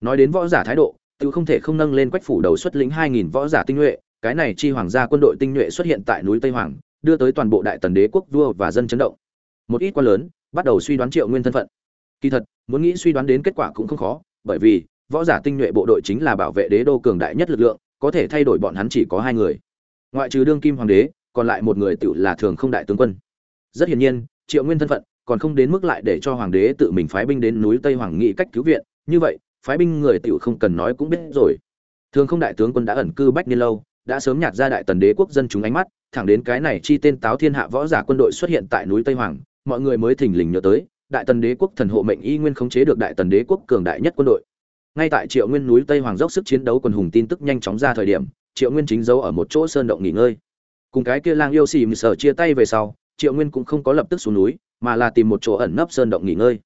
nói đến võ giả thái độ tự không thể không nâng lên quách phủ đầu xuất lĩnh hai nghìn võ giả tinh nhuệ, cái này chi hoàng gia quân đội tinh nhuệ xuất hiện tại núi tây hoàng, đưa tới toàn bộ đại tần đế quốc vua và dân chấn động. Một ít quan lớn, bắt đầu suy đoán triệu nguyên thân phận. Kỳ thật, muốn nghĩ suy đoán đến kết quả cũng không khó, bởi vì, võ giả tinh nhuệ bộ đội chính là bảo vệ đế đô cường đại nhất lực lượng, có thể thay đổi bọn hắn chỉ có hai người. Ngoại trừ đương kim hoàng đế, còn lại một người tự là thường không đại tướng quân. Rất hiển nhiên, triệu nguyên thân phận còn không đến mức lại để cho hoàng đế tự mình phái binh đến núi tây hoàng nghị cách cứu viện, như vậy phái binh người tiểu không cần nói cũng biết rồi. Thường không đại tướng quân đã ẩn cư bách niên lâu, đã sớm nhạt ra đại tần đế quốc dân chúng ánh mắt, thẳng đến cái này chi tên táo thiên hạ võ giả quân đội xuất hiện tại núi tây hoàng, mọi người mới thình lình nhớ tới, đại tần đế quốc thần hộ mệnh y nguyên khống chế được đại tần đế quốc cường đại nhất quân đội. Ngay tại triệu nguyên núi tây hoàng dốc sức chiến đấu quần hùng tin tức nhanh chóng ra thời điểm, triệu nguyên chính dấu ở một chỗ sơn động nghỉ ngơi. Cùng cái kia lang yêu xì mì sở chia tay về sau, triệu nguyên cũng không có lập tức xuống núi, mà là tìm một chỗ ẩn nấp sơn động nghỉ ngơi.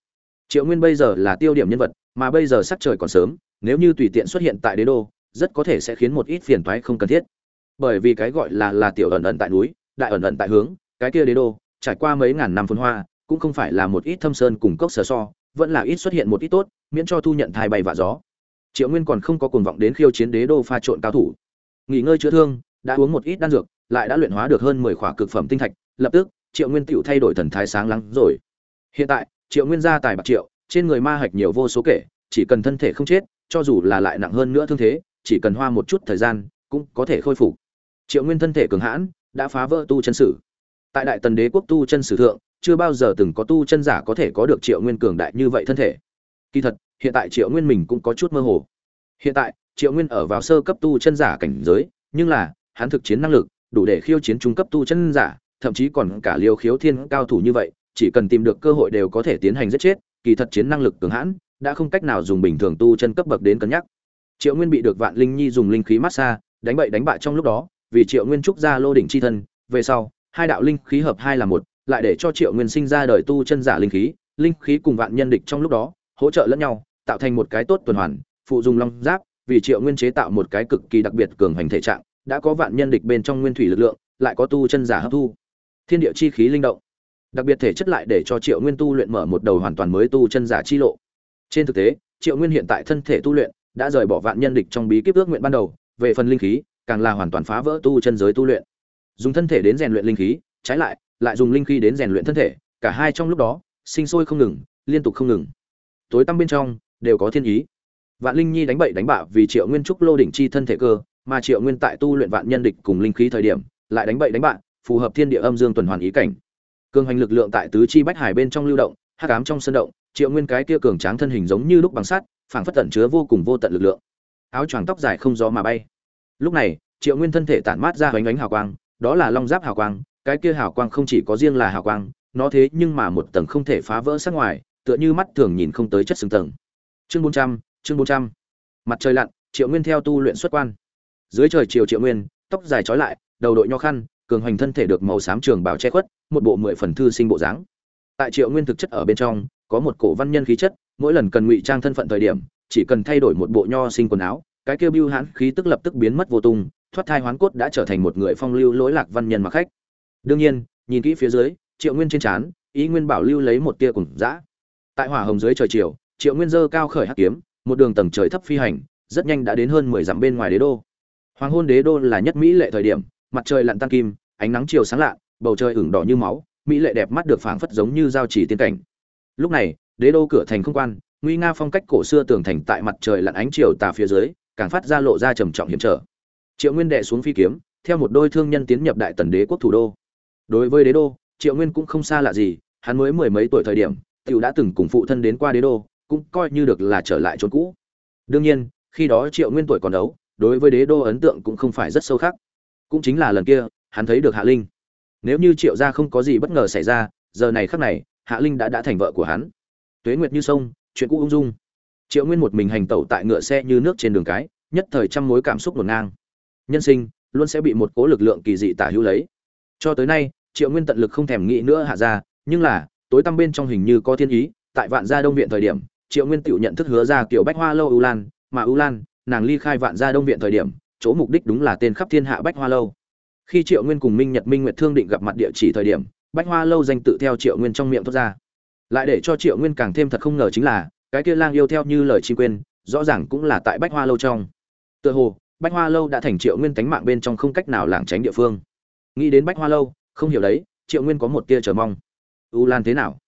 Triệu nguyên bây giờ là tiêu điểm nhân vật mà bây giờ sắc trời còn sớm, nếu như tùy tiện xuất hiện tại đế đô, rất có thể sẽ khiến một ít phiền toái không cần thiết. Bởi vì cái gọi là là tiểu ẩn ẩn tại núi, đại ẩn ẩn tại hướng, cái kia đế đô, trải qua mấy ngàn năm phồn hoa, cũng không phải là một ít thâm sơn cùng cốc sở so, vẫn là ít xuất hiện một ít tốt, miễn cho thu nhận thai bay vạ gió. Triệu nguyên còn không có cuồng vọng đến khiêu chiến đế đô pha trộn cao thủ. Nghỉ ngơi chữa thương, đã uống một ít đan dược, lại đã luyện hóa được hơn mười khỏa cực phẩm tinh thạch, lập tức, triệu nguyên tựu thay đổi thần thái sáng lắng rồi. Hiện tại, triệu nguyên gia tài bạc triệu trên người ma hạch nhiều vô số kể, chỉ cần thân thể không chết, cho dù là lại nặng hơn nữa thương thế, chỉ cần hoa một chút thời gian, cũng có thể khôi phục. Triệu nguyên thân thể cường hãn, đã phá vỡ tu chân sử. Tại đại tần đế quốc tu chân sử thượng, chưa bao giờ từng có tu chân giả có thể có được triệu nguyên cường đại như vậy thân thể. Kỳ thật, hiện tại triệu nguyên mình cũng có chút mơ hồ. Hiện tại, triệu nguyên ở vào sơ cấp tu chân giả cảnh giới, nhưng là, hắn thực chiến năng lực, đủ để khiêu chiến trung cấp tu chân giả, thậm chí còn cả liều khiếu thiên cao thủ như vậy, chỉ cần tìm được cơ hội đều có thể tiến hành giết chết kỳ thật chiến năng lực cường hãn, đã không cách nào dùng bình thường tu chân cấp bậc đến cân nhắc. Triệu nguyên bị được vạn linh nhi dùng linh khí massage đánh bậy đánh bại trong lúc đó, vì triệu nguyên trúc ra lô đỉnh chi thân, về sau, hai đạo linh khí hợp hai là một, lại để cho triệu nguyên sinh ra đời tu chân giả linh khí linh khí cùng vạn nhân địch trong lúc đó, hỗ trợ lẫn nhau, tạo thành một cái tốt tuần hoàn, phụ dùng long giáp, vì triệu nguyên chế tạo một cái cực kỳ đặc biệt cường hành thể trạng, đã có vạn nhân địch bên trong nguyên thủy lực lượng, lại có tu chân giả hấp thu. Thiên địa chi khí linh động đặc biệt thể chất lại để cho triệu nguyên tu luyện mở một đầu hoàn toàn mới tu chân giả chi lộ. Trên thực tế, triệu nguyên hiện tại thân thể tu luyện đã rời bỏ vạn nhân địch trong bí kíp ước nguyện ban đầu, về phần linh khí, càng là hoàn toàn phá vỡ tu chân giới tu luyện. Dùng thân thể đến rèn luyện linh khí, trái lại lại dùng linh khí đến rèn luyện thân thể, cả hai trong lúc đó, sinh sôi không ngừng, liên tục không ngừng. Tối tăm bên trong, đều có thiên ý. Vạn linh nhi đánh bậy đánh bạ vì triệu nguyên trúc lô đỉnh chi thân thể cơ, mà triệu nguyên tại tu luyện vạn nhân địch cùng linh khí thời điểm, lại đánh bậy đánh bạ, phù hợp thiên địa âm dương tuần hoàn ý cảnh cường hành lực lượng tại tứ chi bách hải bên trong lưu động, hắc ám trong sân động, triệu nguyên cái kia cường tráng thân hình giống như lúc bằng sắt, phảng phất tẩn chứa vô cùng vô tận lực lượng. Áo choàng tóc dài không gió mà bay. Lúc này, triệu nguyên thân thể tản mát ra hoành ánh hào quang, đó là long giáp hào quang, cái kia hào quang không chỉ có riêng là hào quang, nó thế nhưng mà một tầng không thể phá vỡ sát ngoài, tựa như mắt thường nhìn không tới chất xương tầng. Chương bốn trăm, chương bốn trăm. Mặt trời lặn, triệu nguyên theo tu luyện xuất quan. Dưới trời chiều triệu nguyên, tóc dài trói lại, đầu đội nho khăn cường hoành thân thể được màu xám trường bảo che khuất, một bộ mười phần thư sinh bộ dáng. Tại triệu nguyên thực chất ở bên trong, có một cổ văn nhân khí chất, mỗi lần cần ngụy trang thân phận thời điểm, chỉ cần thay đổi một bộ nho sinh quần áo, cái kêu bưu hãn khí tức lập tức biến mất vô tung, thoát thai hoán cốt đã trở thành một người phong lưu lỗi lạc văn nhân mặc khách. Đương nhiên, nhìn kỹ phía dưới, triệu nguyên trên trán, ý nguyên bảo lưu lấy một tia cùng dã. Tại hỏa hồng dưới trời chiều, triệu nguyên dơ cao khởi hắc kiếm, một đường tầng trời thấp phi hành, rất nhanh đã đến hơn mười dặm bên ngoài đế đô. Hoàng hôn đế đô là nhất mỹ lệ thời điểm mặt trời lặn tan kim, ánh nắng chiều sáng lạ, bầu trời ửng đỏ như máu, mỹ lệ đẹp mắt được phảng phất giống như giao chỉ tiên cảnh. Lúc này, đế đô cửa thành không quan, nguy nga phong cách cổ xưa tường thành tại mặt trời lặn ánh chiều tà phía dưới, càng phát ra lộ ra trầm trọng hiểm trở. Triệu nguyên đệ xuống phi kiếm, theo một đôi thương nhân tiến nhập đại tần đế quốc thủ đô. Đối với đế đô, triệu nguyên cũng không xa lạ gì, hắn mới mười mấy tuổi thời điểm t đã từng cùng phụ thân đến qua đế đô, cũng coi như được là trở lại chốn cũ. Đương nhiên, khi đó triệu nguyên tuổi còn đấu đối với đế đô ấn tượng cũng không phải rất sâu khác cũng chính là lần kia, hắn thấy được hạ linh. Nếu như triệu gia không có gì bất ngờ xảy ra, giờ này khắc này, hạ linh đã đã thành vợ của hắn. Tuế nguyệt như sông, chuyện cũ ung dung. Triệu nguyên một mình hành tẩu tại ngựa xe như nước trên đường cái, nhất thời trăm mối cảm xúc ngổn ngang. Nhân sinh, luôn sẽ bị một cố lực lượng kỳ dị tả hữu lấy. Cho tới nay, triệu nguyên tận lực không thèm nghĩ nữa hạ ra nhưng là, tối tăm bên trong hình như có thiên ý, tại vạn gia đông viện thời điểm, triệu nguyên tự nhận thức hứa ra kiểu bách hoa lâu ưu lan, mà ưu lan, nàng ly khai vạn gia đông viện thời điểm chỗ mục đích đúng là tên khắp thiên hạ bách hoa lâu. Khi triệu nguyên cùng minh nhật, minh nguyệt thương định gặp mặt địa chỉ thời điểm, bách hoa lâu danh tự theo triệu nguyên trong miệng thoát ra. Lại để cho triệu nguyên càng thêm thật không ngờ chính là, cái kia lang yêu theo như lời chi quên, rõ ràng cũng là tại bách hoa lâu trong. Tựa hồ, bách hoa lâu đã thành triệu nguyên tánh mạng bên trong không cách nào lảng tránh địa phương. Nghĩ đến bách hoa lâu, không hiểu đấy, triệu nguyên có một tia chờ mong. U lan thế nào?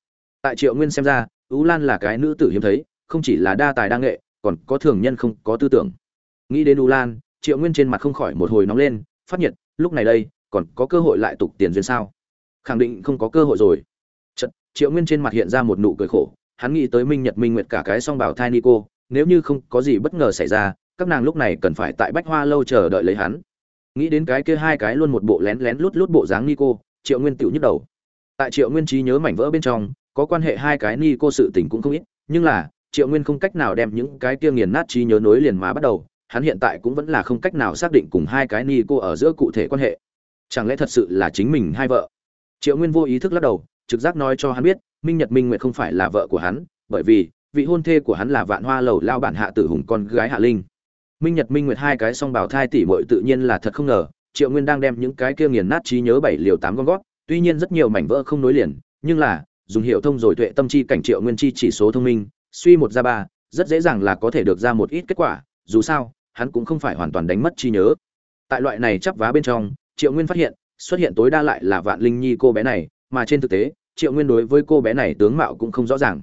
Tại triệu nguyên xem ra, u lan là cái nữ tử hiếm thấy, không chỉ là đa tài đa nghệ, còn có thường nhân không có tư tưởng. Nghĩ đến u lan triệu nguyên trên mặt không khỏi một hồi nóng lên phát nhiệt lúc này đây còn có cơ hội lại tục tiền duyên sao? Khẳng định không có cơ hội rồi. Chật, triệu nguyên trên mặt hiện ra một nụ cười khổ hắn nghĩ tới minh nhật minh nguyệt cả cái song bảo thai nico nếu như không có gì bất ngờ xảy ra các nàng lúc này cần phải tại bách hoa lâu chờ đợi lấy hắn. Nghĩ đến cái kia hai cái luôn một bộ lén lén lút lút bộ dáng nico triệu nguyên tựu nhức đầu. Tại triệu nguyên trí nhớ mảnh vỡ bên trong có quan hệ hai cái nico sự tình cũng không ít nhưng là triệu nguyên không cách nào đem những cái kia nghiền nát trí nhớ nối liền mà bắt đầu hắn hiện tại cũng vẫn là không cách nào xác định cùng hai cái ni cô ở giữa cụ thể quan hệ. Chẳng lẽ thật sự là chính mình hai vợ? Triệu nguyên vô ý thức lắc đầu, trực giác nói cho hắn biết, minh nhật minh nguyệt không phải là vợ của hắn, bởi vì vị hôn thê của hắn là vạn hoa lầu lao bản hạ tử hùng con gái hạ linh. Minh nhật minh nguyệt hai cái song bảo thai tỷ muội tự nhiên là thật không ngờ, triệu nguyên đang đem những cái kia nghiền nát trí nhớ bảy liều tám con gót tuy nhiên rất nhiều mảnh vỡ không nối liền, nhưng là, dùng hiệu thông rồi tuệ tâm chi cảnh triệu nguyên chi chỉ số thông minh, suy một ra ba, rất dễ dàng là có thể được ra một ít kết quả dù sao, hắn cũng không phải hoàn toàn đánh mất trí nhớ. Tại loại này chắp vá bên trong, triệu nguyên phát hiện, xuất hiện tối đa lại là vạn linh nhi cô bé này, mà trên thực tế, triệu nguyên đối với cô bé này tướng mạo cũng không rõ ràng.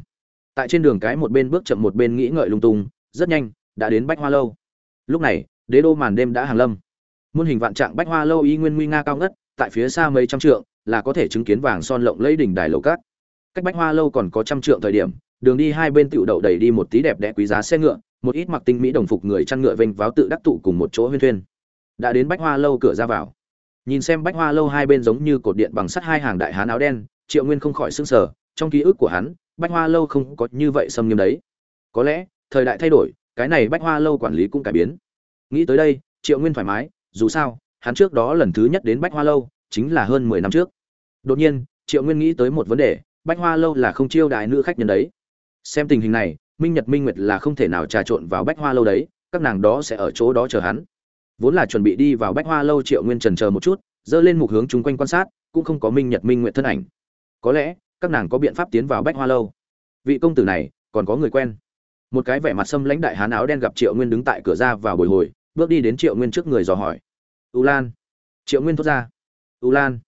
Tại trên đường cái một bên bước chậm một bên nghĩ ngợi lung tung, rất nhanh, đã đến bách hoa lâu. Lúc này, đế đô màn đêm đã hàng lâm. Muôn hình vạn trạng bách hoa lâu y nguyên nguy nga cao ngất, tại phía xa mấy trăm trượng, là có thể chứng kiến vàng son lộng lấy đỉnh đài lầu cát. Cách bách hoa lâu còn có trăm trượng thời điểm, đường đi hai bên tựu đậu đẩy đi một tí đẹp đẽ quý giá xe ngựa một ít mặc tinh mỹ đồng phục người chăn ngựa vênh váo tự đắc tụ cùng một chỗ huyên thuyên. Đã đến bách hoa lâu cửa ra vào. Nhìn xem bách hoa lâu hai bên giống như cột điện bằng sắt hai hàng đại hán áo đen, triệu nguyên không khỏi sững sờ, trong ký ức của hắn, bách hoa lâu không có như vậy xâm nghiêm đấy. Có lẽ, thời đại thay đổi, cái này bách hoa lâu quản lý cũng cải biến. Nghĩ tới đây, triệu nguyên thoải mái, dù sao, hắn trước đó lần thứ nhất đến bách hoa lâu, chính là hơn mười năm trước. Đột nhiên, triệu nguyên nghĩ tới một vấn đề, bách hoa lâu là không chiêu đại nữ khách nhân đấy. Xem tình hình này minh nhật, minh nguyệt là không thể nào trà trộn vào bách hoa lâu đấy, các nàng đó sẽ ở chỗ đó chờ hắn. Vốn là chuẩn bị đi vào bách hoa lâu triệu nguyên trần chờ một chút, dơ lên mục hướng chung quanh quan sát, cũng không có minh nhật, minh nguyện thân ảnh. Có lẽ, các nàng có biện pháp tiến vào bách hoa lâu. Vị công tử này, còn có người quen. Một cái vẻ mặt xâm lãnh đại hán áo đen gặp triệu nguyên đứng tại cửa ra vào bồi hồi, bước đi đến triệu nguyên trước người dò hỏi. U lan. Triệu nguyên thốt ra. U lan.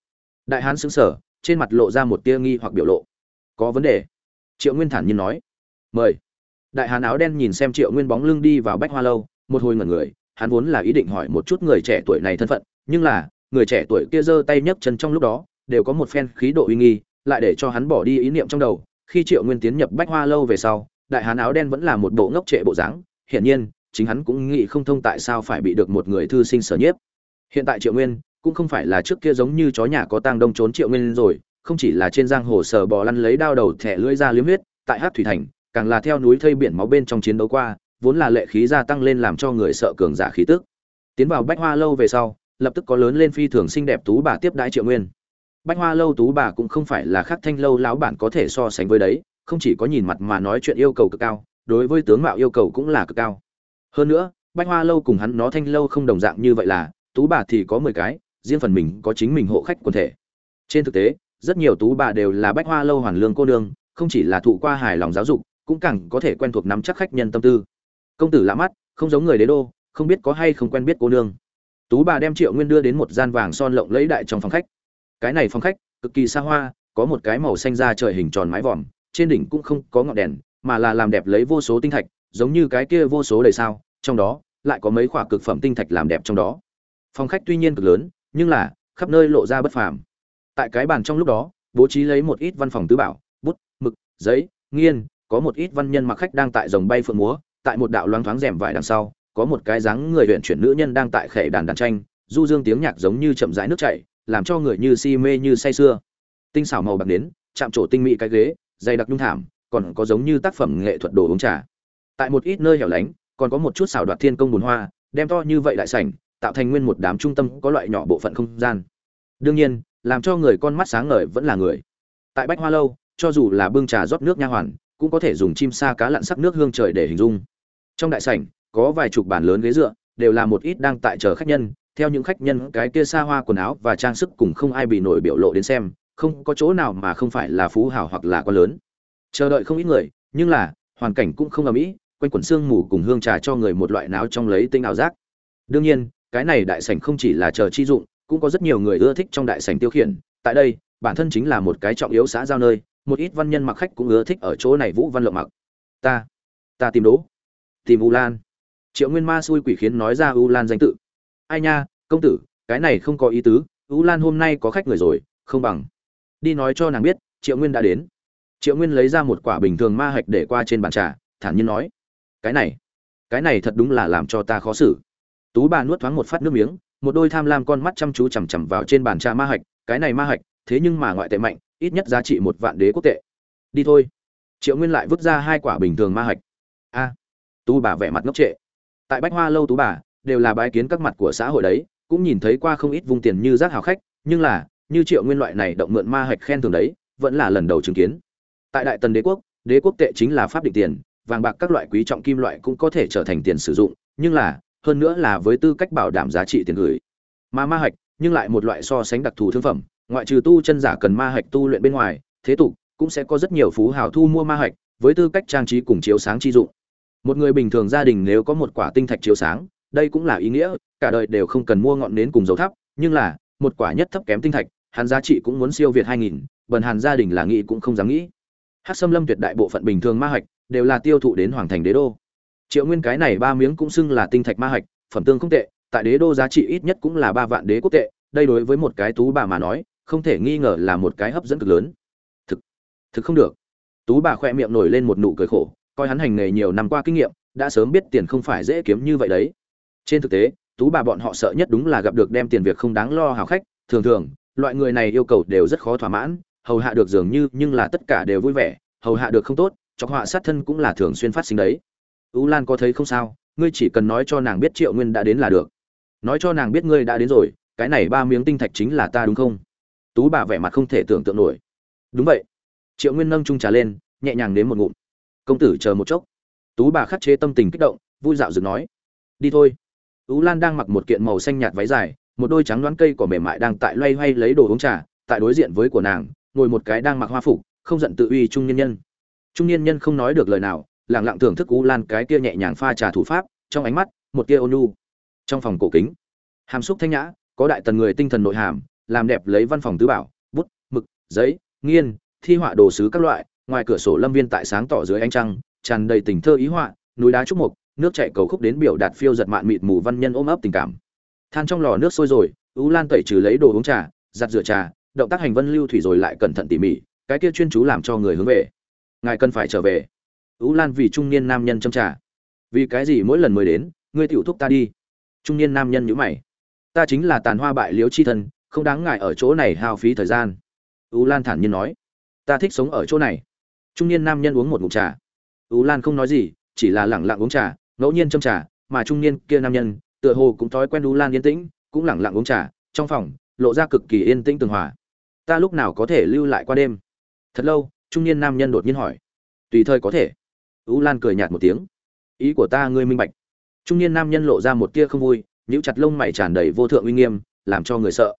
Đại hán xứng sở trên mặt lộ ra một tia nghi hoặc biểu lộ. Có vấn đề? Triệu nguyên thản nhiên nói. Mời đại hán áo đen nhìn xem triệu nguyên bóng lưng đi vào bách hoa lâu, một hồi ngẩn người, hắn vốn là ý định hỏi một chút người trẻ tuổi này thân phận, nhưng là, người trẻ tuổi kia giơ tay nhấc chân trong lúc đó, đều có một phen khí độ uy nghi, lại để cho hắn bỏ đi ý niệm trong đầu. Khi triệu nguyên tiến nhập bách hoa lâu về sau, đại hán áo đen vẫn là một bộ ngốc trệ bộ dáng, hiển nhiên, chính hắn cũng nghĩ không thông tại sao phải bị được một người thư sinh sở nhiếp. Hiện tại triệu nguyên, cũng không phải là trước kia giống như chó nhà có tang đông trốn triệu nguyên rồi, không chỉ là trên giang hồ sờ bò lăn lấy đao đầu thẻ lưỡi ra liếm huyết, tại hát thủy thành càng là theo núi thây biển máu bên trong chiến đấu qua, vốn là lệ khí gia tăng lên làm cho người sợ cường giả khí tức. Tiến vào bách hoa lâu về sau, lập tức có lớn lên phi thường xinh đẹp tú bà tiếp đãi triệu nguyên. Bách hoa lâu tú bà cũng không phải là khắc thanh lâu lão bản có thể so sánh với đấy, không chỉ có nhìn mặt mà nói chuyện yêu cầu cực cao, đối với tướng mạo yêu cầu cũng là cực cao. Hơn nữa, bách hoa lâu cùng hắn nó thanh lâu không đồng dạng như vậy là, tú bà thì có mười cái, riêng phần mình có chính mình hộ khách quần thể. Trên thực tế, rất nhiều tú bà đều là bách hoa lâu hoàn lương cô nương, không chỉ là thụ qua hài lòng giáo dục cũng càng có thể quen thuộc nắm chắc khách nhân tâm tư. Công tử lạ mắt, không giống người đế đô, không biết có hay không quen biết cô nương. Tú bà đem triệu nguyên đưa đến một gian vàng son lộng lẫy đại trong phòng khách. Cái này phòng khách, cực kỳ xa hoa, có một cái màu xanh da trời hình tròn mái vòm, trên đỉnh cũng không có ngọn đèn, mà là làm đẹp lấy vô số tinh thạch, giống như cái kia vô số đầy sao, trong đó lại có mấy khoả cực phẩm tinh thạch làm đẹp trong đó. Phòng khách tuy nhiên cực lớn, nhưng là khắp nơi lộ ra bất phàm. Tại cái bàn trong lúc đó, bố trí lấy một ít văn phòng tứ bảo, bút, mực, giấy, nghiên có một ít văn nhân mặc khách đang tại dòng bay phượng múa, tại một đạo loáng thoáng rèm vải đằng sau, có một cái dáng người huyện chuyển nữ nhân đang tại khệ đàn đàn tranh, du dương tiếng nhạc giống như chậm rãi nước chảy, làm cho người như si mê như say sưa. Tinh xảo màu bạc đến chạm trổ tinh mỹ cái ghế, dày đặc nhung thảm, còn có giống như tác phẩm nghệ thuật đồ uống trà. Tại một ít nơi hẻo lánh, còn có một chút xảo đoạt thiên công bùn hoa, đem to như vậy đại sảnh, tạo thành nguyên một đám trung tâm có loại nhỏ bộ phận không gian. Đương nhiên, làm cho người con mắt sáng ngời vẫn là người. Tại bách hoa lâu, cho dù là bưng trà rót nước nha hoàn cũng có thể dùng chim sa cá lặn sắc nước hương trời để hình dung. Trong đại sảnh, có vài chục bàn lớn ghế dựa, đều là một ít đang tại chờ khách nhân. Theo những khách nhân, cái kia xa hoa quần áo và trang sức cùng không ai bị nổi biểu lộ đến xem, không có chỗ nào mà không phải là phú hào hoặc là con lớn. Chờ đợi không ít người, nhưng là, hoàn cảnh cũng không ầm ĩ, quanh quần xương mù cùng hương trà cho người một loại náo trong lấy tinh ảo giác. Đương nhiên, cái này đại sảnh không chỉ là chờ chi dụng, cũng có rất nhiều người ưa thích trong đại sảnh tiêu khiển. Tại đây, bản thân chính là một cái trọng yếu xã giao nơi một ít văn nhân mặc khách cũng ưa thích ở chỗ này vũ văn lộng mặc. Ta ta tìm đố. Tìm u lan. Triệu nguyên ma xui quỷ khiến nói ra u lan danh tự. Ai nha, công tử, cái này không có ý tứ, u lan hôm nay có khách người rồi, không bằng. Đi nói cho nàng biết, triệu nguyên đã đến. Triệu nguyên lấy ra một quả bình thường ma hạch để qua trên bàn trà, thản nhiên nói. Cái này cái này thật đúng là làm cho ta khó xử. Tú bà nuốt thoáng một phát nước miếng, một đôi tham lam con mắt chăm chú chằm chằm vào trên bàn trà ma hạch, cái này ma hạch, thế nhưng mà ngoại tệ mạnh ít nhất giá trị một vạn đế quốc tệ. Đi thôi. Triệu nguyên lại vứt ra hai quả bình thường ma hạch. A. Tú bà vẻ mặt ngốc trệ. Tại bách hoa lâu tú bà, đều là bái kiến các mặt của xã hội đấy, cũng nhìn thấy qua không ít vung tiền như rác hào khách, nhưng là, như triệu nguyên loại này động mượn ma hạch khen thường đấy, vẫn là lần đầu chứng kiến. Tại đại tần đế quốc đế quốc tệ chính là pháp định tiền, vàng bạc các loại quý trọng kim loại cũng có thể trở thành tiền sử dụng, nhưng là, hơn nữa là với tư cách bảo đảm giá trị tiền gửi. Mà ma hạch, nhưng lại một loại so sánh đặc thù thương phẩm ngoại trừ tu chân giả cần ma hạch tu luyện bên ngoài, thế tục cũng sẽ có rất nhiều phú hào thu mua ma hạch với tư cách trang trí cùng chiếu sáng chi dụng. Một người bình thường gia đình nếu có một quả tinh thạch chiếu sáng, đây cũng là ý nghĩa, cả đời đều không cần mua ngọn nến cùng dầu thắp, nhưng là, một quả nhất thấp kém tinh thạch, hắn giá trị cũng muốn siêu việt hai nghìn, bần hàn gia đình là nghĩ cũng không dám nghĩ. Hát xâm lâm tuyệt đại bộ phận bình thường ma hạch đều là tiêu thụ đến hoàng thành đế đô. Triệu nguyên cái này ba miếng cũng xưng là tinh thạch ma hạch, phẩm tương không tệ, tại đế đô giá trị ít nhất cũng là ba vạn đế quốc tệ, đây đối với một cái tú bà mà nói không thể nghi ngờ là một cái hấp dẫn cực lớn. Thực thực không được. Tú bà khoe miệng nổi lên một nụ cười khổ, coi hắn hành nghề nhiều năm qua kinh nghiệm, đã sớm biết tiền không phải dễ kiếm như vậy đấy. Trên thực tế, tú bà bọn họ sợ nhất đúng là gặp được đem tiền việc không đáng lo hào khách. Thường thường, loại người này yêu cầu đều rất khó thỏa mãn, hầu hạ được dường như, nhưng là tất cả đều vui vẻ, hầu hạ được không tốt, chọc họa sát thân cũng là thường xuyên phát sinh đấy. U lan có thấy không sao, ngươi chỉ cần nói cho nàng biết triệu nguyên đã đến là được. Nói cho nàng biết ngươi đã đến rồi, cái này ba miếng tinh thạch chính là ta đúng không? Tú bà vẻ mặt không thể tưởng tượng nổi. Đúng vậy. Triệu nguyên nâng trung trà lên, nhẹ nhàng đến một ngụm. Công tử chờ một chốc. Tú bà khắc chế tâm tình kích động, vui dạo dựng nói. Đi thôi. Tú lan đang mặc một kiện màu xanh nhạt váy dài, một đôi trắng đoán cây cỏ mềm mại đang tại loay hoay lấy đồ uống trà, tại đối diện với của nàng, ngồi một cái đang mặc hoa phục, không giận tự uy trung nhân nhân. Trung niên nhân không nói được lời nào lẳng lặng thưởng thức u lan cái kia nhẹ nhàng pha trà thủ pháp, trong ánh mắt, một tia ônu trong phòng cổ kính, hàm xúc thanh nhã, có đại tần người tinh thần nội hàm làm đẹp lấy văn phòng tứ bảo, bút, mực, giấy, nghiên, thi họa đồ sứ các loại, ngoài cửa sổ lâm viên tại sáng tỏ dưới ánh trăng, tràn đầy tình thơ ý họa, núi đá trúc mục, nước chảy cầu khúc đến biểu đạt phiêu giật mạn mịt mù văn nhân ôm ấp tình cảm. Than trong lò nước sôi rồi, u lan tẩy trừ lấy đồ uống trà, giặt rửa trà, động tác hành vân lưu thủy rồi lại cẩn thận tỉ mỉ, cái kia chuyên chú làm cho người hướng về. Ngài cần phải trở về. Ú lan vì trung niên nam nhân châm trà. Vì cái gì mỗi lần mới đến, ngươi tiểu thúc ta đi? Trung niên nam nhân nhữ mày. Ta chính là tàn hoa bại liếu chi thân không đáng ngại ở chỗ này hao phí thời gian. Ú lan thản nhiên nói, ta thích sống ở chỗ này. Trung niên nam nhân uống một ngụm trà. Ú lan không nói gì, chỉ là lẳng lặng uống trà, ngẫu nhiên châm trà, mà trung niên kia nam nhân, tựa hồ cũng thói quen ú lan yên tĩnh, cũng lẳng lặng uống trà, trong phòng, lộ ra cực kỳ yên tĩnh tường hòa. Ta lúc nào có thể lưu lại qua đêm? Thật lâu, trung niên nam nhân đột nhiên hỏi. Tùy thời có thể. Ú lan cười nhạt một tiếng. Ý của ta ngươi minh bạch. Trung niên nam nhân lộ ra một tia không vui, nhíu chặt lông mày tràn đầy vô thượng uy nghiêm, làm cho người sợ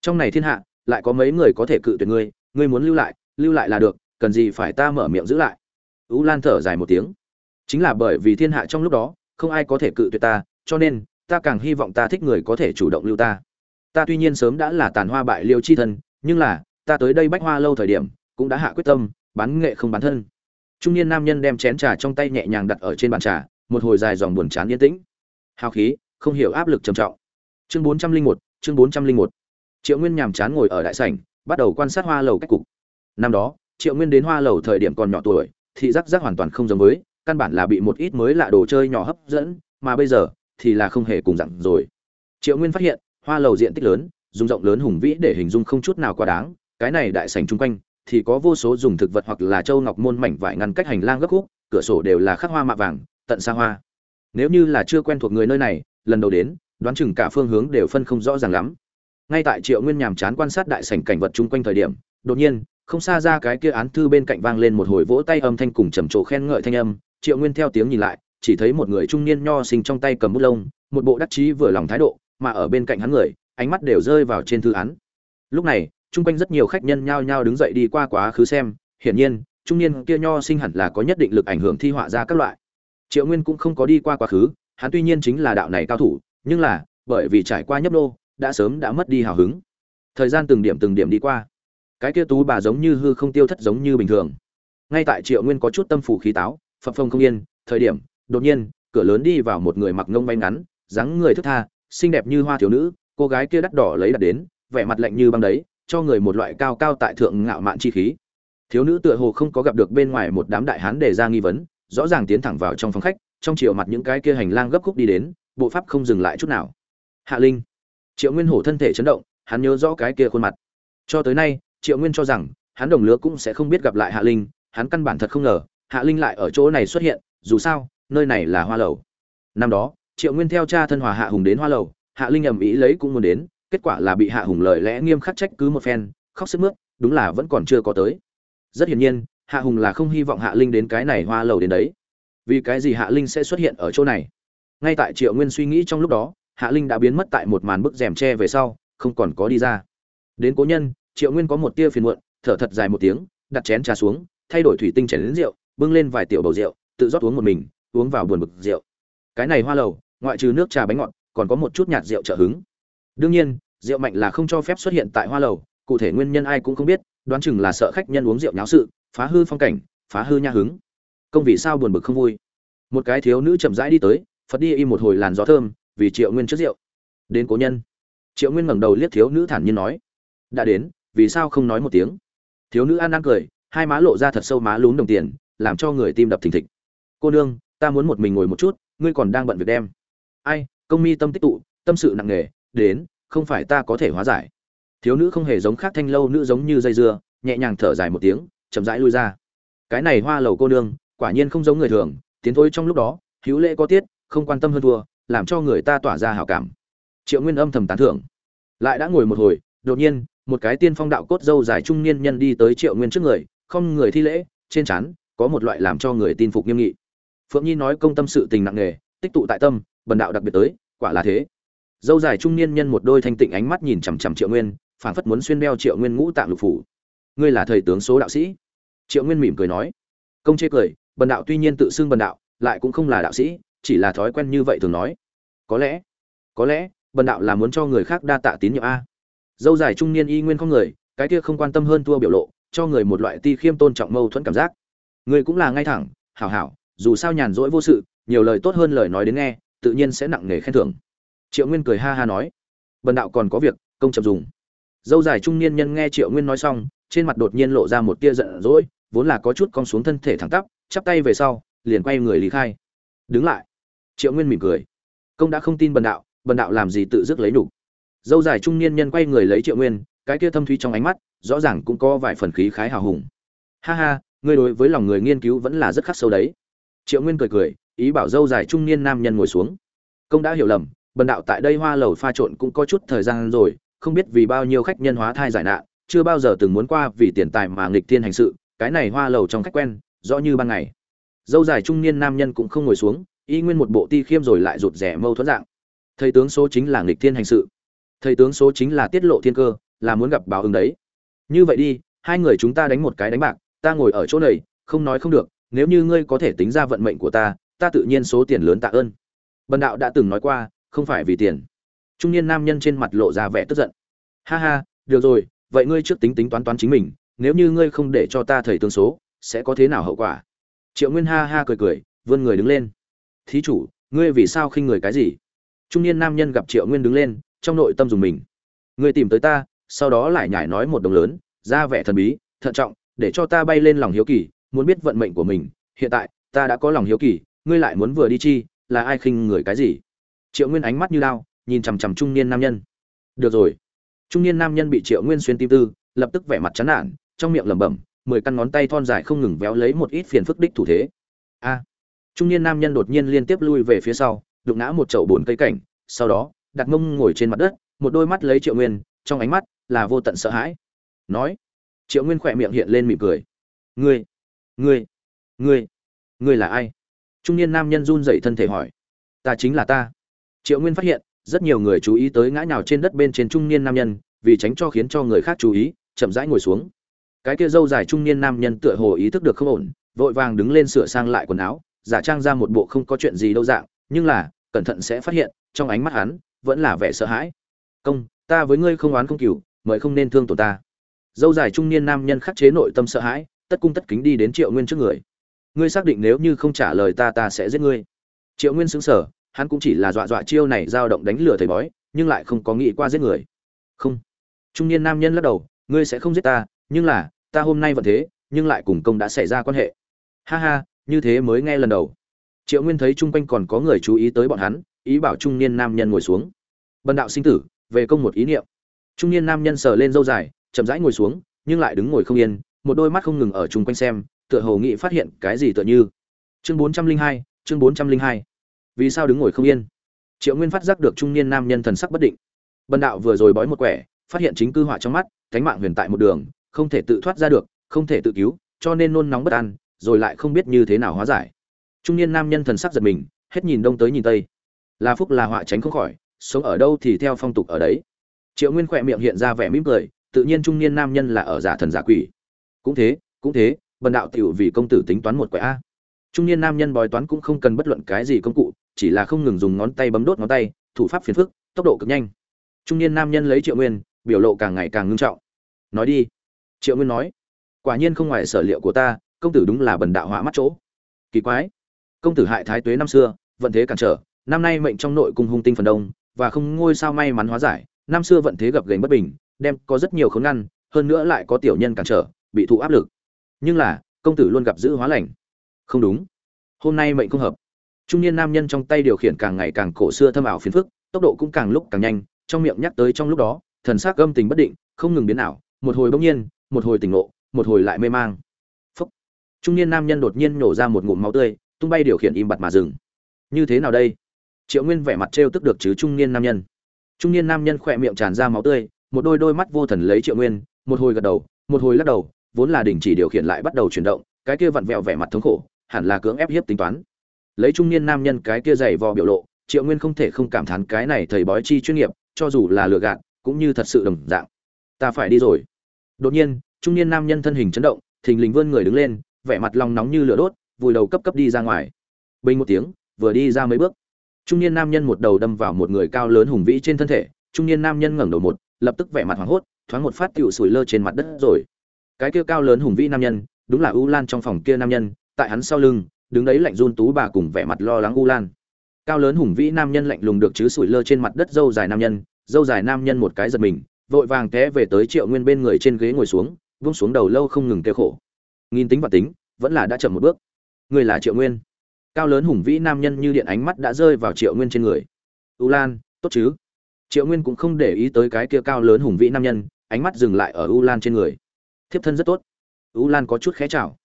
trong này thiên hạ, lại có mấy người có thể cự tuyệt ngươi ngươi muốn lưu lại lưu lại là được, cần gì phải ta mở miệng giữ lại? U lan thở dài một tiếng. Chính là bởi vì thiên hạ trong lúc đó, không ai có thể cự tuyệt ta, cho nên, ta càng hy vọng ta thích người có thể chủ động lưu ta. Ta tuy nhiên sớm đã là tàn hoa bại liêu chi thân, nhưng là, ta tới đây bách hoa lâu thời điểm, cũng đã hạ quyết tâm, bán nghệ không bán thân. Trung niên nam nhân đem chén trà trong tay nhẹ nhàng đặt ở trên bàn trà, một hồi dài dòng buồn chán yên tĩnh. Hào khí, không hiểu áp lực trầm trọng. Chương bốn trăm linh một, chương bốn trăm linh một triệu nguyên nhàm chán ngồi ở đại sảnh, bắt đầu quan sát hoa lầu cách cục. Năm đó, triệu nguyên đến hoa lầu thời điểm còn nhỏ tuổi, thị giác giác hoàn toàn không giống với, căn bản là bị một ít mới lạ đồ chơi nhỏ hấp dẫn, mà bây giờ thì là không hề cùng dặn rồi. Triệu nguyên phát hiện, hoa lầu diện tích lớn, dùng rộng lớn hùng vĩ để hình dung không chút nào quá đáng, cái này đại sảnh chung quanh thì có vô số dùng thực vật hoặc là châu ngọc môn mảnh vải ngăn cách hành lang gấp khúc, cửa sổ đều là khắc hoa mạ vàng, tận xa hoa. Nếu như là chưa quen thuộc người nơi này, lần đầu đến, đoán chừng cả phương hướng đều phân không rõ ràng lắm ngay tại triệu nguyên nhàm chán quan sát đại sảnh cảnh vật chung quanh thời điểm, đột nhiên, không xa ra cái kia án thư bên cạnh vang lên một hồi vỗ tay âm thanh cùng trầm trồ khen ngợi thanh âm. Triệu nguyên theo tiếng nhìn lại, chỉ thấy một người trung niên nho sinh trong tay cầm bút lông, một bộ đắc chí vừa lòng thái độ, mà ở bên cạnh hắn người, ánh mắt đều rơi vào trên thư án. Lúc này, chung quanh rất nhiều khách nhân nhao nhao đứng dậy đi qua quá khứ xem, hiển nhiên, trung niên kia nho sinh hẳn là có nhất định lực ảnh hưởng thi họa ra các loại. Triệu nguyên cũng không có đi qua quá khứ, hắn tuy nhiên chính là đạo này cao thủ, nhưng là, bởi vì trải qua nhấp nô đã sớm đã mất đi hào hứng. Thời gian từng điểm từng điểm đi qua. Cái kia tú bà giống như hư không tiêu thất giống như bình thường. Ngay tại triệu nguyên có chút tâm phủ khí táo, phập phồng không yên, thời điểm, đột nhiên, cửa lớn đi vào một người mặc ngông bay ngắn, dáng người thức tha, xinh đẹp như hoa thiếu nữ, cô gái kia đắt đỏ lấy đặt đến, vẻ mặt lạnh như băng đấy, cho người một loại cao cao tại thượng ngạo mạn chi khí. Thiếu nữ tựa hồ không có gặp được bên ngoài một đám đại hán đề ra nghi vấn, rõ ràng tiến thẳng vào trong phòng khách, trong chiều mặt những cái kia hành lang gấp khúc đi đến, bộ pháp không dừng lại chút nào. Hạ linh triệu nguyên hổ thân thể chấn động, hắn nhớ rõ cái kia khuôn mặt. Cho tới nay, triệu nguyên cho rằng, hắn đồng lứa cũng sẽ không biết gặp lại hạ linh, hắn căn bản thật không ngờ, hạ linh lại ở chỗ này xuất hiện, dù sao, nơi này là hoa lầu. Năm đó, triệu nguyên theo cha thân hòa hạ hùng đến hoa lầu, hạ linh ầm ĩ lấy cũng muốn đến, kết quả là bị hạ hùng lời lẽ nghiêm khắc trách cứ một phen, khóc sức mướt, đúng là vẫn còn chưa có tới. Rất hiển nhiên, hạ hùng là không hy vọng hạ linh đến cái này hoa lầu đến đấy. Vì cái gì hạ linh sẽ xuất hiện ở chỗ này? Ngay tại triệu nguyên suy nghĩ trong lúc đó hạ linh đã biến mất tại một màn bức rèm tre về sau, không còn có đi ra. Đến cố nhân, triệu nguyên có một tia phiền muộn, thở thật dài một tiếng, đặt chén trà xuống, thay đổi thủy tinh chén đến rượu, bưng lên vài tiểu bầu rượu, tự rót uống một mình, uống vào buồn bực rượu. Cái này hoa lầu, ngoại trừ nước trà bánh ngọt, còn có một chút nhạt rượu trợ hứng. Đương nhiên, rượu mạnh là không cho phép xuất hiện tại hoa lầu, cụ thể nguyên nhân ai cũng không biết, đoán chừng là sợ khách nhân uống rượu nháo sự, phá hư phong cảnh, phá hư nha hứng. Công vì sao buồn bực không vui? Một cái thiếu nữ chậm rãi đi tới, phật đi im một hồi làn gió thơm vì triệu nguyên trước rượu. Đến cố nhân. Triệu nguyên ngẩng đầu liếc thiếu nữ thản nhiên nói, đã đến, vì sao không nói một tiếng? Thiếu nữ ăn ăn cười, hai má lộ ra thật sâu má lún đồng tiền, làm cho người tim đập thình thịch. Cô nương, ta muốn một mình ngồi một chút, ngươi còn đang bận việc đem. Ai, công mi tâm tích tụ, tâm sự nặng nề, đến, không phải ta có thể hóa giải. Thiếu nữ không hề giống khác thanh lâu nữ giống như dây dưa, nhẹ nhàng thở dài một tiếng, chậm rãi lui ra. Cái này hoa lầu cô nương, quả nhiên không giống người thường, tiến thôi trong lúc đó, hữu lễ có tiết, không quan tâm hơn thua làm cho người ta tỏa ra hảo cảm. Triệu nguyên âm thầm tán thưởng. Lại đã ngồi một hồi, đột nhiên, một cái tiên phong đạo cốt dâu dài trung niên nhân đi tới triệu nguyên trước người, không người thi lễ, trên trán, có một loại làm cho người tin phục nghiêm nghị. Phượng nhi nói công tâm sự tình nặng nề, tích tụ tại tâm, bần đạo đặc biệt tới, quả là thế. Dâu dài trung niên nhân một đôi thanh tịnh ánh mắt nhìn chằm chằm triệu nguyên, phảng phất muốn xuyên đeo triệu nguyên ngũ tạng lục phủ. Ngươi là thầy tướng số đạo sĩ? Triệu nguyên mỉm cười nói. Công chê cười, bần đạo tuy nhiên tự xưng bần đạo, lại cũng không là đạo sĩ chỉ là thói quen như vậy thường nói. Có lẽ có lẽ, bần đạo là muốn cho người khác đa tạ tín nhiệm a. Dâu dài trung niên y nguyên không người, cái kia không quan tâm hơn thua biểu lộ, cho người một loại ti khiêm tôn trọng mâu thuẫn cảm giác. Người cũng là ngay thẳng, hảo hảo, dù sao nhàn rỗi vô sự, nhiều lời tốt hơn lời nói đến nghe, tự nhiên sẽ nặng nề khen thưởng. Triệu nguyên cười ha ha nói. Bần đạo còn có việc, công chậm dùng. Dâu dài trung niên nhân nghe triệu nguyên nói xong, trên mặt đột nhiên lộ ra một tia giận dỗi, vốn là có chút cong xuống thân thể thẳng tắp, chắp tay về sau, liền quay người lý khai. Đứng lại triệu nguyên mỉm cười. Công đã không tin bần đạo bần đạo làm gì tự dứt lấy đủ dâu dài trung niên nhân quay người lấy triệu nguyên, cái kia thâm thuy trong ánh mắt, rõ ràng cũng có vài phần khí khái hào hùng. Ha ha, ngươi đối với lòng người nghiên cứu vẫn là rất khắc sâu đấy. Triệu nguyên cười cười, ý bảo dâu dài trung niên nam nhân ngồi xuống. Công đã hiểu lầm, bần đạo tại đây hoa lầu pha trộn cũng có chút thời gian rồi, không biết vì bao nhiêu khách nhân hóa thai giải nạn, chưa bao giờ từng muốn qua vì tiền tài mà nghịch thiên hành sự, cái này hoa lầu trong khách quen, rõ như ban ngày. Dâu dài trung niên nam nhân cũng không ngồi xuống y nguyên một bộ ti khiêm rồi lại rụt rẻ mâu thuẫn dạng. Thầy tướng số chính là nghịch thiên hành sự. Thầy tướng số chính là tiết lộ thiên cơ, là muốn gặp báo ứng đấy. Như vậy đi, hai người chúng ta đánh một cái đánh bạc, ta ngồi ở chỗ này, không nói không được, nếu như ngươi có thể tính ra vận mệnh của ta ta tự nhiên số tiền lớn tạ ơn. Bần đạo đã từng nói qua, không phải vì tiền. Trung niên nam nhân trên mặt lộ ra vẻ tức giận. Ha ha, được rồi, vậy ngươi trước tính tính toán toán chính mình, nếu như ngươi không để cho ta thầy tướng số, sẽ có thế nào hậu quả? Triệu nguyên ha ha cười cười, vươn người đứng lên thí chủ, ngươi vì sao khinh người cái gì? Trung niên nam nhân gặp triệu nguyên đứng lên, trong nội tâm dùng mình. Ngươi tìm tới ta, sau đó lại nhải nói một đồng lớn, ra vẻ thần bí, thận trọng, để cho ta bay lên lòng hiếu kỳ, muốn biết vận mệnh của mình. Hiện tại, ta đã có lòng hiếu kỳ, ngươi lại muốn vừa đi chi, là ai khinh người cái gì? Triệu nguyên ánh mắt như lao nhìn chằm chằm trung niên nam nhân. Được rồi. Trung niên nam nhân bị triệu nguyên xuyên tim tư, lập tức vẻ mặt chán nản, trong miệng lẩm bẩm, mười căn ngón tay thon dài không ngừng véo lấy một ít phiền phức đích thủ thế. A trung niên nam nhân đột nhiên liên tiếp lui về phía sau, đụng ngã một chậu bồn cây cảnh, sau đó, đặt mông ngồi trên mặt đất, một đôi mắt lấy triệu nguyên, trong ánh mắt là vô tận sợ hãi. Nói, triệu nguyên khỏe miệng hiện lên mỉm cười. Ngươi ngươi ngươi ngươi là ai? Trung niên nam nhân run dậy thân thể hỏi. Ta chính là ta. Triệu nguyên phát hiện, rất nhiều người chú ý tới ngã nhào trên đất bên trên trung niên nam nhân, vì tránh cho khiến cho người khác chú ý, chậm rãi ngồi xuống. Cái kia dâu dài trung niên nam nhân tựa hồ ý thức được không ổn, vội vàng đứng lên sửa sang lại quần áo giả trang ra một bộ không có chuyện gì đâu dạng, nhưng là, cẩn thận sẽ phát hiện, trong ánh mắt hắn, vẫn là vẻ sợ hãi. Công, ta với ngươi không oán không cừu, mời không nên thương tổ ta. Dâu dài trung niên nam nhân khắc chế nội tâm sợ hãi, tất cung tất kính đi đến triệu nguyên trước người. Ngươi xác định nếu như không trả lời ta ta sẽ giết ngươi. Triệu nguyên xứng sở hắn cũng chỉ là dọa dọa chiêu này dao động đánh lừa thầy bói, nhưng lại không có nghĩ qua giết người. Không. Trung niên nam nhân lắc đầu, ngươi sẽ không giết ta, nhưng là, ta hôm nay vẫn thế, nhưng lại cùng công đã xảy ra quan hệ. Ha ha như thế mới nghe lần đầu. Triệu nguyên thấy chung quanh còn có người chú ý tới bọn hắn, ý bảo trung niên nam nhân ngồi xuống. Bần đạo sinh tử, về công một ý niệm. Trung niên nam nhân sờ lên dâu dài, chậm rãi ngồi xuống, nhưng lại đứng ngồi không yên, một đôi mắt không ngừng ở chung quanh xem, tựa hồ nghĩ phát hiện cái gì tựa như. Chương bốn trăm linh hai, chương bốn trăm linh hai. Vì sao đứng ngồi không yên? Triệu nguyên phát giác được trung niên nam nhân thần sắc bất định. Bần đạo vừa rồi bói một quẻ, phát hiện chính cư họa trong mắt cánh mạng huyền tại một đường, không thể tự thoát ra được, không thể tự cứu, cho nên nôn nóng bất an rồi lại không biết như thế nào hóa giải. Trung niên nam nhân thần sắc giật mình, hết nhìn đông tới nhìn tây. Là phúc là họa tránh không khỏi, sống ở đâu thì theo phong tục ở đấy. Triệu nguyên khỏe miệng hiện ra vẻ mỉm cười, tự nhiên trung niên nam nhân là ở giả thần giả quỷ. Cũng thế cũng thế, bần đạo tiểu vì công tử tính toán một quẻ a. Trung niên nam nhân bói toán cũng không cần bất luận cái gì công cụ, chỉ là không ngừng dùng ngón tay bấm đốt ngón tay, thủ pháp phiền phức, tốc độ cực nhanh. Trung niên nam nhân lấy triệu nguyên, biểu lộ càng ngày càng ngưng trọng. Nói đi. Triệu nguyên nói, quả nhiên không ngoài sở liệu của ta công tử đúng là bần đạo hỏa mắt chỗ. Kỳ quái. Công tử hại thái tuế năm xưa, vận thế cản trở, năm nay mệnh trong nội cung hung tinh phần đông, và không ngôi sao may mắn hóa giải, năm xưa vận thế gặp gành bất bình, đem có rất nhiều khốn ngăn, hơn nữa lại có tiểu nhân cản trở, bị thụ áp lực. Nhưng là, công tử luôn gặp giữ hóa lành. Không đúng. Hôm nay mệnh không hợp. Trung niên nam nhân trong tay điều khiển càng ngày càng cổ xưa thâm ảo phiền phức, tốc độ cũng càng lúc càng nhanh, trong miệng nhắc tới trong lúc đó, thần sắc âm tình bất định, không ngừng biến ảo, một hồi bỗng nhiên, một hồi tỉnh ngộ, một hồi lại mê mang trung niên nam nhân đột nhiên nổ ra một ngụm máu tươi, tung bay điều khiển im bặt mà dừng. Như thế nào đây? Triệu nguyên vẻ mặt trêu tức được chứ trung niên nam nhân. Trung niên nam nhân khỏe miệng tràn ra máu tươi, một đôi đôi mắt vô thần lấy triệu nguyên, một hồi gật đầu, một hồi lắc đầu, vốn là đình chỉ điều khiển lại bắt đầu chuyển động, cái kia vặn vẹo vẻ mặt thống khổ, hẳn là cưỡng ép hiếp tính toán. Lấy trung niên nam nhân cái kia dày vò biểu lộ, triệu nguyên không thể không cảm thán cái này thầy bói chi chuyên nghiệp, cho dù là lừa gạt, cũng như thật sự đồng dạng. Ta phải đi rồi. Đột nhiên, trung niên nam nhân thân hình chấn động, thình lình vươn người đứng lên vẻ mặt lòng nóng như lửa đốt, vùi đầu cấp cấp đi ra ngoài. Bình một tiếng, vừa đi ra mấy bước. Trung niên nam nhân một đầu đâm vào một người cao lớn hùng vĩ trên thân thể. Trung niên nam nhân ngẩng đầu một, lập tức vẻ mặt hoảng hốt, thoáng một phát tựu sủi lơ trên mặt đất rồi. Cái kia cao lớn hùng vĩ nam nhân, đúng là u lan trong phòng kia nam nhân, tại hắn sau lưng, đứng đấy lạnh run tú bà cùng vẻ mặt lo lắng u lan. Cao lớn hùng vĩ nam nhân lạnh lùng được chứ sủi lơ trên mặt đất dâu dài nam nhân, dâu dài nam nhân một cái giật mình, vội vàng té về tới triệu nguyên bên người trên ghế ngồi xuống, vung xuống đầu lâu không ngừng kêu khổ nghìn tính và tính, vẫn là đã chậm một bước. Người là triệu nguyên. Cao lớn hùng vĩ nam nhân như điện ánh mắt đã rơi vào triệu nguyên trên người. U lan, tốt chứ? Triệu nguyên cũng không để ý tới cái kia cao lớn hùng vĩ nam nhân, ánh mắt dừng lại ở u lan trên người. Thiếp thân rất tốt. U lan có chút khé chào.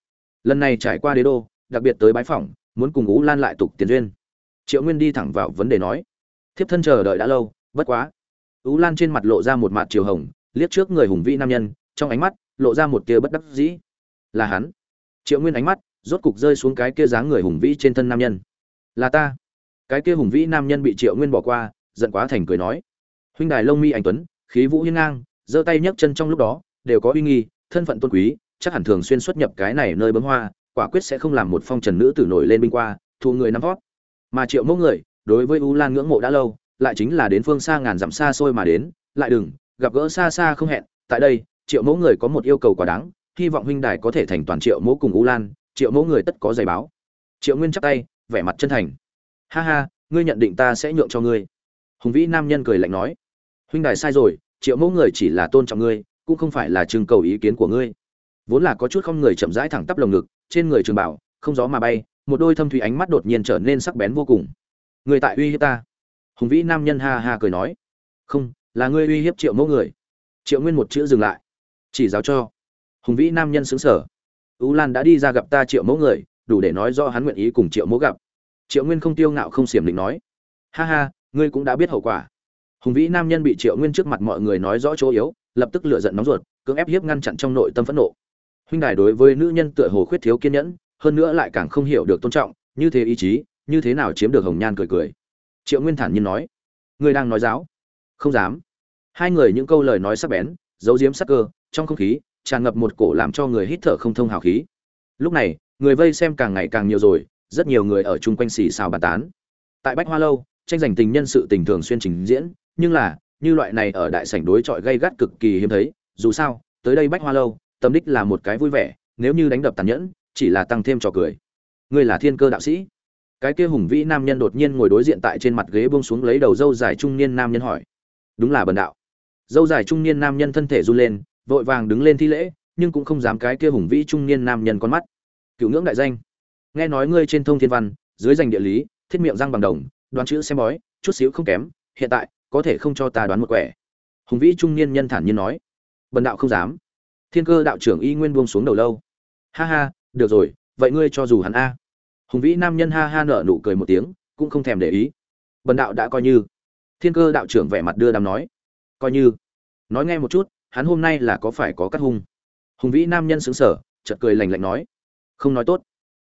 Lần này trải qua đế đô, đặc biệt tới bái phỏng, muốn cùng u lan lại tục tiền duyên. Triệu nguyên đi thẳng vào vấn đề nói. Thiếp thân chờ đợi đã lâu, bất quá. U lan trên mặt lộ ra một mặt chiều hồng, liếc trước người hùng vĩ nam nhân, trong ánh mắt lộ ra một tia bất đắc dĩ là hắn. Triệu nguyên ánh mắt rốt cục rơi xuống cái kia dáng người hùng vĩ trên thân nam nhân. Là ta. Cái kia hùng vĩ nam nhân bị triệu nguyên bỏ qua, giận quá thành cười nói. Huynh đài lông mi anh tuấn, khí vũ hiên ngang, giơ tay nhấc chân trong lúc đó, đều có uy nghi, thân phận tôn quý, chắc hẳn thường xuyên xuất nhập cái này nơi bấm hoa, quả quyết sẽ không làm một phong trần nữ tử nổi lên binh qua thu người nắm vót. Mà triệu mẫu người, đối với u lan ngưỡng mộ đã lâu, lại chính là đến phương xa ngàn dặm xa xôi mà đến, lại đừng, gặp gỡ xa xa không hẹn. Tại đây, triệu mẫu người có một yêu cầu quá đáng hy vọng huynh đài có thể thành toàn triệu mẫu cùng u lan, triệu mẫu người tất có giày báo. Triệu nguyên chắp tay, vẻ mặt chân thành. Ha ha, ngươi nhận định ta sẽ nhượng cho ngươi. Hùng vĩ nam nhân cười lạnh nói. Huynh đài sai rồi, triệu mẫu người chỉ là tôn trọng ngươi, cũng không phải là trưng cầu ý kiến của ngươi. Vốn là có chút không người chậm rãi thẳng tắp lồng ngực, trên người trường bảo, không gió mà bay, một đôi thâm thủy ánh mắt đột nhiên trở nên sắc bén vô cùng. Người tại uy hiếp ta. Hùng vĩ nam nhân ha ha cười nói. Không, là ngươi uy hiếp triệu mẫu người. Triệu nguyên một chữ dừng lại. Chỉ giáo cho hùng vĩ nam nhân xứng sở ú lan đã đi ra gặp ta triệu mẫu người, đủ để nói do hắn nguyện ý cùng triệu mẫu gặp. Triệu nguyên không tiêu ngạo không xiềm định nói. Ha ha, ngươi cũng đã biết hậu quả. Hùng vĩ nam nhân bị triệu nguyên trước mặt mọi người nói rõ chỗ yếu, lập tức lựa giận nóng ruột, cưỡng ép hiếp ngăn chặn trong nội tâm phẫn nộ. Huynh đài đối với nữ nhân tựa hồ khuyết thiếu kiên nhẫn, hơn nữa lại càng không hiểu được tôn trọng, như thế ý chí, như thế nào chiếm được hồng nhan cười cười. Triệu nguyên thản nhiên nói. Ngươi đang nói giáo không dám. Hai người những câu lời nói sắc bén, giấu diếm sắc cơ, trong không khí tràn ngập một cổ làm cho người hít thở không thông hào khí. Lúc này, người vây xem càng ngày càng nhiều rồi, rất nhiều người ở chung quanh xì xào bàn tán. Tại bách hoa lâu, tranh giành tình nhân sự tình thường xuyên trình diễn, nhưng là, như loại này ở đại sảnh đối chọi gây gắt cực kỳ hiếm thấy, dù sao, tới đây bách hoa lâu, tâm đích là một cái vui vẻ, nếu như đánh đập tàn nhẫn, chỉ là tăng thêm trò cười. Ngươi là thiên cơ đạo sĩ. Cái kia hùng vĩ nam nhân đột nhiên ngồi đối diện tại trên mặt ghế buông xuống lấy đầu dâu dài trung niên nam nhân hỏi. Đúng là bần đạo. Dâu dài trung niên nam nhân thân thể run lên vội vàng đứng lên thi lễ, nhưng cũng không dám cái kia hùng vĩ trung niên nam nhân con mắt. Cựu ngưỡng đại danh. Nghe nói ngươi trên thông thiên văn, dưới danh địa lý, thiết miệng răng bằng đồng, đoán chữ xem bói, chút xíu không kém, hiện tại, có thể không cho ta đoán một quẻ. Hùng vĩ trung niên nhân thản nhiên nói. Bần đạo không dám. Thiên cơ đạo trưởng y nguyên buông xuống đầu lâu. Ha ha, được rồi, vậy ngươi cho dù hắn a. Hùng vĩ nam nhân ha ha nở nụ cười một tiếng, cũng không thèm để ý. Bần đạo đã coi như. Thiên cơ đạo trưởng vẻ mặt đưa đàm nói. Coi như. Nói nghe một chút hắn hôm nay là có phải có cắt hung? Hùng vĩ nam nhân xứng sở chợt cười lành lạnh nói. Không nói tốt.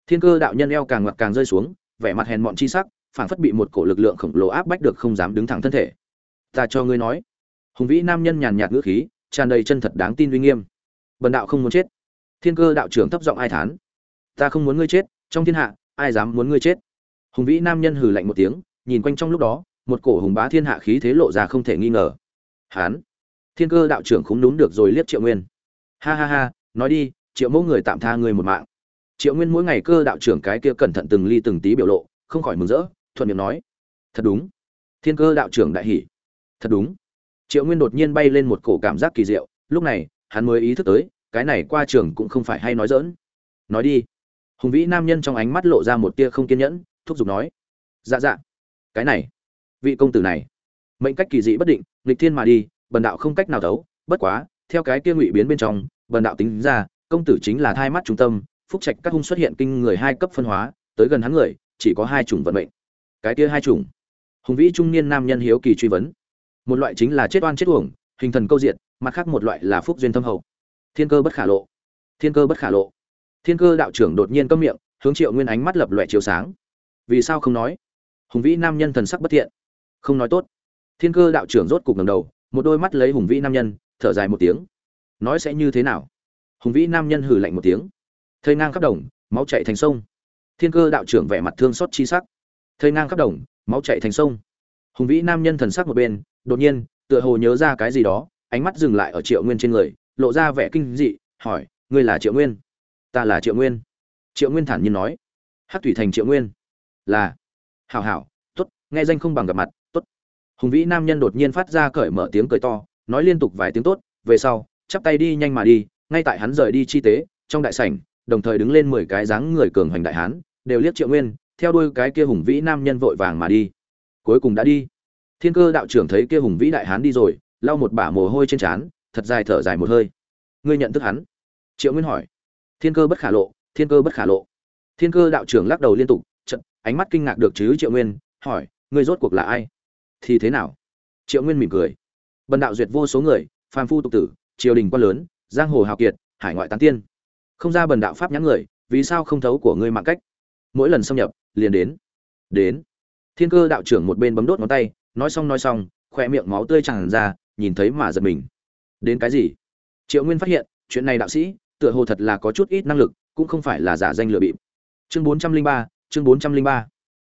Thiên cơ đạo nhân eo càng ngoặt càng rơi xuống, vẻ mặt hèn mọn chi sắc, phảng phất bị một cổ lực lượng khổng lồ áp bách được không dám đứng thẳng thân thể. Ta cho ngươi nói. Hùng vĩ nam nhân nhàn nhạt ngữ khí, tràn đầy chân thật đáng tin uy nghiêm. Bần đạo không muốn chết. Thiên cơ đạo trưởng thấp giọng ai thán. Ta không muốn ngươi chết, trong thiên hạ, ai dám muốn ngươi chết? Hùng vĩ nam nhân hừ lạnh một tiếng, nhìn quanh trong lúc đó, một cổ hùng bá thiên hạ khí thế lộ ra không thể nghi ngờ. Hán thiên cơ đạo trưởng cũng đúng được rồi liếc triệu nguyên. Ha ha ha, nói đi, triệu mẫu người tạm tha người một mạng. Triệu nguyên mỗi ngày cơ đạo trưởng cái kia cẩn thận từng ly từng tí biểu lộ, không khỏi mừng rỡ, thuận miệng nói. Thật đúng. Thiên cơ đạo trưởng đại hỉ. Thật đúng. Triệu nguyên đột nhiên bay lên một cổ cảm giác kỳ diệu, lúc này, hắn mới ý thức tới, cái này qua trường cũng không phải hay nói dỡn nói đi. Hùng vĩ nam nhân trong ánh mắt lộ ra một tia không kiên nhẫn, thúc giục nói. Dạ dạ. Cái này. Vị công tử này. Mệnh cách kỳ dị bất định, nghịch thiên mà đi bần đạo không cách nào thấu, bất quá, theo cái kia ngụy biến bên trong, bần đạo tính ra, công tử chính là thai mắt trung tâm, phúc trạch các hung xuất hiện kinh người hai cấp phân hóa, tới gần hắn người, chỉ có hai chủng vận mệnh. Cái kia hai chủng, hùng vĩ trung niên nam nhân hiếu kỳ truy vấn. Một loại chính là chết oan chết uổng, hình thần câu diện mặt khác một loại là phúc duyên thâm hậu. Thiên cơ bất khả lộ. Thiên cơ bất khả lộ. Thiên cơ đạo trưởng đột nhiên câm miệng, hướng triệu nguyên ánh mắt lập loại chiếu sáng. Vì sao không nói? Hùng vĩ nam nhân thần sắc bất thiện. Không nói tốt. Thiên cơ đạo trưởng rốt cục ngầm đầu một đôi mắt lấy hùng vĩ nam nhân, thở dài một tiếng. Nói sẽ như thế nào? Hùng vĩ nam nhân hừ lạnh một tiếng. Thây ngang khắp đồng, máu chạy thành sông. Thiên cơ đạo trưởng vẻ mặt thương xót chi sắc. Thây ngang khắp đồng, máu chạy thành sông. Hùng vĩ nam nhân thần sắc một bên, đột nhiên, tựa hồ nhớ ra cái gì đó, ánh mắt dừng lại ở triệu nguyên trên người, lộ ra vẻ kinh dị, hỏi, ngươi là triệu nguyên? Ta là triệu nguyên. Triệu nguyên thản nhiên nói. Hát thủy thành triệu nguyên. Là. Hảo hảo t ố t nghe danh không bằng gặp mặt hùng vĩ nam nhân đột nhiên phát ra cởi mở tiếng cười to, nói liên tục vài tiếng tốt, về sau, chắp tay đi nhanh mà đi, ngay tại hắn rời đi chi tế, trong đại sảnh, đồng thời đứng lên mười cái dáng người cường hoành đại hán, đều liếc triệu nguyên, theo đuôi cái kia hùng vĩ nam nhân vội vàng mà đi. Cuối cùng đã đi. Thiên cơ đạo trưởng thấy kia hùng vĩ đại hán đi rồi, lau một bả mồ hôi trên trán, thật dài thở dài một hơi. Ngươi nhận thức hắn? Triệu nguyên hỏi. Thiên cơ bất khả lộ, thiên cơ bất khả lộ. Thiên cơ đạo trưởng lắc đầu liên tục trận ánh mắt kinh ngạc được chứ triệu nguyên, hỏi, ngươi rốt cuộc là ai? Thì thế nào? Triệu nguyên mỉm cười. Bần đạo duyệt vô số người, phàm phu tục tử, triều đình quan lớn, giang hồ hào kiệt, hải ngoại tán tiên. Không ra bần đạo pháp nhãn người, vì sao không thấu của ngươi mạng cách? Mỗi lần xâm nhập, liền đến. Đến. Thiên cơ đạo trưởng một bên bấm đốt ngón tay, nói xong nói xong khoe miệng máu tươi tràn ra, nhìn thấy mà giật mình. Đến cái gì? Triệu nguyên phát hiện, chuyện này đạo sĩ, tựa hồ thật là có chút ít năng lực, cũng không phải là giả danh lừa bịp. Chương bốn trăm linh ba, chương bốn trăm linh ba.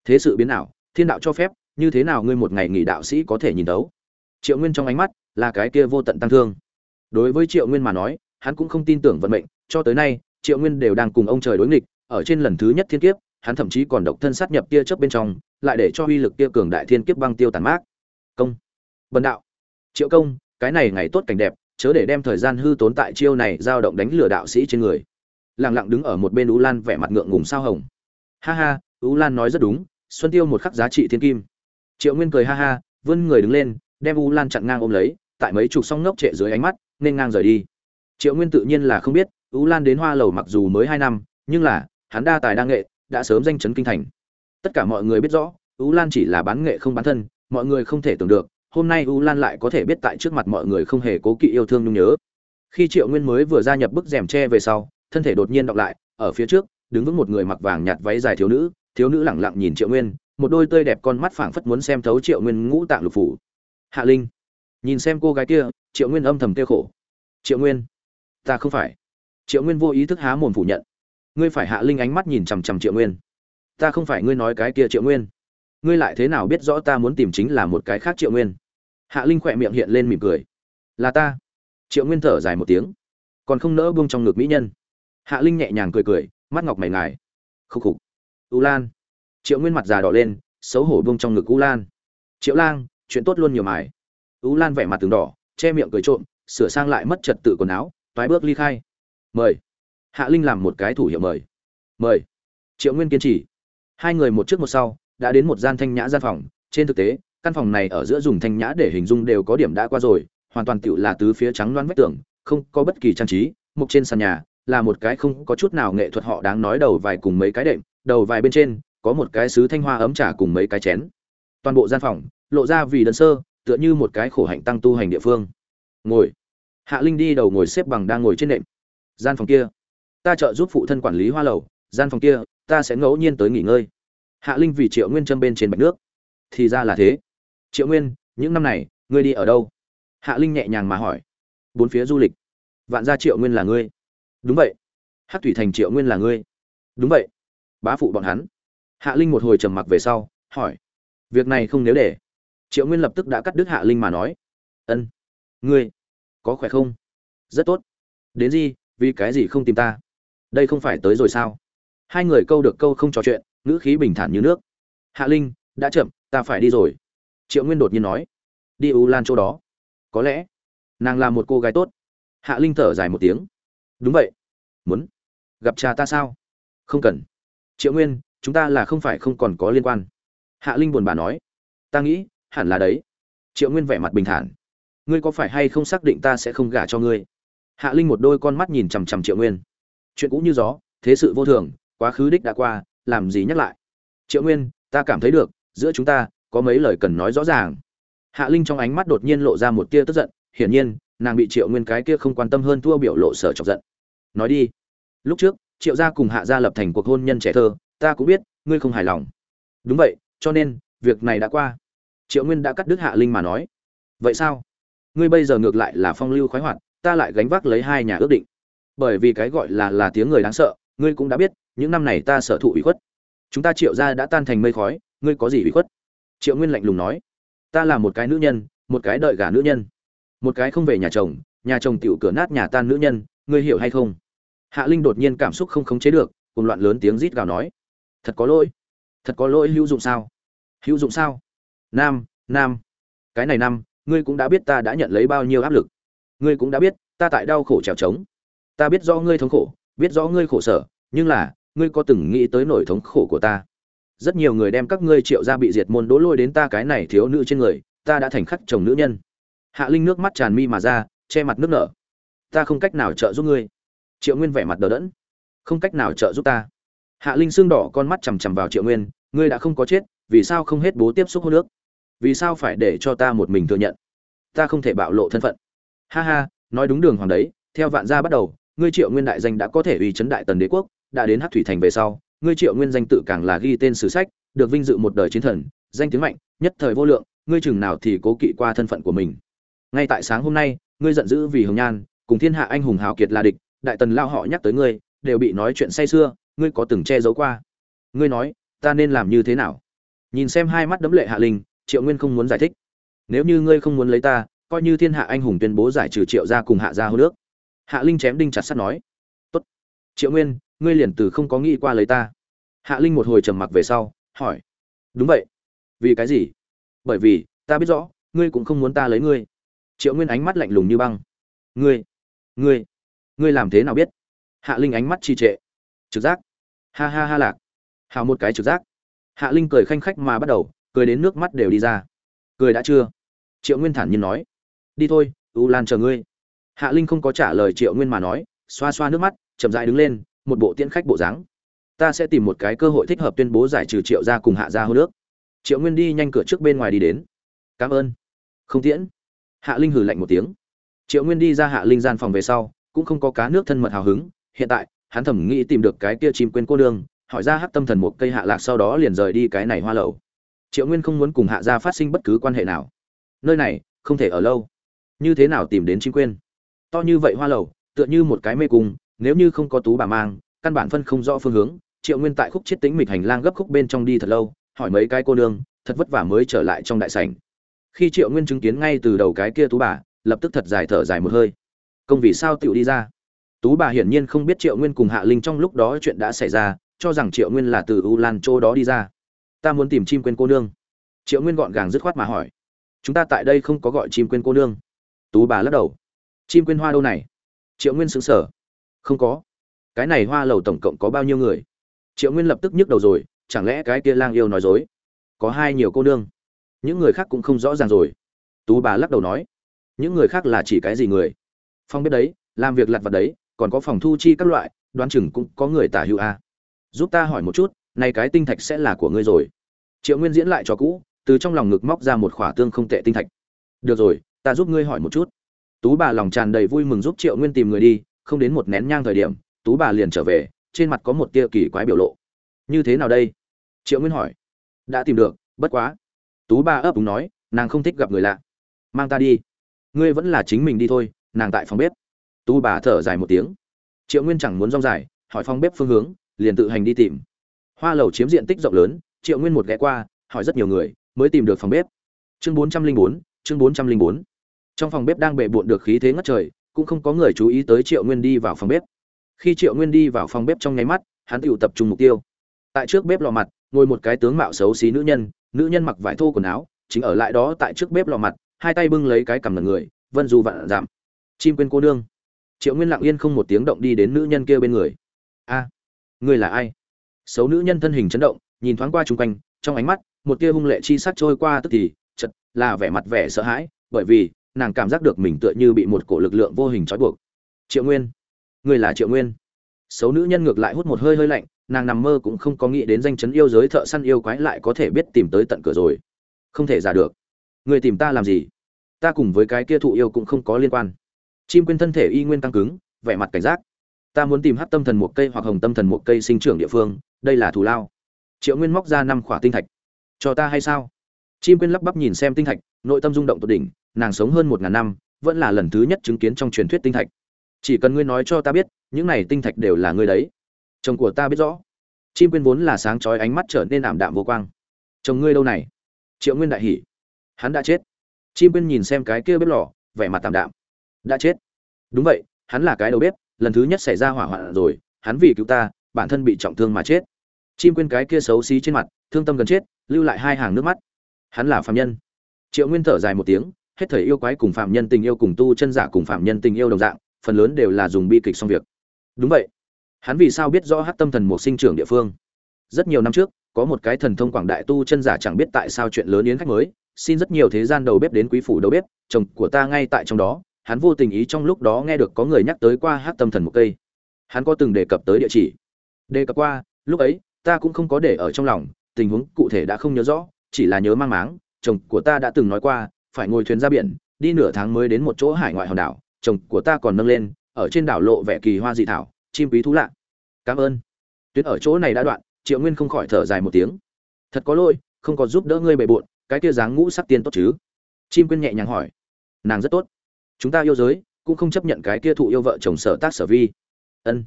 Thế sự biến ảo, thiên đạo cho phép như thế nào ngươi một ngày nghỉ đạo sĩ có thể nhìn thấu? Triệu nguyên trong ánh mắt là cái kia vô tận tăng thương. Đối với triệu nguyên mà nói, hắn cũng không tin tưởng vận mệnh, cho tới nay, triệu nguyên đều đang cùng ông trời đối nghịch, ở trên lần thứ nhất thiên kiếp, hắn thậm chí còn độc thân sát nhập kia chớp bên trong, lại để cho uy lực kia cường đại thiên kiếp băng tiêu tàn mát. Công. Bần đạo. Triệu công, cái này ngày tốt cảnh đẹp, chớ để đem thời gian hư tốn tại chiêu này giao động đánh lừa đạo sĩ trên người. Lặng lặng đứng ở một bên ú lan vẻ mặt ngượng ngùng sao hồng. Ha ha ú lan nói rất đúng, xuân tiêu một khắc giá trị thiên kim triệu nguyên cười ha ha, vươn người đứng lên, đem u lan chặn ngang ôm lấy, tại mấy chục song ngốc trệ dưới ánh mắt, nên ngang rời đi. Triệu nguyên tự nhiên là không biết, u lan đến hoa lầu mặc dù mới hai năm, nhưng là, hắn đa tài đa nghệ, đã sớm danh chấn kinh thành. Tất cả mọi người biết rõ, u lan chỉ là bán nghệ không bán thân, mọi người không thể tưởng được, hôm nay u lan lại có thể biết tại trước mặt mọi người không hề cố kỵ yêu thương nhung nhớ. Khi triệu nguyên mới vừa gia nhập bức rèm tre về sau, thân thể đột nhiên đọc lại, ở phía trước, đứng vững một người mặc vàng nhạt váy dài thiếu nữ thiếu nữ lẳng lặng nhìn triệu nguyên một đôi tươi đẹp con mắt phảng phất muốn xem thấu triệu nguyên ngũ tạng lục phủ. Hạ linh, nhìn xem cô gái kia, triệu nguyên âm thầm kêu khổ. Triệu nguyên, ta không phải. Triệu nguyên vô ý thức há mồm phủ nhận. Ngươi phải hạ linh ánh mắt nhìn chằm chằm triệu nguyên. Ta không phải ngươi nói cái kia triệu nguyên. Ngươi lại thế nào biết rõ ta muốn tìm chính là một cái khác triệu nguyên? Hạ linh khỏe miệng hiện lên mỉm cười. Là ta. Triệu nguyên thở dài một tiếng. Còn không nỡ buông trong ngực mỹ nhân. Hạ linh nhẹ nhàng cười cười, mắt ngọc mày ngài. Khúc khục. U lan triệu nguyên mặt già đỏ lên, xấu hổ bông trong ngực u lan. Triệu lang, chuyện tốt luôn nhiều mài. U lan vẻ mặt từng đỏ, che miệng cười trộm, sửa sang lại mất trật tự quần áo, toái bước ly khai. Mời. Hạ linh làm một cái thủ hiệu mời. Mời. Triệu nguyên kiên trì. Hai người một trước một sau, đã đến một gian thanh nhã gian phòng. Trên thực tế, căn phòng này ở giữa dùng thanh nhã để hình dung đều có điểm đã qua rồi, hoàn toàn tựu là tứ phía trắng loan vách tường, không có bất kỳ trang trí. Mục trên sàn nhà là một cái không có chút nào nghệ thuật họ đáng nói đầu vài cùng mấy cái đệm, đầu vài bên trên có một cái sứ thanh hoa ấm trà cùng mấy cái chén. Toàn bộ gian phòng, lộ ra vì đơn sơ, tựa như một cái khổ hạnh tăng tu hành địa phương. Ngồi. Hạ linh đi đầu ngồi xếp bằng đang ngồi trên nệm. Gian phòng kia. Ta trợ giúp phụ thân quản lý hoa lầu. Gian phòng kia, ta sẽ ngẫu nhiên tới nghỉ ngơi. Hạ linh vì triệu nguyên châm bên trên bạch nước. Thì ra là thế. Triệu nguyên, những năm này, ngươi đi ở đâu? Hạ linh nhẹ nhàng mà hỏi. Bốn phía du lịch. Vạn gia triệu nguyên là ngươi. Đúng vậy. Hát thủy thành triệu nguyên là ngươi. Đúng vậy. Bá phụ bọn hắn hạ linh một hồi trầm mặc về sau, hỏi, việc này không nếu để. Triệu nguyên lập tức đã cắt đứt hạ linh mà nói, ân, ngươi có khỏe không? Rất tốt. Đến gì? Vì cái gì không tìm ta? Đây không phải tới rồi sao? Hai người câu được câu không trò chuyện, ngữ khí bình thản như nước. Hạ linh, đã chậm, ta phải đi rồi. Triệu nguyên đột nhiên nói, đi u lan chỗ đó. Có lẽ nàng là một cô gái tốt. Hạ linh thở dài một tiếng, đúng vậy. Muốn gặp cha ta sao? Không cần. Triệu nguyên chúng ta là không phải không còn có liên quan. Hạ linh buồn bã nói, ta nghĩ, hẳn là đấy. Triệu nguyên vẻ mặt bình thản, ngươi có phải hay không xác định ta sẽ không gả cho ngươi? Hạ linh một đôi con mắt nhìn chằm chằm triệu nguyên. Chuyện cũ như gió, thế sự vô thường, quá khứ đích đã qua, làm gì nhắc lại? Triệu nguyên, ta cảm thấy được, giữa chúng ta có mấy lời cần nói rõ ràng. Hạ linh trong ánh mắt đột nhiên lộ ra một tia tức giận, hiển nhiên, nàng bị triệu nguyên cái kia không quan tâm hơn thua biểu lộ sở chọc giận. Nói đi. Lúc trước, triệu gia cùng hạ gia lập thành cuộc hôn nhân trẻ thơ ta cũng biết, ngươi không hài lòng. Đúng vậy, cho nên, việc này đã qua. Triệu nguyên đã cắt đứt hạ linh mà nói. Vậy sao? Ngươi bây giờ ngược lại là phong lưu khoái hoạt, ta lại gánh vác lấy hai nhà ước định. Bởi vì cái gọi là là tiếng người đáng sợ, ngươi cũng đã biết, những năm này ta sợ thụ ủy khuất. Chúng ta triệu gia đã tan thành mây khói, ngươi có gì ủy khuất? Triệu nguyên lạnh lùng nói. Ta là một cái nữ nhân, một cái đợi gả nữ nhân. Một cái không về nhà chồng nhà chồng tiểu cửa nát nhà tan nữ nhân, ngươi hiểu hay không? Hạ linh đột nhiên cảm xúc không khống chế được cùng loạn lớn tiếng rít gào nói thật có lỗi. Thật có lỗi hữu dụng sao? Hữu dụng sao? Nam nam. Cái này năm ngươi cũng đã biết ta đã nhận lấy bao nhiêu áp lực. Ngươi cũng đã biết, ta tại đau khổ trèo trống. Ta biết rõ ngươi thống khổ, biết rõ ngươi khổ sở, nhưng là, ngươi có từng nghĩ tới nỗi thống khổ của ta? Rất nhiều người đem các ngươi triệu ra bị diệt môn đỗ lôi đến ta cái này thiếu nữ trên người, ta đã thành khắc chồng nữ nhân. Hạ linh nước mắt tràn mi mà ra, che mặt nước nở. Ta không cách nào trợ giúp ngươi. Triệu nguyên vẻ mặt đờ đẫn. Không cách nào trợ giúp ta hạ linh xương đỏ con mắt chằm chằm vào triệu nguyên, ngươi đã không có chết, vì sao không hết bố tiếp xúc hô nước vì sao phải để cho ta một mình thừa nhận? Ta không thể bạo lộ thân phận. Ha ha, nói đúng đường hoàng đấy, theo vạn gia bắt đầu, ngươi triệu nguyên đại danh đã có thể uy chấn đại tần đế quốc, đã đến hát thủy thành về sau, ngươi triệu nguyên danh tự càng là ghi tên sử sách, được vinh dự một đời chiến thần, danh tiếng mạnh, nhất thời vô lượng, ngươi chừng nào thì cố kỵ qua thân phận của mình. Ngay tại sáng hôm nay, ngươi giận dữ vì hồng nhan, cùng thiên hạ anh hùng hào kiệt là địch, đại tần lao họ nhắc tới ngươi, đều bị nói chuyện say xưa ngươi có từng che giấu qua? Ngươi nói, ta nên làm như thế nào? Nhìn xem hai mắt đấm lệ hạ linh, triệu nguyên không muốn giải thích. Nếu như ngươi không muốn lấy ta, coi như thiên hạ anh hùng tuyên bố giải trừ triệu gia cùng hạ gia hô nước hạ linh chém đinh chặt sắt nói. Tốt. Triệu nguyên, ngươi liền từ không có nghĩ qua lấy ta. Hạ linh một hồi trầm mặc về sau, hỏi. Đúng vậy. Vì cái gì? Bởi vì, ta biết rõ, ngươi cũng không muốn ta lấy ngươi. Triệu nguyên ánh mắt lạnh lùng như băng. Ngươi ngươi ngươi làm thế nào biết? Hạ linh ánh mắt trì trệ. Trực giác ha ha ha lạc. Hào một cái trực giác. Hạ linh cười khanh khách mà bắt đầu, cười đến nước mắt đều đi ra. Cười đã chưa? Triệu nguyên thản nhiên nói. Đi thôi, u lan chờ ngươi. Hạ linh không có trả lời triệu nguyên mà nói, xoa xoa nước mắt, chậm dại đứng lên, một bộ tiễn khách bộ dáng. Ta sẽ tìm một cái cơ hội thích hợp tuyên bố giải trừ triệu ra cùng hạ ra hô nước triệu nguyên đi nhanh cửa trước bên ngoài đi đến. Cảm ơn. Không tiễn. Hạ linh hử lạnh một tiếng. Triệu nguyên đi ra hạ linh gian phòng về sau, cũng không có cá nước thân mật hào hứng. Hiện tại hắn thẩm nghĩ tìm được cái kia chim quên cô đương hỏi ra hắc tâm thần một cây hạ lạc sau đó liền rời đi cái này hoa lầu. Triệu nguyên không muốn cùng hạ gia phát sinh bất cứ quan hệ nào. Nơi này, không thể ở lâu. Như thế nào tìm đến chim quên? To như vậy hoa lầu, tựa như một cái mê cung, nếu như không có tú bà mang, căn bản phân không rõ phương hướng. Triệu nguyên tại khúc chết tính mịch hành lang gấp khúc bên trong đi thật lâu, hỏi mấy cái cô nương, thật vất vả mới trở lại trong đại sảnh. Khi triệu nguyên chứng kiến ngay từ đầu cái kia tú bà, lập tức thật dài thở dài một hơi. Công vì sao tựu đi ra? Tú bà hiển nhiên không biết triệu nguyên cùng hạ linh trong lúc đó chuyện đã xảy ra, cho rằng triệu nguyên là từ u lan châu đó đi ra. Ta muốn tìm chim quên cô nương. Triệu nguyên gọn gàng dứt khoát mà hỏi. Chúng ta tại đây không có gọi chim quên cô nương. Tú bà lắc đầu. Chim quên hoa đâu này? Triệu nguyên xứng sở không có. Cái này hoa lầu tổng cộng có bao nhiêu người? Triệu nguyên lập tức nhức đầu rồi, chẳng lẽ cái kia lang yêu nói dối? Có hai nhiều cô nương. Những người khác cũng không rõ ràng rồi. Tú bà lắc đầu nói. Những người khác là chỉ cái gì người? Phong biết đấy, làm việc lặt vặt đấy còn có phòng thu chi các loại, đoán chừng cũng có người tả hữu a. Giúp ta hỏi một chút, này cái tinh thạch sẽ là của ngươi rồi. Triệu nguyên diễn lại cho cũ, từ trong lòng ngực móc ra một khỏa tương không tệ tinh thạch. Được rồi, ta giúp ngươi hỏi một chút. Tú bà lòng tràn đầy vui mừng giúp triệu nguyên tìm người đi, không đến một nén nhang thời điểm, tú bà liền trở về, trên mặt có một tia kỳ quái biểu lộ. Như thế nào đây? Triệu nguyên hỏi. Đã tìm được, bất quá. Tú bà ấp úng nói, nàng không thích gặp người lạ. Mang ta đi. Ngươi vẫn là chính mình đi thôi, nàng tại phòng bếp tú bà thở dài một tiếng. Triệu nguyên chẳng muốn rong dài, hỏi phòng bếp phương hướng, liền tự hành đi tìm. Hoa lầu chiếm diện tích rộng lớn, triệu nguyên một ghé qua, hỏi rất nhiều người, mới tìm được phòng bếp. Chương bốn trăm linh bốn, chương bốn trăm linh bốn. Trong phòng bếp đang bệ bộn được khí thế ngất trời, cũng không có người chú ý tới triệu nguyên đi vào phòng bếp. Khi triệu nguyên đi vào phòng bếp trong nháy mắt, hắn tự tập trung mục tiêu. Tại trước bếp lò mặt, ngồi một cái tướng mạo xấu xí nữ nhân nữ nhân mặc vải thô quần áo, chính ở lại đó tại trước bếp lò mặt, hai tay bưng lấy cái cằm lần người, vân du vạn giảm. Chim quên cô nương triệu nguyên lặng yên không một tiếng động đi đến nữ nhân kia bên người. A à, người là ai? Xấu nữ nhân thân hình chấn động nhìn thoáng qua chung quanh trong ánh mắt một tia hung lệ chi sắc trôi qua tức thì chật là vẻ mặt vẻ sợ hãi bởi vì nàng cảm giác được mình tựa như bị một cổ lực lượng vô hình trói buộc. Triệu nguyên người là triệu nguyên? Xấu nữ nhân ngược lại hút một hơi hơi lạnh nàng nằm mơ cũng không có nghĩ đến danh chấn yêu giới thợ săn yêu quái lại có thể biết tìm tới tận cửa rồi. Không thể giả được. Người tìm ta làm gì? Ta cùng với cái kia thụ yêu cũng không có liên quan chim quên thân thể y nguyên tăng cứng, vẻ mặt cảnh giác. Ta muốn tìm hát tâm thần một cây hoặc hồng tâm thần một cây sinh trưởng địa phương, đây là thù lao. Triệu nguyên móc ra năm khỏa tinh thạch. Cho ta hay sao? Chim quên lắp bắp nhìn xem tinh thạch, nội tâm rung động tột đỉnh, nàng sống hơn một ngàn năm, vẫn là lần thứ nhất chứng kiến trong truyền thuyết tinh thạch. Chỉ cần ngươi nói cho ta biết, những này tinh thạch đều là ngươi đấy. Chồng của ta biết rõ. Chim quyên vốn là sáng chói ánh mắt trở nên ảm đạm vô quang. Chồng ngươi đâu này? Triệu nguyên đại hỉ. Hắn đã chết. Chim quyên nhìn xem cái kia bếp lò, vẻ mặt tạm đạm đã chết. Đúng vậy, hắn là cái đầu bếp, lần thứ nhất xảy ra hỏa hoạn rồi, hắn vì cứu ta, bản thân bị trọng thương mà chết. Chim quên cái kia xấu xí trên mặt, thương tâm gần chết, lưu lại hai hàng nước mắt. Hắn là phạm nhân. Triệu nguyên thở dài một tiếng, hết thời yêu quái cùng phạm nhân tình yêu cùng tu chân giả cùng phạm nhân tình yêu đồng dạng, phần lớn đều là dùng bi kịch xong việc. Đúng vậy. Hắn vì sao biết rõ hát tâm thần một sinh trưởng địa phương? Rất nhiều năm trước, có một cái thần thông quảng đại tu chân giả chẳng biết tại sao chuyện lớn yến khách mới, xin rất nhiều thế gian đầu bếp đến quý phủ đầu bếp, chồng của ta ngay tại trong đó hắn vô tình ý trong lúc đó nghe được có người nhắc tới qua hát tâm thần một cây. Hắn có từng đề cập tới địa chỉ. Đề cập qua, lúc ấy, ta cũng không có để ở trong lòng, tình huống cụ thể đã không nhớ rõ, chỉ là nhớ mang máng, chồng của ta đã từng nói qua, phải ngồi thuyền ra biển, đi nửa tháng mới đến một chỗ hải ngoại hòn đảo, chồng của ta còn nâng lên, ở trên đảo lộ vẻ kỳ hoa dị thảo, chim quý thú lạ. Cảm ơn. Tuyến ở chỗ này đã đoạn, triệu nguyên không khỏi thở dài một tiếng. Thật có lỗi, không có giúp đỡ ngươi bề bộn, cái kia dáng ngũ sắc tiên tốt chứ? Chim quyên nhẹ nhàng hỏi. Nàng rất tốt chúng ta yêu giới cũng không chấp nhận cái kia thụ yêu vợ chồng sở tác sở vi. Ân.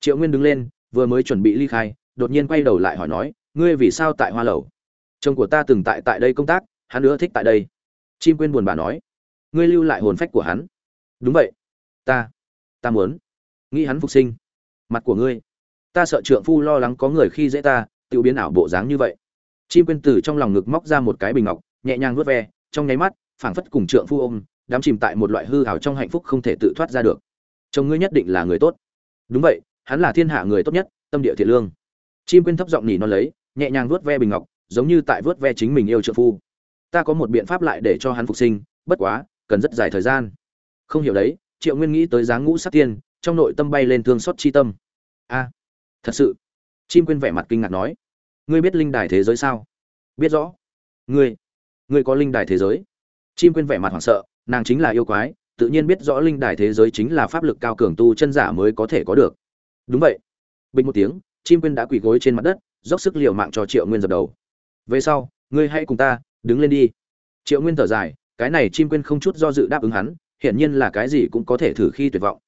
Triệu nguyên đứng lên, vừa mới chuẩn bị ly khai, đột nhiên quay đầu lại hỏi nói, ngươi vì sao tại hoa lầu? Chồng của ta từng tại tại đây công tác, hắn nữa thích tại đây. Chim quên buồn bà nói, ngươi lưu lại hồn phách của hắn. Đúng vậy. Ta ta muốn. Nghĩ hắn phục sinh. Mặt của ngươi. Ta sợ trượng phu lo lắng có người khi dễ ta tự biến ảo bộ dáng như vậy. Chim quên từ trong lòng ngực móc ra một cái bình ngọc, nhẹ nhàng vuốt ve, trong nháy mắt, phảng phất cùng trượng phu ôm đám chìm tại một loại hư hào trong hạnh phúc không thể tự thoát ra được. Chồng ngươi nhất định là người tốt. Đúng vậy, hắn là thiên hạ người tốt nhất, tâm địa thiện lương. Chim quên thấp giọng nhỉ nó lấy, nhẹ nhàng vuốt ve bình ngọc, giống như tại vuốt ve chính mình yêu trợ phu. Ta có một biện pháp lại để cho hắn phục sinh, bất quá, cần rất dài thời gian. Không hiểu đấy, triệu nguyên nghĩ tới dáng ngũ sát tiên, trong nội tâm bay lên thương xót chi tâm. A, thật sự. Chim quên vẻ mặt kinh ngạc nói. Ngươi biết linh đài thế giới sao? Biết rõ. Ngươi ngươi có linh đài thế giới? Chim quên vẻ mặt hoảng sợ nàng chính là yêu quái, tự nhiên biết rõ linh đài thế giới chính là pháp lực cao cường tu chân giả mới có thể có được. Đúng vậy. Bình một tiếng, chim quyên đã quỳ gối trên mặt đất, dốc sức liều mạng cho triệu nguyên dập đầu. Về sau, ngươi hãy cùng ta, đứng lên đi. Triệu nguyên thở dài, cái này chim quyên không chút do dự đáp ứng hắn, hiển nhiên là cái gì cũng có thể thử khi tuyệt vọng.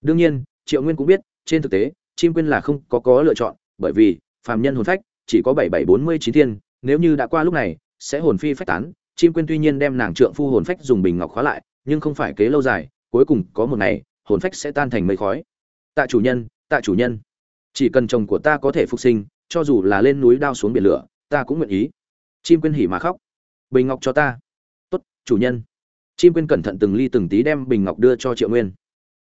Đương nhiên, triệu nguyên cũng biết, trên thực tế, chim quyên là không có có lựa chọn, bởi vì, phàm nhân hồn phách, chỉ có bảy bảy bốn mươi chín thiên, nếu như đã qua lúc này, sẽ hồn phi phách tán chim quên tuy nhiên đem nàng trượng phu hồn phách dùng bình ngọc khóa lại, nhưng không phải kế lâu dài, cuối cùng có một ngày, hồn phách sẽ tan thành mây khói. Tạ chủ nhân, tạ chủ nhân. Chỉ cần chồng của ta có thể phục sinh, cho dù là lên núi đao xuống biển lửa, ta cũng nguyện ý. Chim quên hỉ mà khóc. Bình ngọc cho ta. Tốt, chủ nhân. Chim quên cẩn thận từng ly từng tí đem bình ngọc đưa cho triệu nguyên.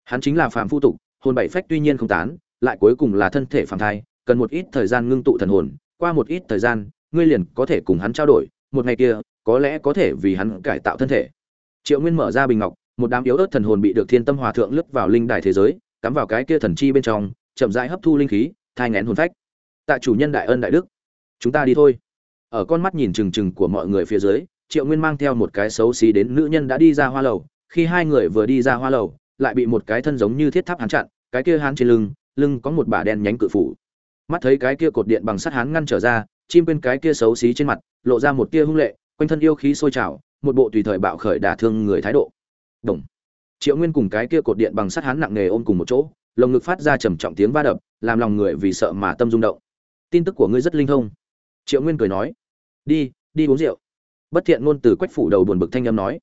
Hắn chính là phạm phu tục, hồn bảy phách tuy nhiên không tán, lại cuối cùng là thân thể phàm thai, cần một ít thời gian ngưng tụ thần hồn, qua một ít thời gian, ngươi liền có thể cùng hắn trao đổi. Một ngày kia có lẽ có thể vì hắn cải tạo thân thể. Triệu nguyên mở ra bình ngọc, một đám yếu ớt thần hồn bị được thiên tâm hòa thượng lướt vào linh đài thế giới, cắm vào cái kia thần chi bên trong, chậm rãi hấp thu linh khí, thai ngén hồn phách. Tạ chủ nhân đại ân đại đức. Chúng ta đi thôi. Ở con mắt nhìn trừng trừng của mọi người phía dưới, triệu nguyên mang theo một cái xấu xí đến nữ nhân đã đi ra hoa lầu. Khi hai người vừa đi ra hoa lầu, lại bị một cái thân giống như thiết tháp hắn chặn, cái kia hắn trên lưng lưng có một bả đen nhánh cự phủ. Mắt thấy cái kia cột điện bằng sắt hắn ngăn trở ra, chim bên cái kia xấu xí trên mặt, lộ ra một tia hung lệ quanh thân yêu khí sôi trào, một bộ tùy thời bạo khởi đả thương người thái độ. Đồng. Triệu nguyên cùng cái kia cột điện bằng sắt hắn nặng nề ôm cùng một chỗ, lồng ngực phát ra trầm trọng tiếng va đập, làm lòng người vì sợ mà tâm rung động. Tin tức của ngươi rất linh thông. Triệu nguyên cười nói, đi đi uống rượu. Bất thiện ngôn từ quách phủ đầu buồn bực thanh âm nói,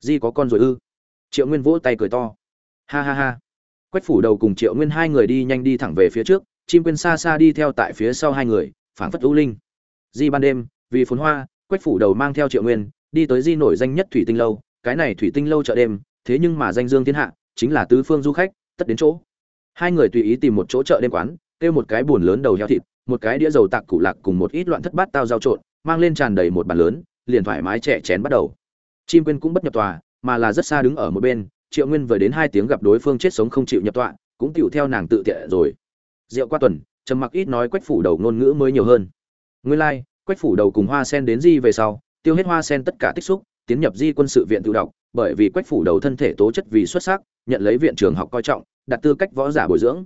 di có con rồi ư? Triệu nguyên vỗ tay cười to, ha ha ha. Quách phủ đầu cùng triệu nguyên hai người đi nhanh đi thẳng về phía trước, chim quên xa xa đi theo tại phía sau hai người, phảng phất ưu linh. Di ban đêm, vì phốn hoa quách phủ đầu mang theo triệu nguyên đi tới di nổi danh nhất thủy tinh lâu. Cái này thủy tinh lâu chợ đêm thế nhưng mà danh dương thiên hạ chính là tứ phương du khách tất đến chỗ. Hai người tùy ý tìm một chỗ chợ đêm quán kêu một cái buồn lớn đầu heo thịt một cái đĩa dầu tạc củ lạc cùng một ít loạn thất bát tao giao trộn mang lên tràn đầy một bàn lớn liền thoải mái trẻ chén bắt đầu. Chim quên cũng bất nhập tòa mà là rất xa đứng ở một bên. Triệu nguyên vừa đến hai tiếng gặp đối phương chết sống không chịu nhập tọa cũng tựu theo nàng tự tiện rồi. Rượu qua tuần trầm mặc ít nói quách phủ đầu ngôn ngữ mới nhiều hơn. Nguyên lai、like, quách phủ đầu cùng hoa sen đến di về sau, tiêu hết hoa sen tất cả tích xúc, tiến nhập di quân sự viện tự đọc, bởi vì quách phủ đầu thân thể tố chất vì xuất sắc, nhận lấy viện trường học coi trọng, đặt tư cách võ giả bồi dưỡng.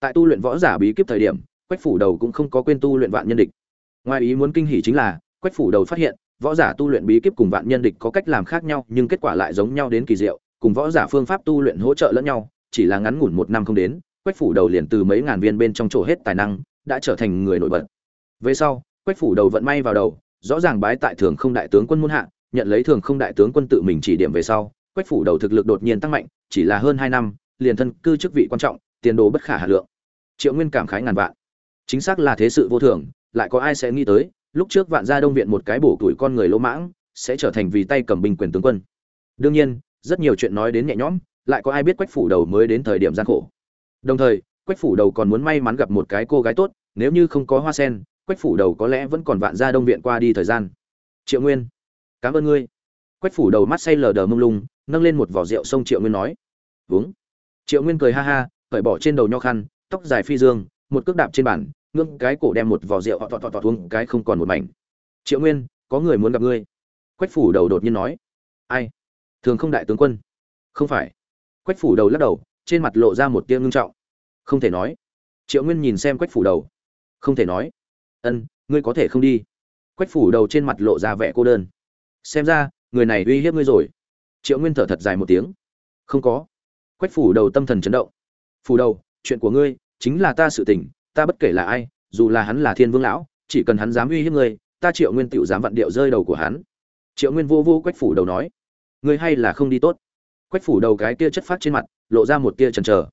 Tại tu luyện võ giả bí kíp thời điểm, quách phủ đầu cũng không có quên tu luyện vạn nhân địch. Ngoài ý muốn kinh hỉ chính là, quách phủ đầu phát hiện, võ giả tu luyện bí kíp cùng vạn nhân địch có cách làm khác nhau, nhưng kết quả lại giống nhau đến kỳ diệu, cùng võ giả phương pháp tu luyện hỗ trợ lẫn nhau, chỉ là ngắn ngủn một năm không đến, quách phủ đầu liền từ mấy ngàn viên bên trong chỗ hết tài năng, đã trở thành người nổi bật. Về sau quách phủ đầu vận may vào đầu, rõ ràng bái tại thường không đại tướng quân muôn hạ, nhận lấy thường không đại tướng quân tự mình chỉ điểm về sau, quách phủ đầu thực lực đột nhiên tăng mạnh, chỉ là hơn hai năm, liền thân cư chức vị quan trọng, tiền đồ bất khả hà lượng. Triệu nguyên cảm khái ngàn vạn. Chính xác là thế sự vô thường, lại có ai sẽ nghĩ tới, lúc trước vạn gia đông viện một cái bổ tuổi con người lỗ mãng, sẽ trở thành vì tay cầm binh quyền tướng quân. Đương nhiên, rất nhiều chuyện nói đến nhẹ nhõm, lại có ai biết quách phủ đầu mới đến thời điểm gian khổ. Đồng thời, quách phủ đầu còn muốn may mắn gặp một cái cô gái tốt, nếu như không có hoa sen quách phủ đầu có lẽ vẫn còn vạn gia đông viện qua đi thời gian. Triệu nguyên, cảm ơn ngươi. Quách phủ đầu mắt say lờ đờ mông lung, nâng lên một vỏ rượu sông triệu nguyên nói. Uống. Triệu nguyên cười ha ha, cởi bỏ trên đầu nho khăn, tóc dài phi dương, một cước đạp trên bàn ngưng cái cổ đem một vỏ rượu họ tọt tọt uống, cái không còn một mảnh. Triệu nguyên, có người muốn gặp ngươi. Quách phủ đầu đột nhiên nói. Ai? Thường không đại tướng quân. Không phải. Quách phủ đầu lắc đầu, trên mặt lộ ra một tia ngưng trọng. Không thể nói. Triệu nguyên nhìn xem quách phủ đầu. Không thể nói ân, ngươi có thể không đi. Quách phủ đầu trên mặt lộ ra vẻ cô đơn. Xem ra, người này uy hiếp ngươi rồi. Triệu nguyên thở thật dài một tiếng. Không có. Quách phủ đầu tâm thần chấn động. Phủ đầu, chuyện của ngươi chính là ta sự tình, ta bất kể là ai, dù là hắn là thiên vương lão, chỉ cần hắn dám uy hiếp ngươi, ta triệu nguyên tựu dám vặn điệu rơi đầu của hắn. Triệu nguyên vô vô quách phủ đầu nói, ngươi hay là không đi tốt. Quách phủ đầu cái kia chất phát trên mặt, lộ ra một tia chần trờ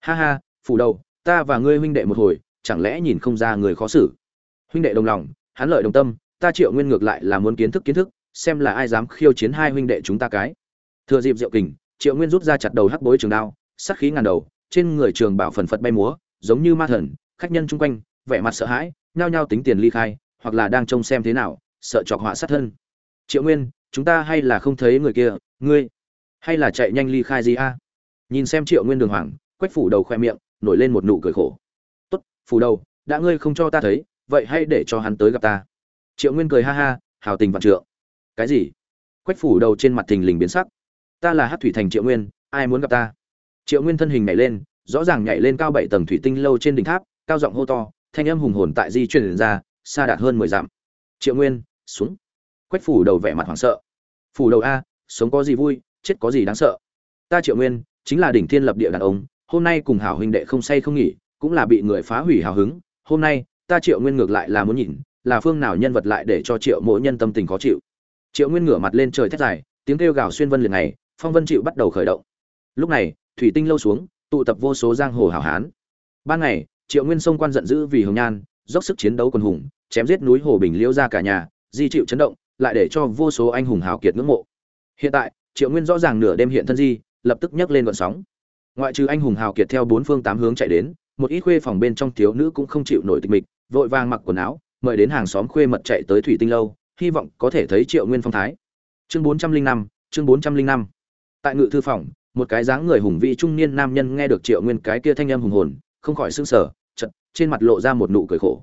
ha ha, phủ đầu, ta và ngươi huynh đệ một hồi, chẳng lẽ nhìn không ra người khó xử? Huynh đệ đồng lòng, hắn lợi đồng tâm, ta triệu nguyên ngược lại là muốn kiến thức kiến thức, xem là ai dám khiêu chiến hai huynh đệ chúng ta cái. Thừa dịp diệu kình, triệu nguyên rút ra chặt đầu hắc bối trường đao sắc khí ngàn đầu, trên người trường bảo phần phật bay múa, giống như ma thần, khách nhân chung quanh, vẻ mặt sợ hãi, nhao nhao tính tiền ly khai, hoặc là đang trông xem thế nào, sợ chọc họa sát thân. Triệu nguyên, chúng ta hay là không thấy người kia, ngươi, hay là chạy nhanh ly khai gì a? Nhìn xem triệu nguyên đường hoàng, quách phủ đầu khoe miệng, nổi lên một nụ cười khổ. Tốt, phủ đầu, đã ngươi không cho ta thấy vậy hãy để cho hắn tới gặp ta. Triệu nguyên cười ha ha, hào tình vạn trượng. Cái gì? Quách phủ đầu trên mặt thình lình biến sắc. Ta là hát thủy thành triệu nguyên, ai muốn gặp ta? Triệu nguyên thân hình nhảy lên, rõ ràng nhảy lên cao bảy tầng thủy tinh lâu trên đỉnh tháp, cao giọng hô to, thanh âm hùng hồn tại di chuyển ra, xa đạt hơn mười dặm. Triệu nguyên, xuống. Quách phủ đầu vẻ mặt hoảng sợ. Phủ đầu a, sống có gì vui, chết có gì đáng sợ. Ta triệu nguyên, chính là đỉnh thiên lập địa đàn ông, hôm nay cùng hảo huynh đệ không say không nghỉ, cũng là bị người phá hủy hào hứng. Hôm nay ta triệu nguyên ngược lại là muốn nhìn, là phương nào nhân vật lại để cho triệu mỗi nhân tâm tình khó chịu. Triệu nguyên ngửa mặt lên trời thét dài, tiếng kêu gào xuyên vân liền này phong vân chịu bắt đầu khởi động. Lúc này, thủy tinh lâu xuống, tụ tập vô số giang hồ hảo hán. Ban ngày, triệu nguyên sông quan giận dữ vì hồng nhan, dốc sức chiến đấu quần hùng, chém giết núi hồ bình liễu ra cả nhà, di chịu chấn động, lại để cho vô số anh hùng hào kiệt ngưỡng mộ. Hiện tại, triệu nguyên rõ ràng nửa đêm hiện thân di, lập tức nhấc lên vận sóng. Ngoại trừ anh hùng hào kiệt theo bốn phương tám hướng chạy đến, một ít khuê phòng bên trong thiếu nữ cũng không chịu nổi tịch mịch vội vàng mặc quần áo, mời đến hàng xóm khuê mật chạy tới thủy tinh lâu, hy vọng có thể thấy triệu nguyên phong thái. Chương bốn trăm linh năm, chương bốn trăm linh năm. Tại ngự thư phòng, một cái dáng người hùng vĩ trung niên nam nhân nghe được triệu nguyên cái kia thanh âm hùng hồn, không khỏi sưng sở chật trên mặt lộ ra một nụ cười khổ.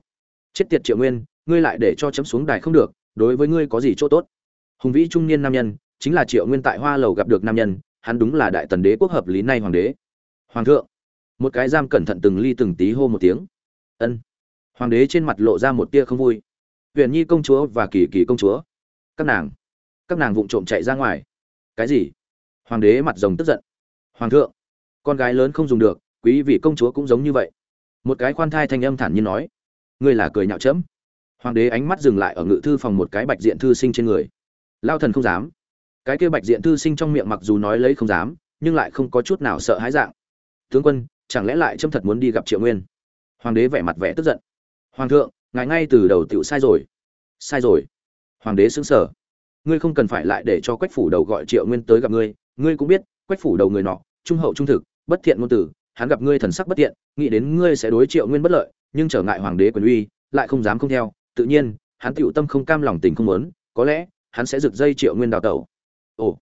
Chết tiệt triệu nguyên, ngươi lại để cho chấm xuống đài không được, đối với ngươi có gì chỗ tốt? Hùng vĩ trung niên nam nhân, chính là triệu nguyên tại hoa lầu gặp được nam nhân, hắn đúng là đại tần đế quốc hợp lý nay hoàng đế. Hoàng thượng. Một cái giam cẩn thận từng ly từng tí hô một tiếng. Ân hoàng đế trên mặt lộ ra một tia không vui. Huyền nhi công chúa và kỳ kỳ công chúa. Các nàng các nàng vụng trộm chạy ra ngoài. Cái gì? Hoàng đế mặt rồng tức giận. Hoàng thượng, con gái lớn không dùng được, quý vị công chúa cũng giống như vậy. Một cái khoan thai thanh âm thản nhiên nói. Ngươi là cười nhạo chấm. Hoàng đế ánh mắt dừng lại ở ngự thư phòng một cái bạch diện thư sinh trên người. Lao thần không dám. Cái kia bạch diện thư sinh trong miệng mặc dù nói lấy không dám, nhưng lại không có chút nào sợ hãi dạng. Tướng quân, chẳng lẽ lại châm thật muốn đi gặp triệu nguyên? Hoàng đế vẻ mặt vẻ tức giận hoàng thượng, ngài ngay từ đầu tựu sai rồi. Sai rồi. Hoàng đế xứng sở ngươi không cần phải lại để cho quách phủ đầu gọi triệu nguyên tới gặp ngươi. Ngươi cũng biết, quách phủ đầu người nọ, trung hậu trung thực, bất thiện ngôn tử. Hắn gặp ngươi thần sắc bất tiện nghĩ đến ngươi sẽ đối triệu nguyên bất lợi, nhưng trở ngại hoàng đế quyền uy, lại không dám không theo. Tự nhiên, hắn tựu tâm không cam lòng tình không muốn, có lẽ, hắn sẽ rực dây triệu nguyên đào tẩu. Ồ,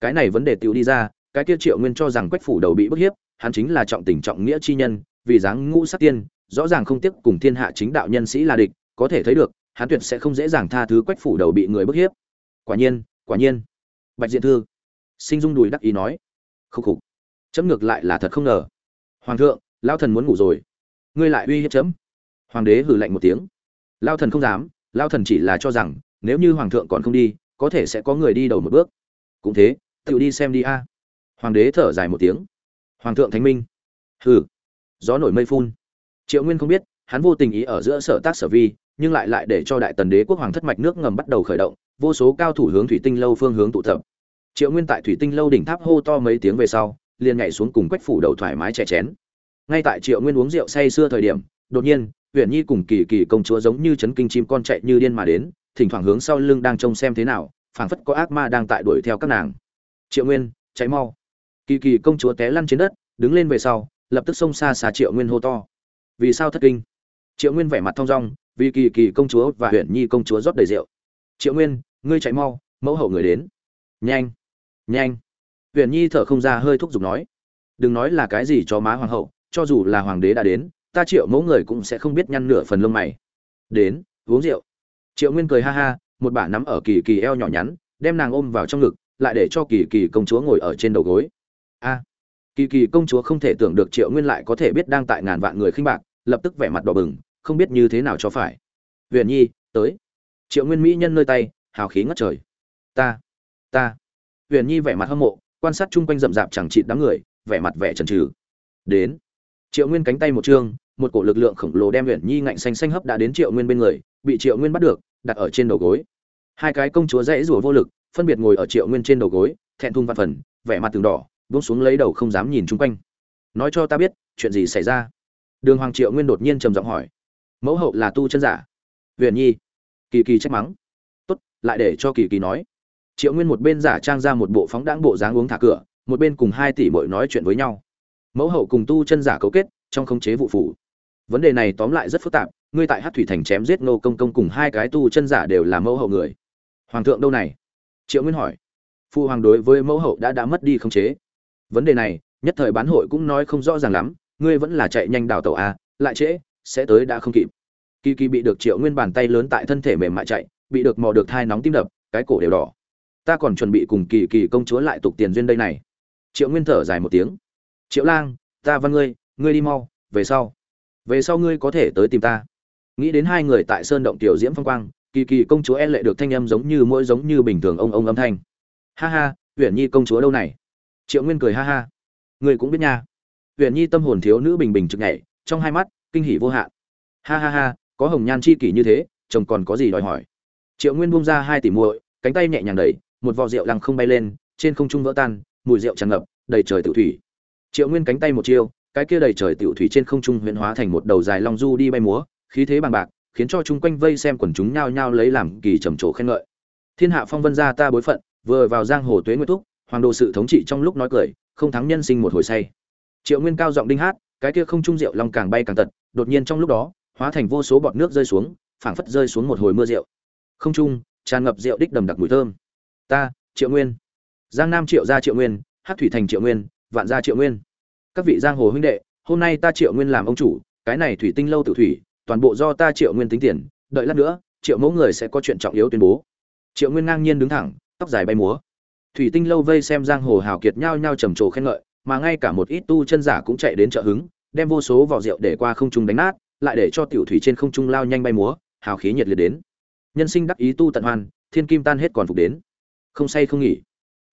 cái này vấn đề tựu đi ra, cái kia triệu nguyên cho rằng quách phủ đầu bị bức hiếp, hắn chính là trọng tình trọng nghĩa chi nhân, vì dáng ngũ sắc tiên rõ ràng không tiếc cùng thiên hạ chính đạo nhân sĩ là địch, có thể thấy được, hắn tuyệt sẽ không dễ dàng tha thứ quách phủ đầu bị người bức hiếp. Quả nhiên quả nhiên. Bạch diện thư, sinh dung đùi đắc ý nói. Khúc khục. Chấm ngược lại là thật không ngờ. Hoàng thượng, lão thần muốn ngủ rồi. Ngươi lại uy hiếp chấm. Hoàng đế hừ lạnh một tiếng. Lão thần không dám, lão thần chỉ là cho rằng, nếu như hoàng thượng còn không đi, có thể sẽ có người đi đầu một bước. Cũng thế, tự đi xem đi a. Hoàng đế thở dài một tiếng. Hoàng thượng thánh minh. Hừ. Gió nổi mây phun triệu nguyên không biết, hắn vô tình ý ở giữa sở tác sở vi, nhưng lại lại để cho đại tần đế quốc hoàng thất mạch nước ngầm bắt đầu khởi động, vô số cao thủ hướng thủy tinh lâu phương hướng tụ tập. Triệu nguyên tại thủy tinh lâu đỉnh tháp hô to mấy tiếng về sau, liền nhảy xuống cùng quách phủ đầu thoải mái chè chén. Ngay tại triệu nguyên uống rượu say xưa thời điểm, đột nhiên huyện nhi cùng kỳ kỳ công chúa giống như chấn kinh chim con chạy như điên mà đến, thỉnh thoảng hướng sau lưng đang trông xem thế nào, phảng phất có ác ma đang tại đuổi theo các nàng. Triệu nguyên cháy mau. Kỳ kỳ công chúa té lăn trên đất, đứng lên về sau, lập tức xông xa xa triệu nguyên hô to vì sao thất kinh? Triệu nguyên vẻ mặt thong dong, vì kỳ kỳ công chúa và huyện nhi công chúa rót đầy rượu. Triệu nguyên, ngươi chạy mau, mẫu hậu người đến. Nhanh nhanh. Huyện nhi thở không ra hơi thúc giục nói. Đừng nói là cái gì cho má hoàng hậu, cho dù là hoàng đế đã đến, ta triệu mẫu người cũng sẽ không biết nhăn nửa phần lông mày. Đến, uống rượu. Triệu nguyên cười ha ha, một bả nắm ở kỳ kỳ eo nhỏ nhắn, đem nàng ôm vào trong ngực, lại để cho kỳ kỳ công chúa ngồi ở trên đầu gối kỳ kỳ công chúa không thể tưởng được triệu nguyên lại có thể biết đang tại ngàn vạn người khinh bạc, lập tức vẻ mặt đỏ bừng, không biết như thế nào cho phải. Huyền nhi, tới. Triệu nguyên mỹ nhân nơi tay, hào khí ngất trời. Ta ta. Huyền nhi vẻ mặt hâm mộ, quan sát chung quanh rậm rạp chẳng chịt đám người, vẻ mặt vẻ trần trừ đến. Triệu nguyên cánh tay một chương một cổ lực lượng khổng lồ đem huyền nhi ngạnh xanh xanh hấp đã đến triệu nguyên bên người, bị triệu nguyên bắt được, đặt ở trên đầu gối. Hai cái công chúa dãy rủa vô lực, phân biệt ngồi ở triệu nguyên trên đầu gối, thẹn thùng văn phần, vẻ mặt từng đỏ buông xuống lấy đầu không dám nhìn chung quanh. Nói cho ta biết, chuyện gì xảy ra? Đường hoàng triệu nguyên đột nhiên trầm giọng hỏi. Mẫu hậu là tu chân giả? Huyền nhi. Kỳ kỳ trách mắng. Tốt, lại để cho kỳ kỳ nói. Triệu nguyên một bên giả trang ra một bộ phóng đãng bộ dáng uống thả cửa, một bên cùng hai tỷ muội nói chuyện với nhau. Mẫu hậu cùng tu chân giả cấu kết, trong khống chế vụ phủ. Vấn đề này tóm lại rất phức tạp, ngươi tại hát thủy thành chém giết nô công công cùng hai cái tu chân giả đều là mẫu hậu người. Hoàng thượng đâu này? Triệu nguyên hỏi. Phu hoàng đối với mẫu hậu đã đã mất đi khống chế vấn đề này, nhất thời bán hội cũng nói không rõ ràng lắm, ngươi vẫn là chạy nhanh đào tàu a, lại trễ, sẽ tới đã không kịp. Kỳ kỳ bị được triệu nguyên bàn tay lớn tại thân thể mềm mại chạy, bị được mò được thai nóng tim đập, cái cổ đều đỏ. Ta còn chuẩn bị cùng kỳ kỳ công chúa lại tục tiền duyên đây này. Triệu nguyên thở dài một tiếng. Triệu lang, ta văn ngươi ngươi đi mau, về sau. Về sau ngươi có thể tới tìm ta. Nghĩ đến hai người tại sơn động tiểu diễm phong quang, kỳ kỳ công chúa e lệ được thanh âm giống như, mỗi giống như bình thường ông ông âm thanh. Ha ha huyền nhi công chúa đâu này? Triệu nguyên cười ha ha. Người cũng biết nha. Huyền nhi tâm hồn thiếu nữ bình bình trực nhảy, trong hai mắt, kinh hỉ vô hạn. Ha ha ha, có hồng nhan chi kỷ như thế, chồng còn có gì đòi hỏi? Triệu nguyên buông ra hai tỷ muội, cánh tay nhẹ nhàng đẩy, một vò rượu lăng không bay lên, trên không trung vỡ tan, mùi rượu tràn ngập, đầy trời tự thủy. Triệu nguyên cánh tay một chiêu, cái kia đầy trời tự thủy trên không trung huyễn hóa thành một đầu dài long du đi bay múa, khí thế bằng bạc, khiến cho chung quanh vây xem quần chúng nhao nhao lấy làm kỳ trầm trồ khen ngợi. Thiên hạ phong vân gia ta bối phận, vừa vào giang hồ tuế nguyệt thúc hoàng đồ sự thống trị trong lúc nói cười, không thắng nhân sinh một hồi say. Triệu nguyên cao giọng đinh hát, cái kia không trung rượu long càng bay càng tật, đột nhiên trong lúc đó, hóa thành vô số bọt nước rơi xuống, phảng phất rơi xuống một hồi mưa rượu. Không trung, tràn ngập rượu đích đầm đặc mùi thơm. Ta, triệu nguyên. Giang nam triệu gia triệu nguyên hát thủy thành triệu nguyên, vạn gia triệu nguyên. Các vị giang hồ huynh đệ, hôm nay ta triệu nguyên làm ông chủ, cái này thủy tinh lâu tự thủy, toàn bộ do ta triệu nguyên tính tiền, đợi lát nữa, triệu mẫu người sẽ có chuyện trọng yếu tuyên bố. Triệu nguyên ngang nhiên đứng thẳng, tóc dài bay múa thủy tinh lâu vây xem giang hồ hào kiệt nhao nhao trầm trồ khen ngợi, mà ngay cả một ít tu chân giả cũng chạy đến chợ hứng, đem vô số vỏ rượu để qua không trung đánh nát, lại để cho tiểu thủy trên không trung lao nhanh bay múa, hào khí nhiệt liệt đến. Nhân sinh đắc ý tu tận hoan thiên kim tan hết còn phục đến. Không say không nghỉ,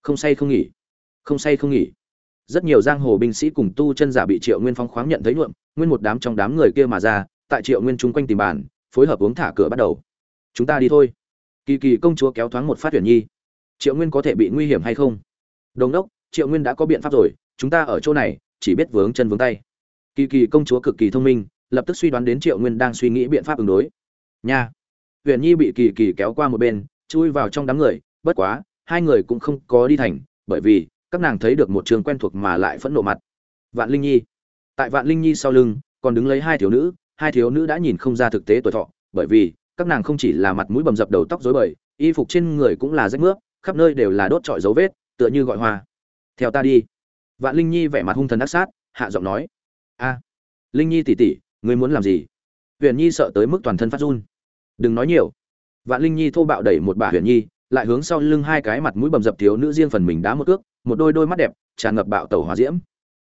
không say không nghỉ, không say không nghỉ. Rất nhiều giang hồ binh sĩ cùng tu chân giả bị triệu nguyên phong khoáng nhận thấy nhuộm, nguyên một đám trong đám người kia mà ra, tại triệu nguyên chung quanh tìm bàn, phối hợp uống thả cửa bắt đầu. Chúng ta đi thôi. Kỳ kỳ công chúa kéo thoáng một phát tuyển nhi triệu nguyên có thể bị nguy hiểm hay không? Đồng đốc triệu nguyên đã có biện pháp rồi, chúng ta ở chỗ này, chỉ biết vướng chân vướng tay. Kỳ kỳ công chúa cực kỳ thông minh, lập tức suy đoán đến triệu nguyên đang suy nghĩ biện pháp ứng đối. Nha! Huyền nhi bị kỳ kỳ kéo qua một bên, chui vào trong đám người, bất quá, hai người cũng không có đi thành, bởi vì, các nàng thấy được một trường quen thuộc mà lại phẫn nộ mặt. Vạn linh nhi. Tại vạn linh nhi sau lưng, còn đứng lấy hai thiếu nữ, hai thiếu nữ đã nhìn không ra thực tế tuổi thọ, bởi vì, các nàng không chỉ là mặt mũi bầm dập đầu tóc rối bời, y phục trên người cũng là rách mướp khắp nơi đều là đốt trọi dấu vết, tựa như gọi hoa. Theo ta đi. Vạn linh nhi vẻ mặt hung thần ác sát, hạ giọng nói. A. Linh nhi tỉ tỉ, ngươi muốn làm gì? Huyền nhi sợ tới mức toàn thân phát run. Đừng nói nhiều. Vạn linh nhi thô bạo đẩy một bà huyền nhi, lại hướng sau lưng hai cái mặt mũi bầm dập thiếu nữ riêng phần mình đá một cước, một đôi đôi mắt đẹp, tràn ngập bạo tẩu hóa diễm.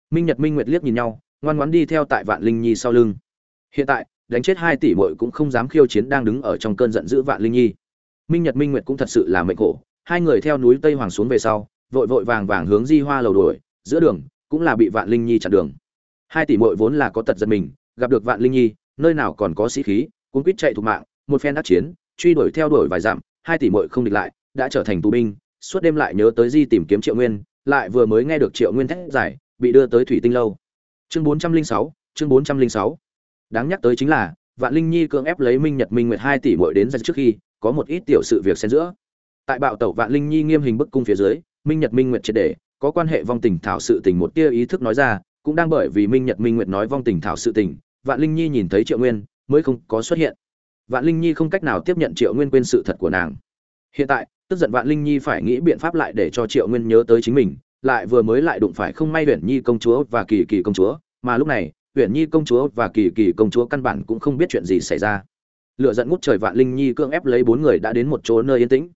Minh nhật minh nguyệt liếc nhìn nhau, ngoan ngoãn đi theo tại vạn linh nhi sau lưng. Hiện tại, đánh chết hai tỷ muội cũng không dám khiêu chiến đang đứng ở trong cơn giận dữ vạn linh nhi. Minh nhật minh nguyệt cũng thật sự là mệnh khổ hai người theo núi tây hoàng xuống về sau, vội vội vàng vàng hướng di hoa lầu đuổi, giữa đường cũng là bị vạn linh nhi chặn đường. Hai tỷ muội vốn là có tật giật mình, gặp được vạn linh nhi, nơi nào còn có sĩ khí, cuốn quýt chạy thục mạng, một phen đắc chiến, truy đuổi theo đuổi vài dặm, hai tỷ muội không địch lại, đã trở thành tù binh, suốt đêm lại nhớ tới di tìm kiếm triệu nguyên, lại vừa mới nghe được triệu nguyên thét giải, bị đưa tới thủy tinh lâu. Chương bốn trăm linh sáu, chương bốn trăm linh sáu. Đáng nhắc tới chính là, vạn linh nhi cưỡng ép lấy minh nhật minh nguyệt hai tỷ muội đến ra trước khi có một ít tiểu sự việc xen giữa tại bạo tẩu vạn linh nhi nghiêm hình bức cung phía dưới, minh nhật minh nguyệt triệt để, có quan hệ vong tình thảo sự tình một tia ý thức nói ra, cũng đang bởi vì minh nhật minh nguyệt nói vong tình thảo sự tình, vạn linh nhi nhìn thấy triệu nguyên, mới không có xuất hiện. Vạn linh nhi không cách nào tiếp nhận triệu nguyên quên sự thật của nàng. Hiện tại, tức giận vạn linh nhi phải nghĩ biện pháp lại để cho triệu nguyên nhớ tới chính mình, lại vừa mới lại đụng phải không may huyền nhi công chúa và kỳ kỳ công chúa, mà lúc này huyền nhi công chúa và kỳ kỳ công chúa căn bản cũng không biết chuyện gì xảy ra. Lựa dẫn ngút trời vạn linh nhi cưỡng ép lấy bốn người đã đến một chỗ nơi yên tĩnh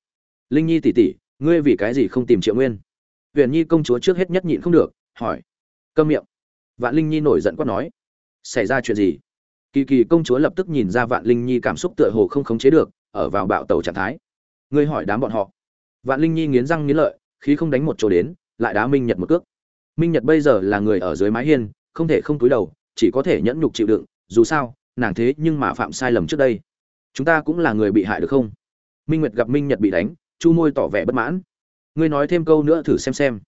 linh nhi tỉ tỉ ngươi vì cái gì không tìm triệu nguyên? Huyền nhi công chúa trước hết nhất nhịn không được, hỏi. Câm miệng. Vạn linh nhi nổi giận quát nói. Xảy ra chuyện gì? Kỳ kỳ công chúa lập tức nhìn ra vạn linh nhi cảm xúc tựa hồ không khống chế được, ở vào bạo tàu trạng thái. Ngươi hỏi đám bọn họ. Vạn linh nhi nghiến răng nghiến lợi, khí không đánh một chỗ đến, lại đá minh nhật một cước. Minh nhật bây giờ là người ở dưới mái hiên, không thể không túi đầu, chỉ có thể nhẫn nhục chịu đựng, dù sao, nàng thế nhưng mà phạm sai lầm trước đây. Chúng ta cũng là người bị hại được không? Minh nguyệt gặp minh nhật bị đánh chu môi tỏ vẻ bất mãn. Ngươi nói thêm câu nữa thử xem xem.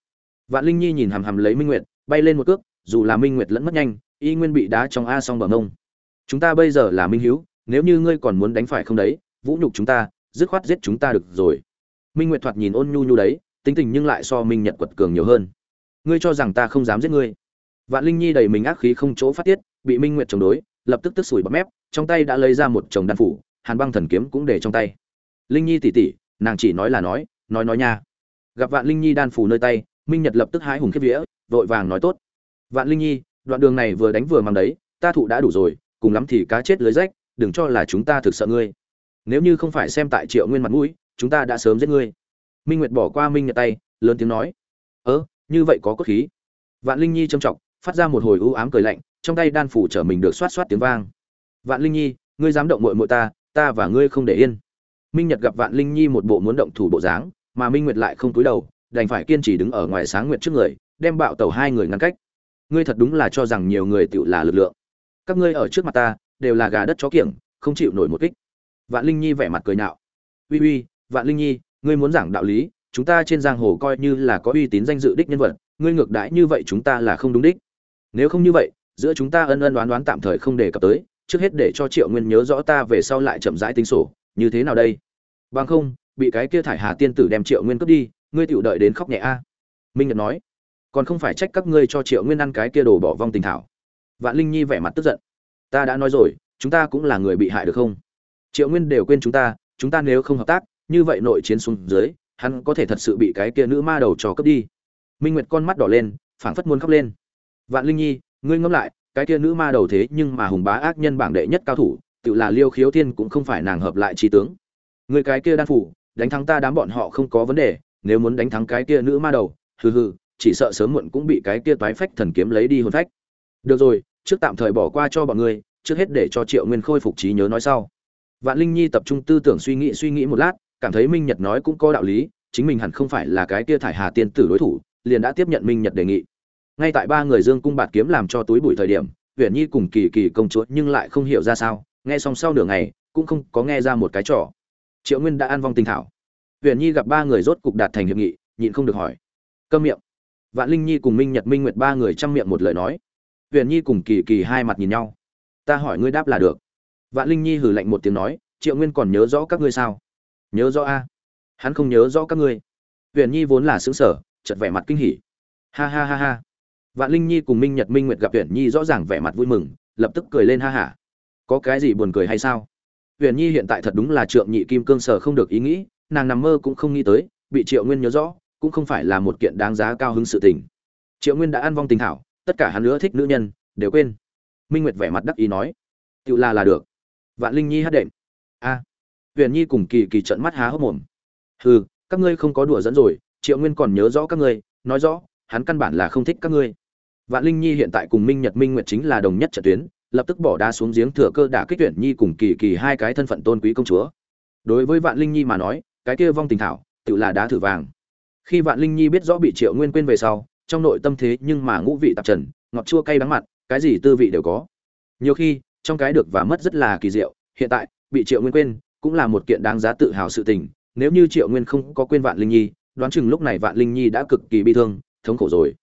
Vạn linh nhi nhìn hằm hằm lấy minh nguyệt, bay lên một cước, dù là minh nguyệt lẫn mất nhanh, y nguyên bị đá trong a xong bờ ngông chúng ta bây giờ là minh hữu nếu như ngươi còn muốn đánh phải không đấy, vũ nhục chúng ta, dứt khoát giết chúng ta được rồi. Minh nguyệt thoạt nhìn ôn nhu nhu đấy, tính tình nhưng lại so minh nhật quật cường nhiều hơn. Ngươi cho rằng ta không dám giết ngươi? Vạn linh nhi đầy mình ác khí không chỗ phát tiết, bị minh nguyệt chống đối, lập tức tức sủi bắp mép, trong tay đã lấy ra một chồng đan phủ, hàn băng thần kiếm cũng để trong tay. Linh nhi tỉ tỉ nàng chỉ nói là nói nói nói nha. Gặp vạn linh nhi đan phủ nơi tay, minh nhật lập tức hái hùng khiếp vía, vội vàng nói tốt. Vạn linh nhi, đoạn đường này vừa đánh vừa mang đấy, ta thụ đã đủ rồi, cùng lắm thì cá chết lưới rách, đừng cho là chúng ta thực sợ ngươi. Nếu như không phải xem tại triệu nguyên mặt mũi, chúng ta đã sớm giết ngươi. Minh nguyệt bỏ qua minh nhật tay, lớn tiếng nói. Ớ như vậy có cốt khí. Vạn linh nhi trầm trọng phát ra một hồi ưu ám cười lạnh, trong tay đan phủ trở mình được xoát xoát tiếng vang. Vạn linh nhi, ngươi dám động mội mội ta ta và ngươi không để yên minh nhật gặp vạn linh nhi một bộ muốn động thủ bộ dáng, mà minh nguyệt lại không túi đầu, đành phải kiên trì đứng ở ngoài sáng nguyệt trước người, đem bạo tàu hai người ngăn cách. Ngươi thật đúng là cho rằng nhiều người tựu là lực lượng. Các ngươi ở trước mặt ta, đều là gà đất chó kiểng, không chịu nổi một kích. Vạn linh nhi vẻ mặt cười nhạo. Uy uy, vạn linh nhi, ngươi muốn giảng đạo lý, chúng ta trên giang hồ coi như là có uy tín danh dự đích nhân vật, ngươi ngược đãi như vậy chúng ta là không đúng đích. Nếu không như vậy, giữa chúng ta ân ân đoán đoán tạm thời không đề cập tới, trước hết để cho triệu nguyên nhớ rõ ta về sau lại chậm rãi tính sổ như thế nào đây? Bằng không, bị cái kia thải hà tiên tử đem triệu nguyên cướp đi, ngươi tựu đợi đến khóc nhẹ a. Minh nhật nói. Còn không phải trách các ngươi cho triệu nguyên ăn cái kia đồ bỏ vong tình thảo. Vạn linh nhi vẻ mặt tức giận. Ta đã nói rồi, chúng ta cũng là người bị hại được không? Triệu nguyên đều quên chúng ta chúng ta nếu không hợp tác, như vậy nội chiến xuống dưới, hắn có thể thật sự bị cái kia nữ ma đầu trò cướp đi. Minh nguyệt con mắt đỏ lên, phảng phất muốn khóc lên. Vạn linh nhi, ngươi ngẫm lại, cái kia nữ ma đầu thế nhưng mà hùng bá ác nhân bảng đệ nhất cao thủ tự là liêu khiếu thiên cũng không phải nàng hợp lại trí tướng. Người cái kia đan phủ, đánh thắng ta đám bọn họ không có vấn đề, nếu muốn đánh thắng cái kia nữ ma đầu, hừ hừ, chỉ sợ sớm muộn cũng bị cái kia toái phách thần kiếm lấy đi hồn phách. Được rồi, trước tạm thời bỏ qua cho bọn ngươi, trước hết để cho triệu nguyên khôi phục trí nhớ nói sau. Vạn linh nhi tập trung tư tưởng suy nghĩ suy nghĩ một lát, cảm thấy minh nhật nói cũng có đạo lý, chính mình hẳn không phải là cái kia thải hà tiên tử đối thủ, liền đã tiếp nhận minh nhật đề nghị. Ngay tại ba người dương cung bạt kiếm làm cho túi bụi thời điểm huyện nhi cùng kỳ kỳ công chúa nhưng lại không hiểu ra sao nghe xong sau nửa ngày, cũng không có nghe ra một cái trò. Triệu nguyên đã an vong tinh thảo. Huyền nhi gặp ba người rốt cục đạt thành hiệp nghị, nhịn không được hỏi. Câm miệng. Vạn linh nhi cùng minh nhật minh nguyệt ba người chăm miệng một lời nói. Huyền nhi cùng kỳ kỳ hai mặt nhìn nhau. Ta hỏi ngươi đáp là được. Vạn linh nhi hừ lạnh một tiếng nói, triệu nguyên còn nhớ rõ các ngươi sao? Nhớ rõ a. Hắn không nhớ rõ các ngươi. Huyền nhi vốn là xứng sở chật vẻ mặt kinh hỉ. Ha ha ha ha. Vạn linh nhi cùng minh nhật minh nguyệt gặp huyền nhi rõ ràng vẻ mặt vui mừng, lập tức cười lên ha hả có cái gì buồn cười hay sao? Huyền nhi hiện tại thật đúng là trượng nhị kim cương sở không được ý nghĩ, nàng nằm mơ cũng không nghĩ tới, bị triệu nguyên nhớ rõ, cũng không phải là một kiện đáng giá cao hứng sự tình. Triệu nguyên đã ăn vong tình thảo tất cả hắn nữa thích nữ nhân, đều quên. Minh nguyệt vẻ mặt đắc ý nói tự là là được. Vạn linh nhi hát đệm, a. Huyền nhi cùng kỳ kỳ trận mắt há hốc mồm, hừ, các ngươi không có đùa dẫn rồi, triệu nguyên còn nhớ rõ các ngươi, nói rõ, hắn căn bản là không thích các ngươi. Vạn linh nhi hiện tại cùng minh nhật minh nguyệt chính là đồng nhất trận tuyến lập tức bỏ đá xuống giếng thừa cơ đả kích tuyển nhi cùng kỳ kỳ hai cái thân phận tôn quý công chúa. Đối với vạn linh nhi mà nói, cái kia vong tình thảo, tự là đá thử vàng. Khi vạn linh nhi biết rõ bị triệu nguyên quên về sau, trong nội tâm thế nhưng mà ngũ vị tạp trần, ngọt chua cay đắng mặn cái gì tư vị đều có. Nhiều khi, trong cái được và mất rất là kỳ diệu, hiện tại, bị triệu nguyên quên, cũng là một kiện đáng giá tự hào sự tình, nếu như triệu nguyên không có quên vạn linh nhi, đoán chừng lúc này vạn linh nhi đã cực kỳ bi thương, thống khổ rồi.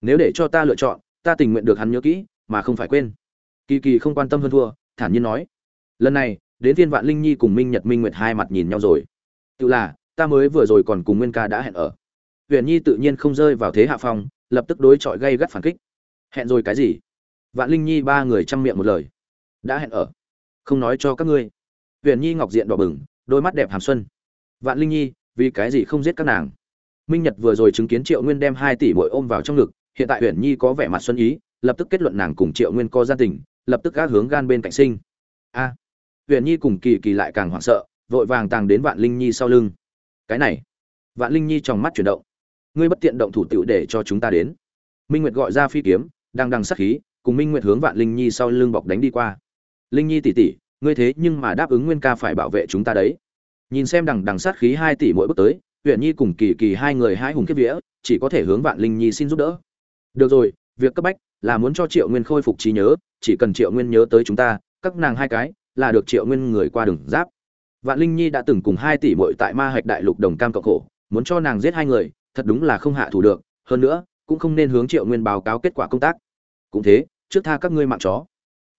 Nếu để cho ta lựa chọn, ta tình nguyện được hắn nhớ kỹ, mà không phải quên kỳ kỳ không quan tâm hơn thua, thản nhiên nói. Lần này, đến thiên vạn linh nhi cùng minh nhật minh nguyệt hai mặt nhìn nhau rồi. Tự là, ta mới vừa rồi còn cùng nguyên ca đã hẹn ở. Huyền nhi tự nhiên không rơi vào thế hạ phong, lập tức đối chọi gây gắt phản kích. Hẹn rồi cái gì? Vạn linh nhi ba người chăm miệng một lời. Đã hẹn ở. Không nói cho các ngươi. Huyền nhi ngọc diện đỏ bừng, đôi mắt đẹp hàm xuân. Vạn linh nhi, vì cái gì không giết các nàng? Minh nhật vừa rồi chứng kiến triệu nguyên đem hai tỷ bội ôm vào trong ngực, hiện tại huyền nhi có vẻ mặt xuân ý, lập tức kết luận nàng cùng triệu nguyên có gia tình lập tức gác hướng gan bên cạnh sinh. A, huyền nhi cùng kỳ kỳ lại càng hoảng sợ, vội vàng tàng đến vạn linh nhi sau lưng. Cái này, vạn linh nhi trong mắt chuyển động. Ngươi bất tiện động thủ tiểu để cho chúng ta đến. Minh nguyệt gọi ra phi kiếm, đang đằng sát khí, cùng minh nguyệt hướng vạn linh nhi sau lưng bọc đánh đi qua. Linh nhi tỷ tỷ ngươi thế nhưng mà đáp ứng nguyên ca phải bảo vệ chúng ta đấy. Nhìn xem đằng đằng sát khí hai tỷ mỗi bước tới huyện nhi cùng kỳ kỳ hai người hai hùng kiếp vía, chỉ có thể hướng vạn linh nhi xin giúp đỡ. Được rồi, việc cấp bách là muốn cho triệu nguyên khôi phục trí nhớ, chỉ cần triệu nguyên nhớ tới chúng ta, các nàng hai cái, là được triệu nguyên người qua đường giáp. Vạn linh nhi đã từng cùng hai tỷ muội tại ma hạch đại lục đồng cam cộng khổ, muốn cho nàng giết hai người, thật đúng là không hạ thủ được, hơn nữa, cũng không nên hướng triệu nguyên báo cáo kết quả công tác. Cũng thế, trước tha các ngươi mạng chó.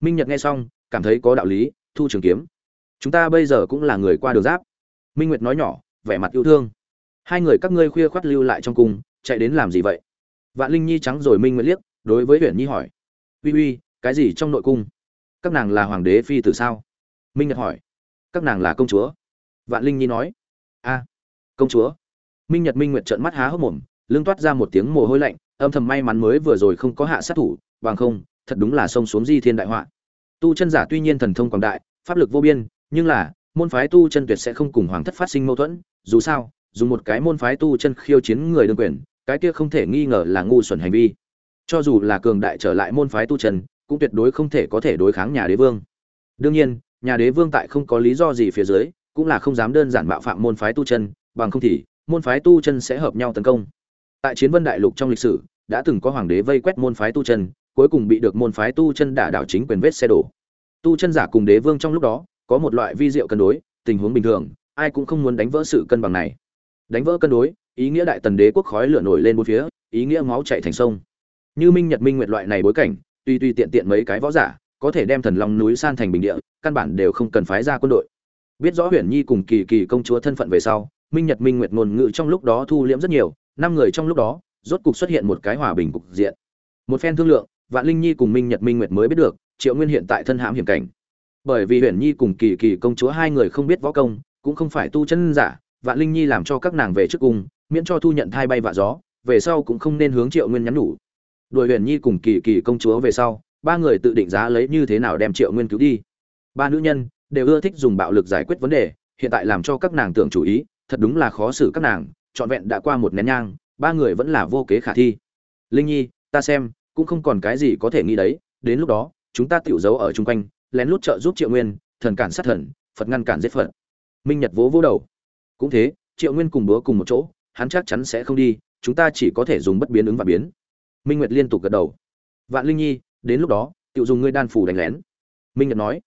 Minh nhật nghe xong, cảm thấy có đạo lý, thu trường kiếm. Chúng ta bây giờ cũng là người qua đường giáp. Minh nguyệt nói nhỏ, vẻ mặt yêu thương. Hai người các ngươi khuya khoắt lưu lại trong cung, chạy đến làm gì vậy? Vạn linh nhi trắng rồi minh nguyệt liếc đối với huyện nhi hỏi. Uy uy, cái gì trong nội cung? Các nàng là hoàng đế phi tử sao? Minh nhật hỏi. Các nàng là công chúa. Vạn linh nhi nói. A, công chúa. Minh nhật minh nguyệt trợn mắt há hốc mồm, lưng toát ra một tiếng mồ hôi lạnh, âm thầm may mắn mới vừa rồi không có hạ sát thủ, bằng không, thật đúng là sông xuống di thiên đại họa. Tu chân giả tuy nhiên thần thông quảng đại, pháp lực vô biên, nhưng là, môn phái tu chân tuyệt sẽ không cùng hoàng thất phát sinh mâu thuẫn, dù sao, dùng một cái môn phái tu chân khiêu chiến người đương quyền, cái kia không thể nghi ngờ là ngu xuẩn hành vi cho dù là cường đại trở lại môn phái tu chân cũng tuyệt đối không thể có thể đối kháng nhà đế vương. Đương nhiên, nhà đế vương tại không có lý do gì phía dưới, cũng là không dám đơn giản bạo phạm môn phái tu chân bằng không thì, môn phái tu chân sẽ hợp nhau tấn công. Tại chiến vân đại lục trong lịch sử, đã từng có hoàng đế vây quét môn phái tu chân cuối cùng bị được môn phái tu chân đả đảo chính quyền vết xe đổ. Tu chân giả cùng đế vương trong lúc đó, có một loại vi diệu cân đối, tình huống bình thường, ai cũng không muốn đánh vỡ sự cân bằng này. Đánh vỡ cân đối, ý nghĩa đại tần đế quốc khói lửa nổi lên bốn phía, ý nghĩa máu chảy thành sông như minh nhật minh nguyệt loại này bối cảnh, tuy tuy tiện tiện mấy cái võ giả, có thể đem thần long núi san thành bình địa, căn bản đều không cần phái ra quân đội. Biết rõ huyền nhi cùng kỳ kỳ công chúa thân phận về sau, minh nhật minh nguyệt ngôn ngữ trong lúc đó thu liễm rất nhiều, năm người trong lúc đó, rốt cục xuất hiện một cái hòa bình cục diện. Một phen thương lượng, vạn linh nhi cùng minh nhật minh nguyệt mới biết được, triệu nguyên hiện tại thân hãm hiểm cảnh. Bởi vì huyền nhi cùng kỳ kỳ công chúa hai người không biết võ công, cũng không phải tu chân giả, vạn linh nhi làm cho các nàng về trước cung, miễn cho thu nhận thai bay vạ gió, về sau cũng không nên hướng triệu nguyên nhắn nhủ đuổi huyền nhi cùng kỳ kỳ công chúa về sau, ba người tự định giá lấy như thế nào đem triệu nguyên cứu đi. Ba nữ nhân đều ưa thích dùng bạo lực giải quyết vấn đề, hiện tại làm cho các nàng tưởng chủ ý, thật đúng là khó xử các nàng, trọn vẹn đã qua một nén nhang, ba người vẫn là vô kế khả thi. Linh nhi, ta xem, cũng không còn cái gì có thể nghĩ đấy, đến lúc đó, chúng ta tiểu giấu ở chung quanh, lén lút trợ giúp triệu nguyên, thần cản sát thần, phật ngăn cản giết phật. Minh nhật vỗ vỗ đầu. Cũng thế, triệu nguyên cùng búa cùng một chỗ, hắn chắc chắn sẽ không đi, chúng ta chỉ có thể dùng bất biến ứng và biến minh nguyệt liên tục gật đầu. Vạn linh nhi, đến lúc đó tự dùng ngươi đan phủ đánh lén. Minh nhật nói.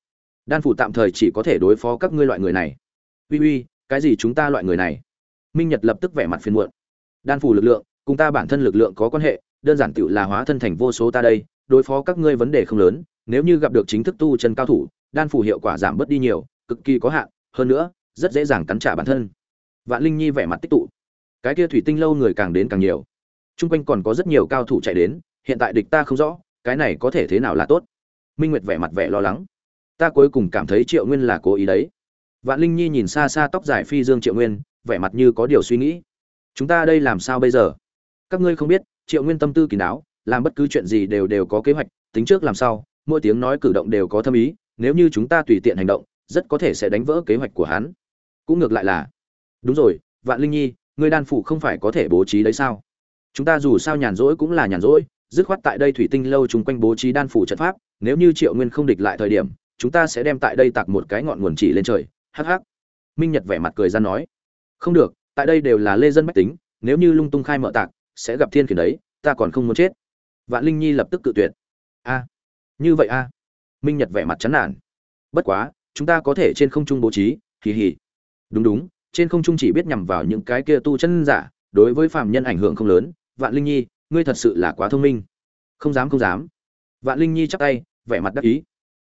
Đan phủ tạm thời chỉ có thể đối phó các ngươi loại người này. Uy uy, cái gì chúng ta loại người này? Minh nhật lập tức vẻ mặt phiền muộn. Đan phủ lực lượng, cùng ta bản thân lực lượng có quan hệ, đơn giản tự là hóa thân thành vô số ta đây, đối phó các ngươi vấn đề không lớn, nếu như gặp được chính thức tu chân cao thủ, đan phủ hiệu quả giảm bớt đi nhiều, cực kỳ có hạn, hơn nữa, rất dễ dàng cắn trả bản thân. Vạn linh nhi vẻ mặt tích tụ. Cái kia thủy tinh lâu người càng đến càng nhiều chung quanh còn có rất nhiều cao thủ chạy đến, hiện tại địch ta không rõ, cái này có thể thế nào là tốt? Minh nguyệt vẻ mặt vẻ lo lắng. Ta cuối cùng cảm thấy triệu nguyên là cố ý đấy. Vạn linh nhi nhìn xa xa tóc dài phi dương triệu nguyên, vẻ mặt như có điều suy nghĩ. Chúng ta đây làm sao bây giờ? Các ngươi không biết, triệu nguyên tâm tư kỳ đáo làm bất cứ chuyện gì đều đều có kế hoạch, tính trước làm sao mỗi tiếng nói cử động đều có thâm ý, nếu như chúng ta tùy tiện hành động, rất có thể sẽ đánh vỡ kế hoạch của hắn. Cũng ngược lại là, đúng rồi, vạn linh nhi, ngươi đan phủ không phải có thể bố trí đấy sao? Chúng ta dù sao nhàn rỗi cũng là nhàn rỗi, dứt khoát tại đây thủy tinh lâu chung quanh bố trí đan phủ trận pháp, nếu như triệu nguyên không địch lại thời điểm, chúng ta sẽ đem tại đây tạc một cái ngọn nguồn chỉ lên trời. Hắc hắc. Minh nhật vẻ mặt cười ra nói. Không được, tại đây đều là lê dân bách tính, nếu như lung tung khai mở tạc, sẽ gặp thiên khiển đấy, ta còn không muốn chết. Vạn linh nhi lập tức cự tuyệt. A. Như vậy a. Minh nhật vẻ mặt chán nản. Bất quá, chúng ta có thể trên không trung bố trí kỳ hỉ đúng đúng, trên không trung chỉ biết nhằm vào những cái kia tu chân giả, đối với phạm nhân ảnh hưởng không lớn vạn linh nhi, ngươi thật sự là quá thông minh. Không dám không dám. Vạn linh nhi chắc tay, vẻ mặt đắc ý.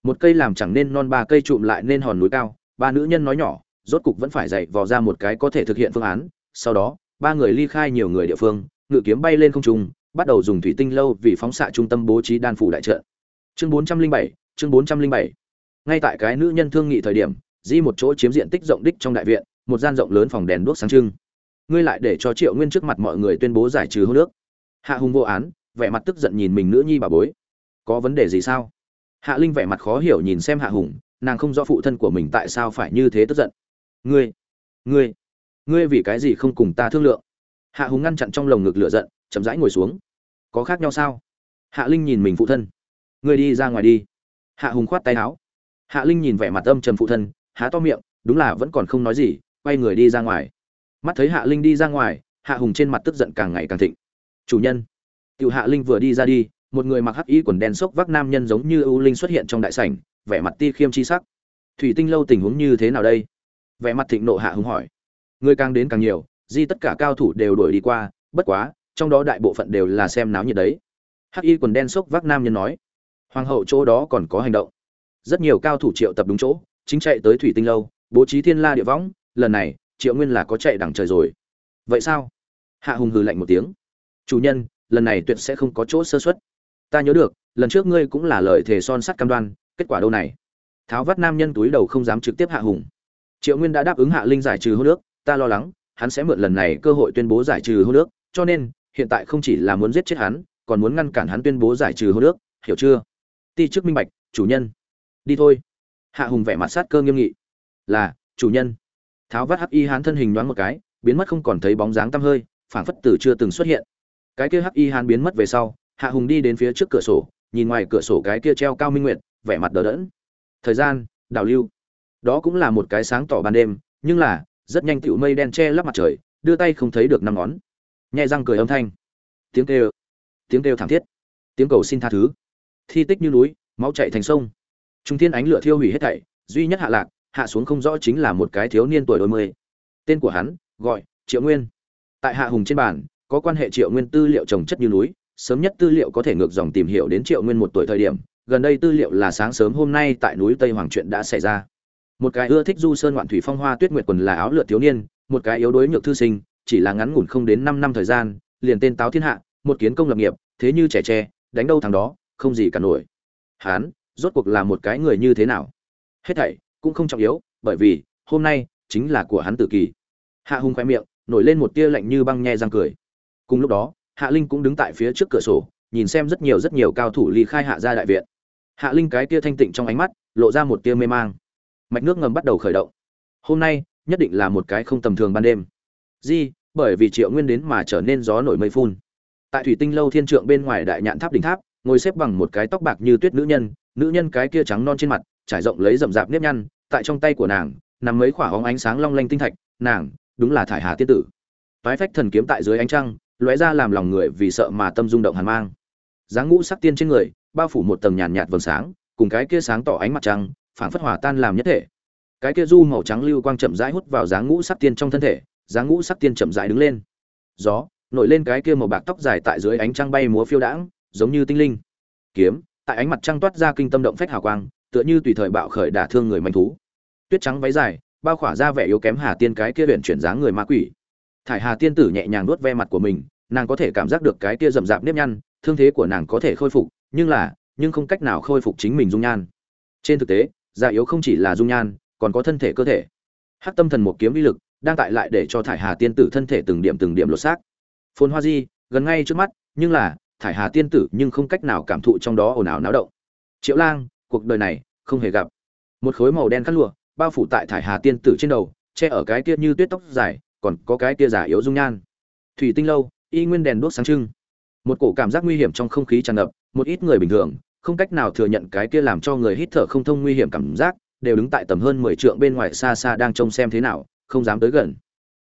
Một cây làm chẳng nên non, ba cây trụm lại nên hòn núi cao. Ba nữ nhân nói nhỏ, rốt cục vẫn phải dạy vò ra một cái có thể thực hiện phương án. Sau đó, ba người ly khai nhiều người địa phương, ngự kiếm bay lên không trung, bắt đầu dùng thủy tinh lâu vì phóng xạ trung tâm bố trí đan phủ đại trận. Chương bốn trăm linh bảy, chương bốn trăm linh bảy. Ngay tại cái nữ nhân thương nghị thời điểm, di một chỗ chiếm diện tích rộng đích trong đại viện, một gian rộng lớn phòng đèn đuốc sáng trưng ngươi lại để cho triệu nguyên trước mặt mọi người tuyên bố giải trừ hôn nước hạ hùng vô án, vẻ mặt tức giận nhìn mình nữ nhi bà bối. Có vấn đề gì sao? Hạ linh vẻ mặt khó hiểu nhìn xem hạ hùng, nàng không rõ phụ thân của mình tại sao phải như thế tức giận. Ngươi ngươi ngươi vì cái gì không cùng ta thương lượng? Hạ hùng ngăn chặn trong lồng ngực lửa giận, chậm rãi ngồi xuống. Có khác nhau sao? Hạ linh nhìn mình phụ thân. Ngươi đi ra ngoài đi. Hạ hùng khoát tay áo. Hạ linh nhìn vẻ mặt âm trầm phụ thân, há to miệng, đúng là vẫn còn không nói gì, quay người đi ra ngoài mắt thấy hạ linh đi ra ngoài, hạ hùng trên mặt tức giận càng ngày càng thịnh. Chủ nhân. Tiểu hạ linh vừa đi ra đi, một người mặc hắc y quần đen sốc vác nam nhân giống như ưu linh xuất hiện trong đại sảnh, vẻ mặt ti khiêm chi sắc. Thủy tinh lâu tình huống như thế nào đây? Vẻ mặt thịnh nộ hạ hùng hỏi. Người càng đến càng nhiều, di tất cả cao thủ đều đuổi đi qua, bất quá, trong đó đại bộ phận đều là xem náo nhiệt đấy. Hắc y quần đen sốc vác nam nhân nói. Hoàng hậu chỗ đó còn có hành động. Rất nhiều cao thủ triệu tập đúng chỗ, chính chạy tới thủy tinh lâu, bố trí thiên la địa võng, lần này triệu nguyên là có chạy đằng trời rồi. Vậy sao? Hạ hùng hừ lạnh một tiếng. Chủ nhân, lần này tuyệt sẽ không có chỗ sơ xuất ta nhớ được, lần trước ngươi cũng là lời thề son sắt cam đoan, kết quả đâu này? Tháo vắt nam nhân túi đầu không dám trực tiếp hạ hùng. Triệu nguyên đã đáp ứng hạ linh giải trừ hô nước ta lo lắng, hắn sẽ mượn lần này cơ hội tuyên bố giải trừ hô nước cho nên, hiện tại không chỉ là muốn giết chết hắn, còn muốn ngăn cản hắn tuyên bố giải trừ hô nước hiểu chưa? Ti chức minh bạch, chủ nhân. Đi thôi. Hạ hùng vẻ mặt sát cơ nghiêm nghị. Là, chủ nhân tháo vắt hắc y hán thân hình đoán một cái, biến mất không còn thấy bóng dáng tăm hơi, phảng phất tử chưa từng xuất hiện. Cái kia hắc y hán biến mất về sau, hạ hùng đi đến phía trước cửa sổ, nhìn ngoài cửa sổ cái kia treo cao minh nguyệt, vẻ mặt đờ đẫn. Thời gian đào lưu. Đó cũng là một cái sáng tỏ ban đêm, nhưng là, rất nhanh tựu mây đen che lấp mặt trời, đưa tay không thấy được năm ngón. Nhẹ răng cười âm thanh. Tiếng kêu. Tiếng kêu thảm thiết. Tiếng cầu xin tha thứ. Thi tích như núi, máu chạy thành sông. Trung thiên ánh lửa thiêu hủy hết thảy, duy nhất hạ lạc hạ xuống không rõ chính là một cái thiếu niên tuổi đôi mươi. Tên của hắn, gọi, triệu nguyên. Tại hạ hùng trên bản có quan hệ triệu nguyên tư liệu trồng chất như núi, sớm nhất tư liệu có thể ngược dòng tìm hiểu đến triệu nguyên một tuổi thời điểm, gần đây tư liệu là sáng sớm hôm nay tại núi tây hoàng chuyện đã xảy ra. Một cái ưa thích du sơn ngoạn thủy phong hoa tuyết nguyệt quần là áo lượt thiếu niên, một cái yếu đuối nhược thư sinh, chỉ là ngắn ngủn không đến năm năm thời gian, liền tên táo thiên hạ, một kiến công lập nghiệp, thế như trẻ tre, đánh đâu thằng đó, không gì cả nổi. Hán rốt cuộc là một cái người như thế nào? Hết thảy cũng không trọng yếu, bởi vì, hôm nay, chính là của hắn tử kỳ. Hạ hùng khoe miệng, nổi lên một tia lạnh như băng nhe răng cười. Cùng lúc đó, hạ linh cũng đứng tại phía trước cửa sổ, nhìn xem rất nhiều rất nhiều cao thủ ly khai hạ ra đại viện. Hạ linh cái tia thanh tịnh trong ánh mắt, lộ ra một tia mê mang. Mạch nước ngầm bắt đầu khởi động. Hôm nay, nhất định là một cái không tầm thường ban đêm. Di, bởi vì triệu nguyên đến mà trở nên gió nổi mây phun. Tại thủy tinh lâu thiên trượng bên ngoài đại nhạn tháp đỉnh tháp, ngồi xếp bằng một cái tóc bạc như tuyết nữ nhân nữ nhân cái kia trắng non trên mặt, trải rộng lấy rậm rạp nếp nhăn tại trong tay của nàng nằm mấy khỏa hóng ánh sáng long lanh tinh thạch, nàng, đúng là thải hà tiên tử. Toái phách thần kiếm tại dưới ánh trăng, lóe ra làm lòng người vì sợ mà tâm rung động hàn mang. Dáng ngũ sắc tiên trên người, bao phủ một tầng nhàn nhạt vầng sáng, cùng cái kia sáng tỏ ánh mặt trăng, phảng phất hòa tan làm nhất thể. Cái kia du màu trắng lưu quang chậm rãi hút vào dáng ngũ sắc tiên trong thân thể dáng ngũ sắc tiên chậm rãi đứng lên. Gió, nổi lên cái kia màu bạc tóc dài tại dưới ánh trăng bay múa phiêu đãng, giống như tinh linh. Kiếm, tại ánh mặt trăng toát ra kinh tâm động phách hào quang tựa như tùy thời bạo khởi đả thương người manh thú. Tuyết trắng váy dài, bao khỏa ra vẻ yếu kém hà tiên cái kia huyện chuyển dáng người ma quỷ. Thải hà tiên tử nhẹ nhàng nuốt ve mặt của mình, nàng có thể cảm giác được cái kia rậm rạp nếp nhăn, thương thế của nàng có thể khôi phục, nhưng là, nhưng không cách nào khôi phục chính mình dung nhan. Trên thực tế già yếu không chỉ là dung nhan, còn có thân thể cơ thể. Hắc tâm thần một kiếm uy lực, đang tại lại để cho thải hà tiên tử thân thể từng điểm từng điểm lột xác. Phồn hoa di, gần ngay trước mắt, nhưng là, thải hà tiên tử nhưng không cách nào cảm thụ trong đó ồn ào náo động. Triệu lang cuộc đời này không hề gặp. Một khối màu đen khăn lụa, bao phủ tại thải hà tiên tử trên đầu, che ở cái kia như tuyết tóc dài, còn có cái kia giả yếu dung nhan. Thủy tinh lâu, y nguyên đèn đuốc sáng trưng. Một cổ cảm giác nguy hiểm trong không khí tràn ngập, một ít người bình thường, không cách nào thừa nhận cái kia làm cho người hít thở không thông nguy hiểm cảm giác, đều đứng tại tầm hơn mười trượng bên ngoài xa xa đang trông xem thế nào, không dám tới gần.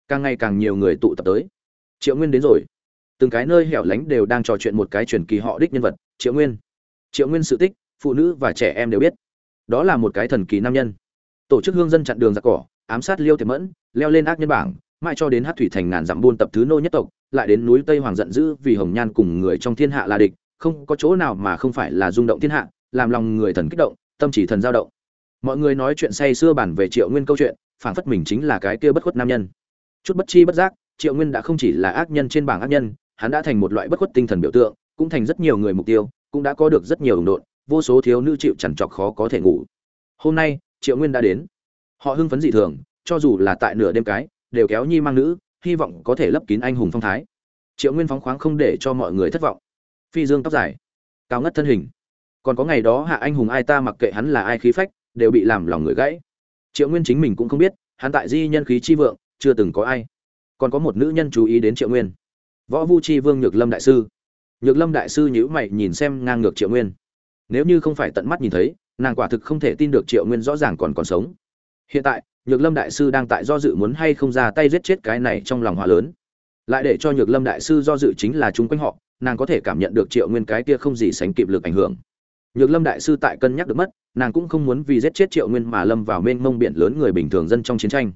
Càng ngày càng nhiều người tụ tập tới. Triệu nguyên đến rồi. Từng cái nơi hẻo lánh đều đang trò chuyện một cái truyền kỳ họ đích nhân vật, triệu nguyên. Triệu nguyên sự tích phụ nữ và trẻ em đều biết. Đó là một cái thần kỳ nam nhân. Tổ chức hương dân chặn đường giặc cỏ, ám sát liêu tiềm mẫn, leo lên ác nhân bảng, mãi cho đến hát thủy thành ngàn dặm buôn tập thứ nô nhất tộc, lại đến núi tây hoàng giận dữ vì hồng nhan cùng người trong thiên hạ là địch, không có chỗ nào mà không phải là rung động thiên hạ, làm lòng người thần kích động, tâm chỉ thần dao động. Mọi người nói chuyện say xưa bản về triệu nguyên câu chuyện, phảng phất mình chính là cái kia bất khuất nam nhân. Chút bất chi bất giác, triệu nguyên đã không chỉ là ác nhân trên bảng ác nhân, hắn đã thành một loại bất khuất tinh thần biểu tượng, cũng thành rất nhiều người mục tiêu, cũng đã có được rất nhiều đồng đội vô số thiếu nữ chịu chằn trọc khó có thể ngủ. Hôm nay, triệu nguyên đã đến. Họ hưng phấn dị thường, cho dù là tại nửa đêm cái, đều kéo nhi mang nữ, hy vọng có thể lấp kín anh hùng phong thái. Triệu nguyên phóng khoáng không để cho mọi người thất vọng. Phi dương tóc dài, cao ngất thân hình. Còn có ngày đó hạ anh hùng ai ta mặc kệ hắn là ai khí phách, đều bị làm lòng người gãy. Triệu nguyên chính mình cũng không biết, hắn tại di nhân khí chi vượng, chưa từng có ai. Còn có một nữ nhân chú ý đến triệu nguyên. Võ vu chi vương nhược lâm đại sư. Nhược lâm đại sư nhữ mày nhìn xem ngang ngược triệu nguyên nếu như không phải tận mắt nhìn thấy, nàng quả thực không thể tin được triệu nguyên rõ ràng còn còn sống. Hiện tại, nhược lâm đại sư đang tại do dự muốn hay không ra tay giết chết cái này trong lòng hỏa lớn. Lại để cho nhược lâm đại sư do dự chính là chung quanh họ, nàng có thể cảm nhận được triệu nguyên cái kia không gì sánh kịp lực ảnh hưởng. Nhược lâm đại sư tại cân nhắc được mất, nàng cũng không muốn vì giết chết triệu nguyên mà lâm vào mênh mông biển lớn người bình thường dân trong chiến tranh.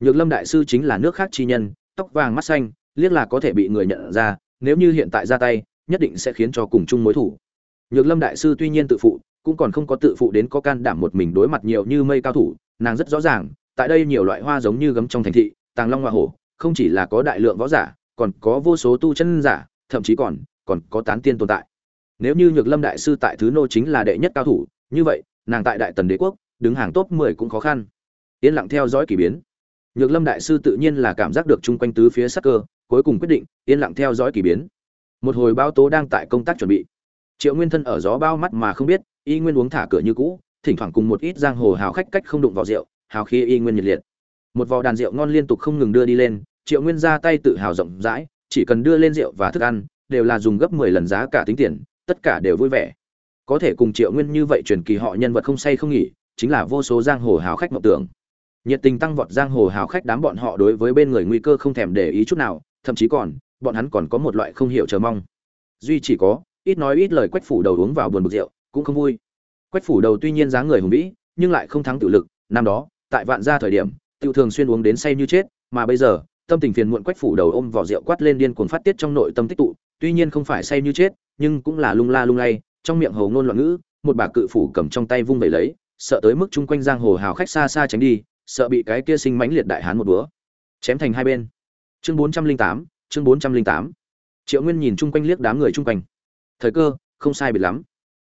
Nhược lâm đại sư chính là nước khác chi nhân, tóc vàng mắt xanh, liếc là có thể bị người nhận ra, nếu như hiện tại ra tay, nhất định sẽ khiến cho cùng chung mối thủ nhược lâm đại sư tuy nhiên tự phụ, cũng còn không có tự phụ đến có can đảm một mình đối mặt nhiều như mây cao thủ, nàng rất rõ ràng, tại đây nhiều loại hoa giống như gấm trong thành thị, tàng long hoa hổ, không chỉ là có đại lượng võ giả, còn có vô số tu chân giả, thậm chí còn còn có tán tiên tồn tại. Nếu như nhược lâm đại sư tại thứ nô chính là đệ nhất cao thủ, như vậy, nàng tại đại tần đế quốc, đứng hàng top mười cũng khó khăn. Yên lặng theo dõi kỳ biến. Nhược lâm đại sư tự nhiên là cảm giác được chung quanh tứ phía sắc cơ, cuối cùng quyết định, yên lặng theo dõi kỳ biến. Một hồi bao tố đang tại công tác chuẩn bị triệu nguyên thân ở gió bao mắt mà không biết, y nguyên uống thả cửa như cũ, thỉnh thoảng cùng một ít giang hồ hào khách cách không đụng vào rượu, hào khi y nguyên nhiệt liệt. Một vò đàn rượu ngon liên tục không ngừng đưa đi lên, triệu nguyên ra tay tự hào rộng rãi, chỉ cần đưa lên rượu và thức ăn, đều là dùng gấp mười lần giá cả tính tiền, tất cả đều vui vẻ. Có thể cùng triệu nguyên như vậy truyền kỳ họ nhân vật không say không nghỉ, chính là vô số giang hồ hào khách mộng tưởng. Nhiệt tình tăng vọt giang hồ hào khách đám bọn họ đối với bên người nguy cơ không thèm để ý chút nào, thậm chí còn, bọn hắn còn có một loại không hiểu chờ mong. Duy chỉ có ít nói ít lời quách phủ đầu uống vào buồn bực rượu, cũng không vui. Quách phủ đầu tuy nhiên dáng người hùng vĩ, nhưng lại không thắng tự lực. Năm đó, tại vạn gia thời điểm tự thường xuyên uống đến say như chết, mà bây giờ, tâm tình phiền muộn quách phủ đầu ôm vỏ rượu quát lên điên cuồng phát tiết trong nội tâm tích tụ. Tuy nhiên không phải say như chết, nhưng cũng là lung la lung lay, trong miệng hầu ngôn loạn ngữ, một bà cự phủ cầm trong tay vung vẩy lấy, sợ tới mức chung quanh giang hồ hào khách xa xa tránh đi, sợ bị cái kia sinh mãnh liệt đại hán một búa chém thành hai bên. Chương bốn trăm linh tám, chương bốn trăm linh tám. Triệu nguyên nhìn chung quanh liếc đám người chung quanh thời cơ, không sai biệt lắm.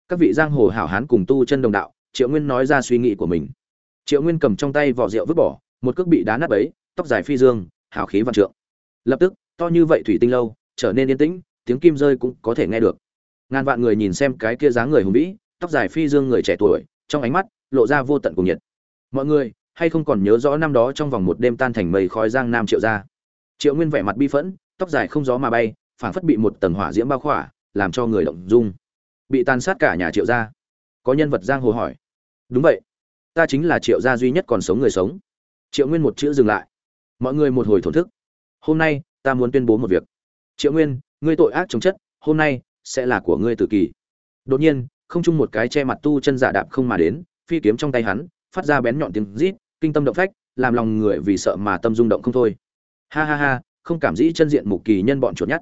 Các vị giang hồ hảo hán cùng tu chân đồng đạo, triệu nguyên nói ra suy nghĩ của mình. Triệu nguyên cầm trong tay vỏ rượu vứt bỏ, một cước bị đá nát ấy tóc dài phi dương, hào khí văn trượng. Lập tức, to như vậy thủy tinh lâu, trở nên yên tĩnh, tiếng kim rơi cũng có thể nghe được. Ngàn vạn người nhìn xem cái kia dáng người hùng vĩ, tóc dài phi dương người trẻ tuổi, trong ánh mắt lộ ra vô tận cùng nhiệt. Mọi người, hay không còn nhớ rõ năm đó trong vòng một đêm tan thành mây khói giang nam triệu gia? Triệu nguyên vẻ mặt bi phẫn, tóc dài không gió mà bay, phảng phất bị một tầng hỏa diễm bao khỏa làm cho người động dung. Bị tàn sát cả nhà triệu gia. Có nhân vật giang hồ hỏi. Đúng vậy. Ta chính là triệu gia duy nhất còn sống người sống. Triệu nguyên một chữ dừng lại. Mọi người một hồi thổn thức. Hôm nay, ta muốn tuyên bố một việc. Triệu nguyên, ngươi tội ác chống chất, hôm nay sẽ là của ngươi tự kỳ. Đột nhiên, không chung một cái che mặt tu chân giả đạp không mà đến, phi kiếm trong tay hắn, phát ra bén nhọn tiếng rít, kinh tâm động phách, làm lòng người vì sợ mà tâm rung động không thôi. Ha ha ha, không cảm dĩ chân diện mục kỳ nhân bọn chuột nhắt.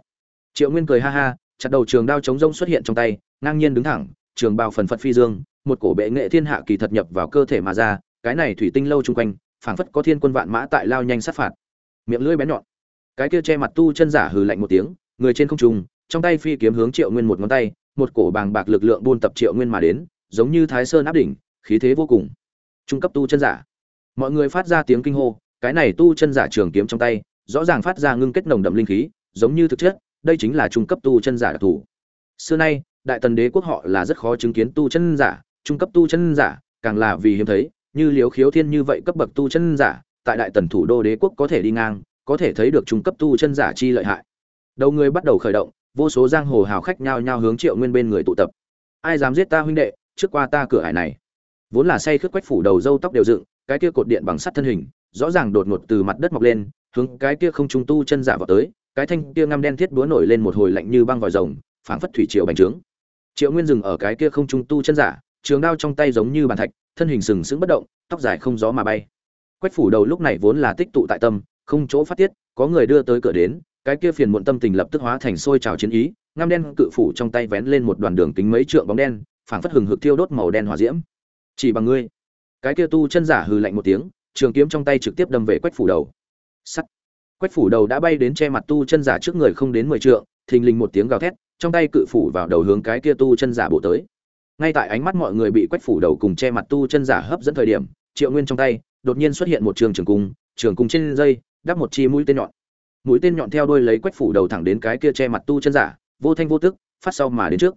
Triệu nguyên cười ha ha chặt đầu trường đao chống rông xuất hiện trong tay, ngang nhiên đứng thẳng, trường bào phần phật phi dương, một cổ bệ nghệ thiên hạ kỳ thật nhập vào cơ thể mà ra, cái này thủy tinh lâu chung quanh, phảng phất có thiên quân vạn mã tại lao nhanh sát phạt. Miệng lưỡi bén nhọn. Cái kia che mặt tu chân giả hừ lạnh một tiếng, người trên không trung, trong tay phi kiếm hướng triệu nguyên một ngón tay, một cổ bàng bạc lực lượng buôn tập triệu nguyên mà đến, giống như thái sơn áp đỉnh, khí thế vô cùng. Trung cấp tu chân giả. Mọi người phát ra tiếng kinh hô, cái này tu chân giả trường kiếm trong tay, rõ ràng phát ra ngưng kết nồng đậm linh khí, giống như thực chất đây chính là trung cấp tu chân giả đặc thù. Xưa nay, đại tần đế quốc họ là rất khó chứng kiến tu chân giả, trung cấp tu chân giả, càng là vì hiếm thấy, như liếu khiếu thiên như vậy cấp bậc tu chân giả, tại đại tần thủ đô đế quốc có thể đi ngang, có thể thấy được trung cấp tu chân giả chi lợi hại. Đầu người bắt đầu khởi động, vô số giang hồ hào khách nhao nhao hướng triệu nguyên bên người tụ tập. Ai dám giết ta huynh đệ, trước qua ta cửa hải này. Vốn là say khướt quách phủ đầu dâu tóc đều dựng, cái kia cột điện bằng sắt thân hình, rõ ràng đột ngột từ mặt đất mọc lên, hướng cái kia không trung tu chân giả vào tới cái thanh kia ngăm đen thiết búa nổi lên một hồi lạnh như băng vòi rồng, phảng phất thủy triều bành trướng. Triệu nguyên dừng ở cái kia không trung tu chân giả, trường đao trong tay giống như bàn thạch, thân hình sừng sững bất động, tóc dài không gió mà bay. Quách phủ đầu lúc này vốn là tích tụ tại tâm, không chỗ phát tiết, có người đưa tới cửa đến, cái kia phiền muộn tâm tình lập tức hóa thành sôi trào chiến ý, ngăm đen cự phủ trong tay vén lên một đoàn đường kính mấy trượng bóng đen, phảng phất hừng hực thiêu đốt màu đen hỏa diễm. Chỉ bằng ngươi. Cái kia tu chân giả hừ lạnh một tiếng, trường kiếm trong tay trực tiếp đâm về quách phủ đầu. Sắt quách phủ đầu đã bay đến che mặt tu chân giả trước người không đến mười trượng, thình lình một tiếng gào thét, trong tay cự phủ vào đầu hướng cái kia tu chân giả bổ tới. Ngay tại ánh mắt mọi người bị quách phủ đầu cùng che mặt tu chân giả hấp dẫn thời điểm, triệu nguyên trong tay, đột nhiên xuất hiện một trường trường cung trường cung trên dây, đắp một chi mũi tên nhọn. Mũi tên nhọn theo đuôi lấy quách phủ đầu thẳng đến cái kia che mặt tu chân giả, vô thanh vô tức, phát sau mà đến trước.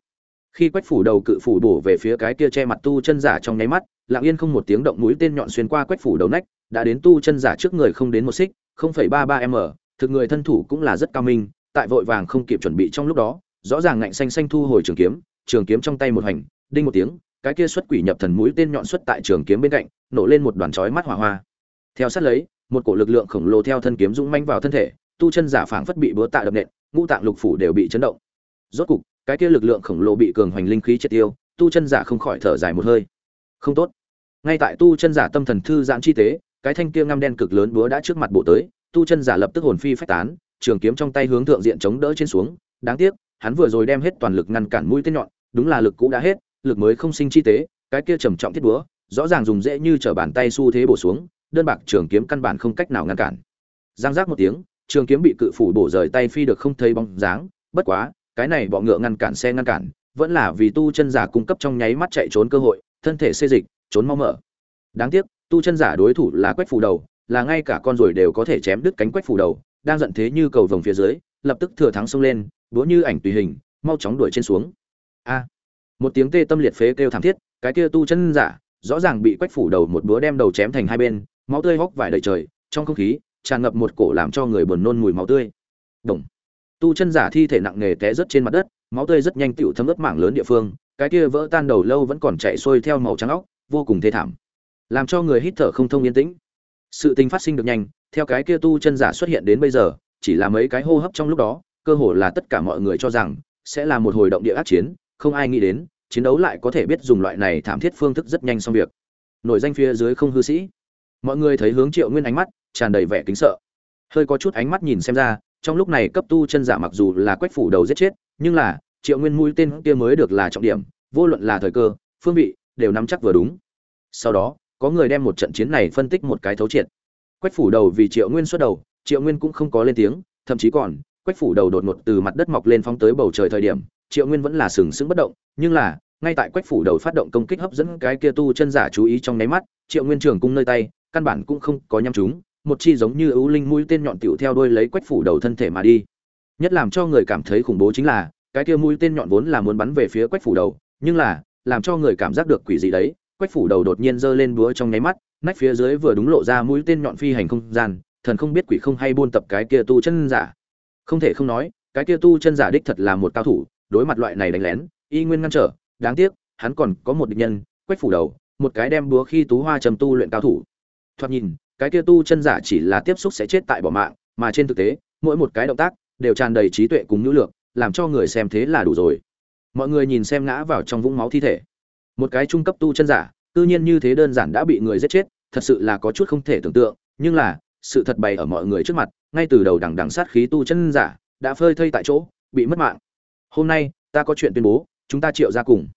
Khi quách phủ đầu cự phủ bổ về phía cái kia che mặt tu chân giả trong nháy mắt, lặng yên không một tiếng động mũi tên nhọn xuyên qua quách phủ đầu nách, đã đến tu chân giả trước người không đến một xích 0.33 m, thực người thân thủ cũng là rất cao minh, tại vội vàng không kịp chuẩn bị trong lúc đó, rõ ràng ngạnh xanh xanh thu hồi trường kiếm trường kiếm trong tay một hành, đinh một tiếng, cái kia xuất quỷ nhập thần mũi tên nhọn xuất tại trường kiếm bên cạnh, nổ lên một đoàn chói mắt hỏa hoa. Theo sát lấy, một cổ lực lượng khổng lồ theo thân kiếm dũng manh vào thân thể, tu chân giả phảng phất bị búa tạ đập nện, ngũ tạng lục phủ đều bị chấn động. Rốt cục, cái kia lực lượng khổng lồ bị cường hoành linh khí triệt tiêu, tu chân giả không khỏi thở dài một hơi. Không tốt. Ngay tại tu chân giả tâm thần thư giãn chi tế cái thanh kia ngăm đen cực lớn búa đã trước mặt bộ tới, tu chân giả lập tức hồn phi phách tán, trường kiếm trong tay hướng thượng diện chống đỡ trên xuống. Đáng tiếc, hắn vừa rồi đem hết toàn lực ngăn cản mũi tên nhọn, đúng là lực cũ đã hết, lực mới không sinh chi tế, cái kia trầm trọng thiết búa, rõ ràng dùng dễ như trở bàn tay xu thế bổ xuống, đơn bạc trường kiếm căn bản không cách nào ngăn cản. Giang giác một tiếng, trường kiếm bị cự phủ bổ rời tay phi được không thấy bóng dáng, bất quá, cái này bọ ngựa ngăn cản xe ngăn cản, vẫn là vì tu chân giả cung cấp trong nháy mắt chạy trốn cơ hội, thân thể xê dịch, trốn mau mở. Đáng tiếc tu chân giả đối thủ là quách phủ đầu, là ngay cả con ruồi đều có thể chém đứt cánh quách phủ đầu, đang giận thế như cầu vồng phía dưới, lập tức thừa thắng xông lên, búa như ảnh tùy hình, mau chóng đuổi trên xuống. A! Một tiếng tê tâm liệt phế kêu thảm thiết, cái kia tu chân giả, rõ ràng bị quách phủ đầu một búa đem đầu chém thành hai bên, máu tươi hốc vải đầy trời, trong không khí, tràn ngập một cổ làm cho người buồn nôn mùi máu tươi. Đồng. tu chân giả thi thể nặng nề té rớt trên mặt đất, máu tươi rất nhanh tựu thấm ướt mảng lớn địa phương, cái kia vỡ tan đầu lâu vẫn còn chạy xuôi theo màu trắng óc, vô cùng thê thảm làm cho người hít thở không thông yên tĩnh. Sự tình phát sinh được nhanh, theo cái kia tu chân giả xuất hiện đến bây giờ, chỉ là mấy cái hô hấp trong lúc đó, cơ hồ là tất cả mọi người cho rằng, sẽ là một hồi động địa ác chiến, không ai nghĩ đến, chiến đấu lại có thể biết dùng loại này thảm thiết phương thức rất nhanh xong việc. Nổi danh phía dưới không hư sĩ. Mọi người thấy hướng triệu nguyên ánh mắt, tràn đầy vẻ kính sợ. Hơi có chút ánh mắt nhìn xem ra, trong lúc này cấp tu chân giả mặc dù là quách phủ đầu giết chết, nhưng là, triệu nguyên mũi tên kia mới được là trọng điểm, vô luận là thời cơ, phương vị, đều nắm chắc vừa đúng. Sau đó có người đem một trận chiến này phân tích một cái thấu triệt. Quách phủ đầu vì triệu nguyên xuất đầu, triệu nguyên cũng không có lên tiếng, thậm chí còn, quách phủ đầu đột ngột từ mặt đất mọc lên phóng tới bầu trời thời điểm, triệu nguyên vẫn là sừng sững bất động, nhưng là, ngay tại quách phủ đầu phát động công kích hấp dẫn cái kia tu chân giả chú ý trong nháy mắt, triệu nguyên trường cung nơi tay, căn bản cũng không có nhắm chúng, một chi giống như ưu linh mũi tên nhọn tiểu theo đuôi lấy quách phủ đầu thân thể mà đi. Nhất làm cho người cảm thấy khủng bố chính là, cái kia mũi tên nhọn vốn là muốn bắn về phía quách phủ đầu, nhưng là, làm cho người cảm giác được quỷ gì đấy quách phủ đầu đột nhiên giơ lên búa trong nháy mắt, nách phía dưới vừa đúng lộ ra mũi tên nhọn phi hành không gian, thần không biết quỷ không hay buôn tập cái kia tu chân giả. Không thể không nói, cái kia tu chân giả đích thật là một cao thủ, đối mặt loại này đánh lén, y nguyên ngăn trở, đáng tiếc, hắn còn có một địch nhân, quách phủ đầu, một cái đem búa khi tú hoa trầm tu luyện cao thủ. Thoạt nhìn, cái kia tu chân giả chỉ là tiếp xúc sẽ chết tại bỏ mạng, mà trên thực tế, mỗi một cái động tác đều tràn đầy trí tuệ cùng nữ lượng, làm cho người xem thế là đủ rồi. Mọi người nhìn xem ngã vào trong vũng máu thi thể một cái trung cấp tu chân giả tự nhiên như thế đơn giản đã bị người giết chết, thật sự là có chút không thể tưởng tượng, nhưng là, sự thật bày ở mọi người trước mặt, ngay từ đầu đằng đằng sát khí tu chân giả, đã phơi thây tại chỗ, bị mất mạng. Hôm nay, ta có chuyện tuyên bố, chúng ta triệu ra cùng.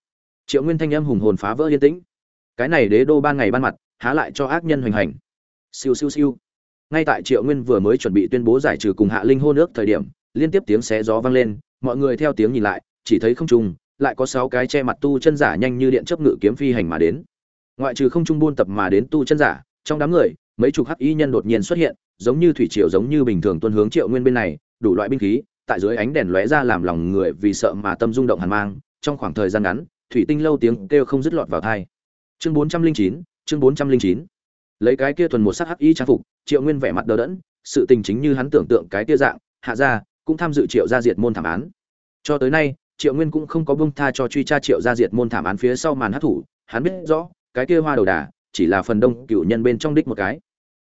Triệu nguyên thanh âm hùng hồn phá vỡ yên tĩnh. Cái này đế đô ban ngày ban mặt, há lại cho ác nhân hoành hành. Siêu siêu siêu. Ngay tại triệu nguyên vừa mới chuẩn bị tuyên bố giải trừ cùng hạ linh hô nước thời điểm, liên tiếp tiếng xé gió vang lên, mọi người theo tiếng nhìn lại, chỉ thấy không trùng lại có sáu cái che mặt tu chân giả nhanh như điện chớp ngự kiếm phi hành mà đến. Ngoại trừ không trung buôn tập mà đến tu chân giả, trong đám người, mấy chục hắc y nhân đột nhiên xuất hiện, giống như thủy triều giống như bình thường tuân hướng triệu nguyên bên này, đủ loại binh khí, tại dưới ánh đèn lóe ra làm lòng người vì sợ mà tâm rung động hàn mang, trong khoảng thời gian ngắn, thủy tinh lâu tiếng kêu không dứt lọt vào tai. chương bốn trăm linh chín, chương bốn trăm linh chín. Lấy cái kia thuần một sắc hắc y trang phục, triệu nguyên vẻ mặt đờ đẫn, sự tình chính như hắn tưởng tượng cái kia dạng, hạ gia, cũng tham dự triệu gia diệt môn thảm án. Cho tới nay triệu nguyên cũng không có bông tha cho truy tra triệu gia diệt môn thảm án phía sau màn hát thủ, hắn biết rõ, cái kia hoa đầu đà, chỉ là phần đông cựu nhân bên trong đích một cái.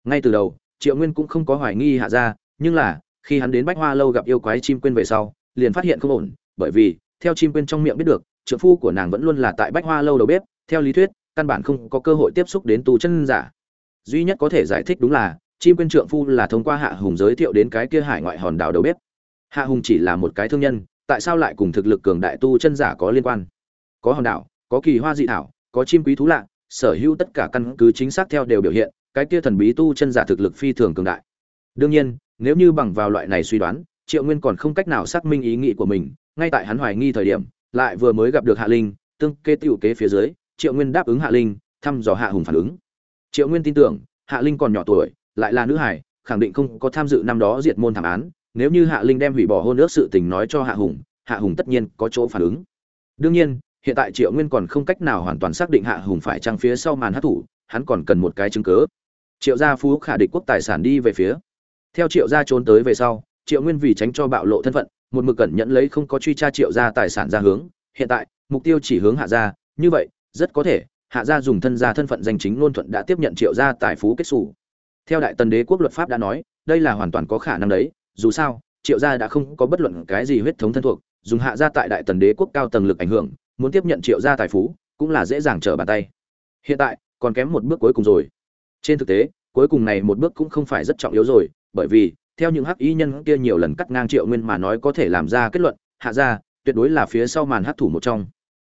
Ngay từ đầu, triệu nguyên cũng không có hoài nghi hạ gia, nhưng là, khi hắn đến bách hoa lâu gặp yêu quái chim quên về sau, liền phát hiện không ổn, bởi vì, theo chim quên trong miệng biết được trợ phu của nàng vẫn luôn là tại bách hoa lâu đầu bếp, theo lý thuyết, căn bản không có cơ hội tiếp xúc đến tu chân giả. Duy nhất có thể giải thích đúng là, chim quên trượng phu là thông qua hạ hùng giới thiệu đến cái kia hải ngoại hòn đảo đầu bếp. Hạ hùng chỉ là một cái thương nhân tại sao lại cùng thực lực cường đại tu chân giả có liên quan? Có hòn đảo, có kỳ hoa dị thảo, có chim quý thú lạ, sở hữu tất cả căn cứ chính xác theo đều biểu hiện, cái kia thần bí tu chân giả thực lực phi thường cường đại. Đương nhiên, nếu như bằng vào loại này suy đoán, triệu nguyên còn không cách nào xác minh ý nghĩ của mình, ngay tại hắn hoài nghi thời điểm, lại vừa mới gặp được hạ linh, tương kê tiểu kế phía dưới, triệu nguyên đáp ứng hạ linh, thăm dò hạ hùng phản ứng. Triệu nguyên tin tưởng, hạ linh còn nhỏ tuổi, lại là nữ hải khẳng định không có tham dự năm đó diệt môn thảm án nếu như hạ linh đem hủy bỏ hôn ước sự tình nói cho hạ hùng hạ hùng tất nhiên có chỗ phản ứng. Đương nhiên, hiện tại triệu nguyên còn không cách nào hoàn toàn xác định hạ hùng phải trăng phía sau màn hát thủ hắn còn cần một cái chứng cớ triệu gia phú khả địch quốc tài sản đi về phía. Theo triệu gia trốn tới về sau, triệu nguyên vì tránh cho bạo lộ thân phận, một mực cẩn nhận lấy không có truy tra triệu gia tài sản ra hướng. Hiện tại, mục tiêu chỉ hướng hạ gia, như vậy, rất có thể, hạ gia dùng thân gia thân phận danh chính ngôn thuận đã tiếp nhận triệu gia tài phú kết xù. Theo đại tần đế quốc luật pháp đã nói, đây là hoàn toàn có khả năng đấy dù sao, triệu gia đã không có bất luận cái gì huyết thống thân thuộc, dùng hạ gia tại đại tần đế quốc cao tầng lực ảnh hưởng, muốn tiếp nhận triệu gia tài phú, cũng là dễ dàng trở bàn tay. Hiện tại, còn kém một bước cuối cùng rồi. Trên thực tế, cuối cùng này một bước cũng không phải rất trọng yếu rồi, bởi vì, theo những hắc y nhân kia nhiều lần cắt ngang triệu nguyên mà nói có thể làm ra kết luận, hạ gia tuyệt đối là phía sau màn hắc thủ một trong.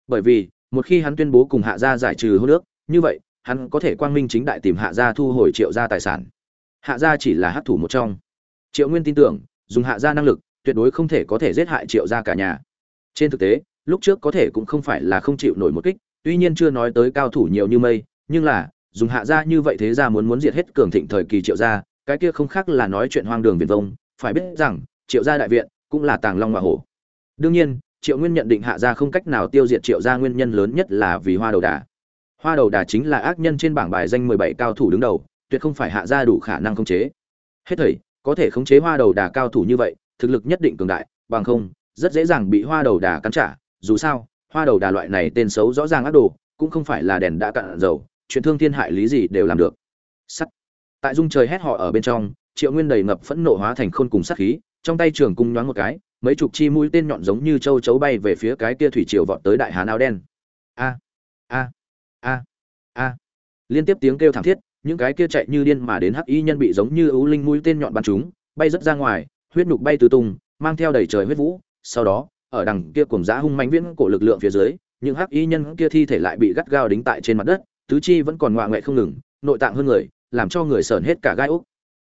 Bởi vì, một khi hắn tuyên bố cùng hạ gia giải trừ hôn nước như vậy, hắn có thể quang minh chính đại tìm hạ gia thu hồi triệu gia tài sản. Hạ gia chỉ là hắc thủ một trong triệu nguyên tin tưởng, dùng hạ gia năng lực, tuyệt đối không thể có thể giết hại triệu gia cả nhà. Trên thực tế, lúc trước có thể cũng không phải là không chịu nổi một kích, tuy nhiên chưa nói tới cao thủ nhiều như mây, nhưng là, dùng hạ gia như vậy thế gia muốn muốn diệt hết cường thịnh thời kỳ triệu gia, cái kia không khác là nói chuyện hoang đường viền vông, phải biết rằng, triệu gia đại viện cũng là tàng long và hổ. Đương nhiên, triệu nguyên nhận định hạ gia không cách nào tiêu diệt triệu gia nguyên nhân lớn nhất là vì hoa đầu đà. Hoa đầu đà chính là ác nhân trên bảng bài danh mười bảy cao thủ đứng đầu, tuyệt không phải hạ gia đủ khả năng khống chế. Hết thầy có thể khống chế hoa đầu đà cao thủ như vậy, thực lực nhất định cường đại, bằng không, rất dễ dàng bị hoa đầu đà cắn trả. Dù sao, hoa đầu đà loại này tên xấu rõ ràng ác đồ, cũng không phải là đèn đã cạn dầu, chuyện thương thiên hại lý gì đều làm được. Sắt. Tại dung trời hét họ ở bên trong, triệu nguyên đầy ngập phẫn nộ hóa thành khôn cùng sát khí, trong tay trường cung nhoáng một cái, mấy chục chi mũi tên nhọn giống như châu chấu bay về phía cái kia thủy triều vọt tới đại hán áo đen. A a a a. Liên tiếp tiếng kêu thảm thiết những cái kia chạy như điên mà đến hắc y nhân bị giống như ưu linh mũi tên nhọn bắn chúng, bay rất ra ngoài, huyết nhục bay tứ tung, mang theo đầy trời huyết vũ. Sau đó, ở đằng kia cùng giã hung mãnh viễn cổ lực lượng phía dưới, những hắc y nhân kia thi thể lại bị gắt gao đính tại trên mặt đất, tứ chi vẫn còn ngoạ ngoại không ngừng, nội tạng hơn người, làm cho người sởn hết cả gai ốc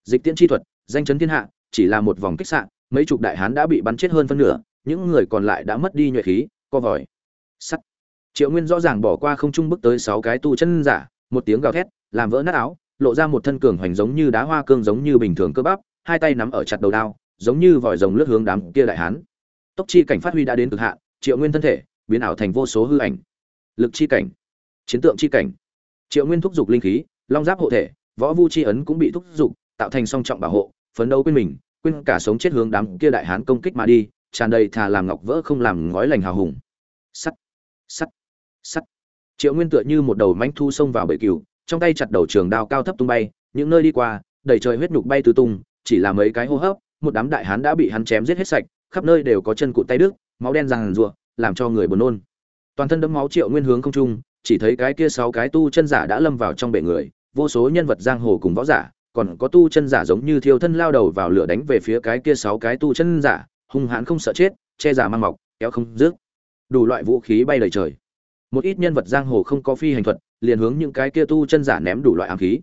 dịch tiễn chi thuật, danh chấn thiên hạ, chỉ là một vòng kích sạn mấy chục đại hán đã bị bắn chết hơn phân nửa, những người còn lại đã mất đi nhuệ khí, co vòi. Sắt. Triệu nguyên rõ ràng bỏ qua không trung bước tới sáu cái tu chân giả, một tiếng gào thét làm vỡ nát áo, lộ ra một thân cường hoành giống như đá hoa cương giống như bình thường cơ bắp, hai tay nắm ở chặt đầu đao, giống như vòi rồng lướt hướng đám kia đại hán. Tốc chi cảnh phát huy đã đến cực hạn, triệu nguyên thân thể biến ảo thành vô số hư ảnh. Lực chi cảnh, chiến tượng chi cảnh. Triệu nguyên thúc giục linh khí, long giáp hộ thể, võ vu chi ấn cũng bị thúc giục, tạo thành song trọng bảo hộ, phấn đấu quên mình, quên cả sống chết hướng đám kia đại hán công kích mà đi, tràn đầy thà làm ngọc vỡ không làm ngói lành hào hùng. Sắt sắt sắt. Triệu nguyên tựa như một đầu manh thu xông vào bể cừu trong tay chặt đầu trường đao cao thấp tung bay, những nơi đi qua, đầy trời huyết nhục bay tứ tung, chỉ là mấy cái hô hấp, một đám đại hán đã bị hắn chém giết hết sạch, khắp nơi đều có chân cụt tay đứt, máu đen ràng rụa, làm cho người buồn nôn. Toàn thân đẫm máu triệu nguyên hướng không trung, chỉ thấy cái kia sáu cái tu chân giả đã lâm vào trong bể người, vô số nhân vật giang hồ cùng võ giả, còn có tu chân giả giống như thiêu thân lao đầu vào lửa đánh về phía cái kia sáu cái tu chân giả, hung hãn không sợ chết, che giả mang mọc, kéo không rước đủ loại vũ khí bay đầy trời. Một ít nhân vật giang hồ không có phi hành thuật liền hướng những cái kia tu chân giả ném đủ loại ám khí.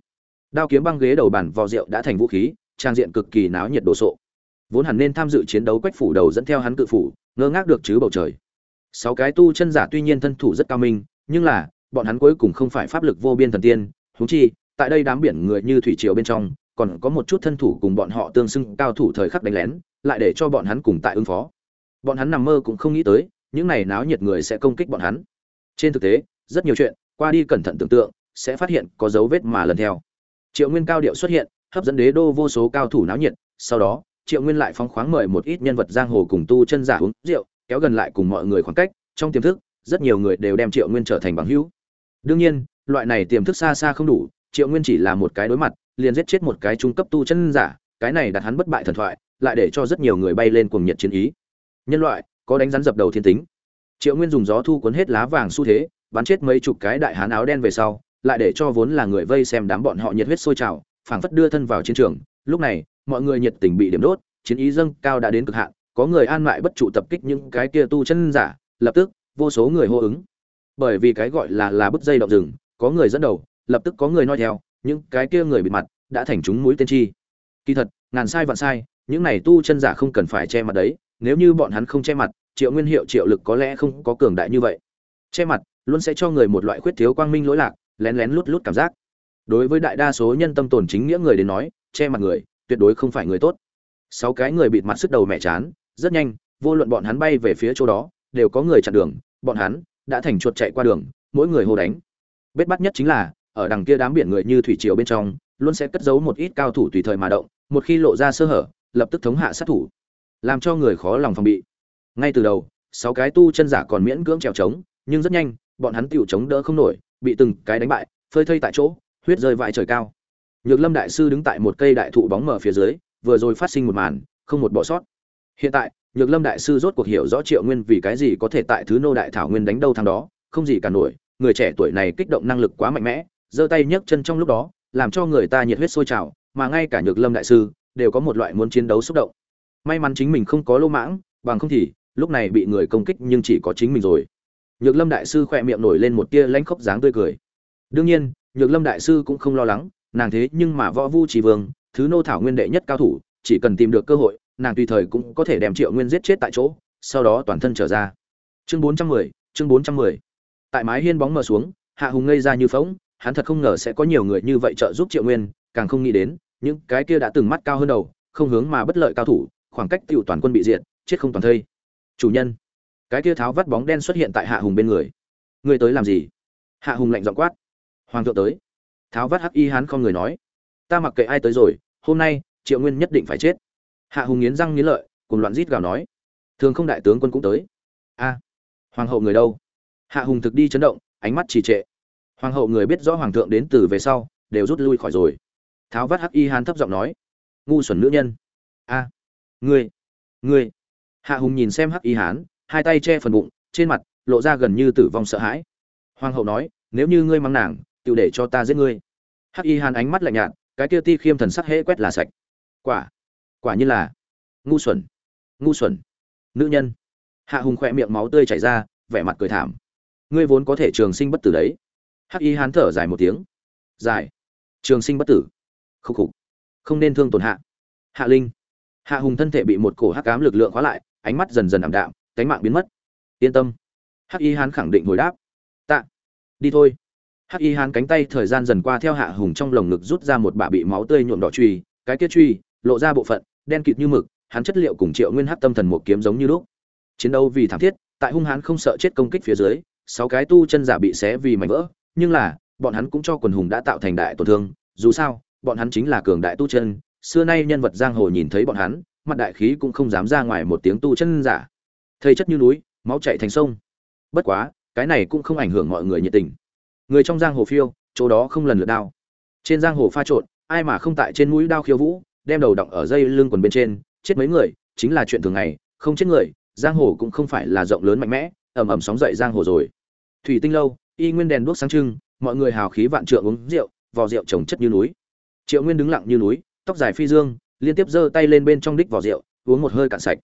Đao kiếm băng ghế đầu bàn vò rượu đã thành vũ khí, trang diện cực kỳ náo nhiệt đồ sộ. Vốn hẳn nên tham dự chiến đấu quách phủ đầu dẫn theo hắn cự phủ, ngơ ngác được chứ bầu trời. Sáu cái tu chân giả tuy nhiên thân thủ rất cao minh, nhưng là, bọn hắn cuối cùng không phải pháp lực vô biên thần tiên, huống chi, tại đây đám biển người như thủy triều bên trong, còn có một chút thân thủ cùng bọn họ tương xưng cao thủ thời khắc đánh lén, lại để cho bọn hắn cùng tại ứng phó. Bọn hắn nằm mơ cũng không nghĩ tới, những này náo nhiệt người sẽ công kích bọn hắn. Trên thực tế, rất nhiều chuyện qua đi cẩn thận tưởng tượng, sẽ phát hiện có dấu vết mà lần theo. Triệu nguyên cao điệu xuất hiện, hấp dẫn đế đô vô số cao thủ náo nhiệt, sau đó, triệu nguyên lại phóng khoáng mời một ít nhân vật giang hồ cùng tu chân giả uống rượu, kéo gần lại cùng mọi người khoảng cách, trong tiềm thức, rất nhiều người đều đem triệu nguyên trở thành bằng hữu. Đương nhiên, loại này tiềm thức xa xa không đủ, triệu nguyên chỉ là một cái đối mặt, liền giết chết một cái trung cấp tu chân giả, cái này đặt hắn bất bại thần thoại, lại để cho rất nhiều người bay lên cuồng nhiệt chiến ý. Nhân loại, có đánh rắn dập đầu thiên tính. Triệu nguyên dùng gió thu cuốn hết lá vàng xu thế bắn chết mấy chục cái đại hán áo đen về sau, lại để cho vốn là người vây xem đám bọn họ nhiệt huyết sôi trào, phảng phất đưa thân vào chiến trường. Lúc này, mọi người nhiệt tình bị điểm đốt, chiến ý dâng cao đã đến cực hạn, có người an ngoại bất trụ tập kích những cái kia tu chân giả, lập tức, vô số người hô ứng. Bởi vì cái gọi là là bứt dây động rừng, có người dẫn đầu, lập tức có người nói theo, những cái kia người bịt mặt, đã thành chúng mũi tên chi. Kỳ thật, ngàn sai vạn sai, những này tu chân giả không cần phải che mặt đấy, nếu như bọn hắn không che mặt, triệu nguyên hiệu triệu lực có lẽ không có cường đại như vậy. Che mặt luôn sẽ cho người một loại khuyết thiếu quang minh lỗi lạc, lén lén lút lút cảm giác. Đối với đại đa số nhân tâm tồn chính nghĩa người đến nói, che mặt người, tuyệt đối không phải người tốt. Sáu cái người bịt mặt sức đầu mẹ chán, rất nhanh, vô luận bọn hắn bay về phía chỗ đó, đều có người chặn đường, bọn hắn đã thành chuột chạy qua đường, mỗi người hô đánh. Bết bắt nhất chính là, ở đằng kia đám biển người như thủy triều bên trong, luôn sẽ cất giấu một ít cao thủ tùy thời mà động, một khi lộ ra sơ hở, lập tức thống hạ sát thủ, làm cho người khó lòng phòng bị. Ngay từ đầu, sáu cái tu chân giả còn miễn cưỡng trèo trống, nhưng rất nhanh bọn hắn tiểu chống đỡ không nổi, bị từng cái đánh bại, phơi thây tại chỗ, huyết rơi vãi trời cao. Nhược lâm đại sư đứng tại một cây đại thụ bóng mờ phía dưới, vừa rồi phát sinh một màn, không một bỏ sót. Hiện tại, nhược lâm đại sư rốt cuộc hiểu rõ triệu nguyên vì cái gì có thể tại thứ nô đại thảo nguyên đánh đâu thằng đó, không gì cả nổi, người trẻ tuổi này kích động năng lực quá mạnh mẽ, giơ tay nhấc chân trong lúc đó, làm cho người ta nhiệt huyết sôi trào, mà ngay cả nhược lâm đại sư đều có một loại muốn chiến đấu xúc động. May mắn chính mình không có lô mãng, bằng không thì, lúc này bị người công kích nhưng chỉ có chính mình rồi nhược lâm đại sư khỏe miệng nổi lên một tia lanh khóc dáng tươi cười. Đương nhiên, nhược lâm đại sư cũng không lo lắng, nàng thế nhưng mà võ vu chỉ vương, thứ nô thảo nguyên đệ nhất cao thủ, chỉ cần tìm được cơ hội, nàng tùy thời cũng có thể đem triệu nguyên giết chết tại chỗ, sau đó toàn thân trở ra. Chương bốn trăm mười, chương bốn trăm mười. Tại mái hiên bóng mờ xuống, hạ hùng ngây ra như phóng hắn thật không ngờ sẽ có nhiều người như vậy trợ giúp triệu nguyên, càng không nghĩ đến, những cái kia đã từng mắt cao hơn đầu, không hướng mà bất lợi cao thủ, khoảng cách tiểu toàn quân bị diệt, chết không toàn thây. Chủ nhân cái kia tháo vắt bóng đen xuất hiện tại hạ hùng bên người. Ngươi tới làm gì? Hạ hùng lạnh giọng quát. Hoàng thượng tới. Tháo vắt hắc y hắn không người nói. Ta mặc kệ ai tới rồi, hôm nay, triệu nguyên nhất định phải chết. Hạ hùng nghiến răng nghiến lợi cùng loạn rít gào nói. Thường không đại tướng quân cũng tới. A, hoàng hậu người đâu? Hạ hùng thực đi chấn động, ánh mắt trì trệ. Hoàng hậu người biết rõ hoàng thượng đến từ về sau, đều rút lui khỏi rồi. Tháo vắt hắc y hán thấp giọng nói. Ngu xuẩn nữ nhân. A, ngươi ngươi. Hạ hùng nhìn xem hắc y hán hai tay che phần bụng, trên mặt lộ ra gần như tử vong sợ hãi. Hoàng hậu nói, nếu như ngươi mắng nàng tự để cho ta giết ngươi. Hắc y hàn ánh mắt lạnh nhạt, cái kia ti khiêm thần sắc hễ quét là sạch. Quả quả như là ngu xuẩn ngu xuẩn. Nữ nhân. Hạ hùng khỏe miệng máu tươi chảy ra, vẻ mặt cười thảm. Ngươi vốn có thể trường sinh bất tử đấy. Hắc y hán thở dài một tiếng. Dài? Trường sinh bất tử? Khúc khục. Không nên thương tổn hạ. Hạ linh. Hạ hùng thân thể bị một cổ hắc cám lực lượng khóa lại, ánh mắt dần dần ảm đạm cánh mạng biến mất. Yên tâm. Hắc y hán khẳng định hồi đáp. Tạ. Đi thôi. Hắc y hán cánh tay thời gian dần qua theo hạ hùng trong lồng ngực rút ra một bả bị máu tươi nhuộm đỏ truy cái kia truy lộ ra bộ phận, đen kịt như mực, hắn chất liệu cùng triệu nguyên hắc tâm thần một kiếm giống như lúc. Chiến đấu vì thảm thiết, tại hung hán không sợ chết công kích phía dưới, sáu cái tu chân giả bị xé vì mảnh vỡ, nhưng là, bọn hắn cũng cho quần hùng đã tạo thành đại tổn thương, dù sao, bọn hắn chính là cường đại tu chân, xưa nay nhân vật giang hồ nhìn thấy bọn hắn, mặt đại khí cũng không dám ra ngoài một tiếng tu chân giả thây chất như núi, máu chảy thành sông. Bất quá, cái này cũng không ảnh hưởng mọi người nhiệt tình. Người trong giang hồ phiêu, chỗ đó không lần lượt đao. Trên giang hồ pha trộn, ai mà không tại trên mũi đao khiêu vũ, đem đầu đọng ở dây lưng quần bên trên, chết mấy người, chính là chuyện thường ngày, không chết người, giang hồ cũng không phải là rộng lớn mạnh mẽ, ầm ầm sóng dậy giang hồ rồi. Thủy tinh lâu, y nguyên đèn đuốc sáng trưng, mọi người hào khí vạn trượng uống rượu, vò rượu trồng chất như núi. Triệu nguyên đứng lặng như núi, tóc dài phi dương, liên tiếp giơ tay lên bên trong đích vò rượu, uống một hơi cạn sạch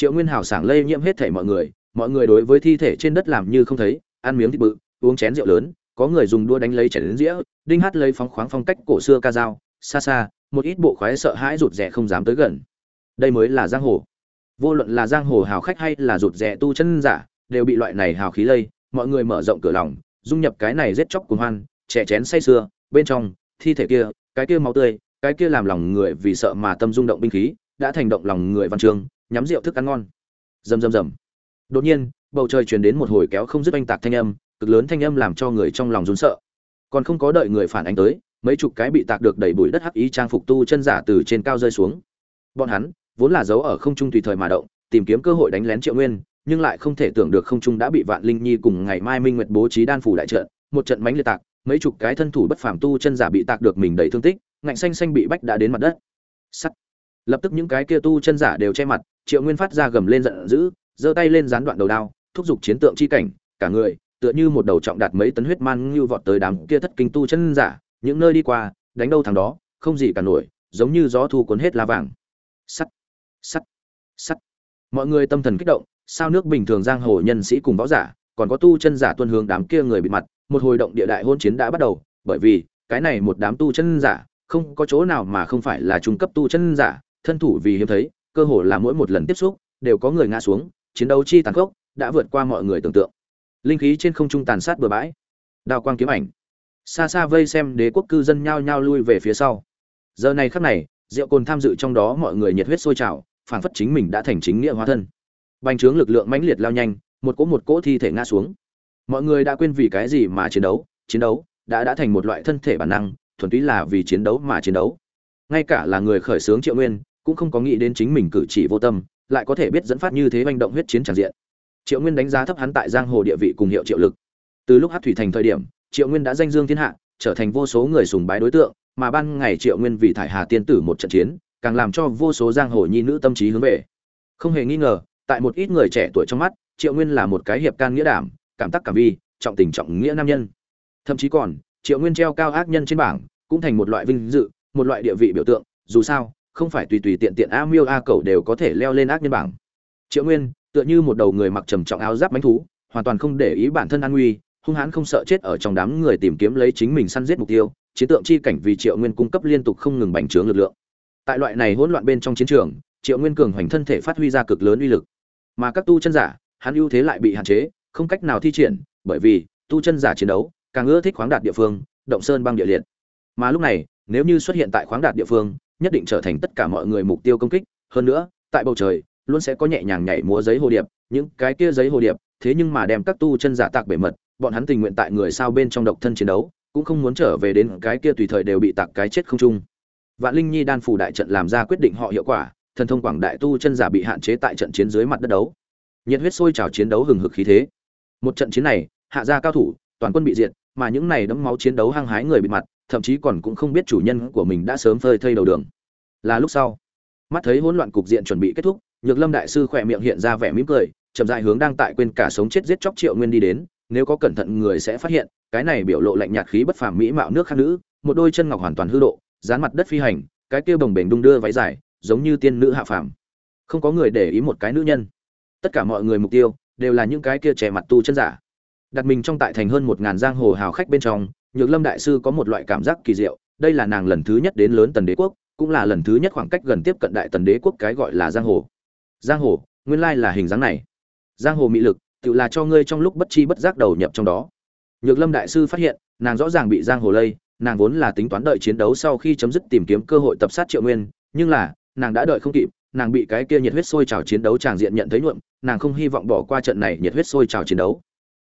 triệu nguyên hào sảng lây nhiễm hết thể mọi người mọi người đối với thi thể trên đất làm như không thấy, ăn miếng thịt bự, uống chén rượu lớn, có người dùng đua đánh lấy chảy đến dĩa, đinh hát lấy phóng khoáng phong cách cổ xưa ca dao, xa xa, một ít bộ khoái sợ hãi rụt rè không dám tới gần. Đây mới là giang hồ. Vô luận là giang hồ hào khách hay là rụt rè tu chân giả, đều bị loại này hào khí lây, mọi người mở rộng cửa lòng, dung nhập cái này giết chóc cuồng hoan trẻ chén say sưa, bên trong, thi thể kia, cái kia máu tươi, cái kia làm lòng người vì sợ mà tâm rung động binh khí, đã thành động lòng người văn chương nhắm rượu thức ăn ngon. Rầm rầm rầm. Đột nhiên, bầu trời truyền đến một hồi kéo không dứt oanh tạc thanh âm, cực lớn thanh âm làm cho người trong lòng run sợ. Còn không có đợi người phản ánh tới, mấy chục cái bị tạc được đầy bụi đất hắc ý trang phục tu chân giả từ trên cao rơi xuống. Bọn hắn, vốn là giấu ở không trung tùy thời mà động, tìm kiếm cơ hội đánh lén triệu nguyên, nhưng lại không thể tưởng được không trung đã bị vạn linh nhi cùng ngày mai minh nguyệt bố trí đan phủ đại trận, một trận mánh liệt tạc, mấy chục cái thân thủ bất phàm tu chân giả bị tạc được mình đầy thương tích, ngạnh xanh xanh bị bách đã đến mặt đất. Sắt lập tức những cái kia tu chân giả đều che mặt, triệu nguyên phát ra gầm lên giận dữ, giơ tay lên gián đoạn đầu đao, thúc giục chiến tượng chi cảnh, cả người, tựa như một đầu trọng đạt mấy tấn huyết man như vọt tới đám kia thất kinh tu chân giả, những nơi đi qua, đánh đâu thằng đó, không gì cả nổi, giống như gió thu cuốn hết lá vàng. Sắt sắt sắt. Mọi người tâm thần kích động, sao nước bình thường giang hồ nhân sĩ cùng võ giả, còn có tu chân giả tuân hướng đám kia người bị mặt, một hồi động địa đại hôn chiến đã bắt đầu, bởi vì, cái này một đám tu chân giả, không có chỗ nào mà không phải là trung cấp tu chân giả thân thủ vì hiếm thấy, cơ hồ là mỗi một lần tiếp xúc, đều có người ngã xuống, chiến đấu chi tàn khốc, đã vượt qua mọi người tưởng tượng. Linh khí trên không trung tàn sát bừa bãi. Đao quang kiếm ảnh. Xa xa vây xem đế quốc cư dân nhao nhao lui về phía sau. Giờ này khắc này, diệu cồn tham dự trong đó mọi người nhiệt huyết sôi trào phản phất chính mình đã thành chính nghĩa hóa thân. Bành trướng lực lượng mãnh liệt lao nhanh, một cỗ một cỗ thi thể ngã xuống. Mọi người đã quên vì cái gì mà chiến đấu chiến đấu đã đã thành một loại thân thể bản năng, thuần túy là vì chiến đấu mà chiến đấu. Ngay cả là người khởi xướng triệu nguyên cũng không có nghĩ đến chính mình cử chỉ vô tâm, lại có thể biết dẫn phát như thế manh động huyết chiến tràn diện. Triệu nguyên đánh giá thấp hắn tại giang hồ địa vị cùng hiệu triệu lực. Từ lúc hát thủy thành thời điểm, triệu nguyên đã danh dương thiên hạ, trở thành vô số người sùng bái đối tượng, mà ban ngày triệu nguyên vì thải hà tiên tử một trận chiến, càng làm cho vô số giang hồ nhi nữ tâm trí hướng về. Không hề nghi ngờ, tại một ít người trẻ tuổi trong mắt, triệu nguyên là một cái hiệp can nghĩa đảm, cảm tắc cảm vi, trọng tình trọng nghĩa nam nhân. Thậm chí còn, triệu nguyên treo cao ác nhân trên bảng, cũng thành một loại vinh dự, một loại địa vị biểu tượng, dù sao không phải tùy tùy tiện tiện a miêu a cầu đều có thể leo lên ác nhân bảng. Triệu nguyên, tựa như một đầu người mặc trầm trọng áo giáp bánh thú, hoàn toàn không để ý bản thân an nguy, hung hãn không sợ chết ở trong đám người tìm kiếm lấy chính mình săn giết mục tiêu, chiến tượng chi cảnh vì triệu nguyên cung cấp liên tục không ngừng bành trướng lực lượng. Tại loại này hỗn loạn bên trong chiến trường, triệu nguyên cường hoành thân thể phát huy ra cực lớn uy lực. Mà các tu chân giả, hắn ưu thế lại bị hạn chế, không cách nào thi triển, bởi vì, tu chân giả chiến đấu càng ưa thích khoáng đạt địa phương, động sơn băng địa liệt. Mà lúc này, nếu như xuất hiện tại khoáng đạt địa phương nhất định trở thành tất cả mọi người mục tiêu công kích. Hơn nữa, tại bầu trời, luôn sẽ có nhẹ nhàng nhảy múa giấy hồ điệp, những cái kia giấy hồ điệp, thế nhưng mà đem các tu chân giả tạc bể mật, bọn hắn tình nguyện tại người sao bên trong độc thân chiến đấu, cũng không muốn trở về đến cái kia tùy thời đều bị tạc cái chết không chung. Vạn linh nhi đan phủ đại trận làm ra quyết định họ hiệu quả, thần thông quảng đại tu chân giả bị hạn chế tại trận chiến dưới mặt đất đấu. Nhiệt huyết sôi trào chiến đấu hừng hực khí thế. Một trận chiến này, hạ gia cao thủ, toàn quân bị diệt, mà những này đẫm máu chiến đấu hăng hái người bị mặt thậm chí còn cũng không biết chủ nhân của mình đã sớm phơi thây đầu đường. Là lúc sau, mắt thấy hỗn loạn cục diện chuẩn bị kết thúc, nhược lâm đại sư khỏe miệng hiện ra vẻ mỉm cười, chậm dại hướng đang tại quên cả sống chết giết chóc triệu nguyên đi đến, nếu có cẩn thận người sẽ phát hiện, cái này biểu lộ lạnh nhạt khí bất phàm mỹ mạo nước khác nữ, một đôi chân ngọc hoàn toàn hư độ, dán mặt đất phi hành, cái kia bồng bềnh đung đưa váy dài, giống như tiên nữ hạ phàm. Không có người để ý một cái nữ nhân. Tất cả mọi người mục tiêu đều là những cái kia trẻ mặt tu chân giả. Đặt mình trong tại thành hơn một ngàn giang hồ hào khách bên trong nhược lâm đại sư có một loại cảm giác kỳ diệu, đây là nàng lần thứ nhất đến lớn tần đế quốc, cũng là lần thứ nhất khoảng cách gần tiếp cận đại tần đế quốc cái gọi là giang hồ. Giang hồ, nguyên lai là hình dáng này. Giang hồ mị lực, tự là cho ngươi trong lúc bất chi bất giác đầu nhập trong đó. Nhược lâm đại sư phát hiện, nàng rõ ràng bị giang hồ lây, nàng vốn là tính toán đợi chiến đấu sau khi chấm dứt tìm kiếm cơ hội tập sát triệu nguyên, nhưng là, nàng đã đợi không kịp, nàng bị cái kia nhiệt huyết sôi trào chiến đấu tràng diện nhận thấy nhuộm, nàng không hy vọng bỏ qua trận này nhiệt huyết sôi trào chiến đấu.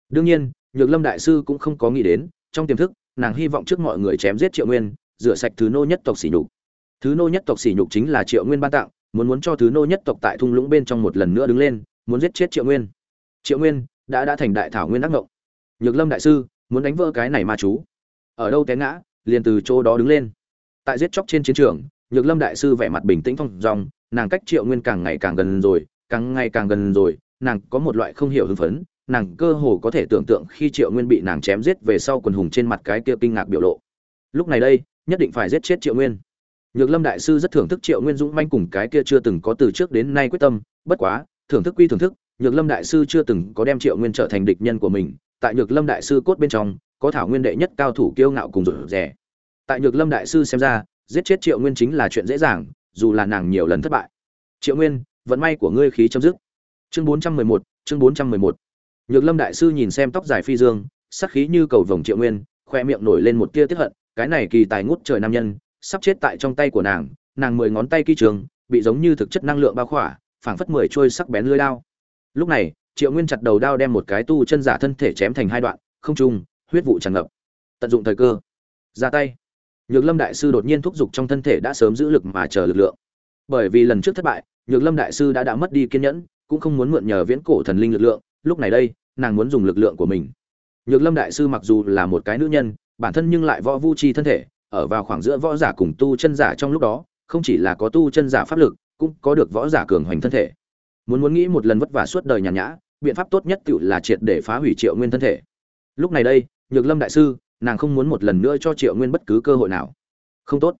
Đương nhiên, nhược lâm đại sư cũng không có nghĩ đến trong tiềm thức, nàng hy vọng trước mọi người chém giết triệu nguyên, rửa sạch thứ nô nhất tộc sỉ nhục. Thứ nô nhất tộc sỉ nhục chính là triệu nguyên ban tặng, muốn muốn cho thứ nô nhất tộc tại thung lũng bên trong một lần nữa đứng lên, muốn giết chết triệu nguyên. Triệu nguyên đã đã thành đại thảo nguyên đắc ngộng. Nhược lâm đại sư, muốn đánh vỡ cái này ma chú. Ở đâu té ngã, liền từ chỗ đó đứng lên. Tại giết chóc trên chiến trường, nhược lâm đại sư vẻ mặt bình tĩnh phong dòng, nàng cách triệu nguyên càng ngày càng gần rồi, càng ngày càng gần rồi, nàng có một loại không hiểu hưng phấn nàng cơ hồ có thể tưởng tượng khi triệu nguyên bị nàng chém giết về sau quần hùng trên mặt cái kia kinh ngạc biểu lộ. Lúc này đây, nhất định phải giết chết triệu nguyên. Nhược lâm đại sư rất thưởng thức triệu nguyên dũng manh cùng cái kia chưa từng có từ trước đến nay quyết tâm, bất quá, thưởng thức quy thưởng thức, nhược lâm đại sư chưa từng có đem triệu nguyên trở thành địch nhân của mình, tại nhược lâm đại sư cốt bên trong, có thảo nguyên đệ nhất cao thủ kiêu ngạo cùng rủi rẻ tại nhược lâm đại sư xem ra, giết chết triệu nguyên chính là chuyện dễ dàng, dù là nàng nhiều lần thất bại. Triệu nguyên, vận may của ngươi khí chấm dứt. Chương bốn trăm mười một, chương bốn trăm mười một nhược lâm đại sư nhìn xem tóc dài phi dương, sắc khí như cầu vồng triệu nguyên, khoe miệng nổi lên một tia tiếp hận, cái này kỳ tài ngút trời nam nhân, sắp chết tại trong tay của nàng nàng mười ngón tay kỳ trường, bị giống như thực chất năng lượng bao khỏa, phảng phất mười trôi sắc bén lưỡi đao. Lúc này, triệu nguyên chặt đầu đao đem một cái tu chân giả thân thể chém thành hai đoạn, không trung, huyết vụ tràn ngập. Tận dụng thời cơ. Ra tay. Nhược lâm đại sư đột nhiên thúc giục trong thân thể đã sớm giữ lực mà chờ lực lượng. Bởi vì lần trước thất bại, nhược lâm đại sư đã đã mất đi kiên nhẫn, cũng không muốn mượn nhờ viễn cổ thần linh lực lượng lúc này đây, nàng muốn dùng lực lượng của mình. Nhược lâm đại sư mặc dù là một cái nữ nhân, bản thân nhưng lại võ vu chi thân thể, ở vào khoảng giữa võ giả cùng tu chân giả trong lúc đó, không chỉ là có tu chân giả pháp lực, cũng có được võ giả cường hoành thân thể. Muốn muốn nghĩ một lần vất vả suốt đời nhàn nhã, biện pháp tốt nhất tự là triệt để phá hủy triệu nguyên thân thể. Lúc này đây, nhược lâm đại sư, nàng không muốn một lần nữa cho triệu nguyên bất cứ cơ hội nào. Không tốt.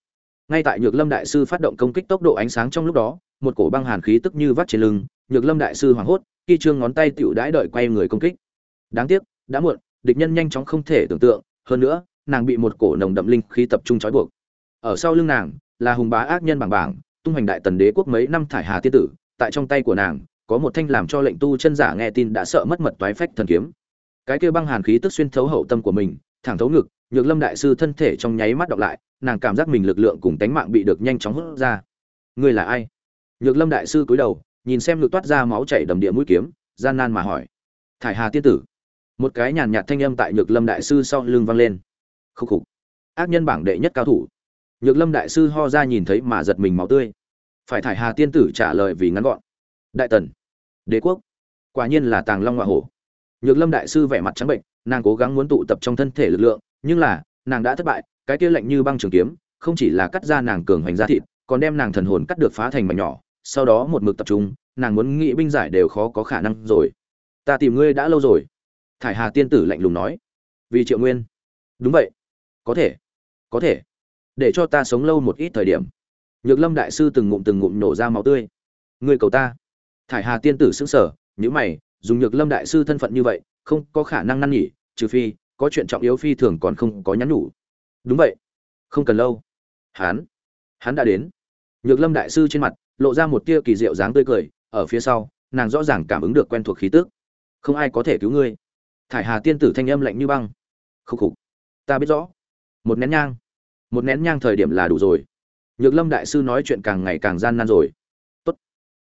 Ngay tại nhược lâm đại sư phát động công kích tốc độ ánh sáng trong lúc đó một cổ băng hàn khí tức như vắt trên lưng, nhược lâm đại sư hoảng hốt, khi trương ngón tay tựu đãi đợi quay người công kích. Đáng tiếc, đã muộn, địch nhân nhanh chóng không thể tưởng tượng, hơn nữa, nàng bị một cổ nồng đậm linh khí tập trung trói buộc. Ở sau lưng nàng, là hùng bá ác nhân bảng bảng, tung hoành đại tần đế quốc mấy năm thải hà tiên tử, tại trong tay của nàng, có một thanh làm cho lệnh tu chân giả nghe tin đã sợ mất mật toái phách thần kiếm. Cái kia băng hàn khí tức xuyên thấu hậu tâm của mình, thẳng thấu ngực, nhược lâm đại sư thân thể trong nháy mắt đọc lại, nàng cảm giác mình lực lượng cùng tánh mạng bị được nhanh chóng hút ra. Ngươi là ai? Nhược lâm đại sư cúi đầu, nhìn xem ngực toát ra máu chảy đầm địa mũi kiếm, gian nan mà hỏi. Thải hà tiên tử. Một cái nhàn nhạt thanh âm tại nhược lâm đại sư sau lưng vang lên. Khúc khục. Ác nhân bảng đệ nhất cao thủ. Nhược lâm đại sư ho ra nhìn thấy mà giật mình máu tươi. Phải thải hà tiên tử trả lời vì ngắn gọn. Đại tần. Đế quốc. Quả nhiên là tàng long hoa hổ. Nhược lâm đại sư vẻ mặt trắng bệnh, nàng cố gắng muốn tụ tập trong thân thể lực lượng, nhưng là, nàng đã thất bại, cái kia lạnh như băng trường kiếm, không chỉ là cắt ra nàng cường hoành ra thịt, còn đem nàng thần hồn cắt được phá thành mảnh nhỏ sau đó một mực tập trung, nàng muốn nghĩ binh giải đều khó có khả năng rồi. Ta tìm ngươi đã lâu rồi. Thải hà tiên tử lạnh lùng nói. Vì triệu nguyên. Đúng vậy. Có thể. Có thể. Để cho ta sống lâu một ít thời điểm. Nhược lâm đại sư từng ngụm từng ngụm nổ ra máu tươi. Ngươi cầu ta. Thải hà tiên tử xứng sở nhữ mày, dùng nhược lâm đại sư thân phận như vậy, không có khả năng năn nỉ, trừ phi, có chuyện trọng yếu phi thường còn không có nhắn nhủ. Đúng vậy. Không cần lâu. Hắn. Hắn đã đến. Nhược lâm đại sư trên mặt lộ ra một tia kỳ diệu dáng tươi cười, ở phía sau, nàng rõ ràng cảm ứng được quen thuộc khí tức. Không ai có thể cứu ngươi. Thải hà tiên tử thanh âm lạnh như băng. Khúc khục. Ta biết rõ. Một nén nhang. Một nén nhang thời điểm là đủ rồi. Nhược lâm đại sư nói chuyện càng ngày càng gian nan rồi. Tốt.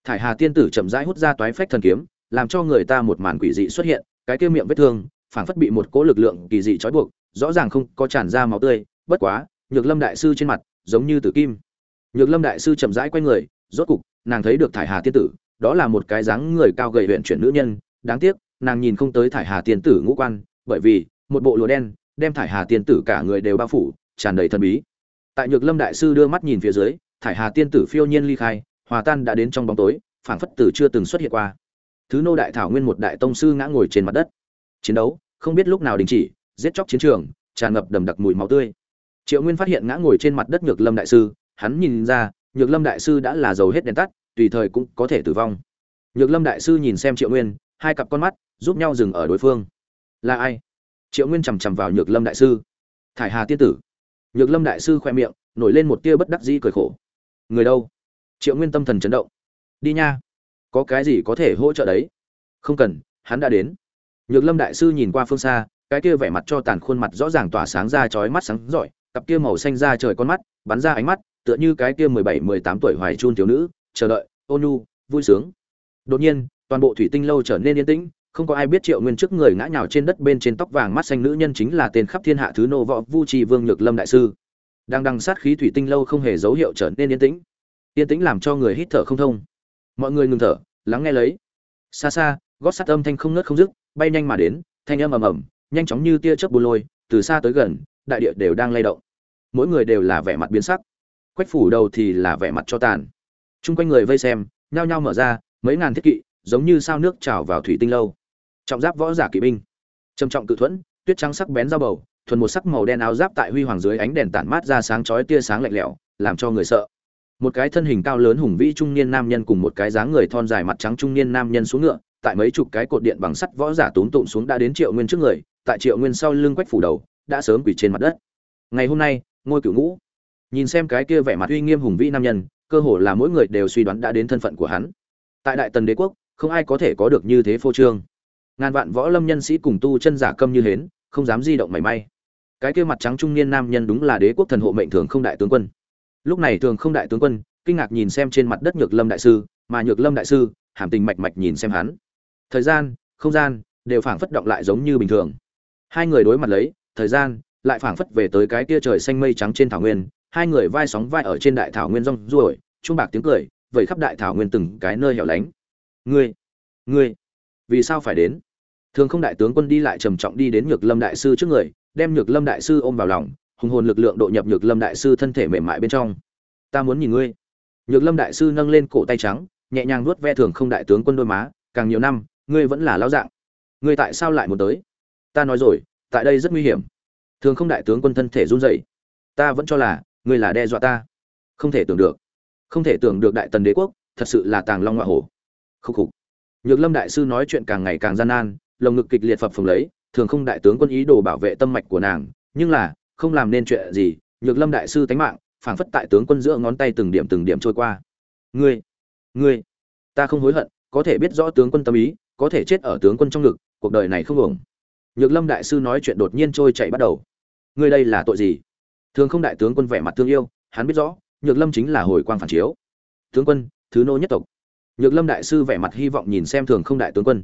thải hà tiên tử chậm rãi hút ra toái phách thần kiếm, làm cho người ta một màn quỷ dị xuất hiện, cái kia miệng vết thương, phảng phất bị một cỗ lực lượng kỳ dị trói buộc, rõ ràng không có tràn ra máu tươi. Bất quá, nhược lâm đại sư trên mặt, giống như tử kim. Nhược lâm đại sư chậm rãi quay người rốt cục, nàng thấy được thải hà tiên tử, đó là một cái dáng người cao gầy huyện chuyển nữ nhân. Đáng tiếc, nàng nhìn không tới thải hà tiên tử ngũ quan, bởi vì, một bộ lụa đen, đem thải hà tiên tử cả người đều bao phủ, tràn đầy thần bí. Tại nhược lâm đại sư đưa mắt nhìn phía dưới, thải hà tiên tử phiêu nhiên ly khai, hòa tan đã đến trong bóng tối, phảng phất tử chưa từng xuất hiện qua. Thứ nô đại thảo nguyên một đại tông sư ngã ngồi trên mặt đất. Chiến đấu, không biết lúc nào đình chỉ, giết chóc chiến trường, tràn ngập đầm đặc mùi máu tươi. Triệu nguyên phát hiện ngã ngồi trên mặt đất nhược lâm đại sư, hắn nhìn ra nhược lâm đại sư đã là dầu hết đèn tắt, tùy thời cũng có thể tử vong. Nhược lâm đại sư nhìn xem triệu nguyên, hai cặp con mắt giúp nhau dừng ở đối phương. Là ai? Triệu nguyên chằm chằm vào nhược lâm đại sư. Thải hà tiên tử. Nhược lâm đại sư khoe miệng nổi lên một tia bất đắc dĩ cười khổ. Người đâu? Triệu nguyên tâm thần chấn động. Đi nha. Có cái gì có thể hỗ trợ đấy? Không cần, hắn đã đến. Nhược lâm đại sư nhìn qua phương xa, cái kia vẻ mặt cho tàn khuôn mặt rõ ràng tỏa sáng ra chói mắt sáng rọi, cặp kia màu xanh ra trời con mắt, bắn ra ánh mắt tựa như cái kia mười bảy, mười tám tuổi hoài chun thiếu nữ, chờ đợi, ôn nhu, vui sướng. Đột nhiên, toàn bộ thủy tinh lâu trở nên yên tĩnh, không có ai biết triệu nguyên trước người ngã nhào trên đất bên trên tóc vàng mắt xanh nữ nhân chính là tên khắp thiên hạ thứ nô võ vu trì vương nhược lâm đại sư. Đang đằng sát khí thủy tinh lâu không hề dấu hiệu trở nên yên tĩnh. Yên tĩnh làm cho người hít thở không thông. Mọi người ngừng thở, lắng nghe lấy. Xa xa, gót sắt âm thanh không ngớt không dứt, bay nhanh mà đến, thanh âm ầm ầm, nhanh chóng như tia chớp bù lôi, từ xa tới gần, đại địa đều đang lay động. Mỗi người đều là vẻ mặt biến sắc quách phủ đầu thì là vẻ mặt cho tàn. Chung quanh người vây xem, nhao nhao mở ra, mấy ngàn thiết kỵ, giống như sao nước trào vào thủy tinh lâu. Trọng giáp võ giả kỵ binh. Trầm trọng cự thuẫn, tuyết trắng sắc bén dao bầu, thuần một sắc màu đen áo giáp tại huy hoàng dưới ánh đèn tản mát ra sáng chói tia sáng lạnh lẽo, làm cho người sợ. Một cái thân hình cao lớn hùng vĩ trung niên nam nhân cùng một cái dáng người thon dài mặt trắng trung niên nam nhân xuống ngựa, tại mấy chục cái cột điện bằng sắt võ giả túm tụm xuống đã đến triệu nguyên trước người, tại triệu nguyên sau lưng quách phủ đầu, đã sớm quỳ trên mặt đất. Ngày hôm nay, ngôi cửu ngũ nhìn xem cái kia vẻ mặt uy nghiêm hùng vĩ nam nhân, cơ hồ là mỗi người đều suy đoán đã đến thân phận của hắn. Tại đại tần đế quốc, không ai có thể có được như thế phô trương. Ngàn vạn võ lâm nhân sĩ cùng tu chân giả câm như hến, không dám di động mảy may. Cái kia mặt trắng trung niên nam nhân đúng là đế quốc thần hộ mệnh thường không đại tướng quân. Lúc này thường không đại tướng quân, kinh ngạc nhìn xem trên mặt đất nhược lâm đại sư, mà nhược lâm đại sư, hàm tình mạch mạch nhìn xem hắn. Thời gian, không gian, đều phảng phất động lại giống như bình thường. Hai người đối mặt lấy, thời gian, lại phảng phất về tới cái kia trời xanh mây trắng trên thảo nguyên hai người vai sóng vai ở trên đại thảo nguyên rong ruổi, chuông bạc tiếng cười, vẩy khắp đại thảo nguyên từng cái nơi hẻo lánh. Ngươi ngươi, vì sao phải đến? Thường không đại tướng quân đi lại trầm trọng đi đến nhược lâm đại sư trước người, đem nhược lâm đại sư ôm vào lòng, hùng hồn lực lượng độ nhập nhược lâm đại sư thân thể mềm mại bên trong. Ta muốn nhìn ngươi. Nhược lâm đại sư nâng lên cổ tay trắng, nhẹ nhàng nuốt ve thường không đại tướng quân đôi má, càng nhiều năm, ngươi vẫn là lao dạng. Ngươi tại sao lại muốn tới? Ta nói rồi, tại đây rất nguy hiểm. Thường không đại tướng quân thân thể run rẩy. Ta vẫn cho là ngươi là đe dọa ta. Không thể tưởng được. Không thể tưởng được đại tần đế quốc, thật sự là tàng long ngoại hổ. Khúc khục. Nhược lâm đại sư nói chuyện càng ngày càng gian nan, lồng ngực kịch liệt phập phồng lấy, thường không đại tướng quân ý đồ bảo vệ tâm mạch của nàng, nhưng là, không làm nên chuyện gì, nhược lâm đại sư tánh mạng, phảng phất tại tướng quân giữa ngón tay từng điểm từng điểm trôi qua. Ngươi ngươi, ta không hối hận, có thể biết rõ tướng quân tâm ý, có thể chết ở tướng quân trong ngực, cuộc đời này không ổng nhược lâm đại sư nói chuyện đột nhiên trôi chạy bắt đầu. Ngươi đây là tội gì? Thường không đại tướng quân vẻ mặt thương yêu, hắn biết rõ, nhược lâm chính là hồi quang phản chiếu. Tướng quân, thứ nô nhất tộc. Nhược lâm đại sư vẻ mặt hy vọng nhìn xem thường không đại tướng quân.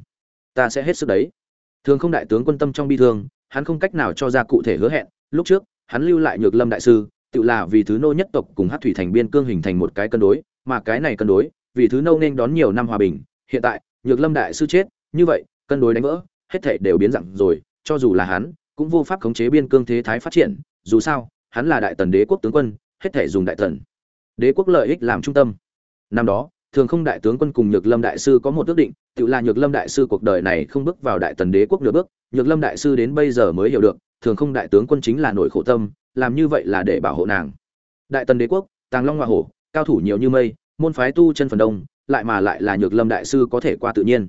Ta sẽ hết sức đấy. Thường không đại tướng quân tâm trong bi thương, hắn không cách nào cho ra cụ thể hứa hẹn. Lúc trước, hắn lưu lại nhược lâm đại sư, tự là vì thứ nô nhất tộc cùng hát thủy thành biên cương hình thành một cái cân đối, mà cái này cân đối, vì thứ nô nên đón nhiều năm hòa bình. Hiện tại, nhược lâm đại sư chết, như vậy, cân đối đánh vỡ, hết thể đều biến dạng rồi, cho dù là hắn, cũng vô pháp khống chế biên cương thế thái phát triển. Dù sao hắn là đại tần đế quốc tướng quân, hết thể dùng đại tần. Đế quốc lợi ích làm trung tâm. Năm đó, thường không đại tướng quân cùng nhược lâm đại sư có một ước định, tự là nhược lâm đại sư cuộc đời này không bước vào đại tần đế quốc nửa bước, nhược lâm đại sư đến bây giờ mới hiểu được, thường không đại tướng quân chính là nỗi khổ tâm, làm như vậy là để bảo hộ nàng. Đại tần đế quốc, tàng long hoa hổ, cao thủ nhiều như mây, môn phái tu chân phần đông, lại mà lại là nhược lâm đại sư có thể qua tự nhiên.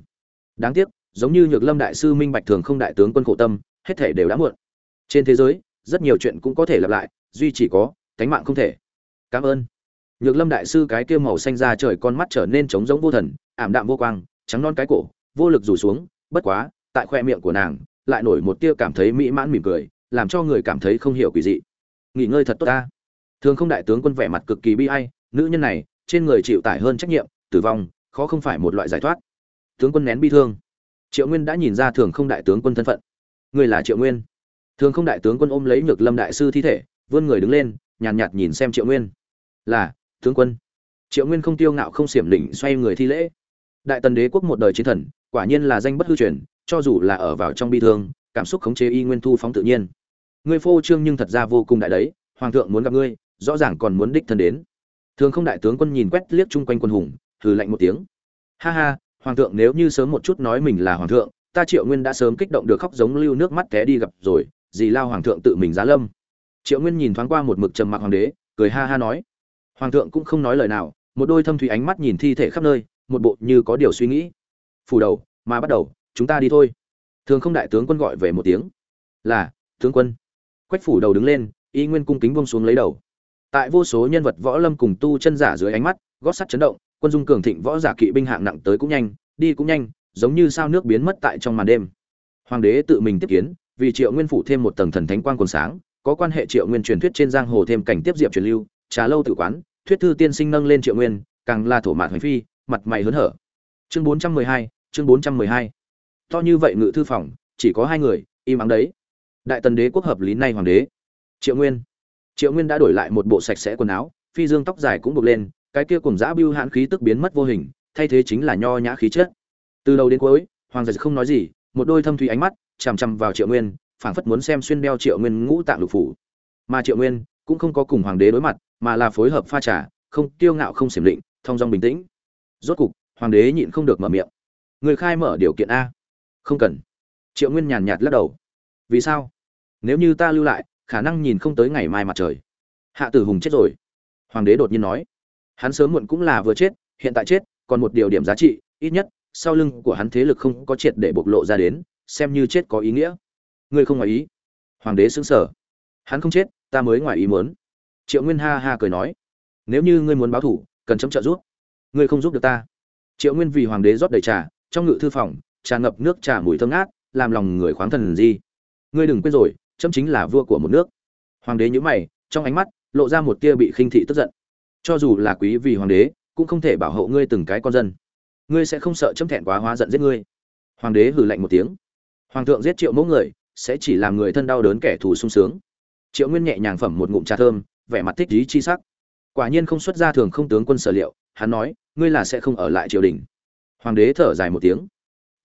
Đáng tiếc, giống như nhược lâm đại sư minh bạch thường không đại tướng quân khổ tâm, hết thể đều đã muộn. Trên thế giới rất nhiều chuyện cũng có thể lặp lại, duy chỉ có, cánh mạng không thể. Cảm ơn. Nhược lâm đại sư cái kia màu xanh ra trời con mắt trở nên trống rỗng vô thần, ảm đạm vô quang, trắng non cái cổ, vô lực rủ xuống, bất quá, tại khoe miệng của nàng, lại nổi một tia cảm thấy mỹ mãn mỉm cười, làm cho người cảm thấy không hiểu quỷ dị. Nghỉ ngơi thật tốt ta. Thường không đại tướng quân vẻ mặt cực kỳ bi ai, nữ nhân này, trên người chịu tải hơn trách nhiệm, tử vong, khó không phải một loại giải thoát. Tướng quân nén bi thương. Triệu nguyên đã nhìn ra thường không đại tướng quân thân phận. Người là triệu nguyên thường không đại tướng quân ôm lấy nhược lâm đại sư thi thể vươn người đứng lên nhàn nhạt, nhạt nhìn xem triệu nguyên. Là tướng quân. Triệu nguyên không tiêu ngạo không xiểm định xoay người thi lễ. Đại tần đế quốc một đời chiến thần quả nhiên là danh bất hư truyền cho dù là ở vào trong bi thương cảm xúc khống chế y nguyên thu phóng tự nhiên. Ngươi phô trương nhưng thật ra vô cùng đại đấy hoàng thượng muốn gặp ngươi rõ ràng còn muốn đích thân đến. Thường không đại tướng quân nhìn quét liếc chung quanh quân hùng hừ lạnh một tiếng. Ha ha hoàng thượng nếu như sớm một chút nói mình là hoàng thượng ta triệu nguyên đã sớm kích động được khóc giống lưu nước mắt té đi gặp rồi dì lao hoàng thượng tự mình giá lâm. Triệu nguyên nhìn thoáng qua một mực trầm mặc hoàng đế, cười ha ha nói. Hoàng thượng cũng không nói lời nào, một đôi thâm thủy ánh mắt nhìn thi thể khắp nơi, một bộ như có điều suy nghĩ. Phủ đầu, mà bắt đầu, chúng ta đi thôi. Thường không đại tướng quân gọi về một tiếng. Là, tướng quân. Quách phủ đầu đứng lên, y nguyên cung kính bông xuống lấy đầu. Tại vô số nhân vật võ lâm cùng tu chân giả dưới ánh mắt, gót sắt chấn động, quân dung cường thịnh võ giả kỵ binh hạng nặng tới cũng nhanh, đi cũng nhanh, giống như sao nước biến mất tại trong màn đêm. Hoàng đế tự mình tiếp kiến vì triệu nguyên phủ thêm một tầng thần thánh quang quần sáng, có quan hệ triệu nguyên truyền thuyết trên giang hồ thêm cảnh tiếp diệp truyền lưu, trà lâu tự quán, thuyết thư tiên sinh nâng lên triệu nguyên, càng là thổ mạn hoành phi, mặt mày hớn hở. Chương bốn trăm mười hai, chương bốn trăm mười hai. To như vậy ngự thư phòng, chỉ có hai người im ắng đấy. Đại tần đế quốc hợp lý nay hoàng đế. Triệu nguyên. Triệu nguyên đã đổi lại một bộ sạch sẽ quần áo, phi dương tóc dài cũng buộc lên, cái kia cùng dã bưu hãn khí tức biến mất vô hình, thay thế chính là nho nhã khí chất. Từ đầu đến cuối, hoàng gia không nói gì, một đôi thâm thủy ánh mắt chằm chằm vào triệu nguyên, phảng phất muốn xem xuyên đeo triệu nguyên ngũ tạng lục phủ. Mà triệu nguyên cũng không có cùng hoàng đế đối mặt, mà là phối hợp pha trà, không kiêu ngạo không xiểm định thong dong bình tĩnh. Rốt cục, hoàng đế nhịn không được mở miệng. Người khai mở điều kiện a. Không cần. Triệu nguyên nhàn nhạt lắc đầu. Vì sao? Nếu như ta lưu lại, khả năng nhìn không tới ngày mai mặt trời. Hạ tử hùng chết rồi. Hoàng đế đột nhiên nói. Hắn sớm muộn cũng là vừa chết, hiện tại chết, còn một điều điểm giá trị, ít nhất, sau lưng của hắn thế lực không có triệt để bộc lộ ra đến xem như chết có ý nghĩa. Ngươi không ngoài ý. Hoàng đế xứng sở hắn không chết, ta mới ngoài ý muốn. Triệu nguyên ha ha cười nói. Nếu như ngươi muốn báo thủ, cần chấm trợ giúp. Ngươi không giúp được ta. Triệu nguyên vì hoàng đế rót đầy trà, trong ngự thư phòng, trà ngập nước, trà mùi thơm ngát, làm lòng người khoáng thần gì ngươi đừng quên rồi, chấm chính là vua của một nước. Hoàng đế nhữ mày, trong ánh mắt, lộ ra một tia bị khinh thị tức giận. Cho dù là quý vì hoàng đế, cũng không thể bảo hộ ngươi từng cái con dân. Ngươi sẽ không sợ chấm thẹn quá hóa giận giết ngươi. Hoàng đế hừ lạnh một tiếng hoàng thượng giết triệu mẫu người, sẽ chỉ làm người thân đau đớn kẻ thù sung sướng. Triệu nguyên nhẹ nhàng phẩm một ngụm trà thơm, vẻ mặt thích ý chi sắc. Quả nhiên không xuất ra thường không tướng quân sở liệu, hắn nói, ngươi là sẽ không ở lại triều đình. Hoàng đế thở dài một tiếng.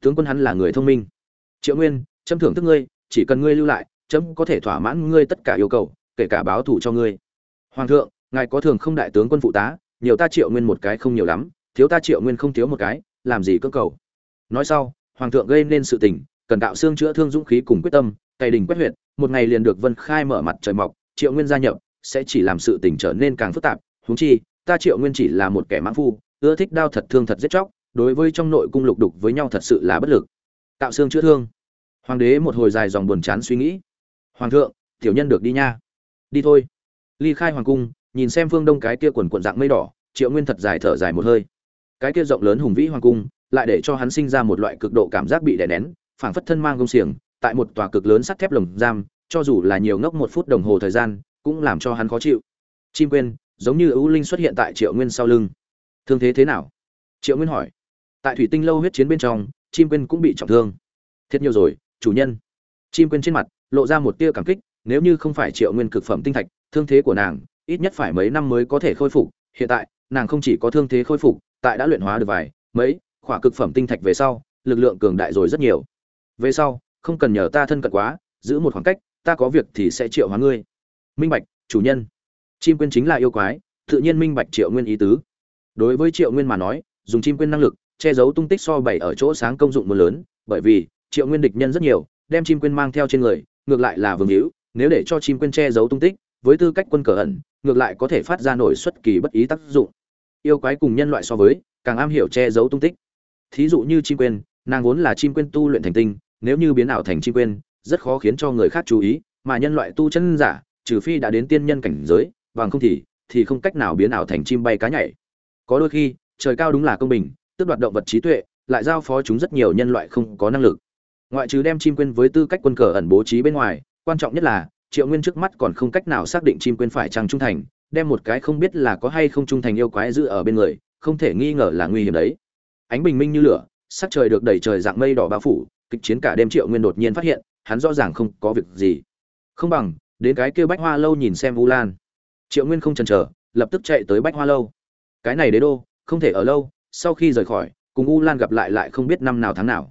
Tướng quân hắn là người thông minh. Triệu nguyên, chấm thưởng thức ngươi, chỉ cần ngươi lưu lại, chấm có thể thỏa mãn ngươi tất cả yêu cầu, kể cả báo thù cho ngươi. Hoàng thượng, ngài có thường không đại tướng quân phụ tá, nhiều ta triệu nguyên một cái không nhiều lắm, thiếu ta triệu nguyên không thiếu một cái, làm gì cơ cầu? Nói sau, hoàng thượng gây nên sự tình cần tạo xương chữa thương dũng khí cùng quyết tâm cày đình quét huyện một ngày liền được vân khai mở mặt trời mọc, triệu nguyên gia nhập, sẽ chỉ làm sự tình trở nên càng phức tạp, huống chi, ta triệu nguyên chỉ là một kẻ mãn phu, ưa thích đao thật thương thật giết chóc, đối với trong nội cung lục đục với nhau thật sự là bất lực. Tạo xương chữa thương. Hoàng đế một hồi dài dòng buồn chán suy nghĩ. Hoàng thượng, tiểu nhân được đi nha. Đi thôi. Ly khai hoàng cung, nhìn xem phương đông cái kia quần quận dạng mây đỏ, triệu nguyên thật dài thở dài một hơi. Cái kia rộng lớn hùng vĩ hoàng cung, lại để cho hắn sinh ra một loại cực độ cảm giác bị đè nén phảng phất thân mang công xiềng, tại một tòa cực lớn sắt thép lồng giam, cho dù là nhiều ngốc một phút đồng hồ thời gian, cũng làm cho hắn khó chịu. Chim quên, giống như ưu linh xuất hiện tại triệu nguyên sau lưng. Thương thế thế nào? Triệu nguyên hỏi. Tại thủy tinh lâu huyết chiến bên trong, chim quên cũng bị trọng thương. Thiết nhiều rồi, chủ nhân. Chim quên trên mặt, lộ ra một tia cảm kích, nếu như không phải triệu nguyên cực phẩm tinh thạch, thương thế của nàng, ít nhất phải mấy năm mới có thể khôi phục. Hiện tại, nàng không chỉ có thương thế khôi phục, tại đã luyện hóa được vài, mấy, khỏa cực phẩm tinh thạch về sau, lực lượng cường đại rồi rất nhiều về sau, không cần nhờ ta thân cận quá, giữ một khoảng cách, ta có việc thì sẽ triệu hóa ngươi. Minh bạch, chủ nhân. Chim quyên chính là yêu quái, tự nhiên minh bạch triệu nguyên ý tứ. Đối với triệu nguyên mà nói, dùng chim quyên năng lực, che giấu tung tích so bảy ở chỗ sáng công dụng mưa lớn, bởi vì, triệu nguyên địch nhân rất nhiều, đem chim quyên mang theo trên người, ngược lại là vương hữu, nếu để cho chim quyên che giấu tung tích, với tư cách quân cờ ẩn, ngược lại có thể phát ra nổi xuất kỳ bất ý tác dụng. Yêu quái cùng nhân loại so với, càng am hiểu che giấu tung tích. Thí dụ như chim quyên, nàng vốn là chim quyên tu luyện thành tinh nếu như biến ảo thành chim quên, rất khó khiến cho người khác chú ý, mà nhân loại tu chân giả, trừ phi đã đến tiên nhân cảnh giới, bằng không thì thì không cách nào biến ảo thành chim bay cá nhảy. Có đôi khi, trời cao đúng là công bình, tước đoạt động vật trí tuệ, lại giao phó chúng rất nhiều nhân loại không có năng lực. Ngoại trừ đem chim quên với tư cách quân cờ ẩn bố trí bên ngoài, quan trọng nhất là, triệu nguyên trước mắt còn không cách nào xác định chim quên phải chăng trung thành, đem một cái không biết là có hay không trung thành yêu quái giữ ở bên người, không thể nghi ngờ là nguy hiểm đấy. Ánh bình minh như lửa sắc trời được đẩy trời dạng mây đỏ bao phủ, kịch chiến cả đêm triệu nguyên đột nhiên phát hiện, hắn rõ ràng không có việc gì. Không bằng, đến cái kêu bách hoa lâu nhìn xem vu lan. Triệu nguyên không chần chờ, lập tức chạy tới bách hoa lâu. Cái này đế đô, không thể ở lâu, sau khi rời khỏi, cùng u lan gặp lại lại không biết năm nào tháng nào.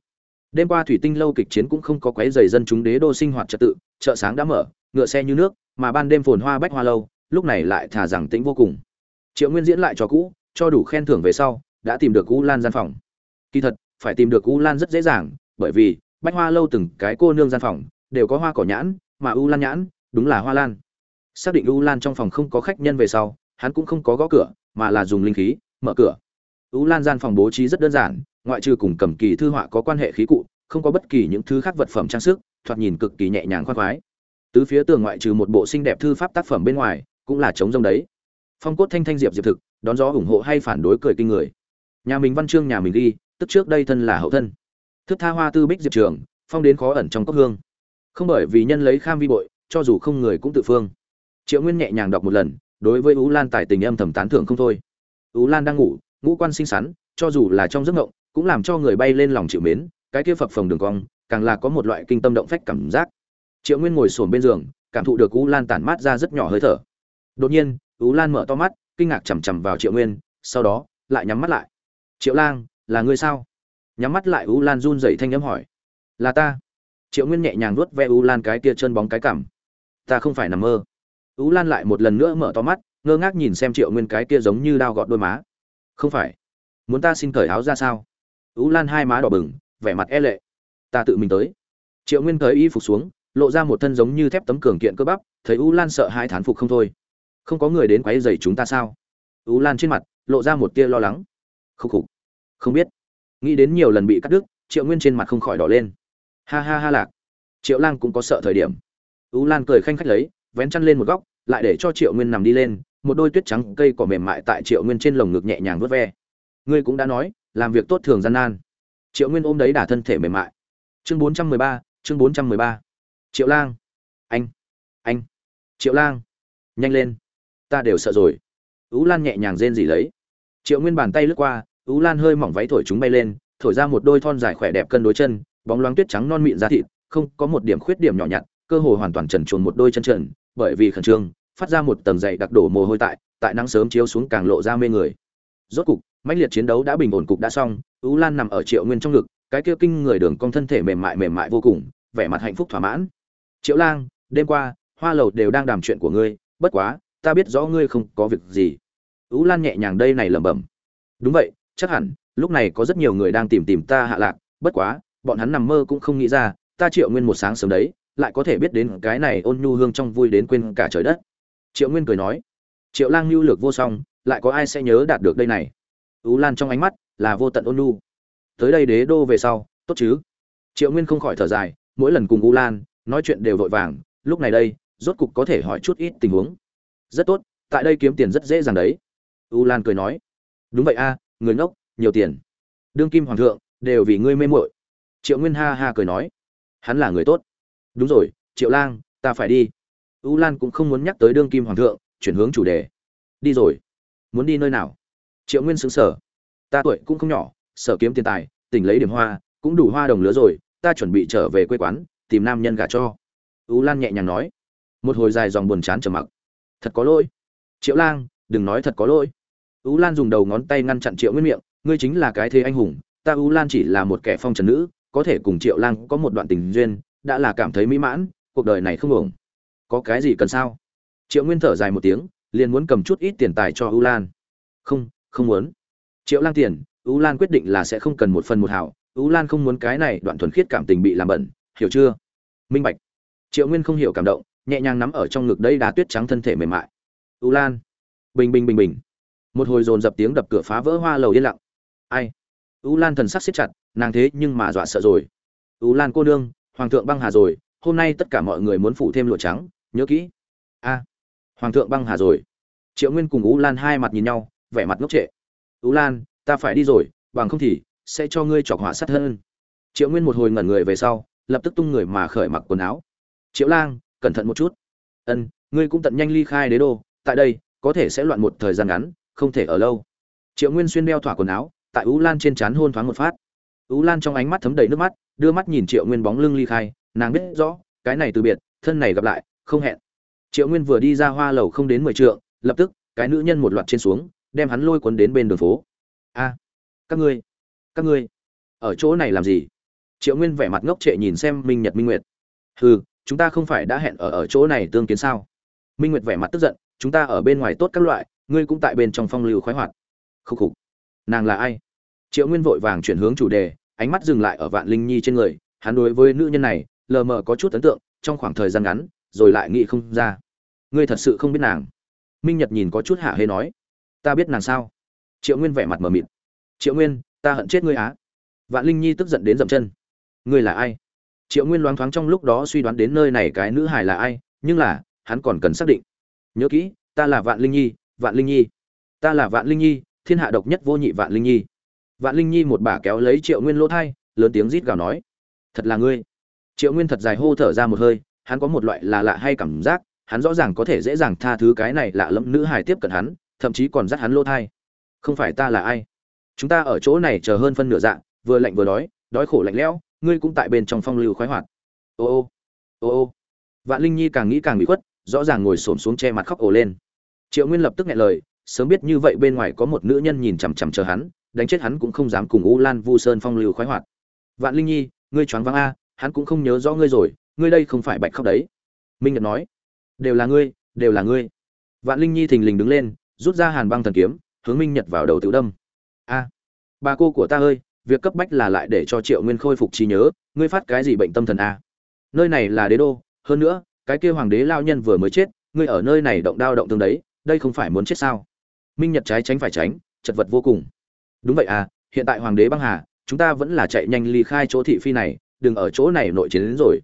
Đêm qua thủy tinh lâu kịch chiến cũng không có quấy dày dân chúng đế đô sinh hoạt trật tự, chợ sáng đã mở, ngựa xe như nước, mà ban đêm phồn hoa bách hoa lâu, lúc này lại thả rằng tĩnh vô cùng. Triệu nguyên diễn lại cho cũ, cho đủ khen thưởng về sau, đã tìm được u lan gian phòng. Kỳ thật phải tìm được u lan rất dễ dàng, bởi vì bách hoa lâu từng cái cô nương gian phòng đều có hoa cỏ nhãn, mà u lan nhãn đúng là hoa lan. Xác định u lan trong phòng không có khách nhân về sau, hắn cũng không có gõ cửa, mà là dùng linh khí mở cửa. U lan gian phòng bố trí rất đơn giản, ngoại trừ cùng cầm kỳ thư họa có quan hệ khí cụ, không có bất kỳ những thứ khác vật phẩm trang sức, thoạt nhìn cực kỳ nhẹ nhàng khoan khoái. Tứ phía tường ngoại trừ một bộ xinh đẹp thư pháp tác phẩm bên ngoài, cũng là trống rông đấy. Phong cốt thanh thanh diệp diệp thực, đón gió ủng hộ hay phản đối cười kinh người. Nhà mình văn chương, nhà mình ghi tức trước đây thân là hậu thân. Thức tha hoa tư bích diệp trường, phong đến khó ẩn trong cốc hương. Không bởi vì nhân lấy kham vi bội, cho dù không người cũng tự phương. Triệu nguyên nhẹ nhàng đọc một lần, đối với ú lan tài tình âm thầm tán thưởng không thôi. Ú lan đang ngủ, ngũ quan xinh xắn, cho dù là trong giấc ngộng cũng làm cho người bay lên lòng chịu mến, cái kia phập phồng đường cong, càng là có một loại kinh tâm động phách cảm giác. Triệu nguyên ngồi sồn bên giường, cảm thụ được ú lan tản mát ra rất nhỏ hơi thở. Đột nhiên, ú lan mở to mắt, kinh ngạc chằm chằm vào triệu nguyên, sau đó, lại nhắm mắt lại. Triệu lang là ngươi sao? Nhắm mắt lại U lan run dậy thanh âm hỏi. Là ta. Triệu nguyên nhẹ nhàng nuốt ve U lan cái kia chân bóng cái cảm ta không phải nằm mơ. U lan lại một lần nữa mở to mắt, ngơ ngác nhìn xem triệu nguyên cái kia giống như đao gọt đôi má. Không phải. Muốn ta xin cởi áo ra sao? U lan hai má đỏ bừng, vẻ mặt e lệ. Ta tự mình tới. Triệu nguyên cởi y phục xuống, lộ ra một thân giống như thép tấm cường kiện cơ bắp, thấy U lan sợ hai thán phục không thôi. Không có người đến quấy rầy chúng ta sao? U lan trên mặt, lộ ra một tia lo lắng. Khúc khục không biết. Nghĩ đến nhiều lần bị cắt đứt, triệu nguyên trên mặt không khỏi đỏ lên. Ha ha ha lạc. Triệu lang cũng có sợ thời điểm. U lan cười khanh khách lấy, vén chăn lên một góc, lại để cho triệu nguyên nằm đi lên, một đôi tuyết trắng cây cỏ mềm mại tại triệu nguyên trên lồng ngực nhẹ nhàng vớt ve. Ngươi cũng đã nói, làm việc tốt thường gian nan. Triệu nguyên ôm đấy đả thân thể mềm mại. Chương bốn trăm mười ba, chương bốn trăm mười ba. Triệu lang. Anh. Anh. Triệu lang. Nhanh lên. Ta đều sợ rồi. U lan nhẹ nhàng rên rỉ lấy. Triệu nguyên bàn tay lướt qua ú lan hơi mỏng váy thổi chúng bay lên, thổi ra một đôi thon dài khỏe đẹp cân đối chân, bóng loáng tuyết trắng non mịn da thịt, không có một điểm khuyết điểm nhỏ nhặt, cơ hồ hoàn toàn trần truồng một đôi chân trần, bởi vì khẩn trương, phát ra một tầng dày đặc đổ mồ hôi tại tại nắng sớm chiếu xuống càng lộ ra mê người. Rốt cục, mãnh liệt chiến đấu đã bình ổn cục đã xong, ú lan nằm ở triệu nguyên trong ngực, cái kia kinh người đường cong thân thể mềm mại mềm mại vô cùng, vẻ mặt hạnh phúc thỏa mãn. Triệu lang, đêm qua, hoa lầu đều đang đàm chuyện của ngươi, bất quá, ta biết rõ ngươi không có việc gì. Ú lan nhẹ nhàng đây này lẩm bẩm. Đúng vậy chắc hẳn, lúc này có rất nhiều người đang tìm tìm ta hạ lạc, bất quá, bọn hắn nằm mơ cũng không nghĩ ra, ta triệu nguyên một sáng sớm đấy, lại có thể biết đến cái này ôn nhu hương trong vui đến quên cả trời đất. Triệu nguyên cười nói, triệu lang lưu lược vô song, lại có ai sẽ nhớ đạt được đây này? Ú lan trong ánh mắt là vô tận ôn nhu. Tới đây đế đô về sau, tốt chứ? Triệu nguyên không khỏi thở dài, mỗi lần cùng u lan nói chuyện đều vội vàng, lúc này đây, rốt cục có thể hỏi chút ít tình huống. Rất tốt, tại đây kiếm tiền rất dễ dàng đấy. U lan cười nói, đúng vậy a người ngốc, nhiều tiền. Đương kim hoàng thượng, đều vì ngươi mê muội. Triệu nguyên ha ha cười nói, hắn là người tốt. Đúng rồi, triệu lang, ta phải đi. U lan cũng không muốn nhắc tới đương kim hoàng thượng, chuyển hướng chủ đề. Đi rồi. Muốn đi nơi nào? Triệu nguyên xứng sở ta tuổi cũng không nhỏ, sở kiếm tiền tài, tỉnh lấy điểm hoa, cũng đủ hoa đồng lứa rồi, ta chuẩn bị trở về quê quán, tìm nam nhân gả cho. U lan nhẹ nhàng nói. Một hồi dài dòng buồn chán trầm mặc. Thật có lỗi. Triệu lang, đừng nói thật có lỗi u lan dùng đầu ngón tay ngăn chặn triệu nguyên miệng, ngươi chính là cái thế anh hùng, ta u lan chỉ là một kẻ phong trần nữ, có thể cùng triệu lang có một đoạn tình duyên, đã là cảm thấy mỹ mãn, cuộc đời này không uổng. có cái gì cần sao? Triệu nguyên thở dài một tiếng, liền muốn cầm chút ít tiền tài cho u lan. Không không muốn. Triệu lang tiền, u lan quyết định là sẽ không cần một phần một hảo, u lan không muốn cái này đoạn thuần khiết cảm tình bị làm bẩn, hiểu chưa? Minh bạch. Triệu nguyên không hiểu cảm động, nhẹ nhàng nắm ở trong ngực đây đá tuyết trắng thân thể mềm mại. U lan. Bình bình bình bình một hồi dồn dập tiếng đập cửa phá vỡ hoa lầu yên lặng. Ai? U lan thần sắc siết chặt, nàng thế nhưng mà dọa sợ rồi. U lan cô nương, hoàng thượng băng hà rồi, hôm nay tất cả mọi người muốn phủ thêm lụa trắng, nhớ kỹ. A, hoàng thượng băng hà rồi. Triệu nguyên cùng u lan hai mặt nhìn nhau, vẻ mặt ngốc trệ. U lan, ta phải đi rồi, bằng không thì sẽ cho ngươi chọc hỏa sát hơn triệu nguyên một hồi ngẩn người về sau, lập tức tung người mà khởi mặc quần áo. Triệu lang, cẩn thận một chút. Ân, ngươi cũng tận nhanh ly khai đế đô, tại đây, có thể sẽ loạn một thời gian ngắn không thể ở lâu. Triệu nguyên xuyên đeo thỏa quần áo, tại ú lan trên trán hôn thoáng một phát. Ú lan trong ánh mắt thấm đầy nước mắt, đưa mắt nhìn triệu nguyên bóng lưng ly khai, nàng biết rõ, cái này từ biệt, thân này gặp lại, không hẹn. Triệu nguyên vừa đi ra hoa lầu không đến mười trượng, lập tức, cái nữ nhân một loạt trên xuống, đem hắn lôi cuốn đến bên đường phố. A, các ngươi các ngươi, ở chỗ này làm gì? Triệu nguyên vẻ mặt ngốc trệ nhìn xem minh nhật, minh nguyệt. Hừ, chúng ta không phải đã hẹn ở ở chỗ này tương kiến sao? Minh nguyệt vẻ mặt tức giận, chúng ta ở bên ngoài tốt các loại ngươi cũng tại bên trong phong lưu khoái hoạt. Khúc khục. Nàng là ai? Triệu nguyên vội vàng chuyển hướng chủ đề, ánh mắt dừng lại ở vạn linh nhi trên người, hắn đối với nữ nhân này, lờ mờ có chút ấn tượng, trong khoảng thời gian ngắn, rồi lại nghĩ không ra. Ngươi thật sự không biết nàng. Minh nhật nhìn có chút hạ hê nói. Ta biết nàng sao? Triệu nguyên vẻ mặt mờ mịt. Triệu nguyên, ta hận chết ngươi á. Vạn linh nhi tức giận đến dậm chân. Ngươi là ai? Triệu nguyên loáng thoáng trong lúc đó suy đoán đến nơi này cái nữ hài là ai, nhưng là, hắn còn cần xác định. Nhớ kỹ, ta là vạn linh nhi vạn linh nhi. Ta là vạn linh nhi, thiên hạ độc nhất vô nhị vạn linh nhi. Vạn linh nhi một bà kéo lấy triệu nguyên lỗ thai, lớn tiếng rít gào nói, thật là ngươi. Triệu nguyên thật dài hô thở ra một hơi, hắn có một loại là lạ hay cảm giác, hắn rõ ràng có thể dễ dàng tha thứ cái này lạ lẫm nữ hài tiếp cận hắn, thậm chí còn dắt hắn lỗ thai. Không phải ta là ai? Chúng ta ở chỗ này chờ hơn phân nửa dạng vừa lạnh vừa đói đói khổ lạnh lẽo, ngươi cũng tại bên trong phong lưu khoái hoạt. Ô ô ô ô. Vạn linh nhi càng nghĩ càng bị khuất, rõ ràng ngồi xổm xuống che mặt khóc ồ lên triệu nguyên lập tức nghe lời, sớm biết như vậy bên ngoài có một nữ nhân nhìn chằm chằm chờ hắn, đánh chết hắn cũng không dám cùng u lan vu sơn phong lưu khoái hoạt. Vạn linh nhi, ngươi choáng váng a, hắn cũng không nhớ rõ ngươi rồi, ngươi đây không phải bạch khóc đấy. Minh nhật nói, đều là ngươi, đều là ngươi. Vạn linh nhi thình lình đứng lên, rút ra hàn băng thần kiếm, hướng minh nhật vào đầu tự đâm. A, bà cô của ta ơi, việc cấp bách là lại để cho triệu nguyên khôi phục trí nhớ, ngươi phát cái gì bệnh tâm thần a? Nơi này là đế đô, hơn nữa, cái kia hoàng đế lao nhân vừa mới chết, ngươi ở nơi này động đao động tương đấy đây không phải muốn chết sao? Minh nhật trái tránh phải tránh, chật vật vô cùng. Đúng vậy à hiện tại hoàng đế băng hà, chúng ta vẫn là chạy nhanh ly khai chỗ thị phi này, đừng ở chỗ này nội chiến đến rồi.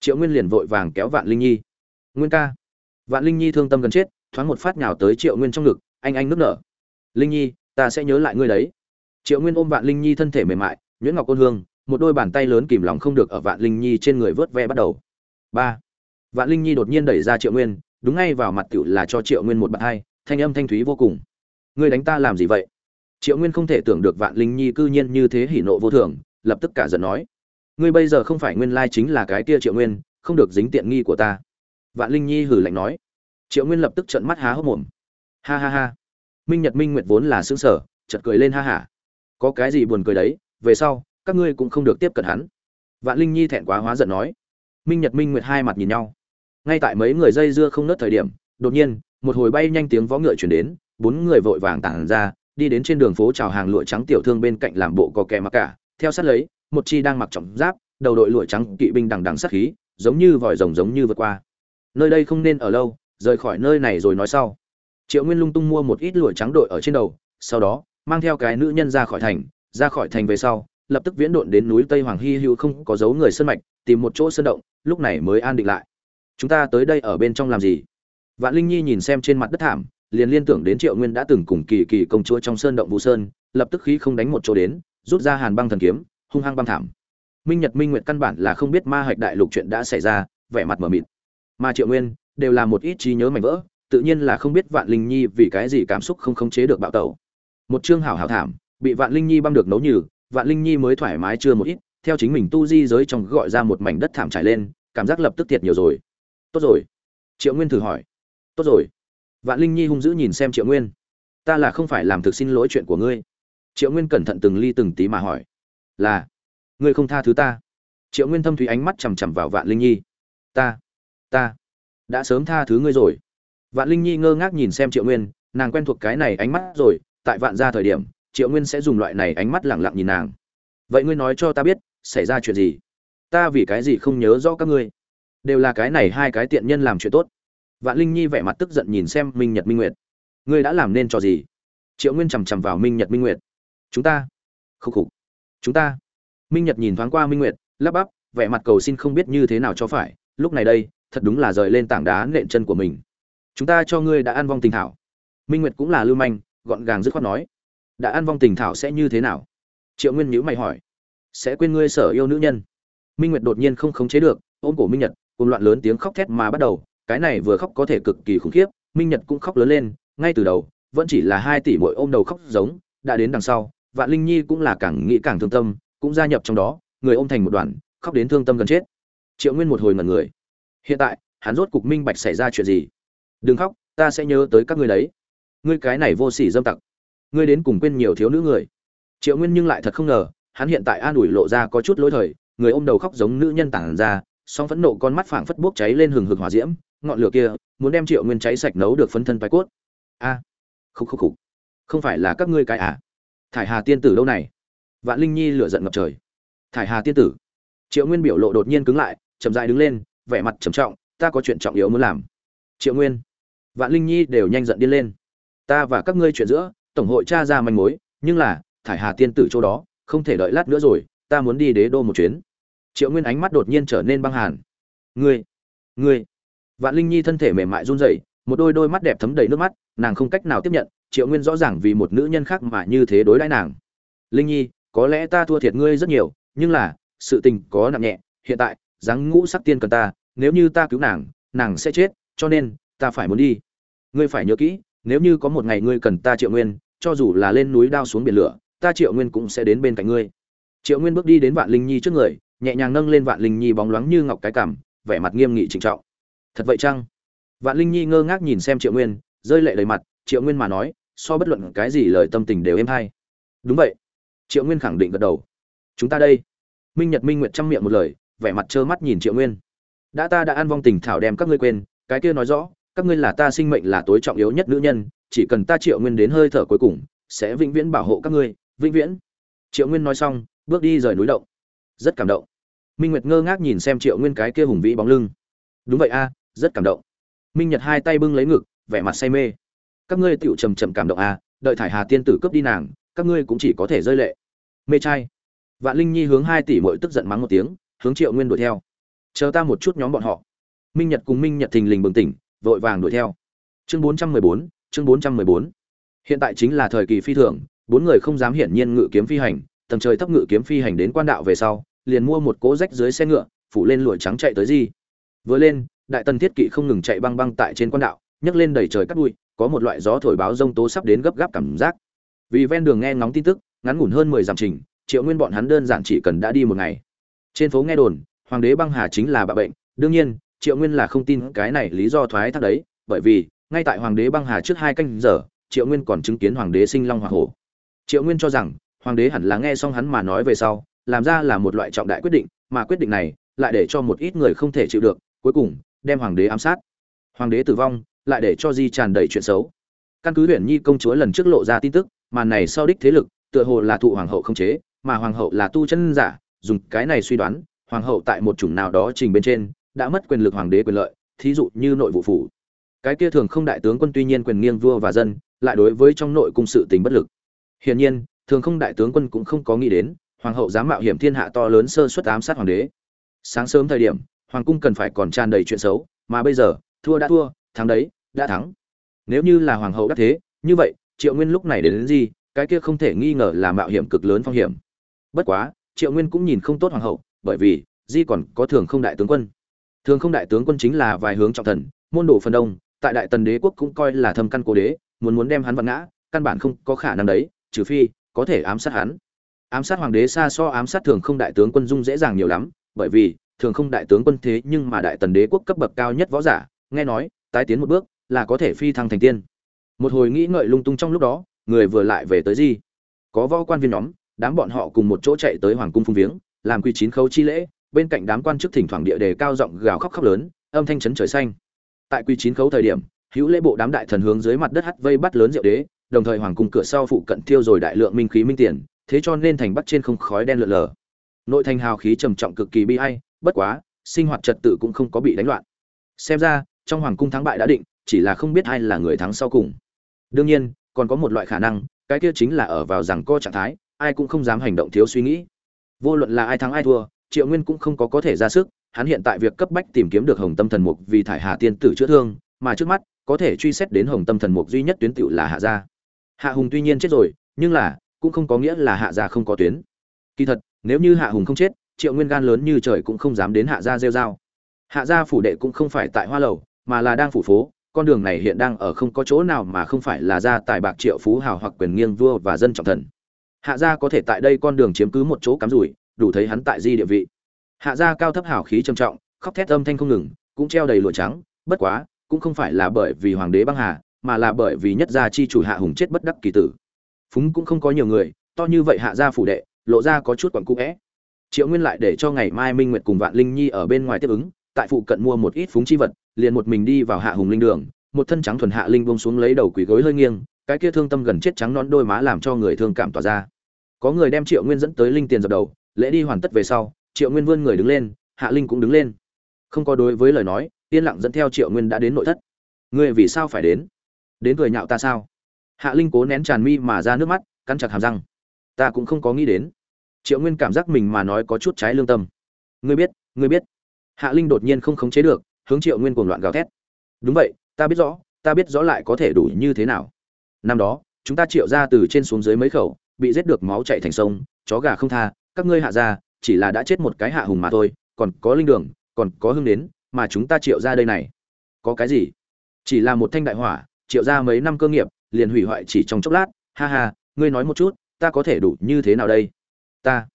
Triệu nguyên liền vội vàng kéo vạn linh nhi. Nguyên ca. Vạn linh nhi thương tâm gần chết, thoáng một phát nhào tới triệu nguyên trong ngực, anh anh nức nở. Linh nhi, ta sẽ nhớ lại ngươi đấy. Triệu nguyên ôm vạn linh nhi thân thể mềm mại, nhuyễn ngọc ôn hương, một đôi bàn tay lớn kìm lòng không được ở vạn linh nhi trên người vớt ve bắt đầu. Ba. Vạn linh nhi đột nhiên đẩy ra triệu nguyên đúng ngay vào mặt tiểu là cho triệu nguyên một bạn hai, thanh âm thanh thúy vô cùng. Ngươi đánh ta làm gì vậy? Triệu nguyên không thể tưởng được vạn linh nhi cư nhiên như thế hỉ nộ vô thường, lập tức cả giận nói. Ngươi bây giờ không phải nguyên lai chính là cái tia triệu nguyên, không được dính tiện nghi của ta. Vạn linh nhi hử lạnh nói. Triệu nguyên lập tức trợn mắt há hốc mồm. Ha ha ha. Minh nhật minh nguyệt vốn là xứng sở chật cười lên ha hả. Có cái gì buồn cười đấy, về sau, các ngươi cũng không được tiếp cận hắn. Vạn linh nhi thẹn quá hóa giận nói. Minh nhật minh nguyệt hai mặt nhìn nhau ngay tại mấy người dây dưa không nớt thời điểm, đột nhiên, một hồi bay nhanh tiếng vó ngựa chuyển đến, bốn người vội vàng tản ra, đi đến trên đường phố chào hàng lụa trắng tiểu thương bên cạnh làm bộ có kẻ mặc cả. Theo sát lấy, một chi đang mặc trọng giáp, đầu đội lụa trắng kỵ binh đằng đằng sát khí, giống như vòi rồng giống như vượt qua. Nơi đây không nên ở lâu, rời khỏi nơi này rồi nói sau. Triệu nguyên lung tung mua một ít lụa trắng đội ở trên đầu, sau đó, mang theo cái nữ nhân ra khỏi thành, ra khỏi thành về sau, lập tức viễn độn đến núi tây hoàng hy hữu không có dấu người sơn mạch, tìm một chỗ sơn động, lúc này mới an định lại chúng ta tới đây ở bên trong làm gì? Vạn linh nhi nhìn xem trên mặt đất thảm, liền liên tưởng đến triệu nguyên đã từng cùng kỳ kỳ công chúa trong sơn động vũ sơn, lập tức khí không đánh một chỗ đến, rút ra hàn băng thần kiếm, hung hăng băng thảm. Minh nhật, minh nguyệt căn bản là không biết ma hạch đại lục chuyện đã xảy ra, vẻ mặt mờ mịt. Mà triệu nguyên, đều là một ít trí nhớ mảnh vỡ, tự nhiên là không biết vạn linh nhi vì cái gì cảm xúc không khống chế được bạo tẩu. Một chương hảo hảo thảm, bị vạn linh nhi băm được nấu nhừ, vạn linh nhi mới thoải mái chưa một ít, theo chính mình tu di giới trong gọi ra một mảnh đất thảm trải lên, cảm giác lập tức thiệt nhiều rồi tốt rồi. Triệu nguyên thử hỏi. Tốt rồi. Vạn linh nhi hung dữ nhìn xem triệu nguyên. Ta là không phải làm thực xin lỗi chuyện của ngươi. Triệu nguyên cẩn thận từng ly từng tí mà hỏi. Là, ngươi không tha thứ ta. Triệu nguyên thâm thúy ánh mắt chằm chằm vào vạn linh nhi. Ta ta đã sớm tha thứ ngươi rồi. Vạn linh nhi ngơ ngác nhìn xem triệu nguyên, nàng quen thuộc cái này ánh mắt rồi. Tại vạn ra thời điểm, triệu nguyên sẽ dùng loại này ánh mắt lẳng lặng nhìn nàng. Vậy ngươi nói cho ta biết, xảy ra chuyện gì? Ta vì cái gì không nhớ rõ các ngươi? Đều là cái này hai cái tiện nhân làm chuyện tốt. Vạn linh nhi vẻ mặt tức giận nhìn xem minh nhật minh nguyệt. Ngươi đã làm nên cho gì? Triệu nguyên chằm chằm vào minh nhật minh nguyệt. Chúng ta. Khúc khục. Chúng ta. Minh nhật nhìn thoáng qua minh nguyệt, lắp bắp, vẻ mặt cầu xin không biết như thế nào cho phải. Lúc này đây, thật đúng là rời lên tảng đá nện chân của mình. Chúng ta cho ngươi đã ăn vong tình thảo. Minh nguyệt cũng là lưu manh, gọn gàng dứt khoát nói. Đã ăn vong tình thảo sẽ như thế nào? Triệu nguyên nhữ mày hỏi. Sẽ quên ngươi sở yêu nữ nhân. Minh nguyệt đột nhiên không khống chế được, ôm cổ minh nhật cùng loạn lớn tiếng khóc thét mà bắt đầu, cái này vừa khóc có thể cực kỳ khủng khiếp, minh nhật cũng khóc lớn lên, ngay từ đầu, vẫn chỉ là hai tỷ mỗi ôm đầu khóc giống, đã đến đằng sau, vạn linh nhi cũng là càng nghĩ càng thương tâm, cũng gia nhập trong đó, người ôm thành một đoàn, khóc đến thương tâm gần chết. Triệu nguyên một hồi ngẩn người. Hiện tại, hắn rốt cục minh bạch xảy ra chuyện gì? Đừng khóc, ta sẽ nhớ tới các ngươi đấy. Ngươi cái này vô sỉ dâm tặc. Ngươi đến cùng quên nhiều thiếu nữ người. Triệu nguyên nhưng lại thật không ngờ, hắn hiện tại an ủi lộ ra có chút lỗi thời, người ôm đầu khóc giống nữ nhân tản ra song phẫn nộ con mắt phảng phất bốc cháy lên hừng hực hỏa diễm ngọn lửa kia muốn đem triệu nguyên cháy sạch nấu được phấn thân vai cốt. A à, khúc khúc không phải là các ngươi cái à? Thải hà tiên tử đâu này? Vạn linh nhi lửa giận ngập trời. Thải hà tiên tử. Triệu nguyên biểu lộ đột nhiên cứng lại chậm rãi đứng lên vẻ mặt trầm trọng ta có chuyện trọng yếu muốn làm. Triệu nguyên vạn linh nhi đều nhanh giận điên lên. Ta và các ngươi chuyện giữa tổng hội tra ra manh mối nhưng là thải hà tiên tử chỗ đó không thể đợi lát nữa rồi ta muốn đi đế đô một chuyến triệu nguyên ánh mắt đột nhiên trở nên băng hàn. Ngươi ngươi. Vạn linh nhi thân thể mềm mại run rẩy, một đôi đôi mắt đẹp thấm đầy nước mắt, nàng không cách nào tiếp nhận, triệu nguyên rõ ràng vì một nữ nhân khác mà như thế đối đãi nàng. Linh nhi, có lẽ ta thua thiệt ngươi rất nhiều, nhưng là, sự tình có nặng nhẹ, hiện tại, dáng ngũ sắc tiên cần ta, nếu như ta cứu nàng nàng sẽ chết, cho nên, ta phải muốn đi. Ngươi phải nhớ kỹ, nếu như có một ngày ngươi cần ta triệu nguyên, cho dù là lên núi đao xuống biển lửa, ta triệu nguyên cũng sẽ đến bên cạnh ngươi. Triệu nguyên bước đi đến vạn linh nhi trước người nhẹ nhàng nâng lên vạn linh nhi bóng loáng như ngọc cái cảm vẻ mặt nghiêm nghị trịnh trọng. Thật vậy chăng? Vạn linh nhi ngơ ngác nhìn xem triệu nguyên, rơi lệ đầy mặt, triệu nguyên mà nói, so bất luận cái gì lời tâm tình đều êm hay. Đúng vậy. Triệu nguyên khẳng định gật đầu. Chúng ta đây. Minh nhật minh nguyệt chăm miệng một lời, vẻ mặt trơ mắt nhìn triệu nguyên. Đã ta đã ăn vong tình thảo đem các ngươi quên, cái kia nói rõ, các ngươi là ta sinh mệnh là tối trọng yếu nhất nữ nhân, chỉ cần ta triệu nguyên đến hơi thở cuối cùng, sẽ vĩnh viễn bảo hộ các ngươi, vĩnh viễn. Triệu nguyên nói xong, bước đi rời núi động rất cảm động. Minh nguyệt ngơ ngác nhìn xem triệu nguyên cái kia hùng vĩ bóng lưng. Đúng vậy a, rất cảm động. Minh nhật hai tay bưng lấy ngực, vẻ mặt say mê. Các ngươi tựu trầm trầm cảm động a, đợi thải hà tiên tử cướp đi nàng, các ngươi cũng chỉ có thể rơi lệ. Mê trai. Vạn linh nhi hướng hai tỷ mội tức giận mắng một tiếng, hướng triệu nguyên đuổi theo. Chờ ta một chút nhóm bọn họ. Minh nhật cùng minh nhật thình lình bừng tỉnh, vội vàng đuổi theo. Chương bốn trăm mười bốn, chương bốn trăm mười bốn. Hiện tại chính là thời kỳ phi thường, bốn người không dám hiển nhiên ngự kiếm phi hành, tầng trời thấp ngự kiếm phi hành đến quan đạo về sau liền mua một cố rách dưới xe ngựa, phủ lên lụa trắng chạy tới di. Vừa lên, đại tần thiết kỵ không ngừng chạy băng băng tại trên quan đạo, nhấc lên đầy trời cắt bụi, có một loại gió thổi báo rông tố sắp đến gấp gáp cảm giác. Vì ven đường nghe ngóng tin tức, ngắn ngủn hơn mười dặm trình, triệu nguyên bọn hắn đơn giản chỉ cần đã đi một ngày. Trên phố nghe đồn, hoàng đế băng hà chính là bạ bệnh, đương nhiên, triệu nguyên là không tin cái này lý do thoái thác đấy, bởi vì, ngay tại hoàng đế băng hà trước hai canh giờ, triệu nguyên còn chứng kiến hoàng đế sinh long hoa hổ. Triệu nguyên cho rằng, hoàng đế hẳn là nghe xong hắn mà nói về sau làm ra là một loại trọng đại quyết định, mà quyết định này lại để cho một ít người không thể chịu được, cuối cùng đem hoàng đế ám sát. Hoàng đế tử vong lại để cho di tràn đầy chuyện xấu. Căn cứ huyền nhi công chúa lần trước lộ ra tin tức màn này sau đích thế lực tựa hồ là thụ hoàng hậu không chế, mà hoàng hậu là tu chân giả, dùng cái này suy đoán, hoàng hậu tại một chủng nào đó trình bên trên đã mất quyền lực hoàng đế quyền lợi, thí dụ như nội vụ phủ. Cái kia thường không đại tướng quân tuy nhiên quyền nghiêng vua và dân, lại đối với trong nội cung sự tình bất lực. Hiển nhiên, thường không đại tướng quân cũng không có nghĩ đến hoàng hậu dám mạo hiểm thiên hạ to lớn sơ suất ám sát hoàng đế. Sáng sớm thời điểm hoàng cung cần phải còn tràn đầy chuyện xấu mà bây giờ thua đã thua thắng đấy đã thắng. Nếu như là hoàng hậu đắc thế như vậy triệu nguyên lúc này đến, đến gì cái kia không thể nghi ngờ là mạo hiểm cực lớn phong hiểm. Bất quá triệu nguyên cũng nhìn không tốt hoàng hậu bởi vì di còn có thường không đại tướng quân. Thường không đại tướng quân chính là vài hướng trọng thần môn đồ phần đông tại đại tần đế quốc cũng coi là thâm căn cố đế muốn muốn đem hắn vật ngã căn bản không có khả năng đấy trừ phi có thể ám sát hắn ám sát hoàng đế xa so ám sát thường không đại tướng quân dung dễ dàng nhiều lắm, bởi vì, thường không đại tướng quân thế nhưng mà đại tần đế quốc cấp bậc cao nhất võ giả, nghe nói, tái tiến một bước, là có thể phi thăng thành tiên. Một hồi nghĩ ngợi lung tung trong lúc đó, người vừa lại về tới gì có võ quan viên nhóm, đám bọn họ cùng một chỗ chạy tới hoàng cung phung viếng, làm quy chín khấu chi lễ, bên cạnh đám quan chức thỉnh thoảng địa đề cao giọng gào khóc khóc lớn, âm thanh chấn trời xanh. Tại quy chín khấu thời điểm, hữu lễ bộ đám đại thần hướng dưới mặt đất hắt vây bắt lớn diệu đế, đồng thời hoàng cung cửa sau phụ cận thiêu rồi đại lượng minh khí minh tiền thế cho nên thành bắc trên không khói đen lượn lờ. Nội thành hào khí trầm trọng cực kỳ bi ai, bất quá, sinh hoạt trật tự cũng không có bị đánh loạn. Xem ra, trong hoàng cung thắng bại đã định, chỉ là không biết ai là người thắng sau cùng. Đương nhiên, còn có một loại khả năng, cái kia chính là ở vào rằng co trạng thái, ai cũng không dám hành động thiếu suy nghĩ. Vô luận là ai thắng ai thua, triệu nguyên cũng không có có thể ra sức, hắn hiện tại việc cấp bách tìm kiếm được hồng tâm thần mục vì thải hà tiên tử chữa thương, mà trước mắt, có thể truy xét đến hồng tâm thần mục duy nhất tuyến tựu là hạ gia. Hạ hùng tuy nhiên chết rồi, nhưng là cũng không có nghĩa là hạ gia không có tuyến. Kỳ thật, nếu như hạ hùng không chết, triệu nguyên gan lớn như trời cũng không dám đến hạ gia rêu dao hạ gia phủ đệ cũng không phải tại hoa lầu, mà là đang phủ phố, con đường này hiện đang ở không có chỗ nào mà không phải là gia tài bạc triệu phú hào hoặc quyền nghiêng vua và dân trọng thần. Hạ gia có thể tại đây con đường chiếm cứ một chỗ cắm rủi, đủ thấy hắn tại di địa vị. Hạ gia cao thấp hào khí trầm trọng, khóc thét âm thanh không ngừng, cũng treo đầy lụa trắng, bất quá, cũng không phải là bởi vì hoàng đế băng hà, mà là bởi vì nhất gia chi chủ hạ hùng chết bất đắc kỳ tử phúng cũng không có nhiều người, to như vậy hạ gia phủ đệ, lộ ra có chút quặn cũ vẽ triệu nguyên lại để cho ngày mai minh nguyệt cùng vạn linh nhi ở bên ngoài tiếp ứng, tại phụ cận mua một ít phúng chi vật, liền một mình đi vào hạ hùng linh đường, một thân trắng thuần hạ linh bông xuống lấy đầu quỷ gối hơi nghiêng, cái kia thương tâm gần chết trắng nón đôi má làm cho người thương cảm tỏa ra. Có người đem triệu nguyên dẫn tới linh tiền dập đầu, lễ đi hoàn tất về sau, triệu nguyên vươn người đứng lên, hạ linh cũng đứng lên. Không có đối với lời nói, yên lặng dẫn theo triệu nguyên đã đến nội thất. Ngươi vì sao phải đến? Đến cười nhạo ta sao? Hạ linh cố nén tràn mi mà ra nước mắt, cắn chặt hàm răng. Ta cũng không có nghĩ đến. Triệu nguyên cảm giác mình mà nói có chút trái lương tâm. Ngươi biết ngươi biết. Hạ linh đột nhiên không khống chế được, hướng triệu nguyên cuồng loạn gào thét. Đúng vậy, ta biết rõ, ta biết rõ lại có thể đủ như thế nào. Năm đó, chúng ta triệu ra từ trên xuống dưới mấy khẩu, bị giết được máu chạy thành sông, chó gà không tha, các ngươi hạ ra, chỉ là đã chết một cái hạ hùng mà thôi, còn có linh đường, còn có hưng đến, mà chúng ta triệu ra đây này. Có cái gì? Chỉ là một thanh đại hỏa, triệu ra mấy năm cơ nghiệp liền hủy hoại chỉ trong chốc lát, ha ha, ngươi nói một chút, ta có thể đủ như thế nào đây? Ta.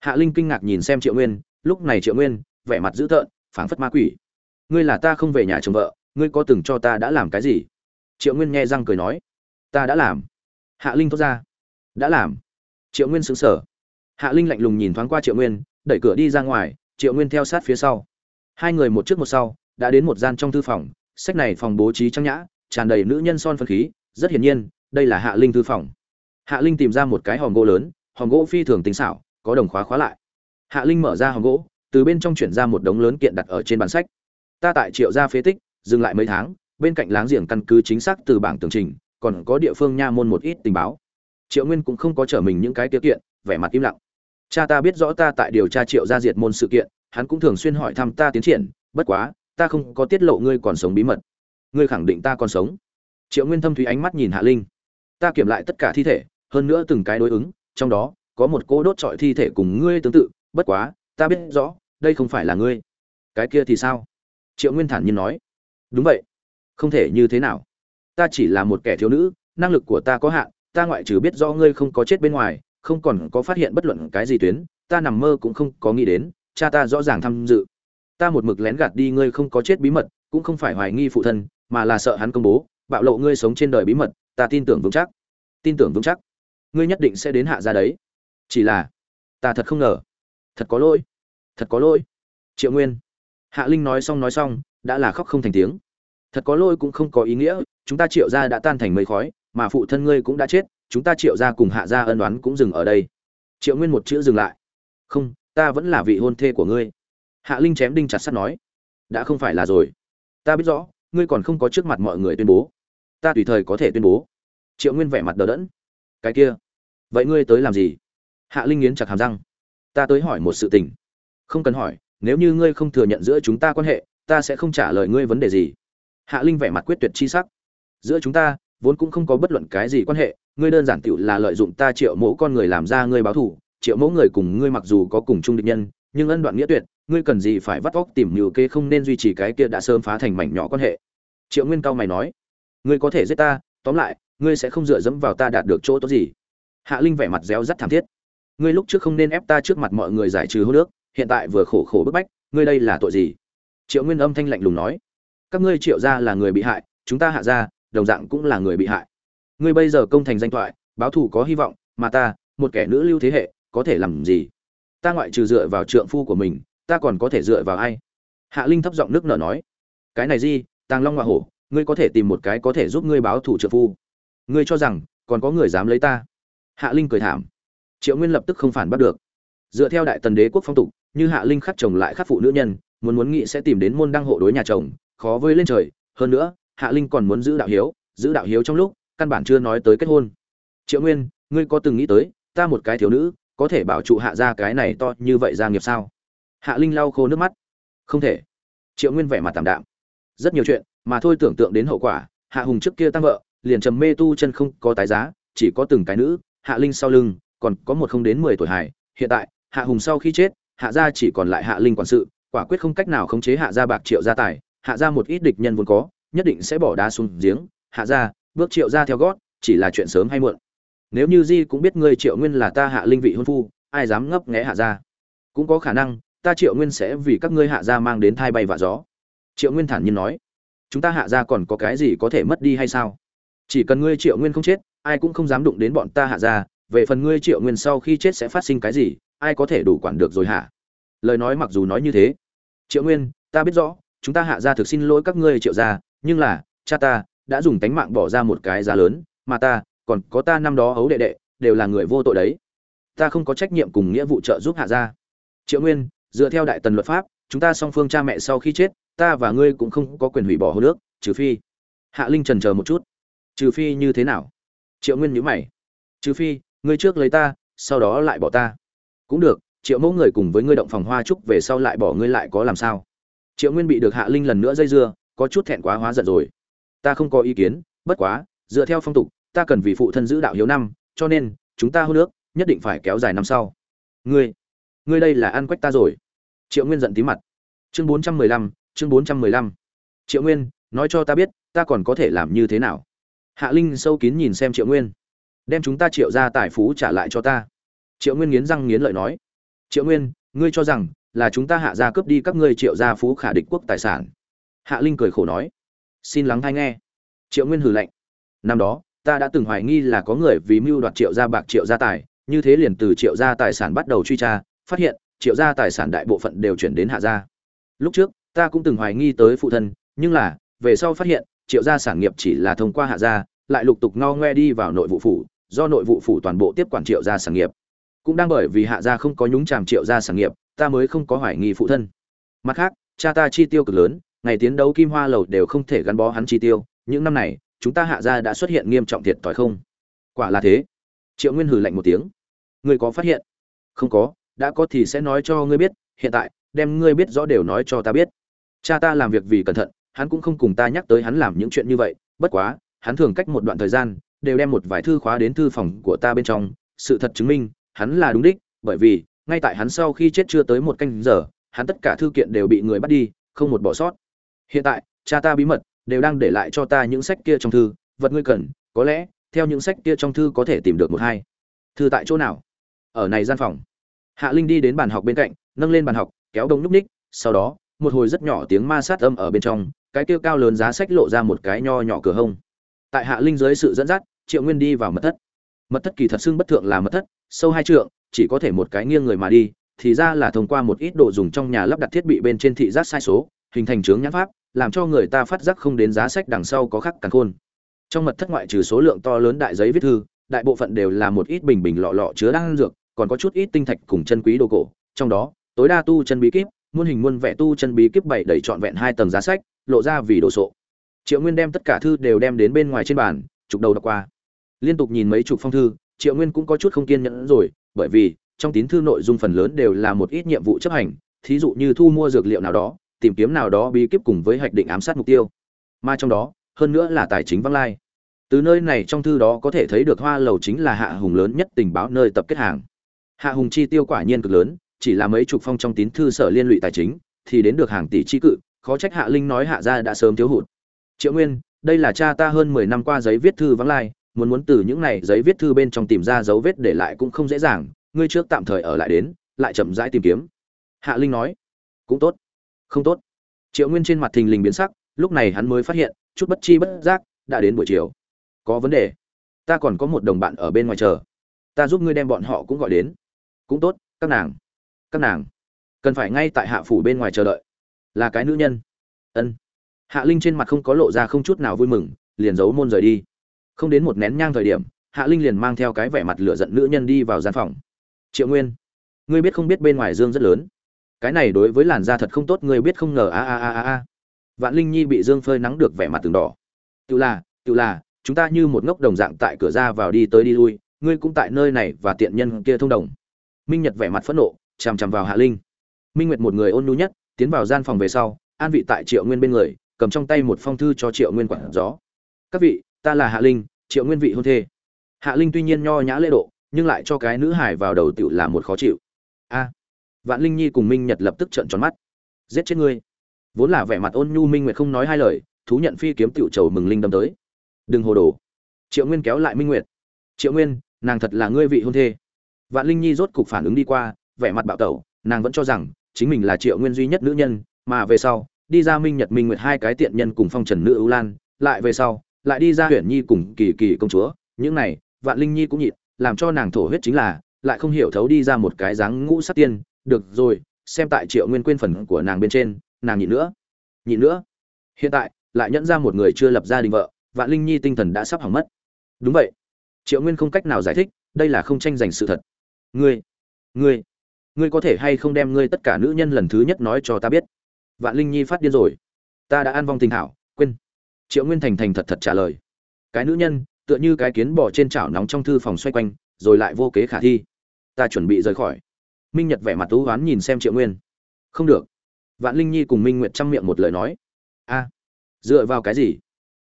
Hạ linh kinh ngạc nhìn xem triệu nguyên, lúc này triệu nguyên, vẻ mặt dữ tợn, phảng phất ma quỷ. Ngươi là ta không về nhà chồng vợ, ngươi có từng cho ta đã làm cái gì? Triệu nguyên nghe răng cười nói. Ta đã làm. Hạ linh thốt ra. Đã làm. Triệu nguyên xứng sở hạ linh lạnh lùng nhìn thoáng qua triệu nguyên, đẩy cửa đi ra ngoài, triệu nguyên theo sát phía sau. Hai người một trước một sau, đã đến một gian trong thư phòng, sách này phòng bố trí trang nhã, tràn đầy nữ nhân son phân khí rất hiển nhiên, đây là hạ linh thư phòng. Hạ linh tìm ra một cái hòm gỗ lớn, hòm gỗ phi thường tinh xảo, có đồng khóa khóa lại. Hạ linh mở ra hòm gỗ, từ bên trong chuyển ra một đống lớn kiện đặt ở trên bàn sách. Ta tại triệu gia phế tích, dừng lại mấy tháng, bên cạnh láng giềng căn cứ chính xác từ bảng tường trình, còn có địa phương nha môn một ít tình báo. Triệu nguyên cũng không có trở mình những cái tiêu kiện, vẻ mặt im lặng. Cha ta biết rõ ta tại điều tra triệu gia diệt môn sự kiện, hắn cũng thường xuyên hỏi thăm ta tiến triển, bất quá, ta không có tiết lộ ngươi còn sống bí mật. Ngươi khẳng định ta còn sống triệu nguyên thâm thúy ánh mắt nhìn hạ linh. Ta kiểm lại tất cả thi thể, hơn nữa từng cái đối ứng, trong đó, có một cô đốt trọi thi thể cùng ngươi tương tự, bất quá, ta biết rõ, đây không phải là ngươi. Cái kia thì sao? Triệu nguyên thản nhiên nói. Đúng vậy. Không thể như thế nào. Ta chỉ là một kẻ thiếu nữ, năng lực của ta có hạn, ta ngoại trừ biết rõ ngươi không có chết bên ngoài, không còn có phát hiện bất luận cái gì tuyến, ta nằm mơ cũng không có nghĩ đến, cha ta rõ ràng tham dự. Ta một mực lén gạt đi ngươi không có chết bí mật, cũng không phải hoài nghi phụ thân, mà là sợ hắn công bố bạo lộ ngươi sống trên đời bí mật, ta tin tưởng vững chắc. Tin tưởng vững chắc. Ngươi nhất định sẽ đến hạ ra đấy. Chỉ là, ta thật không ngờ. Thật có lỗi. Thật có lỗi. Triệu nguyên. Hạ linh nói xong nói xong, đã là khóc không thành tiếng. Thật có lỗi cũng không có ý nghĩa, chúng ta triệu ra đã tan thành mây khói, mà phụ thân ngươi cũng đã chết, chúng ta triệu ra cùng hạ ra ân oán cũng dừng ở đây. Triệu nguyên một chữ dừng lại. Không, ta vẫn là vị hôn thê của ngươi. Hạ linh chém đinh chặt sắt nói. Đã không phải là rồi. Ta biết rõ, ngươi còn không có trước mặt mọi người tuyên bố ta tùy thời có thể tuyên bố. Triệu nguyên vẻ mặt đờ đẫn. Cái kia, vậy ngươi tới làm gì? Hạ linh nghiến chặt hàm răng. Ta tới hỏi một sự tình. Không cần hỏi, nếu như ngươi không thừa nhận giữa chúng ta quan hệ, ta sẽ không trả lời ngươi vấn đề gì. Hạ linh vẻ mặt quyết tuyệt chi sắc. Giữa chúng ta, vốn cũng không có bất luận cái gì quan hệ, ngươi đơn giản tựu là lợi dụng ta triệu mẫu con người làm ra ngươi báo thù. Triệu mẫu người cùng ngươi mặc dù có cùng chung địch nhân, nhưng ân đoạn nghĩa tuyệt, ngươi cần gì phải vắt vóc tìm nhiều kê không nên duy trì cái kia đã sớm phá thành mảnh nhỏ quan hệ. Triệu nguyên cao mày nói ngươi có thể giết ta, tóm lại, ngươi sẽ không dựa dẫm vào ta đạt được chỗ tốt gì. Hạ linh vẻ mặt réo rắt thảm thiết. Ngươi lúc trước không nên ép ta trước mặt mọi người giải trừ hô nước, hiện tại vừa khổ khổ bức bách, ngươi đây là tội gì? Triệu nguyên âm thanh lạnh lùng nói. Các ngươi triệu ra là người bị hại, chúng ta hạ ra đồng dạng cũng là người bị hại. Ngươi bây giờ công thành danh thoại, báo thù có hy vọng, mà ta, một kẻ nữ lưu thế hệ, có thể làm gì? Ta ngoại trừ dựa vào trượng phu của mình, ta còn có thể dựa vào ai? Hạ linh thấp giọng nước nở nói. Cái này gì? Tàng long hoa hổ ngươi có thể tìm một cái có thể giúp ngươi báo thủ trợ phu. Ngươi cho rằng, còn có người dám lấy ta? Hạ linh cười thảm. Triệu nguyên lập tức không phản bắt được. Dựa theo đại tần đế quốc phong tục, như hạ linh khắc chồng lại khắc phụ nữ nhân, muốn muốn nghĩ sẽ tìm đến môn đăng hộ đối nhà chồng, khó với lên trời. Hơn nữa, hạ linh còn muốn giữ đạo hiếu, giữ đạo hiếu trong lúc, căn bản chưa nói tới kết hôn. Triệu nguyên, ngươi có từng nghĩ tới, ta một cái thiếu nữ, có thể bảo trụ hạ ra cái này to như vậy gia nghiệp sao? Hạ linh lau khô nước mắt. Không thể. Triệu nguyên vẻ mặt tảm đạm. Rất nhiều chuyện mà thôi tưởng tượng đến hậu quả, hạ hùng trước kia tăng vợ, liền trầm mê tu chân không có tái giá, chỉ có từng cái nữ, hạ linh sau lưng, còn có một không đến mười tuổi hải hiện tại, hạ hùng sau khi chết, hạ gia chỉ còn lại hạ linh quản sự, quả quyết không cách nào khống chế hạ gia bạc triệu gia tài. Hạ gia một ít địch nhân vốn có, nhất định sẽ bỏ đá xuống giếng. Hạ gia, bước triệu gia theo gót, chỉ là chuyện sớm hay muộn. Nếu như di cũng biết ngươi triệu nguyên là ta hạ linh vị hôn phu, ai dám ngấp nghé hạ gia? Cũng có khả năng, ta triệu nguyên sẽ vì các ngươi hạ gia mang đến thai bay vạ gió. Triệu nguyên thản nhiên nói chúng ta hạ gia còn có cái gì có thể mất đi hay sao? Chỉ cần ngươi triệu nguyên không chết, ai cũng không dám đụng đến bọn ta hạ gia về phần ngươi triệu nguyên sau khi chết sẽ phát sinh cái gì, ai có thể đủ quản được rồi hả? Lời nói mặc dù nói như thế. Triệu nguyên, ta biết rõ, chúng ta hạ gia thực xin lỗi các ngươi triệu gia, nhưng là, cha ta đã dùng tánh mạng bỏ ra một cái giá lớn, mà ta, còn có ta năm đó hấu đệ đệ, đều là người vô tội đấy. Ta không có trách nhiệm cùng nghĩa vụ trợ giúp hạ gia triệu nguyên, dựa theo đại tần luật pháp, chúng ta song phương cha mẹ sau khi chết ta và ngươi cũng không có quyền hủy bỏ hôn nước, trừ phi. Hạ linh trần chờ một chút. Trừ phi như thế nào? Triệu nguyên nhữ mày. Trừ phi, ngươi trước lấy ta, sau đó lại bỏ ta. Cũng được, triệu mẫu người cùng với ngươi động phòng hoa trúc về sau lại bỏ ngươi lại có làm sao? Triệu nguyên bị được hạ linh lần nữa dây dưa, có chút thẹn quá hóa giận rồi. Ta không có ý kiến, bất quá, dựa theo phong tục, ta cần vì phụ thân giữ đạo hiếu năm, cho nên, chúng ta hô nước nhất định phải kéo dài năm sau. Ngươi ngươi đây là ăn quách ta rồi. Triệu nguyên giận tí mặt. Chương bốn trăm mười lăm chương bốn trăm mười lăm. Triệu nguyên, nói cho ta biết, ta còn có thể làm như thế nào? Hạ linh sâu kín nhìn xem triệu nguyên. Đem chúng ta triệu ra tài phú trả lại cho ta. Triệu nguyên nghiến răng nghiến lợi nói. Triệu nguyên, ngươi cho rằng là chúng ta hạ gia cướp đi các ngươi triệu gia phú khả địch quốc tài sản. Hạ linh cười khổ nói. Xin lắng hay nghe. Triệu nguyên hử lạnh. Năm đó, ta đã từng hoài nghi là có người vì mưu đoạt triệu gia bạc triệu gia tài, như thế liền từ triệu gia tài sản bắt đầu truy tra, phát hiện triệu gia tài sản đại bộ phận đều chuyển đến hạ gia. Lúc trước ta cũng từng hoài nghi tới phụ thân, nhưng là, về sau phát hiện, triệu gia sản nghiệp chỉ là thông qua hạ gia, lại lục tục ngao ngoe đi vào nội vụ phủ, do nội vụ phủ toàn bộ tiếp quản triệu gia sản nghiệp. Cũng đang bởi vì hạ gia không có nhúng chàm triệu gia sản nghiệp, ta mới không có hoài nghi phụ thân. Mặt khác, cha ta chi tiêu cực lớn, ngày tiến đấu kim hoa lầu đều không thể gắn bó hắn chi tiêu, những năm này, chúng ta hạ gia đã xuất hiện nghiêm trọng thiệt thòi không? Quả là thế. Triệu nguyên hử lạnh một tiếng. Ngươi có phát hiện? Không có, đã có thì sẽ nói cho ngươi biết, hiện tại, đem ngươi biết rõ đều nói cho ta biết cha ta làm việc vì cẩn thận, hắn cũng không cùng ta nhắc tới hắn làm những chuyện như vậy, bất quá, hắn thường cách một đoạn thời gian, đều đem một vài thư khóa đến thư phòng của ta bên trong. Sự thật chứng minh, hắn là đúng đích, bởi vì, ngay tại hắn sau khi chết chưa tới một canh giờ, hắn tất cả thư kiện đều bị người bắt đi, không một bỏ sót. Hiện tại, cha ta bí mật, đều đang để lại cho ta những sách kia trong thư. Vật ngươi cần, có lẽ, theo những sách kia trong thư có thể tìm được một hai. Thư tại chỗ nào? Ở này gian phòng. Hạ linh đi đến bàn học bên cạnh, nâng lên bàn học, kéo đông nhúc ních, sau đó một hồi rất nhỏ tiếng ma sát âm ở bên trong, cái kia cao lớn giá sách lộ ra một cái nho nhỏ cửa hông. Tại hạ linh dưới sự dẫn dắt, triệu nguyên đi vào mật thất. Mật thất kỳ thật xưng bất thượng là mật thất, sâu hai trượng, chỉ có thể một cái nghiêng người mà đi, thì ra là thông qua một ít đồ dùng trong nhà lắp đặt thiết bị bên trên thị giác sai số, hình thành chướng nhãn pháp, làm cho người ta phát giác không đến giá sách đằng sau có khắc càng khôn. Trong mật thất ngoại trừ số lượng to lớn đại giấy viết thư, đại bộ phận đều là một ít bình bình lọ lọ chứa đan dược, còn có chút ít tinh thạch cùng chân quý đồ cổ, trong đó, tối đa tu chân bí kíp muôn hình muôn vẻ tu chân bí kíp bảy đầy trọn vẹn hai tầng giá sách, lộ ra vì đồ sộ. Triệu nguyên đem tất cả thư đều đem đến bên ngoài trên bàn, chụp đầu đọc qua. Liên tục nhìn mấy chục phong thư, triệu nguyên cũng có chút không kiên nhẫn rồi, bởi vì trong tín thư nội dung phần lớn đều là một ít nhiệm vụ chấp hành, thí dụ như thu mua dược liệu nào đó, tìm kiếm nào đó bí kíp cùng với hoạch định ám sát mục tiêu. Mà trong đó, hơn nữa là tài chính văng lai. Từ nơi này trong thư đó có thể thấy được hoa lầu chính là hạ hùng lớn nhất tình báo nơi tập kết hàng. Hạ hùng chi tiêu quả nhiên cực lớn chỉ là mấy chục phong trong tín thư sở liên lụy tài chính, thì đến được hàng tỷ chi cự, khó trách hạ linh nói hạ gia đã sớm thiếu hụt. Triệu nguyên, đây là cha ta hơn mười năm qua giấy viết thư vắng lai, muốn muốn từ những này giấy viết thư bên trong tìm ra dấu vết để lại cũng không dễ dàng, ngươi trước tạm thời ở lại đến, lại chậm rãi tìm kiếm. Hạ linh nói, cũng tốt, không tốt. Triệu nguyên trên mặt thình lình biến sắc, lúc này hắn mới phát hiện, chút bất chi bất giác, đã đến buổi chiều. Có vấn đề. Ta còn có một đồng bạn ở bên ngoài chờ. Ta giúp ngươi đem bọn họ cũng gọi đến. Cũng tốt, các nàng các nàng, cần phải ngay tại hạ phủ bên ngoài chờ đợi. Là cái nữ nhân. Ân. Hạ linh trên mặt không có lộ ra không chút nào vui mừng, liền giấu môn rời đi. Không đến một nén nhang thời điểm, hạ linh liền mang theo cái vẻ mặt lửa giận nữ nhân đi vào gian phòng. Triệu nguyên, ngươi biết không biết bên ngoài dương rất lớn. Cái này đối với làn da thật không tốt, ngươi biết không ngờ, a a a a a. Vạn linh nhi bị dương phơi nắng được vẻ mặt từng đỏ. Tự là tự là, chúng ta như một ngốc đồng dạng tại cửa ra vào đi tới đi lui, ngươi cũng tại nơi này và tiện nhân kia thông đồng. Minh nhật vẻ mặt phẫn nộ chằm chằm vào hạ linh. Minh nguyệt một người ôn nhu nhất, tiến vào gian phòng về sau, an vị tại triệu nguyên bên người, cầm trong tay một phong thư cho triệu nguyên quản gió. Các vị, ta là hạ linh, triệu nguyên vị hôn thê. Hạ linh tuy nhiên nho nhã lễ độ, nhưng lại cho cái nữ hải vào đầu tựu là một khó chịu. A, vạn linh nhi cùng minh nhật lập tức trợn tròn mắt. Giết chết ngươi. Vốn là vẻ mặt ôn nhu minh nguyệt không nói hai lời, thú nhận phi kiếm tựu trầu mừng linh đâm tới. Đừng hồ đồ. Triệu nguyên kéo lại minh nguyệt. Triệu nguyên, nàng thật là ngươi vị hôn thê. Vạn linh nhi rốt cục phản ứng đi qua vẻ mặt bạo tẩu, nàng vẫn cho rằng chính mình là triệu nguyên duy nhất nữ nhân, mà về sau, đi ra minh nhật minh nguyệt hai cái tiện nhân cùng phong trần nữ ưu lan, lại về sau, lại đi ra huyền nhi cùng kỳ kỳ công chúa. Những này, vạn linh nhi cũng nhịn, làm cho nàng thổ huyết chính là, lại không hiểu thấu đi ra một cái dáng ngũ sắc tiên. Được rồi, xem tại triệu nguyên quên phần của nàng bên trên, nàng nhịn nữa nhịn nữa. Hiện tại, lại nhận ra một người chưa lập gia đình vợ, vạn linh nhi tinh thần đã sắp hỏng mất. Đúng vậy. Triệu nguyên không cách nào giải thích, đây là không tranh giành sự thật. Ngươi ngươi ngươi có thể hay không đem ngươi tất cả nữ nhân lần thứ nhất nói cho ta biết? Vạn linh nhi phát điên rồi. Ta đã ăn vong tình hảo quên. Triệu nguyên thành thành thật thật trả lời. Cái nữ nhân, tựa như cái kiến bỏ trên chảo nóng trong thư phòng xoay quanh, rồi lại vô kế khả thi. Ta chuẩn bị rời khỏi. Minh nhật vẻ mặt tú oán nhìn xem triệu nguyên. Không được. Vạn linh nhi cùng minh nguyệt chăm miệng một lời nói. A. Dựa vào cái gì?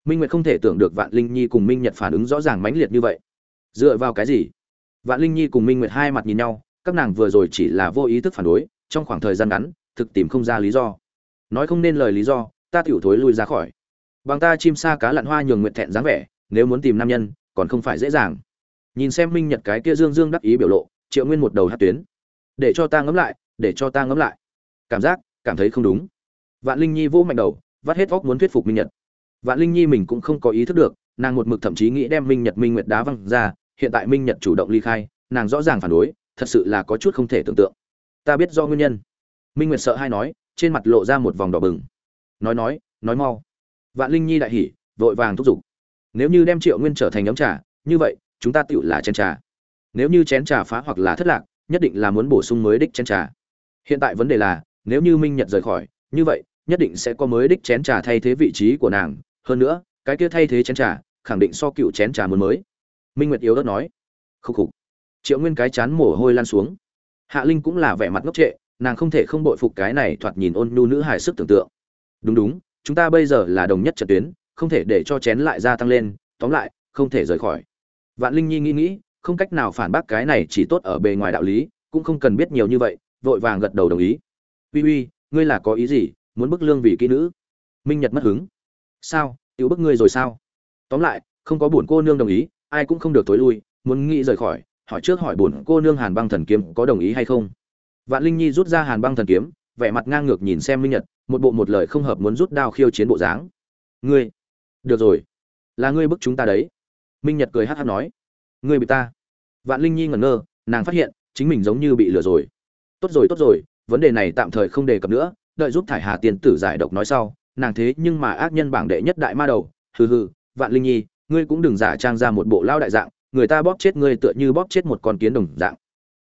Minh nguyệt không thể tưởng được vạn linh nhi cùng minh nhật phản ứng rõ ràng mãnh liệt như vậy. Dựa vào cái gì? Vạn linh nhi cùng minh nguyệt hai mặt nhìn nhau các nàng vừa rồi chỉ là vô ý thức phản đối, trong khoảng thời gian ngắn, thực tìm không ra lý do. Nói không nên lời lý do, ta tiểu thối lui ra khỏi. Bằng ta chim sa cá lặn hoa nhường nguyện thẹn dáng vẻ, nếu muốn tìm nam nhân, còn không phải dễ dàng. Nhìn xem minh nhật cái kia dương dương đắc ý biểu lộ, triệu nguyên một đầu hát tuyến. Để cho ta ngẫm lại, để cho ta ngẫm lại. Cảm giác, cảm thấy không đúng. Vạn linh nhi vỗ mạnh đầu, vắt hết óc muốn thuyết phục minh nhật. Vạn linh nhi mình cũng không có ý thức được, nàng một mực thậm chí nghĩ đem minh nhật minh nguyệt đá văng ra, hiện tại minh nhật chủ động ly khai, nàng rõ ràng phản đối thật sự là có chút không thể tưởng tượng. Ta biết do nguyên nhân. Minh nguyệt sợ hai nói, trên mặt lộ ra một vòng đỏ bừng. Nói nói nói mau. Vạn linh nhi đại hỉ, vội vàng thúc giục. Nếu như đem triệu nguyên trở thành ấm trà, như vậy, chúng ta tựu là chén trà. Nếu như chén trà phá hoặc là thất lạc, nhất định là muốn bổ sung mới đích chén trà. Hiện tại vấn đề là, nếu như minh nhật rời khỏi, như vậy, nhất định sẽ có mới đích chén trà thay thế vị trí của nàng. Hơn nữa, cái kia thay thế chén trà, khẳng định so cựu chén trà muốn mới. Minh nguyệt yếu đất nói. Khúc khục triệu nguyên cái chán mồ hôi lan xuống. Hạ linh cũng là vẻ mặt ngốc trệ, nàng không thể không bội phục cái này thoạt nhìn ôn nhu nữ hài sức tưởng tượng. Đúng đúng, chúng ta bây giờ là đồng nhất trận tuyến, không thể để cho chén lại gia tăng lên, tóm lại, không thể rời khỏi. Vạn linh nhi nghĩ nghĩ, không cách nào phản bác cái này chỉ tốt ở bề ngoài đạo lý, cũng không cần biết nhiều như vậy, vội vàng gật đầu đồng ý. Uy uy, ngươi là có ý gì, muốn bức lương vì kỹ nữ? Minh nhật mất hứng. Sao, tiểu bức ngươi rồi sao? Tóm lại, không có buồn cô nương đồng ý, ai cũng không được tối lui, muốn nghĩ rời khỏi hỏi trước hỏi buồn, cô nương hàn băng thần kiếm có đồng ý hay không? Vạn linh nhi rút ra hàn băng thần kiếm, vẻ mặt ngang ngược nhìn xem minh nhật, một bộ một lời không hợp muốn rút đao khiêu chiến bộ dáng. Ngươi, được rồi, là ngươi bức chúng ta đấy. Minh nhật cười hắc hắc nói. Ngươi bị ta. Vạn linh nhi ngẩn ngơ, nàng phát hiện, chính mình giống như bị lừa rồi. Tốt rồi tốt rồi, vấn đề này tạm thời không đề cập nữa, đợi giúp thải hà tiền tử giải độc nói sau. Nàng thế nhưng mà ác nhân bảng đệ nhất đại ma đầu. Hừ hừ, vạn linh nhi, ngươi cũng đừng giả trang ra một bộ lao đại dạng người ta bóp chết ngươi tựa như bóp chết một con kiến đồng dạng.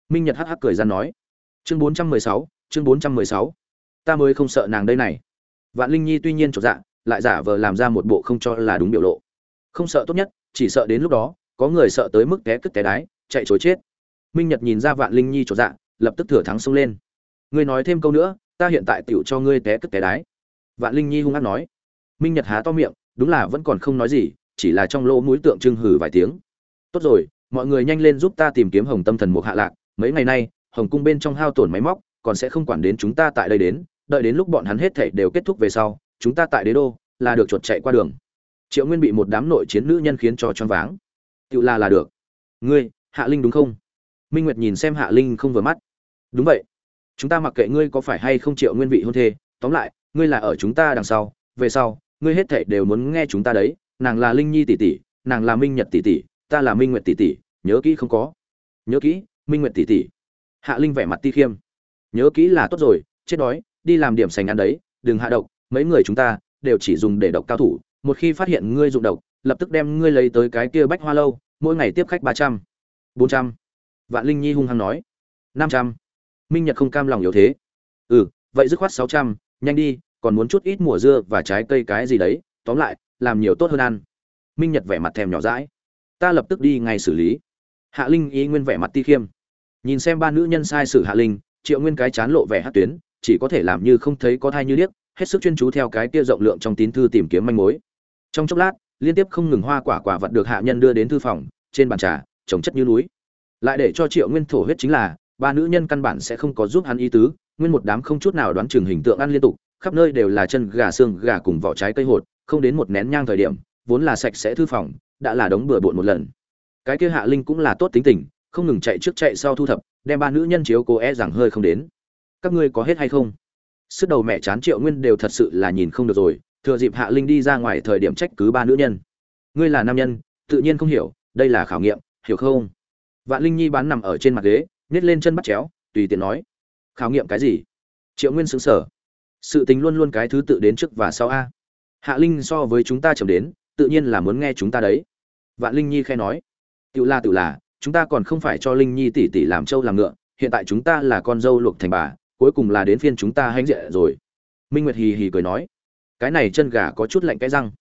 Minh nhật hắc hắc cười ra nói, chương bốn trăm mười sáu, chương bốn trăm mười sáu. Ta mới không sợ nàng đây này. Vạn linh nhi tuy nhiên chột dạ lại giả vờ làm ra một bộ không cho là đúng biểu lộ. Không sợ tốt nhất, chỉ sợ đến lúc đó, có người sợ tới mức té cất té đái, chạy chối chết. Minh nhật nhìn ra vạn linh nhi chột dạ lập tức thừa thắng xông lên. Ngươi nói thêm câu nữa, ta hiện tại tựu cho ngươi té cất té đái. Vạn linh nhi hung hăng nói. Minh nhật há to miệng, đúng là vẫn còn không nói gì, chỉ là trong lỗ mũi tượng trưng hừ vài tiếng tốt rồi, mọi người nhanh lên giúp ta tìm kiếm hồng tâm thần mục hạ lạc. Mấy ngày nay, hồng cung bên trong hao tổn máy móc, còn sẽ không quản đến chúng ta tại đây đến. Đợi đến lúc bọn hắn hết thảy đều kết thúc về sau, chúng ta tại đế đô là được chuột chạy qua đường. Triệu nguyên bị một đám nội chiến nữ nhân khiến cho choáng váng. Tự là là được. Ngươi, hạ linh đúng không? Minh nguyệt nhìn xem hạ linh không vừa mắt. Đúng vậy. Chúng ta mặc kệ ngươi có phải hay không triệu nguyên vị hôn thê, tóm lại, ngươi là ở chúng ta đằng sau. Về sau, ngươi hết thảy đều muốn nghe chúng ta đấy. Nàng là linh nhi tỷ tỷ, nàng là minh nhật tỷ tỷ ta là minh nguyệt tỷ tỷ, nhớ kỹ không có. Nhớ kỹ, minh nguyệt tỷ tỷ. Hạ linh vẻ mặt ti khiêm. Nhớ kỹ là tốt rồi, chết đói, đi làm điểm sành ăn đấy, đừng hạ độc, mấy người chúng ta đều chỉ dùng để độc cao thủ, một khi phát hiện ngươi dụng độc, lập tức đem ngươi lấy tới cái kia bách hoa lâu, mỗi ngày tiếp khách ba trăm, bốn trăm. Vạn linh nhi hung hăng nói. năm trăm. Minh nhật không cam lòng yếu thế. Ừ vậy dứt khoát sáu trăm, nhanh đi, còn muốn chút ít mùa dưa và trái cây cái gì đấy, tóm lại, làm nhiều tốt hơn ăn. Minh nhật vẻ mặt thèm nhỏ rãi ta lập tức đi ngay xử lý. Hạ linh ý nguyên vẻ mặt ti khiêm. Nhìn xem ba nữ nhân sai sử hạ linh, triệu nguyên cái chán lộ vẻ hát tuyến, chỉ có thể làm như không thấy có thai như điếc, hết sức chuyên chú theo cái kia rộng lượng trong tín thư tìm kiếm manh mối. Trong chốc lát, liên tiếp không ngừng hoa quả quả vật được hạ nhân đưa đến thư phòng, trên bàn trà, trồng chất như núi. Lại để cho triệu nguyên thổ huyết chính là, ba nữ nhân căn bản sẽ không có giúp hắn ý tứ, nguyên một đám không chút nào đoán chừng hình tượng ăn liên tục, khắp nơi đều là chân gà xương gà cùng vỏ trái cây hột, không đến một nén nhang thời điểm, vốn là sạch sẽ thư phòng đã là đống bừa bộn một lần. Cái kia hạ linh cũng là tốt tính tình, không ngừng chạy trước chạy sau thu thập, đem ba nữ nhân chiếu cố e rằng hơi không đến. Các ngươi có hết hay không? Sức đầu mẹ chán triệu nguyên đều thật sự là nhìn không được rồi, thừa dịp hạ linh đi ra ngoài thời điểm trách cứ ba nữ nhân. Ngươi là nam nhân, tự nhiên không hiểu, đây là khảo nghiệm, hiểu không? Vạn linh nhi bán nằm ở trên mặt ghế, nhét lên chân bắt chéo, tùy tiện nói. Khảo nghiệm cái gì? Triệu nguyên xứng sở sự tình luôn luôn cái thứ tự đến trước và sau a. Hạ linh so với chúng ta chậm đến, tự nhiên là muốn nghe chúng ta đấy vạn linh nhi khe nói tự là tự là chúng ta còn không phải cho linh nhi tỷ tỷ làm trâu làm ngựa, hiện tại chúng ta là con dâu luộc thành bà, cuối cùng là đến phiên chúng ta hãnh diện rồi. Minh nguyệt hì hì cười nói, cái này chân gà có chút lạnh cái răng.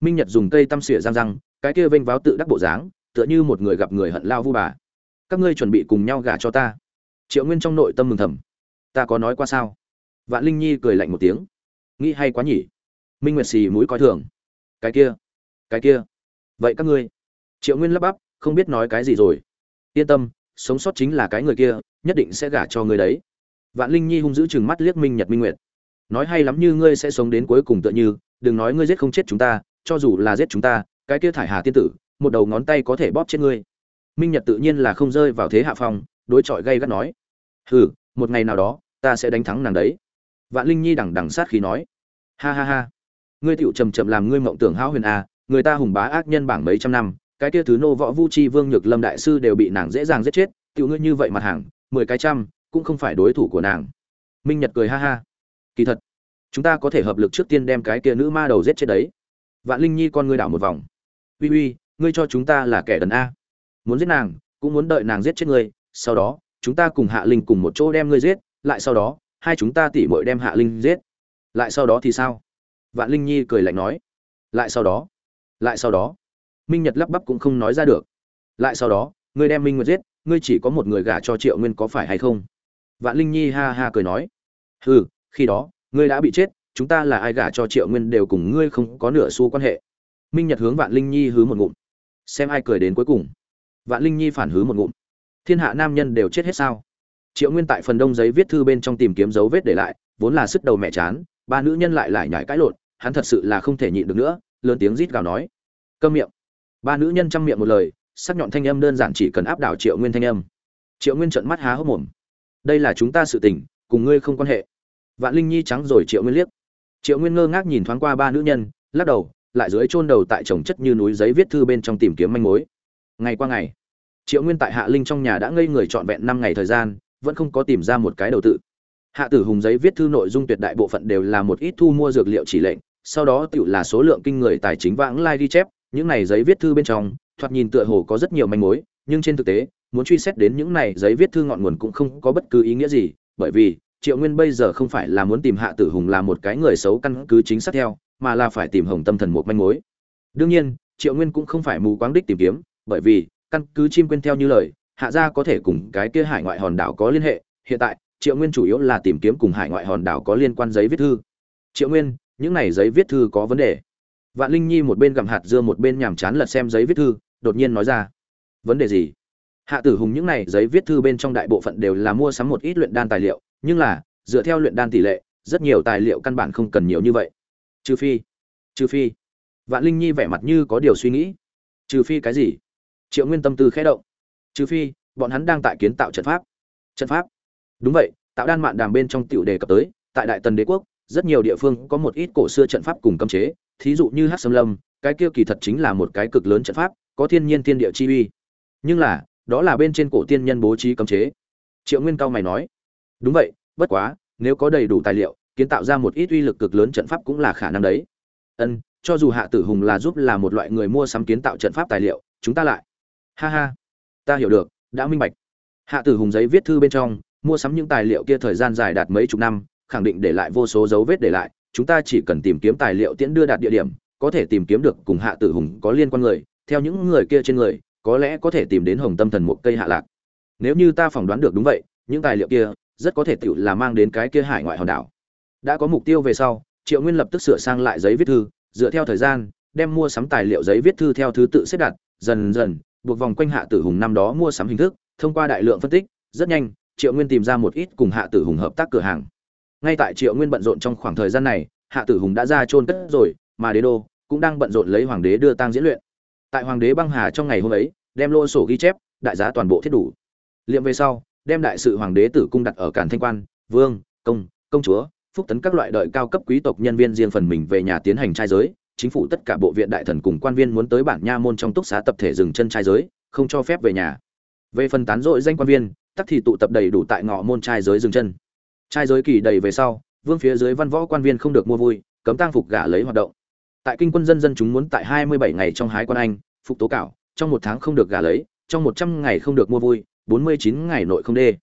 Minh nhật dùng cây tăm xỉa răng răng, cái kia vênh váo tự đắc bộ dáng, tựa như một người gặp người hận lao vu bà. Các ngươi chuẩn bị cùng nhau gả cho ta. Triệu nguyên trong nội tâm mừng thầm, ta có nói qua sao? Vạn linh nhi cười lạnh một tiếng, nghĩ hay quá nhỉ. Minh nguyệt xì mũi coi thường, cái kia cái kia vậy các ngươi, triệu nguyên lắp bắp, không biết nói cái gì rồi. Yên tâm, sống sót chính là cái người kia, nhất định sẽ gả cho người đấy. Vạn linh nhi hung dữ chừng mắt liếc minh nhật minh nguyệt. Nói hay lắm như ngươi sẽ sống đến cuối cùng tựa như, đừng nói ngươi giết không chết chúng ta, cho dù là giết chúng ta, cái kia thải hà tiên tử, một đầu ngón tay có thể bóp chết ngươi. Minh nhật tự nhiên là không rơi vào thế hạ phong, đối chọi gây gắt nói. Hừ, một ngày nào đó, ta sẽ đánh thắng nàng đấy. Vạn linh nhi đằng đằng sát khí nói. Ha ha ha. Ngươi tựu chầm chậm làm ngươi mộng tưởng hão huyền a người ta hùng bá ác nhân bảng mấy trăm năm, cái kia thứ nô võ vu chi vương nhược lâm đại sư đều bị nàng dễ dàng giết chết, tiểu ngươi như vậy mặt hàng, mười cái trăm, cũng không phải đối thủ của nàng. Minh nhật cười ha ha. Kỳ thật, chúng ta có thể hợp lực trước tiên đem cái kia nữ ma đầu giết chết đấy. Vạn linh nhi con ngươi đảo một vòng. Uy uy, ngươi cho chúng ta là kẻ đần a. Muốn giết nàng, cũng muốn đợi nàng giết chết ngươi, sau đó, chúng ta cùng hạ linh cùng một chỗ đem ngươi giết, lại sau đó, hai chúng ta tỉ mội đem hạ linh giết. Lại sau đó thì sao? Vạn linh nhi cười lạnh nói. Lại sau đó lại sau đó, minh nhật lắp bắp cũng không nói ra được. Lại sau đó ngươi đem minh nguyệt giết, ngươi chỉ có một người gả cho triệu nguyên có phải hay không? Vạn linh nhi ha ha cười nói. Hừ, khi đó, ngươi đã bị chết, chúng ta là ai gả cho triệu nguyên đều cùng ngươi không có nửa xu quan hệ. Minh nhật hướng vạn linh nhi hứ một ngụm. Xem ai cười đến cuối cùng. Vạn linh nhi phản hứ một ngụm. Thiên hạ nam nhân đều chết hết sao? Triệu nguyên tại phần đông giấy viết thư bên trong tìm kiếm dấu vết để lại, vốn là sức đầu mẹ chán, ba nữ nhân lại lại nhải cãi lộn, hắn thật sự là không thể nhịn được nữa, lớn tiếng rít gào nói câm miệng. Ba nữ nhân chăm miệng một lời, sắc nhọn thanh âm đơn giản chỉ cần áp đảo triệu nguyên thanh âm. Triệu nguyên trợn mắt há hốc mồm. Đây là chúng ta sự tình, cùng ngươi không quan hệ. Vạn linh nhi trắng rồi triệu nguyên liếc. Triệu nguyên ngơ ngác nhìn thoáng qua ba nữ nhân, lắc đầu, lại dưới chôn đầu tại trồng chất như núi giấy viết thư bên trong tìm kiếm manh mối. Ngày qua ngày, triệu nguyên tại hạ linh trong nhà đã ngây người trọn vẹn năm ngày thời gian, vẫn không có tìm ra một cái đầu tự. Hạ tử hùng giấy viết thư nội dung tuyệt đại bộ phận đều là một ít thu mua dược liệu chỉ lệnh, sau đó tự là số lượng kinh người tài chính vãng lai ghi chép những này giấy viết thư bên trong, thoạt nhìn tựa hồ có rất nhiều manh mối, nhưng trên thực tế, muốn truy xét đến những này giấy viết thư ngọn nguồn cũng không có bất cứ ý nghĩa gì, bởi vì, triệu nguyên bây giờ không phải là muốn tìm hạ tử hùng là một cái người xấu căn cứ chính xác theo, mà là phải tìm hồng tâm thần một manh mối. Đương nhiên, triệu nguyên cũng không phải mù quáng đích tìm kiếm, bởi vì, căn cứ chim quên theo như lời, hạ gia có thể cùng cái kia hải ngoại hòn đảo có liên hệ, hiện tại, triệu nguyên chủ yếu là tìm kiếm cùng hải ngoại hòn đảo có liên quan giấy viết thư. Triệu nguyên, những này giấy viết thư có vấn đề? Vạn linh nhi một bên gặm hạt dưa một bên nhàm chán lật xem giấy viết thư, đột nhiên nói ra, vấn đề gì? Hạ tử hùng những này giấy viết thư bên trong đại bộ phận đều là mua sắm một ít luyện đan tài liệu, nhưng là, dựa theo luyện đan tỷ lệ, rất nhiều tài liệu căn bản không cần nhiều như vậy. Trừ phi trừ phi. Vạn linh nhi vẻ mặt như có điều suy nghĩ. Trừ phi cái gì? Triệu nguyên tâm tư khẽ động. Trừ phi, bọn hắn đang tại kiến tạo trận pháp. Trận pháp? Đúng vậy, tạo đan mạn đàm bên trong tiểu đề cập tới, tại đại tần đế quốc, rất nhiều địa phương có một ít cổ xưa trận pháp cùng cấm chế thí dụ như hát sâm lâm, cái kia kỳ thật chính là một cái cực lớn trận pháp, có thiên nhiên thiên địa chi uy. Nhưng là, đó là bên trên cổ tiên nhân bố trí cấm chế. Triệu nguyên cao mày nói, đúng vậy, bất quá, nếu có đầy đủ tài liệu, kiến tạo ra một ít uy lực cực lớn trận pháp cũng là khả năng đấy. Ân, cho dù hạ tử hùng là giúp là một loại người mua sắm kiến tạo trận pháp tài liệu, chúng ta lại ha ha, ta hiểu được, đã minh bạch. Hạ tử hùng giấy viết thư bên trong, mua sắm những tài liệu kia thời gian dài đạt mấy chục năm, khẳng định để lại vô số dấu vết để lại chúng ta chỉ cần tìm kiếm tài liệu tiễn đưa đạt địa điểm, có thể tìm kiếm được cùng hạ tử hùng có liên quan người, theo những người kia trên người, có lẽ có thể tìm đến hồng tâm thần một cây hạ lạc. Nếu như ta phỏng đoán được đúng vậy, những tài liệu kia rất có thể tự là mang đến cái kia hải ngoại hòn đảo. Đã có mục tiêu về sau, triệu nguyên lập tức sửa sang lại giấy viết thư, dựa theo thời gian, đem mua sắm tài liệu giấy viết thư theo thứ tự xếp đặt, dần dần, buộc vòng quanh hạ tử hùng năm đó mua sắm hình thức, thông qua đại lượng phân tích, rất nhanh, triệu nguyên tìm ra một ít cùng hạ tử hùng hợp tác cửa hàng ngay tại triệu nguyên bận rộn trong khoảng thời gian này, hạ tử hùng đã ra trôn cất rồi, mà đế đô cũng đang bận rộn lấy hoàng đế đưa tang diễn luyện. Tại hoàng đế băng hà trong ngày hôm ấy, đem lô sổ ghi chép, đại giá toàn bộ thiết đủ. Liệm về sau, đem đại sự hoàng đế tử cung đặt ở cản thanh quan, vương, công công chúa, phúc tấn các loại đợi cao cấp quý tộc nhân viên riêng phần mình về nhà tiến hành trai giới. Chính phủ tất cả bộ viện đại thần cùng quan viên muốn tới bản nha môn trong túc xá tập thể dừng chân trai giới, không cho phép về nhà. Về phần tán dội danh quan viên, tắc thì tụ tập đầy đủ tại ngõ môn trai giới dừng chân trai giới kỳ đầy về sau, vương phía dưới văn võ quan viên không được mua vui, cấm tang phục gả lấy hoạt động. Tại kinh quân dân dân chúng muốn tại hai mươi bảy ngày trong hái quan anh, phục tố cảo, trong một tháng không được gả lấy, trong một trăm ngày không được mua vui, bốn mươi chín ngày nội không đê.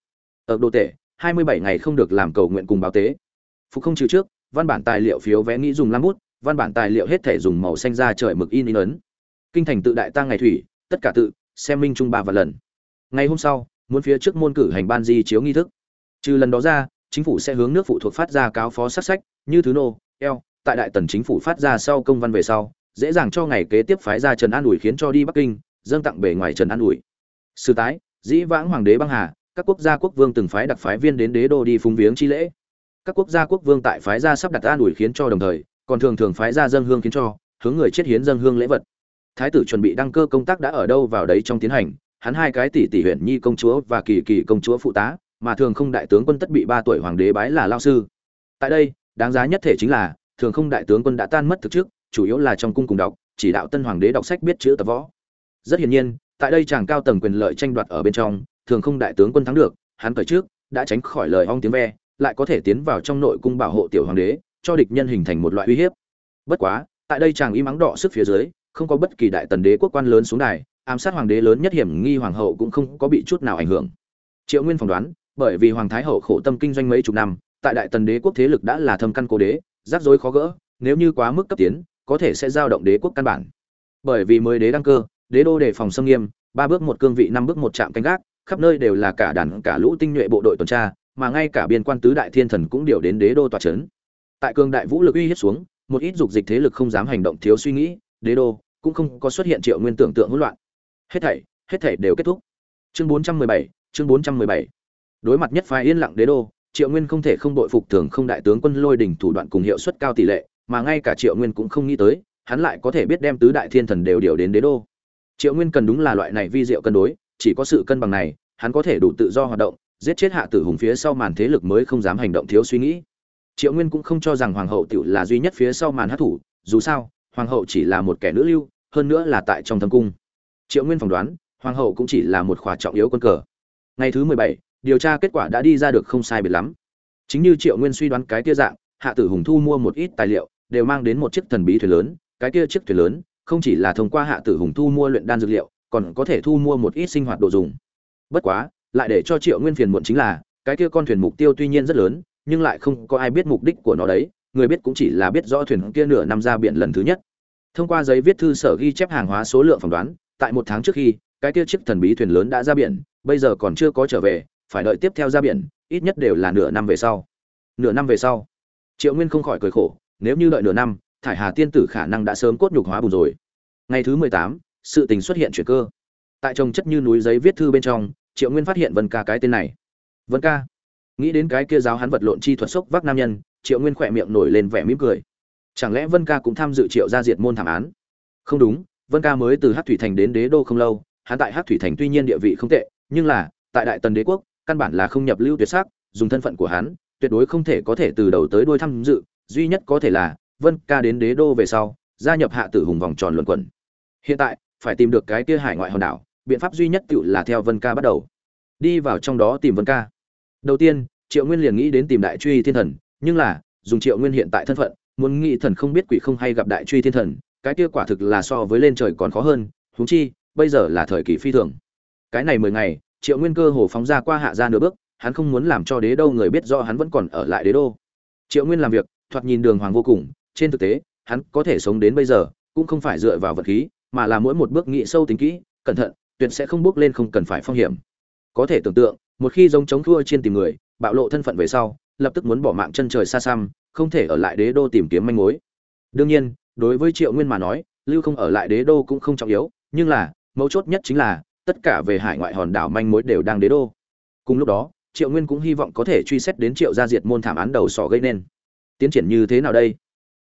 Ở đô tệ hai mươi bảy ngày không được làm cầu nguyện cùng báo tế. Phục không trừ trước, văn bản tài liệu phiếu vé nghĩ dùng lam bút, văn bản tài liệu hết thể dùng màu xanh da trời mực in in ấn. Kinh thành tự đại tăng ngày thủy, tất cả tự, xem minh trung ba và lần. Ngày hôm sau, muốn phía trước môn cử hành ban di chiếu nghi thức. Trừ lần đó ra chính phủ sẽ hướng nước phụ thuộc phát ra cáo phó sát sách, như thứ nô, eo, tại đại tần chính phủ phát ra sau công văn về sau, dễ dàng cho ngày kế tiếp phái ra trần an ủi khiến cho đi bắc kinh, dâng tặng bề ngoài trần an ủi. Sử tái, dĩ vãng hoàng đế băng hà, các quốc gia quốc vương từng phái đặc phái viên đến đế đô đi phúng viếng chi lễ. Các quốc gia quốc vương tại phái gia sắp đặt an ủi khiến cho đồng thời, còn thường thường phái gia dân hương khiến cho, hướng người chết hiến dân hương lễ vật. Thái tử chuẩn bị đăng cơ công tác đã ở đâu vào đấy trong tiến hành, hắn hai cái tỷ tỷ huyện nhi công chúa và kỳ kỳ công chúa phụ tá mà thường không đại tướng quân tất bị ba tuổi hoàng đế bái là lao sư. Tại đây, đáng giá nhất thể chính là, thường không đại tướng quân đã tan mất thực trước chủ yếu là trong cung cùng đọc, chỉ đạo tân hoàng đế đọc sách biết chữ tập võ. Rất hiển nhiên, tại đây chàng cao tầng quyền lợi tranh đoạt ở bên trong, thường không đại tướng quân thắng được, hắn cởi trước, đã tránh khỏi lời ong tiếng ve, lại có thể tiến vào trong nội cung bảo hộ tiểu hoàng đế, cho địch nhân hình thành một loại uy hiếp. Bất quá, tại đây chàng y mắng đỏ sức phía dưới, không có bất kỳ đại tần đế quốc quan lớn xuống đài, ám sát hoàng đế lớn nhất hiểm nghi hoàng hậu cũng không có bị chút nào ảnh hưởng. Triệu nguyên phỏng đoán bởi vì hoàng thái hậu khổ tâm kinh doanh mấy chục năm tại đại tần đế quốc thế lực đã là thâm căn cố đế rắc rối khó gỡ nếu như quá mức cấp tiến có thể sẽ giao động đế quốc căn bản. Bởi vì mới đế đăng cơ đế đô đề phòng xâm nghiêm ba bước một cương vị năm bước một trạm canh gác khắp nơi đều là cả đàn cả lũ tinh nhuệ bộ đội tuần tra mà ngay cả biên quan tứ đại thiên thần cũng điều đến đế đô tòa trấn tại cương đại vũ lực uy hiếp xuống một ít dục dịch thế lực không dám hành động thiếu suy nghĩ đế đô cũng không có xuất hiện triệu nguyên tưởng tượng hỗn loạn. Hết thảy hết thảy đều kết thúc. Chương 417, chương 417 đối mặt nhất phái yên lặng đế đô, triệu nguyên không thể không đội phục thường không đại tướng quân lôi đỉnh thủ đoạn cùng hiệu suất cao tỷ lệ, mà ngay cả triệu nguyên cũng không nghĩ tới, hắn lại có thể biết đem tứ đại thiên thần đều điều đến đế đô. Triệu nguyên cần đúng là loại này vi diệu cân đối, chỉ có sự cân bằng này, hắn có thể đủ tự do hoạt động, giết chết hạ tử hùng phía sau màn thế lực mới không dám hành động thiếu suy nghĩ. Triệu nguyên cũng không cho rằng hoàng hậu tự là duy nhất phía sau màn hát thủ dù sao, hoàng hậu chỉ là một kẻ nữ lưu, hơn nữa là tại trong thâm cung. Triệu nguyên phỏng đoán, hoàng hậu cũng chỉ là một khóa trọng yếu quân cờ. Ngày thứ mười bảy điều tra kết quả đã đi ra được không sai biệt lắm. Chính như triệu nguyên suy đoán cái kia dạng, hạ tử hùng thu mua một ít tài liệu, đều mang đến một chiếc thần bí thuyền lớn, cái kia chiếc thuyền lớn, không chỉ là thông qua hạ tử hùng thu mua luyện đan dược liệu, còn có thể thu mua một ít sinh hoạt đồ dùng. Bất quá, lại để cho triệu nguyên phiền muộn chính là, cái kia con thuyền mục tiêu tuy nhiên rất lớn, nhưng lại không có ai biết mục đích của nó đấy, người biết cũng chỉ là biết rõ thuyền kia nửa năm ra biển lần thứ nhất. Thông qua giấy viết thư sở ghi chép hàng hóa số lượng phỏng đoán, tại một tháng trước khi, cái kia chiếc thần bí thuyền lớn đã ra biển, bây giờ còn chưa có trở về phải đợi tiếp theo ra biển, ít nhất đều là nửa năm về sau. Nửa năm về sau, triệu nguyên không khỏi cười khổ, nếu như đợi nửa năm, thải hà tiên tử khả năng đã sớm cốt nhục hóa bùn rồi. Ngày thứ mười tám, sự tình xuất hiện chuyển cơ. Tại trồng chất như núi giấy viết thư bên trong, triệu nguyên phát hiện vân ca cái tên này. Vân ca? Nghĩ đến cái kia giáo hắn vật lộn chi thuật sốc vác nam nhân, triệu nguyên khỏe miệng nổi lên vẻ mỉm cười. Chẳng lẽ vân ca cũng tham dự triệu gia diệt môn thảm án? Không đúng, vân ca mới từ hát thủy thành đến đế đô không lâu, hắn tại hát thủy thành tuy nhiên địa vị không tệ, nhưng là, tại đại tần đế quốc căn bản là không nhập lưu tuyệt sắc, dùng thân phận của hắn, tuyệt đối không thể có thể từ đầu tới đuôi tham dự, duy nhất có thể là vân ca đến đế đô về sau, gia nhập hạ tử hùng vòng tròn luận quẩn. Hiện tại, phải tìm được cái kia hải ngoại hòn đảo, biện pháp duy nhất tự là theo vân ca bắt đầu. Đi vào trong đó tìm vân ca. Đầu tiên, triệu nguyên liền nghĩ đến tìm đại truy thiên thần, nhưng là, dùng triệu nguyên hiện tại thân phận, muốn nghĩ thần không biết quỷ không hay gặp đại truy thiên thần, cái kia quả thực là so với lên trời còn khó hơn, huống chi, bây giờ là thời kỳ phi thường. Cái này mười ngày triệu nguyên cơ hồ phóng ra qua hạ ra nửa bước, hắn không muốn làm cho đế đô người biết do hắn vẫn còn ở lại đế đô. Triệu nguyên làm việc, thoạt nhìn đường hoàng vô cùng, trên thực tế, hắn có thể sống đến bây giờ, cũng không phải dựa vào vật khí, mà là mỗi một bước nghĩ sâu tính kỹ, cẩn thận, tuyệt sẽ không bước lên không cần phải phong hiểm. Có thể tưởng tượng, một khi giống chống thua trên tìm người, bạo lộ thân phận về sau, lập tức muốn bỏ mạng chân trời xa xăm, không thể ở lại đế đô tìm kiếm manh mối. Đương nhiên, đối với triệu nguyên mà nói, lưu không ở lại đế đô cũng không trọng yếu, nhưng là, mấu chốt nhất chính là tất cả về hải ngoại hòn đảo manh mối đều đang đế đô. Cùng lúc đó, triệu nguyên cũng hy vọng có thể truy xét đến triệu gia diệt môn thảm án đầu sỏ gây nên. Tiến triển như thế nào đây?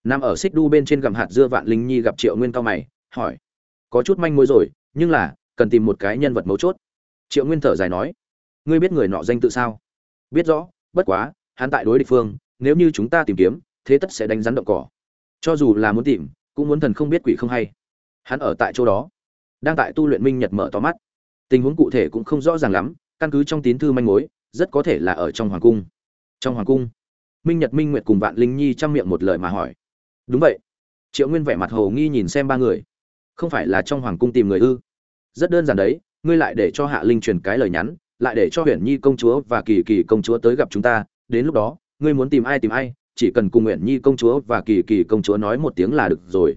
Nằm ở xích đu bên trên gầm hạt dưa vạn linh nhi gặp triệu nguyên cao mày, hỏi. Có chút manh mối rồi, nhưng là, cần tìm một cái nhân vật mấu chốt. Triệu nguyên thở dài nói. Ngươi biết người nọ danh tự sao? Biết rõ, bất quá, hắn tại đối địch phương, nếu như chúng ta tìm kiếm, thế tất sẽ đánh rắn động cỏ. Cho dù là muốn tìm, cũng muốn thần không biết quỷ không hay. Hắn ở tại chỗ đó đang tại tu luyện minh nhật mở to mắt. Tình huống cụ thể cũng không rõ ràng lắm, căn cứ trong tín thư manh mối, rất có thể là ở trong hoàng cung. Trong hoàng cung, minh nhật minh nguyệt cùng vạn linh nhi chăm miệng một lời mà hỏi. Đúng vậy. Triệu nguyên vẻ mặt hồ nghi nhìn xem ba người. Không phải là trong hoàng cung tìm người ư? Rất đơn giản đấy, ngươi lại để cho hạ linh truyền cái lời nhắn, lại để cho huyền nhi công chúa và kỳ kỳ công chúa tới gặp chúng ta, đến lúc đó, ngươi muốn tìm ai tìm ai, chỉ cần cùng nguyện nhi công chúa và kỳ kỳ công chúa nói một tiếng là được rồi.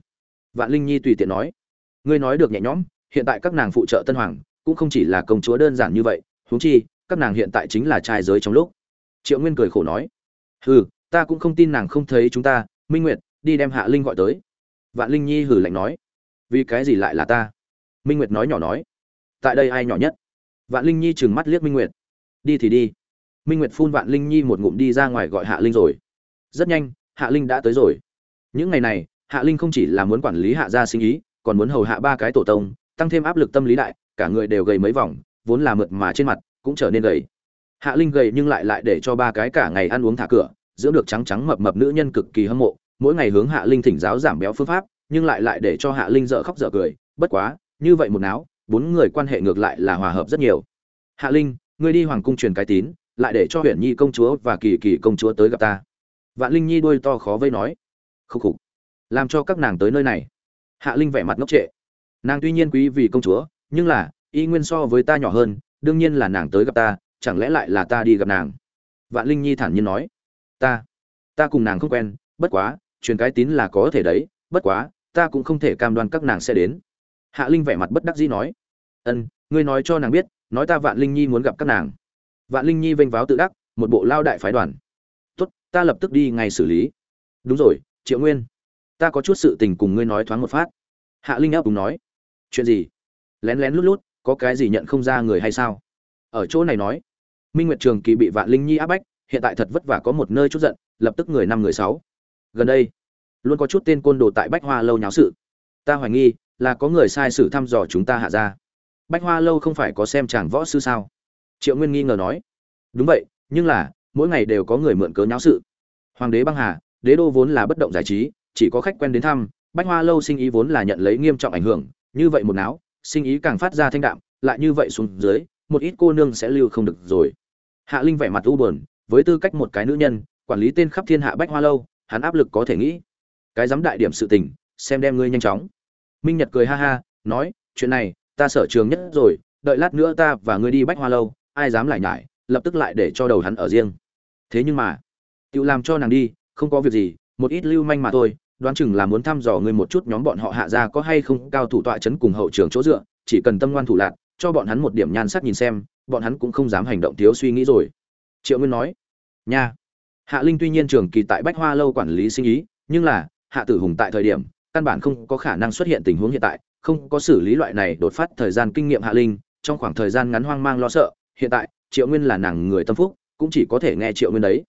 Vạn linh nhi tùy tiện nói. Ngươi nói được nhẹ nhõm hiện tại các nàng phụ trợ tân hoàng, cũng không chỉ là công chúa đơn giản như vậy, huống chi, các nàng hiện tại chính là trai giới trong lúc. Triệu nguyên cười khổ nói, hừ, ta cũng không tin nàng không thấy chúng ta, minh nguyệt, đi đem hạ linh gọi tới. Vạn linh nhi hử lạnh nói, vì cái gì lại là ta? Minh nguyệt nói nhỏ nói, tại đây ai nhỏ nhất? Vạn linh nhi trừng mắt liếc minh nguyệt, đi thì đi. Minh nguyệt phun vạn linh nhi một ngụm đi ra ngoài gọi hạ linh rồi. Rất nhanh, hạ linh đã tới rồi. Những ngày này, hạ linh không chỉ là muốn quản lý hạ gia sinh ý, còn muốn hầu hạ ba cái tổ tông tăng thêm áp lực tâm lý đại, cả người đều gầy mấy vòng, vốn là mượt mà trên mặt, cũng trở nên gầy. Hạ linh gầy nhưng lại lại để cho ba cái cả ngày ăn uống thả cửa, dưỡng được trắng trắng mập mập nữ nhân cực kỳ hâm mộ, mỗi ngày hướng hạ linh thỉnh giáo giảm béo phương pháp, nhưng lại lại để cho hạ linh dở khóc dở cười, bất quá, như vậy một náo, bốn người quan hệ ngược lại là hòa hợp rất nhiều. Hạ linh, ngươi đi hoàng cung truyền cái tín, lại để cho huyện nhi công chúa và kỳ kỳ công chúa tới gặp ta. Vạn linh nhi đôi to khó vây nói. Khúc khục, làm cho các nàng tới nơi này. Hạ linh vẻ mặt ngốc trệ nàng tuy nhiên quý vì công chúa, nhưng là, y nguyên so với ta nhỏ hơn, đương nhiên là nàng tới gặp ta, chẳng lẽ lại là ta đi gặp nàng? Vạn linh nhi thản nhiên nói. Ta ta cùng nàng không quen, bất quá, truyền cái tín là có thể đấy, bất quá, ta cũng không thể cam đoan các nàng sẽ đến. Hạ linh vẻ mặt bất đắc dĩ nói. Ân, ngươi nói cho nàng biết, nói ta vạn linh nhi muốn gặp các nàng. Vạn linh nhi vênh váo tự đắc, một bộ lao đại phái đoàn. Tốt, ta lập tức đi ngay xử lý. Đúng rồi, triệu nguyên, ta có chút sự tình cùng ngươi nói thoáng một phát. Hạ linh áp đúng nói chuyện gì? Lén lén lút lút, có cái gì nhận không ra người hay sao? Ở chỗ này nói, minh nguyệt trường kỳ bị vạn linh nhi áp bách, hiện tại thật vất vả có một nơi chút giận, lập tức người năm người sáu. Gần đây, luôn có chút tên côn đồ tại bách hoa lâu nháo sự. Ta hoài nghi, là có người sai sử thăm dò chúng ta hạ ra bách hoa lâu không phải có xem chàng võ sư sao? Triệu nguyên nghi ngờ nói. Đúng vậy, nhưng là, mỗi ngày đều có người mượn cớ nháo sự. Hoàng đế băng hà, đế đô vốn là bất động giải trí, chỉ có khách quen đến thăm, bách hoa lâu sinh ý vốn là nhận lấy nghiêm trọng ảnh hưởng như vậy một náo, sinh ý càng phát ra thanh đạm, lại như vậy xuống dưới, một ít cô nương sẽ lưu không được rồi. Hạ linh vẻ mặt u buồn, với tư cách một cái nữ nhân, quản lý tên khắp thiên hạ bách hoa lâu, hắn áp lực có thể nghĩ. Cái dám đại điểm sự tình, xem đem ngươi nhanh chóng. Minh nhật cười ha ha, nói, chuyện này, ta sở trường nhất rồi, đợi lát nữa ta và ngươi đi bách hoa lâu, ai dám lại nhải, lập tức lại để cho đầu hắn ở riêng. Thế nhưng mà, tự làm cho nàng đi, không có việc gì, một ít lưu manh mà thôi đoán chừng là muốn thăm dò ngươi một chút nhóm bọn họ hạ ra có hay không cao thủ tọa chấn cùng hậu trường chỗ dựa, chỉ cần tâm ngoan thủ lạc, cho bọn hắn một điểm nhan sắc nhìn xem, bọn hắn cũng không dám hành động thiếu suy nghĩ rồi. Triệu nguyên nói, nha. Hạ linh tuy nhiên trưởng kỳ tại bách hoa lâu quản lý sinh ý, nhưng là, hạ tử hùng tại thời điểm, căn bản không có khả năng xuất hiện tình huống hiện tại, không có xử lý loại này đột phát thời gian kinh nghiệm hạ linh, trong khoảng thời gian ngắn hoang mang lo sợ, hiện tại, triệu nguyên là nàng người tâm phúc, cũng chỉ có thể nghe triệu nguyên đấy.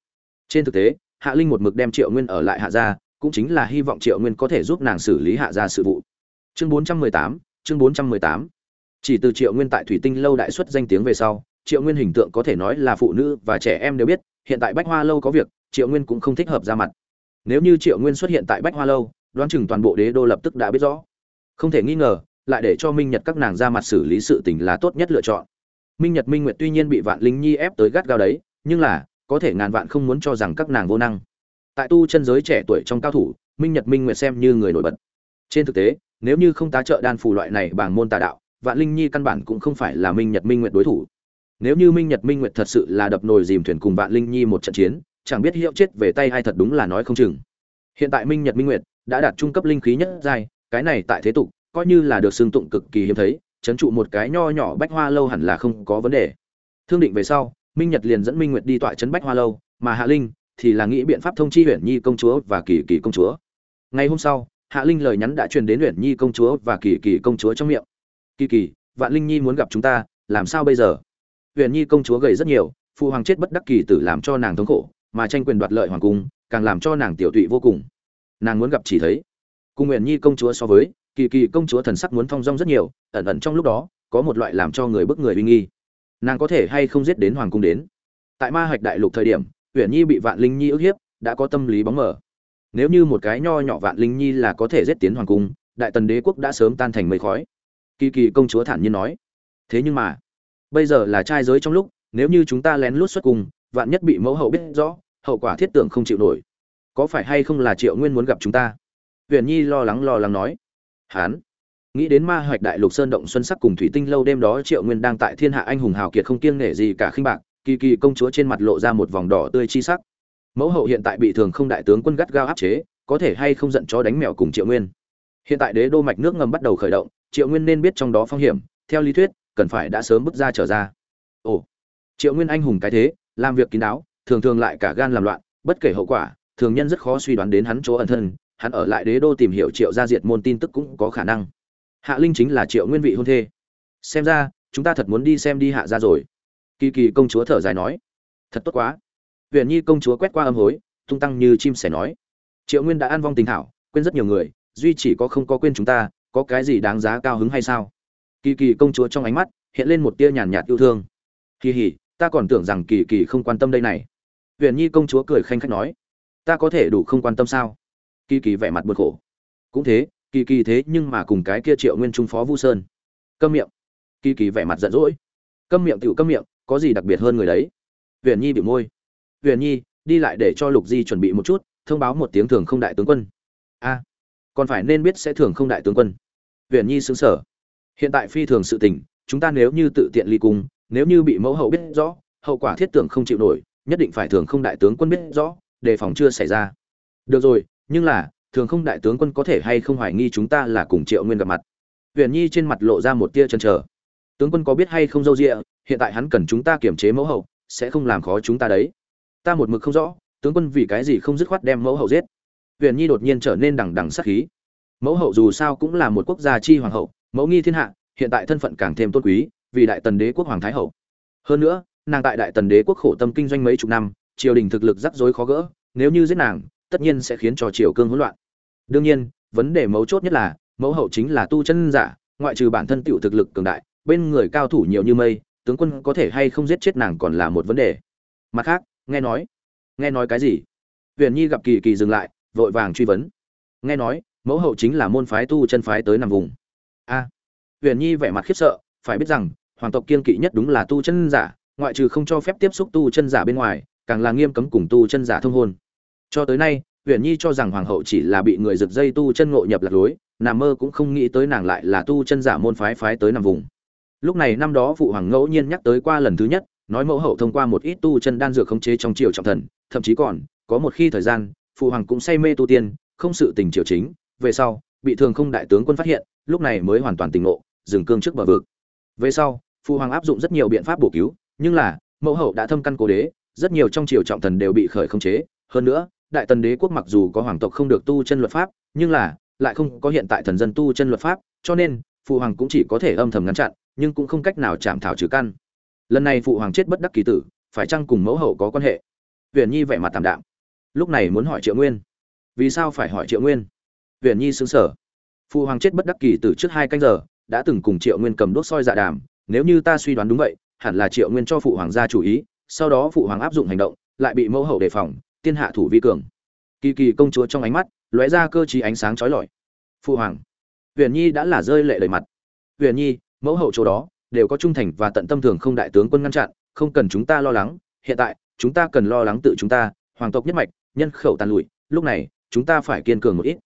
Trên thực tế, hạ linh một mực đem triệu nguyên ở lại hạ gia cũng chính là hy vọng triệu nguyên có thể giúp nàng xử lý hạ gia sự vụ. Chương bốn trăm mười tám, chương bốn trăm mười tám. Chỉ từ triệu nguyên tại thủy tinh lâu đại xuất danh tiếng về sau, triệu nguyên hình tượng có thể nói là phụ nữ và trẻ em đều biết, hiện tại bách hoa lâu có việc, triệu nguyên cũng không thích hợp ra mặt. Nếu như triệu nguyên xuất hiện tại bách hoa lâu, đoán chừng toàn bộ đế đô lập tức đã biết rõ. Không thể nghi ngờ, lại để cho minh nhật các nàng ra mặt xử lý sự tình là tốt nhất lựa chọn. Minh nhật minh nguyệt tuy nhiên bị vạn linh nhi ép tới gắt gao đấy, nhưng là, có thể ngàn vạn không muốn cho rằng các nàng vô năng tại tu chân giới trẻ tuổi trong cao thủ, minh nhật minh nguyệt xem như người nổi bật. Trên thực tế, nếu như không tá trợ đan phù loại này bằng môn tà đạo, vạn linh nhi căn bản cũng không phải là minh nhật minh nguyệt đối thủ. Nếu như minh nhật minh nguyệt thật sự là đập nồi dìm thuyền cùng vạn linh nhi một trận chiến, chẳng biết hiệu chết về tay hay thật đúng là nói không chừng. Hiện tại minh nhật minh nguyệt đã đạt trung cấp linh khí nhất giai, cái này tại thế tục, coi như là được xương tụng cực kỳ hiếm thấy, chấn trụ một cái nho nhỏ bách hoa lâu hẳn là không có vấn đề. Thương định về sau, minh nhật liền dẫn minh nguyệt đi tọa trấn bách hoa lâu, mà hạ linh thì là nghĩ biện pháp thông chi huyện nhi công chúa và kỳ kỳ công chúa. Ngày hôm sau, hạ linh lời nhắn đã truyền đến huyện nhi công chúa và kỳ kỳ công chúa trong miệng. Kỳ kỳ, vạn linh nhi muốn gặp chúng ta, làm sao bây giờ? Huyện nhi công chúa gầy rất nhiều, phụ hoàng chết bất đắc kỳ tử làm cho nàng thống khổ, mà tranh quyền đoạt lợi hoàng cung, càng làm cho nàng tiểu tụy vô cùng. Nàng muốn gặp chỉ thấy. Cùng nguyện nhi công chúa so với, kỳ kỳ công chúa thần sắc muốn thong dong rất nhiều, ẩn ẩn trong lúc đó, có một loại làm cho người bức người uy nghi. Nàng có thể hay không giết đến hoàng cung đến? Tại ma hạch đại lục thời điểm uyển nhi bị vạn linh nhi ức hiếp, đã có tâm lý bóng mờ. Nếu như một cái nho nhỏ vạn linh nhi là có thể giết tiến hoàng cung, đại tần đế quốc đã sớm tan thành mây khói. Kỳ kỳ công chúa thản nhiên nói. Thế nhưng mà, bây giờ là trai giới trong lúc, nếu như chúng ta lén lút xuất cung, vạn nhất bị mẫu hậu biết rõ, hậu quả thiết tưởng không chịu nổi. Có phải hay không là triệu nguyên muốn gặp chúng ta? Uyển nhi lo lắng lo lắng nói. Hán, nghĩ đến ma hoạch đại lục sơn động xuân sắc cùng thủy tinh lâu đêm đó triệu nguyên đang tại thiên hạ anh hùng hào kiệt không kiêng nể gì cả khinh bạc kỳ kỳ công chúa trên mặt lộ ra một vòng đỏ tươi chi sắc. Mẫu hậu hiện tại bị thường không đại tướng quân gắt gao áp chế, có thể hay không giận chó đánh mèo cùng triệu nguyên. Hiện tại đế đô mạch nước ngầm bắt đầu khởi động, triệu nguyên nên biết trong đó phong hiểm, theo lý thuyết, cần phải đã sớm bước ra trở ra. Ồ, triệu nguyên anh hùng cái thế, làm việc kín đáo, thường thường lại cả gan làm loạn, bất kể hậu quả, thường nhân rất khó suy đoán đến hắn chỗ ẩn thân, hắn ở lại đế đô tìm hiểu triệu gia diệt môn tin tức cũng có khả năng. Hạ linh chính là triệu nguyên vị hôn thê. Xem ra, chúng ta thật muốn đi xem đi hạ ra rồi kỳ kỳ công chúa thở dài nói, thật tốt quá. Huyền nhi công chúa quét qua âm hối, tung tăng như chim sẻ nói, triệu nguyên đã an vong tình thảo, quên rất nhiều người, duy chỉ có không có quên chúng ta, có cái gì đáng giá cao hứng hay sao? Kỳ kỳ công chúa trong ánh mắt hiện lên một tia nhàn nhạt yêu thương. Kỳ hỉ ta còn tưởng rằng kỳ kỳ không quan tâm đây này. Huyền nhi công chúa cười khanh khách nói, ta có thể đủ không quan tâm sao? Kỳ kỳ vẻ mặt buồn khổ. Cũng thế, kỳ kỳ thế nhưng mà cùng cái kia triệu nguyên trung phó vu sơn. Câm miệng. Kỳ kỳ vẻ mặt giận dỗi. Câm miệng tựu câm miệng có gì đặc biệt hơn người đấy. Huyền nhi bị môi. Huyền nhi, đi lại để cho lục di chuẩn bị một chút, thông báo một tiếng thường không đại tướng quân. A, còn phải nên biết sẽ thường không đại tướng quân. Huyền nhi xứng sở hiện tại phi thường sự tình, chúng ta nếu như tự tiện ly cung nếu như bị mẫu hậu biết rõ, hậu quả thiết tưởng không chịu nổi, nhất định phải thường không đại tướng quân biết rõ, đề phòng chưa xảy ra. Được rồi, nhưng là, thường không đại tướng quân có thể hay không hoài nghi chúng ta là cùng triệu nguyên gặp mặt. Huyền nhi trên mặt lộ ra một tia chân trở tướng quân có biết hay không dâu rịa, hiện tại hắn cần chúng ta kiểm chế mẫu hậu, sẽ không làm khó chúng ta đấy. Ta một mực không rõ, tướng quân vì cái gì không dứt khoát đem mẫu hậu giết. Huyền nhi đột nhiên trở nên đằng đằng sắc khí. Mẫu hậu dù sao cũng là một quốc gia chi hoàng hậu, mẫu nghi thiên hạ, hiện tại thân phận càng thêm tôn quý, vì đại tần đế quốc hoàng thái hậu. Hơn nữa, nàng tại đại tần đế quốc khổ tâm kinh doanh mấy chục năm, triều đình thực lực rắc rối khó gỡ, nếu như giết nàng, tất nhiên sẽ khiến cho triều cương hỗn loạn. Đương nhiên, vấn đề mấu chốt nhất là, mẫu hậu chính là tu chân giả, ngoại trừ bản thân tiểu thực lực cường đại bên người cao thủ nhiều như mây, tướng quân có thể hay không giết chết nàng còn là một vấn đề. Mặt khác, nghe nói nghe nói cái gì? Huyền nhi gặp kỳ kỳ dừng lại, vội vàng truy vấn. Nghe nói, mẫu hậu chính là môn phái tu chân phái tới nằm vùng. A, huyền nhi vẻ mặt khiếp sợ, phải biết rằng, hoàng tộc kiên kỵ nhất đúng là tu chân giả, ngoại trừ không cho phép tiếp xúc tu chân giả bên ngoài, càng là nghiêm cấm cùng tu chân giả thông hôn. Cho tới nay, huyền nhi cho rằng hoàng hậu chỉ là bị người giật dây tu chân ngộ nhập lạc lối, nằm mơ cũng không nghĩ tới nàng lại là tu chân giả môn phái phái tới nằm vùng lúc này năm đó phụ hoàng ngẫu nhiên nhắc tới qua lần thứ nhất, nói mẫu hậu thông qua một ít tu chân đan dược khống chế trong triều trọng thần, thậm chí còn, có một khi thời gian, phụ hoàng cũng say mê tu tiên, không sự tình triều chính, về sau, bị thường không đại tướng quân phát hiện, lúc này mới hoàn toàn tỉnh ngộ, dừng cương trước bờ vực. Về sau, phụ hoàng áp dụng rất nhiều biện pháp bổ cứu, nhưng là, mẫu hậu đã thâm căn cố đế, rất nhiều trong triều trọng thần đều bị khởi khống chế. Hơn nữa, đại tần đế quốc mặc dù có hoàng tộc không được tu chân luật pháp, nhưng là, lại không có hiện tại thần dân tu chân luật pháp, cho nên, phụ hoàng cũng chỉ có thể âm thầm ngăn chặn nhưng cũng không cách nào chạm thảo trừ căn. Lần này phụ hoàng chết bất đắc kỳ tử, phải chăng cùng mẫu hậu có quan hệ? Huyền nhi vẻ mặt tạm đạm. Lúc này muốn hỏi triệu nguyên. Vì sao phải hỏi triệu nguyên? Huyền nhi xứng sở phụ hoàng chết bất đắc kỳ tử trước hai canh giờ, đã từng cùng triệu nguyên cầm đốt soi dạ đàm, nếu như ta suy đoán đúng vậy, hẳn là triệu nguyên cho phụ hoàng ra chủ ý, sau đó phụ hoàng áp dụng hành động, lại bị mẫu hậu đề phòng, tiên hạ thủ vi cường. Kỳ kỳ công chúa trong ánh mắt, lóe ra cơ chí ánh sáng chói lọi. Phụ hoàng, huyền nhi đã là rơi lệ đầy mặt. Huyền nhi mẫu hậu chỗ đó, đều có trung thành và tận tâm thường không đại tướng quân ngăn chặn, không cần chúng ta lo lắng, hiện tại, chúng ta cần lo lắng tự chúng ta, hoàng tộc nhất mạch, nhân khẩu tàn lụi, lúc này, chúng ta phải kiên cường một ít.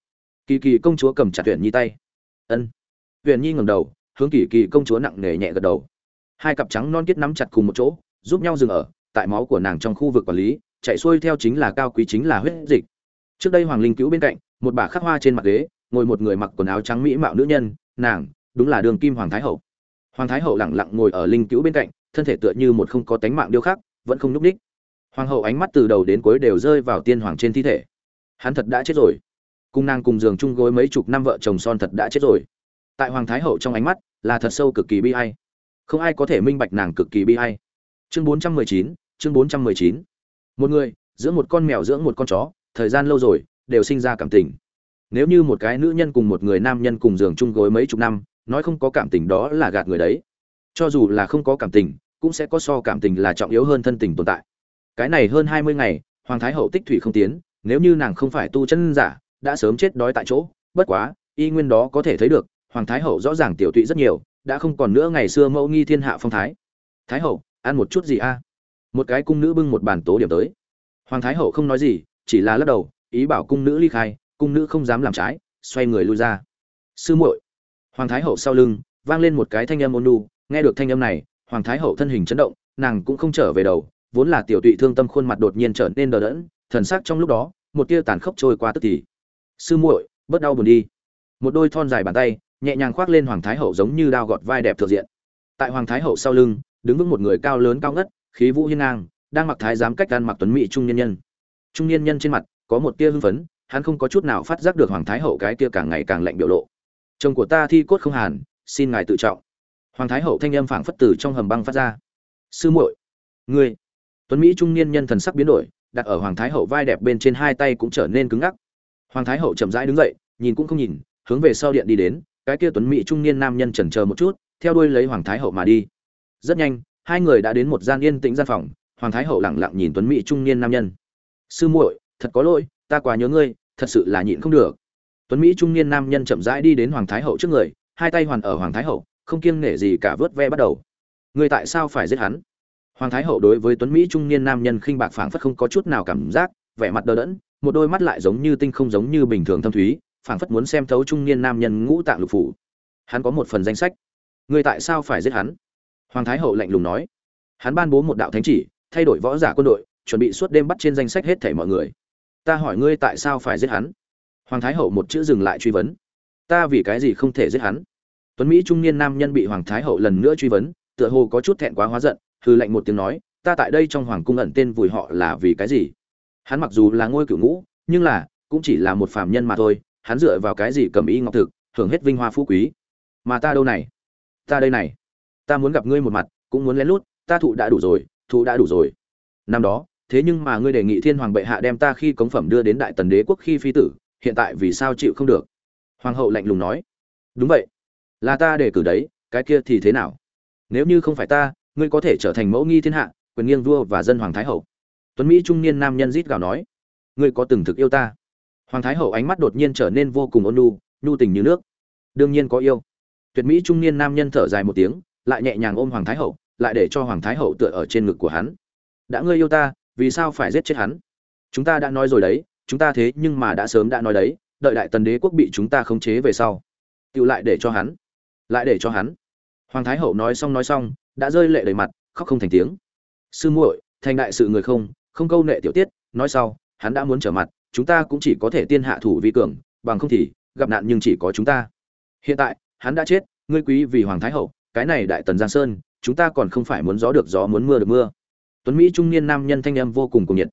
Kỳ kỳ công chúa cầm chặt huyền nhi tay. Ân. Huyền nhi ngẩng đầu, hướng kỳ kỳ công chúa nặng nề nhẹ gật đầu. Hai cặp trắng non kết nắm chặt cùng một chỗ, giúp nhau dừng ở, tại máu của nàng trong khu vực quản lý, chạy xuôi theo chính là cao quý chính là huyết dịch. Trước đây hoàng linh cứu bên cạnh, một bà khắc hoa trên mặt ghế, ngồi một người mặc quần áo trắng mỹ mạo nữ nhân, nàng đúng là đường kim hoàng thái hậu. Hoàng thái hậu lẳng lặng ngồi ở linh cứu bên cạnh, thân thể tựa như một không có tánh mạng điêu khắc, vẫn không nhúc ních. Hoàng hậu ánh mắt từ đầu đến cuối đều rơi vào tiên hoàng trên thi thể. Hắn thật đã chết rồi. Cung nàng cùng giường chung gối mấy chục năm vợ chồng son thật đã chết rồi. Tại hoàng thái hậu trong ánh mắt, là thật sâu cực kỳ bi hay không ai có thể minh bạch nàng cực kỳ bi hay chương bốn trăm mười chín, chương bốn trăm mười chín. Một người, giữa một con mèo dưỡng một con chó, thời gian lâu rồi, đều sinh ra cảm tình. Nếu như một cái nữ nhân cùng một người nam nhân cùng giường chung gối mấy chục năm nói không có cảm tình đó là gạt người đấy. Cho dù là không có cảm tình, cũng sẽ có so cảm tình là trọng yếu hơn thân tình tồn tại. Cái này hơn hai mươi ngày, hoàng thái hậu tích thủy không tiến, nếu như nàng không phải tu chân giả, đã sớm chết đói tại chỗ. Bất quá, y nguyên đó có thể thấy được, hoàng thái hậu rõ ràng tiểu tụy rất nhiều, đã không còn nữa ngày xưa mẫu nghi thiên hạ phong thái. Thái hậu, ăn một chút gì a? Một cái cung nữ bưng một bàn tố điểm tới. Hoàng thái hậu không nói gì, chỉ là lắc đầu, ý bảo cung nữ ly khai, cung nữ không dám làm trái, xoay người lui ra. Sư muội hoàng thái hậu sau lưng, vang lên một cái thanh âm ôn nu nghe được thanh âm này, hoàng thái hậu thân hình chấn động, nàng cũng không trở về đầu, vốn là tiểu tụy thương tâm khuôn mặt đột nhiên trở nên đờ đẫn, thần sắc trong lúc đó, một tia tàn khốc trôi qua tức thì. Sư muội, bớt đau buồn đi. Một đôi thon dài bàn tay, nhẹ nhàng khoác lên hoàng thái hậu giống như đao gọt vai đẹp thượng diện. Tại hoàng thái hậu sau lưng, đứng vững một người cao lớn cao ngất, khí vũ hiên ngang, đang mặc thái giám cách gan mặc tuấn mỹ trung nhân nhân. Trung niên nhân trên mặt có một tia hưng phấn, hắn không có chút nào phát giác được hoàng thái hậu cái tia càng ngày càng lạnh biểu lộ chồng của ta thi cốt không hàn, xin ngài tự trọng. Hoàng thái hậu thanh âm phảng phất tử trong hầm băng phát ra. Sư muội, ngươi, tuấn mỹ trung niên nhân thần sắc biến đổi, đặt ở hoàng thái hậu vai đẹp bên trên hai tay cũng trở nên cứng ngắc. Hoàng thái hậu chậm rãi đứng dậy, nhìn cũng không nhìn, hướng về sau điện đi đến, cái kia tuấn mỹ trung niên nam nhân chần chờ một chút, theo đuôi lấy hoàng thái hậu mà đi. Rất nhanh, hai người đã đến một gian yên tĩnh gian phòng, hoàng thái hậu lẳng lặng nhìn tuấn mỹ trung niên nam nhân. Sư muội, thật có lỗi, ta quá nhớ ngươi, thật sự là nhịn không được tuấn mỹ trung niên nam nhân chậm rãi đi đến hoàng thái hậu trước người, hai tay hoàn ở hoàng thái hậu, không kiêng nể gì cả vớt ve bắt đầu. Ngươi tại sao phải giết hắn? Hoàng thái hậu đối với tuấn mỹ trung niên nam nhân khinh bạc phảng phất không có chút nào cảm giác, vẻ mặt đờ đẫn, một đôi mắt lại giống như tinh không giống như bình thường thâm thúy, phảng phất muốn xem thấu trung niên nam nhân ngũ tạng lục phủ. Hắn có một phần danh sách. Ngươi tại sao phải giết hắn? Hoàng thái hậu lạnh lùng nói. Hắn ban bố một đạo thánh chỉ, thay đổi võ giả quân đội, chuẩn bị suốt đêm bắt trên danh sách hết thảy mọi người. Ta hỏi ngươi tại sao phải giết hắn? Hoàng thái hậu một chữ dừng lại truy vấn. Ta vì cái gì không thể giết hắn? Tuấn mỹ trung niên nam nhân bị hoàng thái hậu lần nữa truy vấn, tựa hồ có chút thẹn quá hóa giận hư lạnh một tiếng nói, ta tại đây trong hoàng cung ẩn tên vùi họ là vì cái gì? Hắn mặc dù là ngôi cửu ngũ, nhưng là cũng chỉ là một phàm nhân mà thôi, hắn dựa vào cái gì cầm y ngọc thực hưởng hết vinh hoa phú quý? Mà ta đâu này? Ta đây này. Ta muốn gặp ngươi một mặt, cũng muốn lén lút, ta thụ đã đủ rồi, thụ đã đủ rồi. Năm đó, thế nhưng mà ngươi đề nghị thiên hoàng bệ hạ đem ta khi cống phẩm đưa đến đại tần đế quốc khi phi tử hiện tại vì sao chịu không được? Hoàng hậu lạnh lùng nói. Đúng vậy. Là ta để cử đấy, cái kia thì thế nào? Nếu như không phải ta, ngươi có thể trở thành mẫu nghi thiên hạ, quyền nghiêng vua và dân hoàng thái hậu. Tuấn mỹ trung niên nam nhân rít gào nói. Ngươi có từng thực yêu ta? Hoàng thái hậu ánh mắt đột nhiên trở nên vô cùng ôn nhu nhu tình như nước. Đương nhiên có yêu. Tuyệt mỹ trung niên nam nhân thở dài một tiếng, lại nhẹ nhàng ôm hoàng thái hậu, lại để cho hoàng thái hậu tựa ở trên ngực của hắn. Đã ngươi yêu ta, vì sao phải giết chết hắn? Chúng ta đã nói rồi đấy chúng ta thế nhưng mà đã sớm đã nói đấy, đợi đại tần đế quốc bị chúng ta khống chế về sau. Tự lại để cho hắn, lại để cho hắn. Hoàng thái hậu nói xong nói xong, đã rơi lệ đầy mặt, khóc không thành tiếng. Sư muội, thành đại sự người không không câu nệ tiểu tiết, nói sau, hắn đã muốn trở mặt, chúng ta cũng chỉ có thể tiên hạ thủ vi cường, bằng không thì, gặp nạn nhưng chỉ có chúng ta. Hiện tại, hắn đã chết, ngươi quý vì hoàng thái hậu, cái này đại tần giang sơn, chúng ta còn không phải muốn gió được gió muốn mưa được mưa. Tuấn mỹ trung niên nam nhân thanh em vô cùng cuồng nhiệt.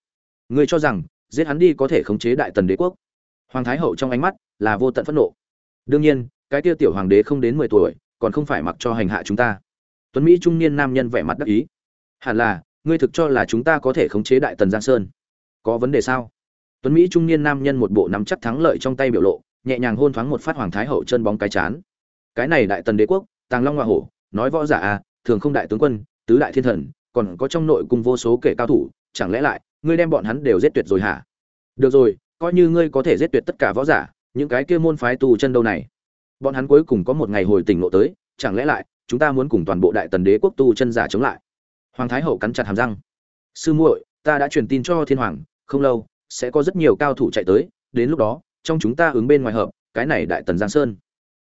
Ngươi cho rằng giết hắn đi có thể khống chế đại tần đế quốc. Hoàng thái hậu trong ánh mắt là vô tận phẫn nộ. Đương nhiên, cái tiêu tiểu hoàng đế không đến mười tuổi, còn không phải mặc cho hành hạ chúng ta. Tuấn mỹ trung niên nam nhân vẻ mặt đắc ý. Hẳn là, ngươi thực cho là chúng ta có thể khống chế đại tần giang sơn. Có vấn đề sao? Tuấn mỹ trung niên nam nhân một bộ nắm chắc thắng lợi trong tay biểu lộ, nhẹ nhàng hôn thoáng một phát hoàng thái hậu chân bóng cái chán. Cái này đại tần đế quốc, tàng long hoa hổ, nói võ giả à thường không đại tướng quân, tứ đại thiên thần, còn có trong nội cung vô số kể cao thủ, chẳng lẽ lại ngươi đem bọn hắn đều giết tuyệt rồi hả? Được rồi, coi như ngươi có thể giết tuyệt tất cả võ giả, những cái kia môn phái tù chân đâu này? Bọn hắn cuối cùng có một ngày hồi tỉnh ngộ tới, chẳng lẽ lại, chúng ta muốn cùng toàn bộ đại tần đế quốc tu chân giả chống lại? Hoàng thái hậu cắn chặt hàm răng. Sư muội, ta đã truyền tin cho thiên hoàng, không lâu, sẽ có rất nhiều cao thủ chạy tới, đến lúc đó, trong chúng ta ứng bên ngoài hợp, cái này đại tần giang sơn.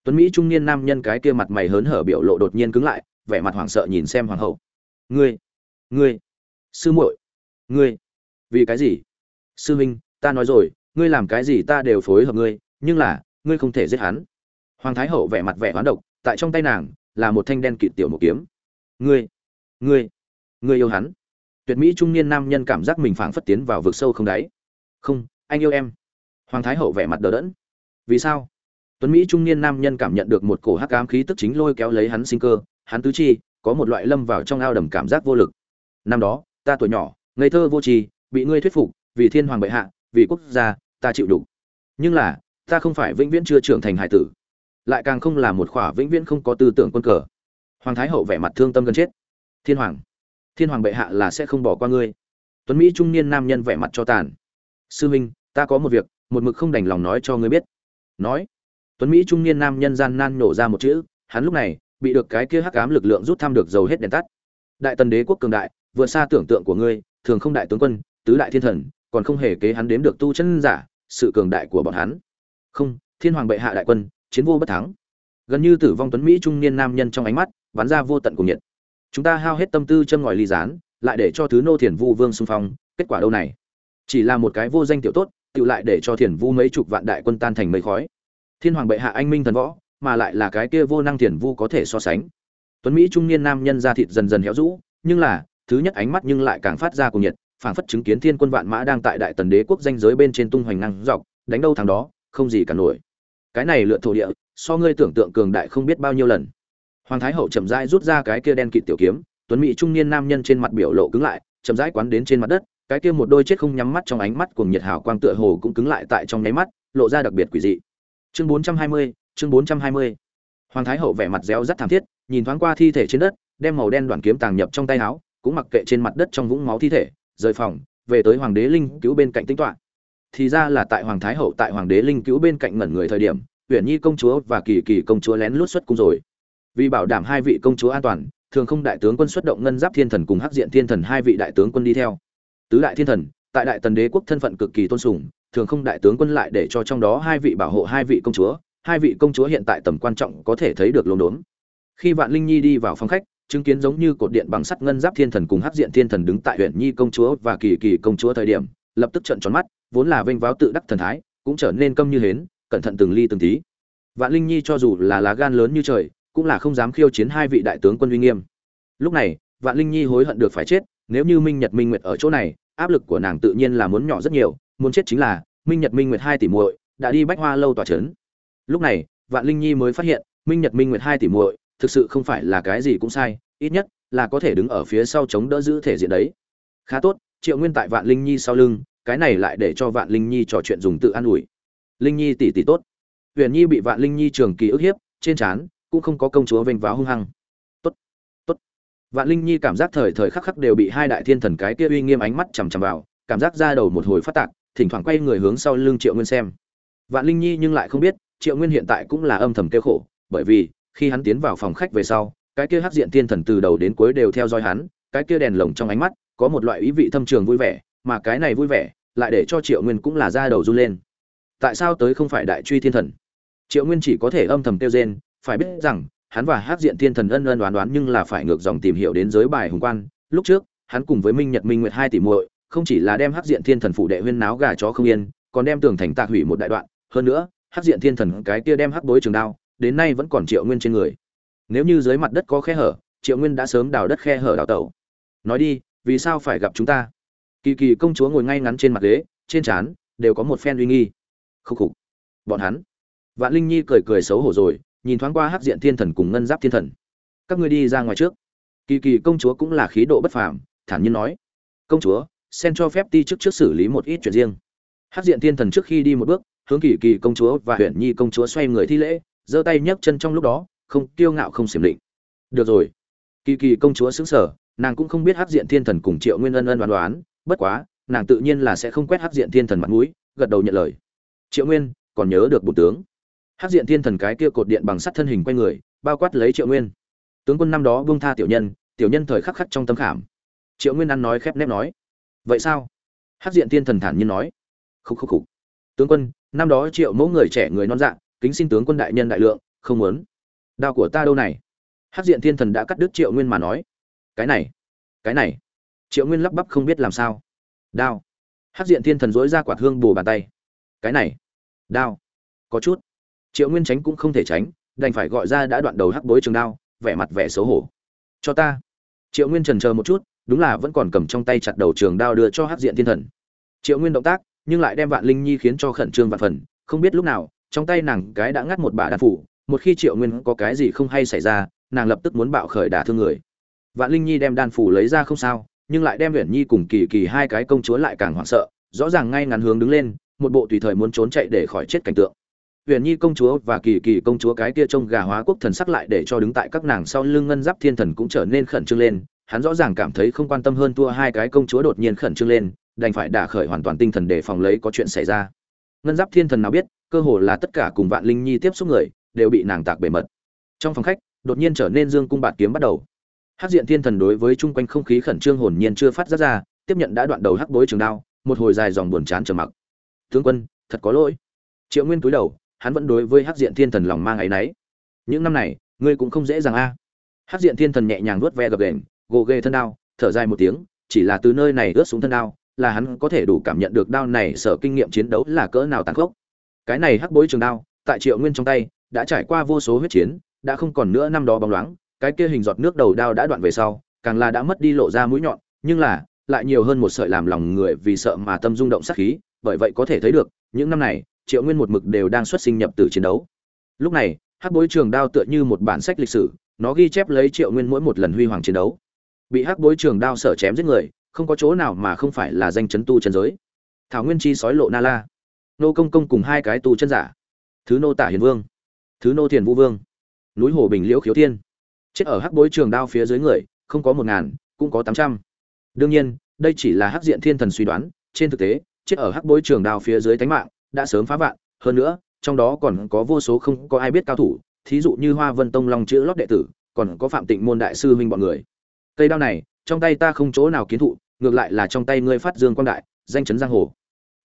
Tuấn mỹ trung niên nam nhân cái kia mặt mày hớn hở biểu lộ đột nhiên cứng lại, vẻ mặt hoảng sợ nhìn xem hoàng hậu. Ngươi ngươi, sư muội, ngươi vì cái gì? Sư huynh ta nói rồi, ngươi làm cái gì ta đều phối hợp ngươi, nhưng là, ngươi không thể giết hắn. Hoàng thái hậu vẻ mặt vẻ hoán độc, tại trong tay nàng, là một thanh đen kịt tiểu một kiếm. Ngươi ngươi ngươi yêu hắn. Tuyệt mỹ trung niên nam nhân cảm giác mình phảng phất tiến vào vực sâu không đáy. Không, anh yêu em. Hoàng thái hậu vẻ mặt đờ đẫn. Vì sao? Tuấn mỹ trung niên nam nhân cảm nhận được một cổ hắc ám khí tức chính lôi kéo lấy hắn sinh cơ, hắn tứ chi, có một loại lâm vào trong ao đầm cảm giác vô lực. Năm đó, ta tuổi nhỏ, ngây thơ vô tri bị ngươi thuyết phục, vì thiên hoàng bệ hạ, vì quốc gia, ta chịu đủ. Nhưng là, ta không phải vĩnh viễn chưa trưởng thành hải tử. Lại càng không là một khỏa vĩnh viễn không có tư tưởng quân cờ. Hoàng thái hậu vẻ mặt thương tâm gần chết. Thiên hoàng thiên hoàng bệ hạ là sẽ không bỏ qua ngươi. Tuấn mỹ trung niên nam nhân vẻ mặt cho tàn. Sư huynh ta có một việc, một mực không đành lòng nói cho ngươi biết. Nói. Tuấn mỹ trung niên nam nhân gian nan nổ ra một chữ, hắn lúc này, bị được cái kia hắc ám lực lượng rút thăm được dầu hết đèn tắt. Đại tần đế quốc cường đại, vượt xa tưởng tượng của ngươi, thường không đại tướng quân tứ đại thiên thần, còn không hề kế hắn đếm được tu chân giả, sự cường đại của bọn hắn. Không, thiên hoàng bệ hạ đại quân, chiến vô bất thắng. Gần như tử vong tuấn mỹ trung niên nam nhân trong ánh mắt, bắn ra vô tận cùng nhiệt. Chúng ta hao hết tâm tư châm ngòi ly gián, lại để cho thứ nô thiền vu vương xung phong, kết quả đâu này? Chỉ là một cái vô danh tiểu tốt tự lại để cho thiền vu mấy chục vạn đại quân tan thành mây khói. Thiên hoàng bệ hạ anh minh thần võ, mà lại là cái kia vô năng thiền vu có thể so sánh. Tuấn mỹ trung niên nam nhân da thịt dần dần héo rũ, nhưng là, thứ nhất ánh mắt nhưng lại càng phát ra cùng nhiệt phảng phất chứng kiến thiên quân vạn mã đang tại đại tần đế quốc danh giới bên trên tung hoành năng dọc đánh đâu thằng đó không gì cả nổi. Cái này lượn thổ địa so ngươi tưởng tượng cường đại không biết bao nhiêu lần. Hoàng thái hậu chậm rãi rút ra cái kia đen kịt tiểu kiếm tuấn mỹ trung niên nam nhân trên mặt biểu lộ cứng lại chậm rãi quán đến trên mặt đất cái kia một đôi chết không nhắm mắt trong ánh mắt cùng nhiệt hào quang tựa hồ cũng cứng lại tại trong nháy mắt lộ ra đặc biệt quỷ dị. Chương 420, chương 420. hoàng thái hậu vẻ mặt réo rất thảm thiết nhìn thoáng qua thi thể trên đất đem màu đen đoàn kiếm tàng nhập trong tay áo cũng mặc kệ trên mặt đất trong vũng máu thi thể rời phòng, về tới hoàng đế linh cứu bên cạnh tính toán thì ra là tại hoàng thái hậu, tại hoàng đế linh cứu bên cạnh ngẩn người thời điểm, uyển nhi công chúa và kỳ kỳ công chúa lén lút xuất cung rồi. Vì bảo đảm hai vị công chúa an toàn, thường không đại tướng quân xuất động ngân giáp thiên thần cùng hắc diện thiên thần hai vị đại tướng quân đi theo. Tứ đại thiên thần, tại đại tần đế quốc thân phận cực kỳ tôn sùng, thường không đại tướng quân lại để cho trong đó hai vị bảo hộ hai vị công chúa, hai vị công chúa hiện tại tầm quan trọng có thể thấy được lồn đốn. Khi vạn linh nhi đi vào phòng khách chứng kiến giống như cột điện bằng sắt ngân giáp thiên thần cùng hắc diện thiên thần đứng tại huyện nhi công chúa và kỳ kỳ công chúa thời điểm, lập tức trợn tròn mắt, vốn là vênh váo tự đắc thần thái, cũng trở nên câm như hến, cẩn thận từng ly từng tí. Vạn linh nhi cho dù là lá gan lớn như trời, cũng là không dám khiêu chiến hai vị đại tướng quân uy nghiêm. Lúc này, vạn linh nhi hối hận được phải chết, nếu như minh nhật minh nguyệt ở chỗ này, áp lực của nàng tự nhiên là muốn nhỏ rất nhiều, muốn chết chính là, minh nhật minh nguyệt hai tỷ muội đã đi bách hoa lâu tòa trấn lúc này, vạn linh nhi mới phát hiện, minh nhật minh nguyệt hai tỷ muội thực sự không phải là cái gì cũng sai, ít nhất là có thể đứng ở phía sau chống đỡ giữ thể diện đấy. Khá tốt, triệu nguyên tại vạn linh nhi sau lưng, cái này lại để cho vạn linh nhi trò chuyện dùng tự an ủi. Linh nhi tỷ tỷ tốt. Huyền nhi bị vạn linh nhi trường kỳ ức hiếp, trên trán cũng không có công chúa vênh váo hung hăng. Tốt tốt. Vạn linh nhi cảm giác thời thời khắc khắc đều bị hai đại thiên thần cái kia uy nghiêm ánh mắt chằm chằm vào, cảm giác ra đầu một hồi phát tạc, thỉnh thoảng quay người hướng sau lưng triệu nguyên xem. Vạn linh nhi nhưng lại không biết, triệu nguyên hiện tại cũng là âm thầm kêu khổ, bởi vì khi hắn tiến vào phòng khách về sau, cái kia hắc diện thiên thần từ đầu đến cuối đều theo dõi hắn, cái kia đèn lồng trong ánh mắt, có một loại ý vị thâm trường vui vẻ, mà cái này vui vẻ, lại để cho triệu nguyên cũng là ra đầu run lên. Tại sao tới không phải đại truy thiên thần? Triệu nguyên chỉ có thể âm thầm kêu rên, phải biết rằng, hắn và hắc diện thiên thần ân ân đoán đoán nhưng là phải ngược dòng tìm hiểu đến giới bài hùng quan. Lúc trước, hắn cùng với minh nhật minh nguyệt hai tỷ muội, không chỉ là đem hắc diện thiên thần phụ đệ huyên náo gà chó không yên, còn đem tường thành tạc hủy một đại đoạn. Hơn nữa, hắc diện thiên thần cái kia đem hắc bối trường đao đến nay vẫn còn triệu nguyên trên người. Nếu như dưới mặt đất có khe hở, triệu nguyên đã sớm đào đất khe hở đào tẩu. Nói đi, vì sao phải gặp chúng ta? Kỳ kỳ công chúa ngồi ngay ngắn trên mặt ghế, trên trán đều có một phen uy nghi. Khúc khục. Bọn hắn. Vạn linh nhi cười cười xấu hổ rồi, nhìn thoáng qua hắc diện thiên thần cùng ngân giáp thiên thần. Các ngươi đi ra ngoài trước. Kỳ kỳ công chúa cũng là khí độ bất phàm, thản nhiên nói. Công chúa sen cho phép ti chức trước xử lý một ít chuyện riêng. Hắc diện thiên thần trước khi đi một bước, hướng kỳ kỳ công chúa và huyện nhi công chúa xoay người thi lễ giơ tay nhấc chân trong lúc đó, không kiêu ngạo, không xiểm định được rồi. Kỳ kỳ công chúa xứng sở nàng cũng không biết hát diện thiên thần cùng triệu nguyên ân ân đoán đoán, bất quá, nàng tự nhiên là sẽ không quét hát diện thiên thần mặt mũi, gật đầu nhận lời. Triệu nguyên, còn nhớ được bù tướng. Hát diện thiên thần cái kia cột điện bằng sắt thân hình quay người, bao quát lấy triệu nguyên. Tướng quân năm đó buông tha tiểu nhân tiểu nhân thời khắc khắc trong tâm khảm. Triệu nguyên ăn nói khép nép nói. Vậy sao? Hát diện thiên thần thản nhiên nói. Khúc khúc khúc. Tướng quân, năm đó triệu mẫu người trẻ người non dạng kính xin tướng quân đại nhân đại lượng, không muốn. Đao của ta đâu này? Hắc diện thiên thần đã cắt đứt triệu nguyên mà nói. Cái này cái này. Triệu nguyên lắp bắp không biết làm sao. Đao. Hắc diện thiên thần dối ra quạt hương bù bàn tay. Cái này. Đao. Có chút. Triệu nguyên tránh cũng không thể tránh, đành phải gọi ra đã đoạn đầu hắc bối trường đao, vẻ mặt vẻ xấu hổ. Cho ta. Triệu nguyên trần chờ một chút, đúng là vẫn còn cầm trong tay chặt đầu trường đao đưa cho hắc diện thiên thần. Triệu nguyên động tác, nhưng lại đem vạn linh nhi khiến cho khẩn trương vạn phần, không biết lúc nào trong tay nàng cái đã ngắt một bả đạn phủ, một khi triệu nguyên có cái gì không hay xảy ra, nàng lập tức muốn bạo khởi đả thương người. Vạn linh nhi đem đan phủ lấy ra không sao, nhưng lại đem uyển nhi cùng kỳ kỳ hai cái công chúa lại càng hoảng sợ, rõ ràng ngay ngắn hướng đứng lên, một bộ tùy thời muốn trốn chạy để khỏi chết cảnh tượng. Uyển nhi công chúa và kỳ kỳ công chúa cái kia trông gà hóa quốc thần sắc lại để cho đứng tại các nàng sau lưng ngân giáp thiên thần cũng trở nên khẩn trương lên, hắn rõ ràng cảm thấy không quan tâm hơn thua hai cái công chúa đột nhiên khẩn trương lên, đành phải đả khởi hoàn toàn tinh thần để phòng lấy có chuyện xảy ra. Ngân giáp thiên thần nào biết cơ hồ là tất cả cùng vạn linh nhi tiếp xúc người, đều bị nàng tạc bề mật. Trong phòng khách, đột nhiên trở nên dương cung bạt kiếm bắt đầu. Hát diện thiên thần đối với chung quanh không khí khẩn trương hồn nhiên chưa phát ra ra tiếp nhận đã đoạn đầu hắc bối trường đao, một hồi dài dòng buồn chán trầm mặc. Tướng quân, thật có lỗi. Triệu nguyên túi đầu, hắn vẫn đối với hát diện thiên thần lòng mang áy náy. Những năm này, ngươi cũng không dễ dàng a. À. diện thiên thần nhẹ nhàng nuốt ve gập đền gồ ghê thân đao, thở dài một tiếng, chỉ là từ nơi này ướt xuống thân đao, là hắn có thể đủ cảm nhận được đao này sở kinh nghiệm chiến đấu là cỡ nào tàn khốc cái này hắc bối trường đao, tại triệu nguyên trong tay, đã trải qua vô số huyết chiến, đã không còn nữa năm đó bóng loáng, cái kia hình giọt nước đầu đao đã đoạn về sau, càng là đã mất đi lộ ra mũi nhọn, nhưng là, lại nhiều hơn một sợi làm lòng người vì sợ mà tâm rung động sát khí, bởi vậy có thể thấy được, những năm này, triệu nguyên một mực đều đang xuất sinh nhập từ chiến đấu. Lúc này, hắc bối trường đao tựa như một bản sách lịch sử, nó ghi chép lấy triệu nguyên mỗi một lần huy hoàng chiến đấu. Bị hắc bối trường đao sở chém giết người, không có chỗ nào mà không phải là danh chấn tu chân giới. Thảo nguyên chi sói lộ na la nô công công cùng hai cái tù chân giả. Thứ nô tả hiền vương, thứ nô thiền vũ vương, núi hồ bình liễu khiếu thiên. Chết ở hắc bối trường đao phía dưới người, không có một ngàn, cũng có tám trăm. Đương nhiên, đây chỉ là hắc diện thiên thần suy đoán, trên thực tế, chết ở hắc bối trường đao phía dưới tánh mạng, đã sớm phá vạn. Hơn nữa, trong đó còn có vô số không có ai biết cao thủ, thí dụ như hoa vân tông long chữ lót đệ tử, còn có phạm tịnh môn đại sư huynh bọn người. Cây đao này, trong tay ta không chỗ nào kiến thụ, ngược lại là trong tay ngươi phát dương quang đại, danh chấn giang hồ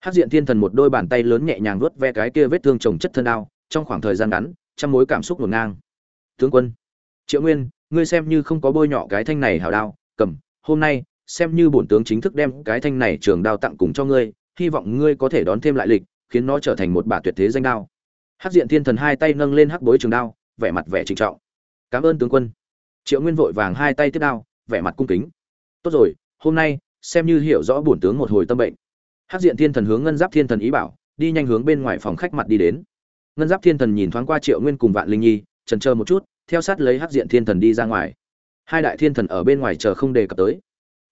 hắc diện thiên thần một đôi bàn tay lớn nhẹ nhàng vuốt ve cái kia vết thương trồng chất thân đao, trong khoảng thời gian ngắn, trăm mối cảm xúc ngổn ngang. Tướng quân, triệu nguyên, ngươi xem như không có bôi nhọ cái thanh này hào đao, cầm, hôm nay, xem như bổn tướng chính thức đem cái thanh này trường đao tặng cùng cho ngươi, hy vọng ngươi có thể đón thêm lại lịch, khiến nó trở thành một bả tuyệt thế danh đao. Hắc diện thiên thần hai tay nâng lên hắc bối trường đao, vẻ mặt vẻ trịnh trọng. Cảm ơn tướng quân. Triệu nguyên vội vàng hai tay tiếp đao, vẻ mặt cung kính. Tốt rồi, hôm nay, xem như hiểu rõ bổn tướng một hồi tâm bệnh hắc diện thiên thần hướng ngân giáp thiên thần ý bảo đi nhanh hướng bên ngoài phòng khách mặt đi đến. Ngân giáp thiên thần nhìn thoáng qua triệu nguyên cùng vạn linh nhi chần chờ một chút theo sát lấy hắc diện thiên thần đi ra ngoài. Hai đại thiên thần ở bên ngoài chờ không đề cập tới.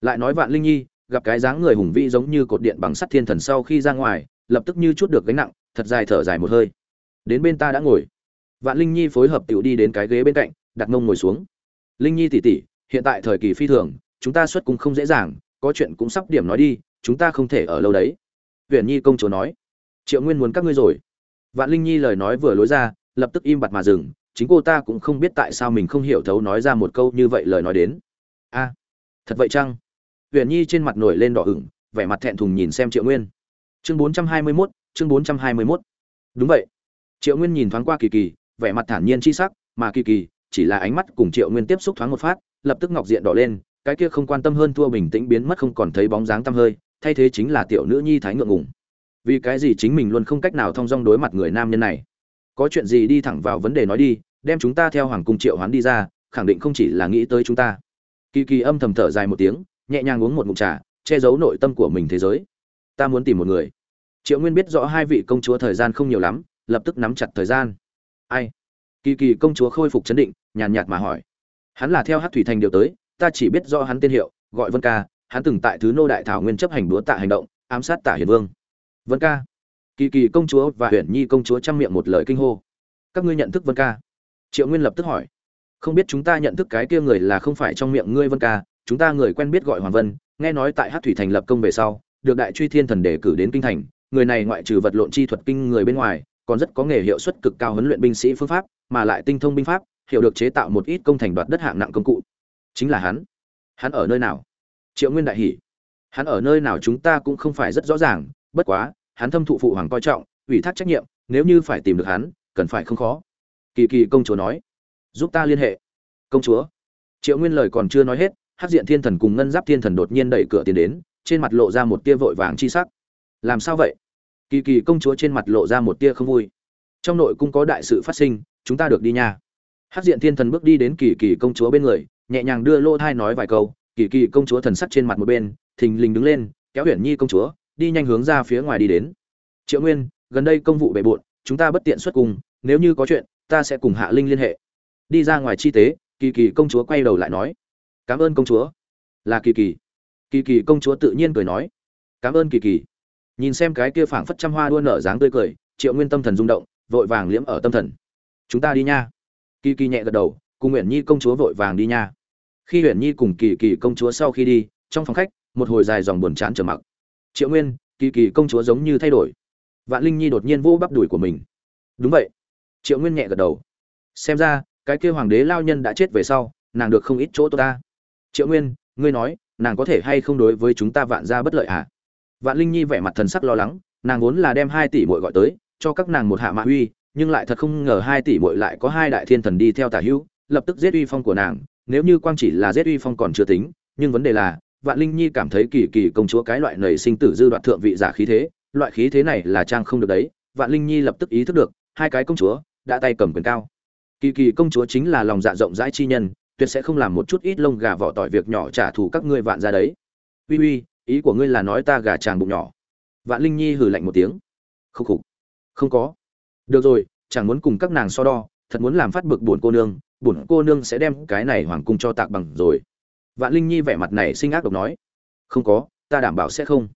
Lại nói vạn linh nhi gặp cái dáng người hùng vĩ giống như cột điện bằng sắt thiên thần sau khi ra ngoài lập tức như chút được gánh nặng thật dài thở dài một hơi. Đến bên ta đã ngồi. Vạn linh nhi phối hợp tiểu đi đến cái ghế bên cạnh đặt mông ngồi xuống. Linh nhi tỷ tỷ, hiện tại thời kỳ phi thường chúng ta xuất cung không dễ dàng có chuyện cũng sắp điểm nói đi chúng ta không thể ở lâu đấy. Huyền nhi công chúa nói. Triệu nguyên muốn các ngươi rồi. Vạn linh nhi lời nói vừa lối ra, lập tức im bặt mà dừng. Chính cô ta cũng không biết tại sao mình không hiểu thấu nói ra một câu như vậy lời nói đến. A, thật vậy chăng? Huyền nhi trên mặt nổi lên đỏ ửng, vẻ mặt thẹn thùng nhìn xem triệu nguyên. Chương bốn trăm hai mươi mốt, chương bốn trăm hai mươi mốt. Đúng vậy. Triệu nguyên nhìn thoáng qua kỳ kỳ, vẻ mặt thản nhiên c h i sắc, mà kỳ kỳ chỉ là ánh mắt cùng triệu nguyên tiếp xúc thoáng một phát, lập tức ngọc diện đỏ lên, cái kia không quan tâm hơn thua bình tĩnh biến mất không còn thấy bóng dáng tăm hơi thay thế chính là tiểu nữ nhi thái ngượng ngùng. Vì cái gì chính mình luôn không cách nào thong dong đối mặt người nam nhân này? Có chuyện gì đi thẳng vào vấn đề nói đi, đem chúng ta theo hoàng cung triệu hoán đi ra, khẳng định không chỉ là nghĩ tới chúng ta. Kỳ kỳ âm thầm thở dài một tiếng, nhẹ nhàng uống một ngụm trà, che giấu nội tâm của mình thế giới. Ta muốn tìm một người. Triệu nguyên biết rõ hai vị công chúa thời gian không nhiều lắm, lập tức nắm chặt thời gian. Ai? Kỳ kỳ công chúa khôi phục chấn định, nhàn nhạt mà hỏi. Hắn là theo hát thủy thành điều tới, ta chỉ biết do hắn tên hiệu, gọi vân ca hắn từng tại thứ nô đại thảo nguyên chấp hành đúa tạ hành động, ám sát tả hiền vương. Vân ca. Kỳ kỳ công chúa và huyền nhi công chúa chăm miệng một lời kinh hô. Các ngươi nhận thức vân ca? Triệu nguyên lập tức hỏi. Không biết chúng ta nhận thức cái kia người là không phải trong miệng ngươi vân ca, chúng ta người quen biết gọi hoàng vân, nghe nói tại hát thủy thành lập công về sau, được đại truy thiên thần đề cử đến kinh thành, người này ngoại trừ vật lộn chi thuật kinh người bên ngoài, còn rất có nghề hiệu suất cực cao huấn luyện binh sĩ phương pháp, mà lại tinh thông binh pháp, hiểu được chế tạo một ít công thành đoạt đất hạng nặng công cụ. Chính là hắn. Hắn ở nơi nào? Triệu nguyên đại hỉ. Hắn ở nơi nào chúng ta cũng không phải rất rõ ràng, bất quá, hắn thâm thụ phụ hoàng coi trọng, ủy thác trách nhiệm, nếu như phải tìm được hắn, cần phải không khó. Kỳ kỳ công chúa nói. Giúp ta liên hệ. Công chúa. Triệu nguyên lời còn chưa nói hết hát diện thiên thần cùng ngân giáp thiên thần đột nhiên đẩy cửa tiến đến, trên mặt lộ ra một tia vội vàng chi sắc. Làm sao vậy? Kỳ kỳ công chúa trên mặt lộ ra một tia không vui. Trong nội cung có đại sự phát sinh, chúng ta được đi nha. Hát diện thiên thần bước đi đến kỳ kỳ công chúa bên người, nhẹ nhàng đưa lỗ thai nói vài câu kỳ kỳ công chúa thần sắc trên mặt một bên, thình lình đứng lên, kéo huyền nhi công chúa, đi nhanh hướng ra phía ngoài đi đến. Triệu nguyên, gần đây công vụ bề bộn, chúng ta bất tiện xuất cùng nếu như có chuyện, ta sẽ cùng hạ linh liên hệ. Đi ra ngoài chi tế, kỳ kỳ công chúa quay đầu lại nói, cảm ơn công chúa. Là kỳ kỳ. Kỳ kỳ công chúa tự nhiên cười nói, cảm ơn kỳ kỳ. Nhìn xem cái kia phảng phất trăm hoa đua nở dáng tươi cười, triệu nguyên tâm thần rung động, vội vàng liễm ở tâm thần. Chúng ta đi nha. Kỳ kỳ nhẹ gật đầu, cùng nguyện nhi công chúa vội vàng đi nha khi huyền nhi cùng kỳ kỳ công chúa sau khi đi, trong phòng khách, một hồi dài dòng buồn chán trở mặc. Triệu nguyên, kỳ kỳ công chúa giống như thay đổi. Vạn linh nhi đột nhiên vô bắp đùi của mình. Đúng vậy. Triệu nguyên nhẹ gật đầu. Xem ra, cái kia hoàng đế lao nhân đã chết về sau, nàng được không ít chỗ tốt ta. Triệu nguyên, ngươi nói, nàng có thể hay không đối với chúng ta vạn ra bất lợi à vạn linh nhi vẻ mặt thần sắc lo lắng, nàng vốn là đem hai tỷ mội gọi tới, cho các nàng một hạ mạ uy, nhưng lại thật không ngờ hai tỷ mội lại có hai đại thiên thần đi theo tả hữu, lập tức giết uy phong của nàng nếu như quang chỉ là giết uy phong còn chưa tính, nhưng vấn đề là, vạn linh nhi cảm thấy kỳ kỳ công chúa cái loại nảy sinh tử dư đoạt thượng vị giả khí thế, loại khí thế này là trang không được đấy, vạn linh nhi lập tức ý thức được, hai cái công chúa đã tay cầm quyền cao. Kỳ kỳ công chúa chính là lòng dạ rộng rãi chi nhân, tuyệt sẽ không làm một chút ít lông gà vỏ tỏi việc nhỏ trả thù các ngươi vạn ra đấy. Uy uy, ý của ngươi là nói ta gà tràng bụng nhỏ. Vạn linh nhi hừ lạnh một tiếng. Khúc khục. Không có. Được rồi chẳng muốn cùng các nàng so đo, thật muốn làm phát bực buồn cô nương bổn cô nương sẽ đem cái này hoàng cung cho tạc bằng rồi. Vạn linh nhi vẻ mặt này sinh ác độc nói. Không có, ta đảm bảo sẽ không.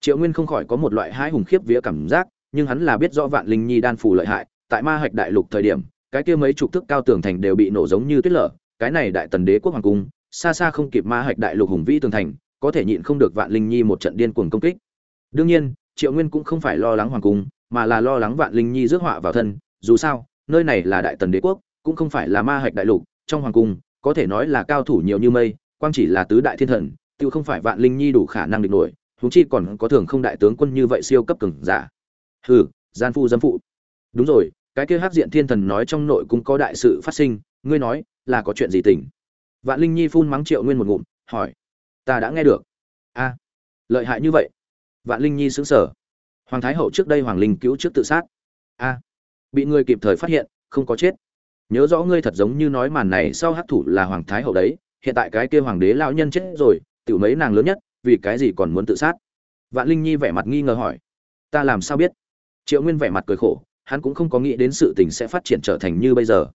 Triệu nguyên không khỏi có một loại hai hùng khiếp vía cảm giác, nhưng hắn là biết rõ vạn linh nhi đan phù lợi hại, tại ma hạch đại lục thời điểm, cái kia mấy chục thước cao tường thành đều bị nổ giống như tuyết lở, cái này đại tần đế quốc hoàng cung, xa xa không kịp ma hạch đại lục hùng vĩ tường thành, có thể nhịn không được vạn linh nhi một trận điên cuồng công kích. Đương nhiên, triệu nguyên cũng không phải lo lắng hoàng cung, mà là lo lắng vạn linh nhi rước họa vào thân, dù sao, nơi này là đại tần đế quốc cũng không phải là ma hạch đại lục, trong hoàng cung, có thể nói là cao thủ nhiều như mây, quang chỉ là tứ đại thiên thần tự không phải vạn linh nhi đủ khả năng địch nổi húng chi còn có thường không đại tướng quân như vậy siêu cấp cường giả. Hừ, gian phu dâm phụ. Đúng rồi, cái kia hắc diện thiên thần nói trong nội cung có đại sự phát sinh, ngươi nói, là có chuyện gì tình vạn linh nhi phun mắng triệu nguyên một ngụm, hỏi. Ta đã nghe được. A, lợi hại như vậy. Vạn linh nhi xứng sở hoàng thái hậu trước đây hoàng linh cứu trước tự sát. A, bị ngươi kịp thời phát hiện, không có chết nhớ rõ ngươi thật giống như nói màn này sau hắc thủ là hoàng thái hậu đấy, hiện tại cái kia hoàng đế lão nhân chết rồi, tiểu mấy nàng lớn nhất, vì cái gì còn muốn tự sát? Vạn linh nhi vẻ mặt nghi ngờ hỏi. Ta làm sao biết? Triệu nguyên vẻ mặt cười khổ, hắn cũng không có nghĩ đến sự tình sẽ phát triển trở thành như bây giờ.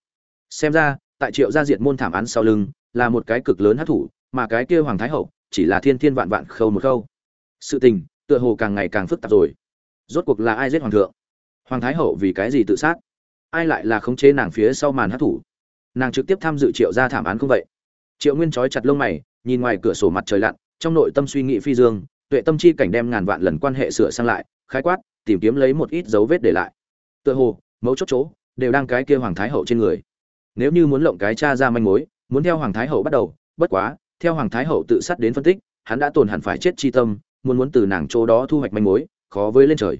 Xem ra, tại triệu gia diệt môn thảm án sau lưng, là một cái cực lớn hát thủ, mà cái kia hoàng thái hậu chỉ là thiên thiên vạn vạn khâu một khâu. Sự tình, tựa hồ càng ngày càng phức tạp rồi. Rốt cuộc là ai giết hoàng thượng? Hoàng thái hậu vì cái gì tự sát? Ai lại là khống chế nàng phía sau màn hát thủ? Nàng trực tiếp tham dự triệu gia thảm án không vậy? Triệu nguyên trói chặt lông mày, nhìn ngoài cửa sổ mặt trời lặn, trong nội tâm suy nghĩ phi dương, tuệ tâm chi cảnh đem ngàn vạn lần quan hệ sửa sang lại, khái quát, tìm kiếm lấy một ít dấu vết để lại. Tựa hồ, mấu chốt chỗ, đều đang cái kia hoàng thái hậu trên người. Nếu như muốn lộng cái cha ra manh mối, muốn theo hoàng thái hậu bắt đầu, bất quá, theo hoàng thái hậu tự sát đến phân tích, hắn đã tồn hẳn phải chết chi tâm, muốn muốn từ nàng chỗ đó thu hoạch manh mối, khó với lên trời.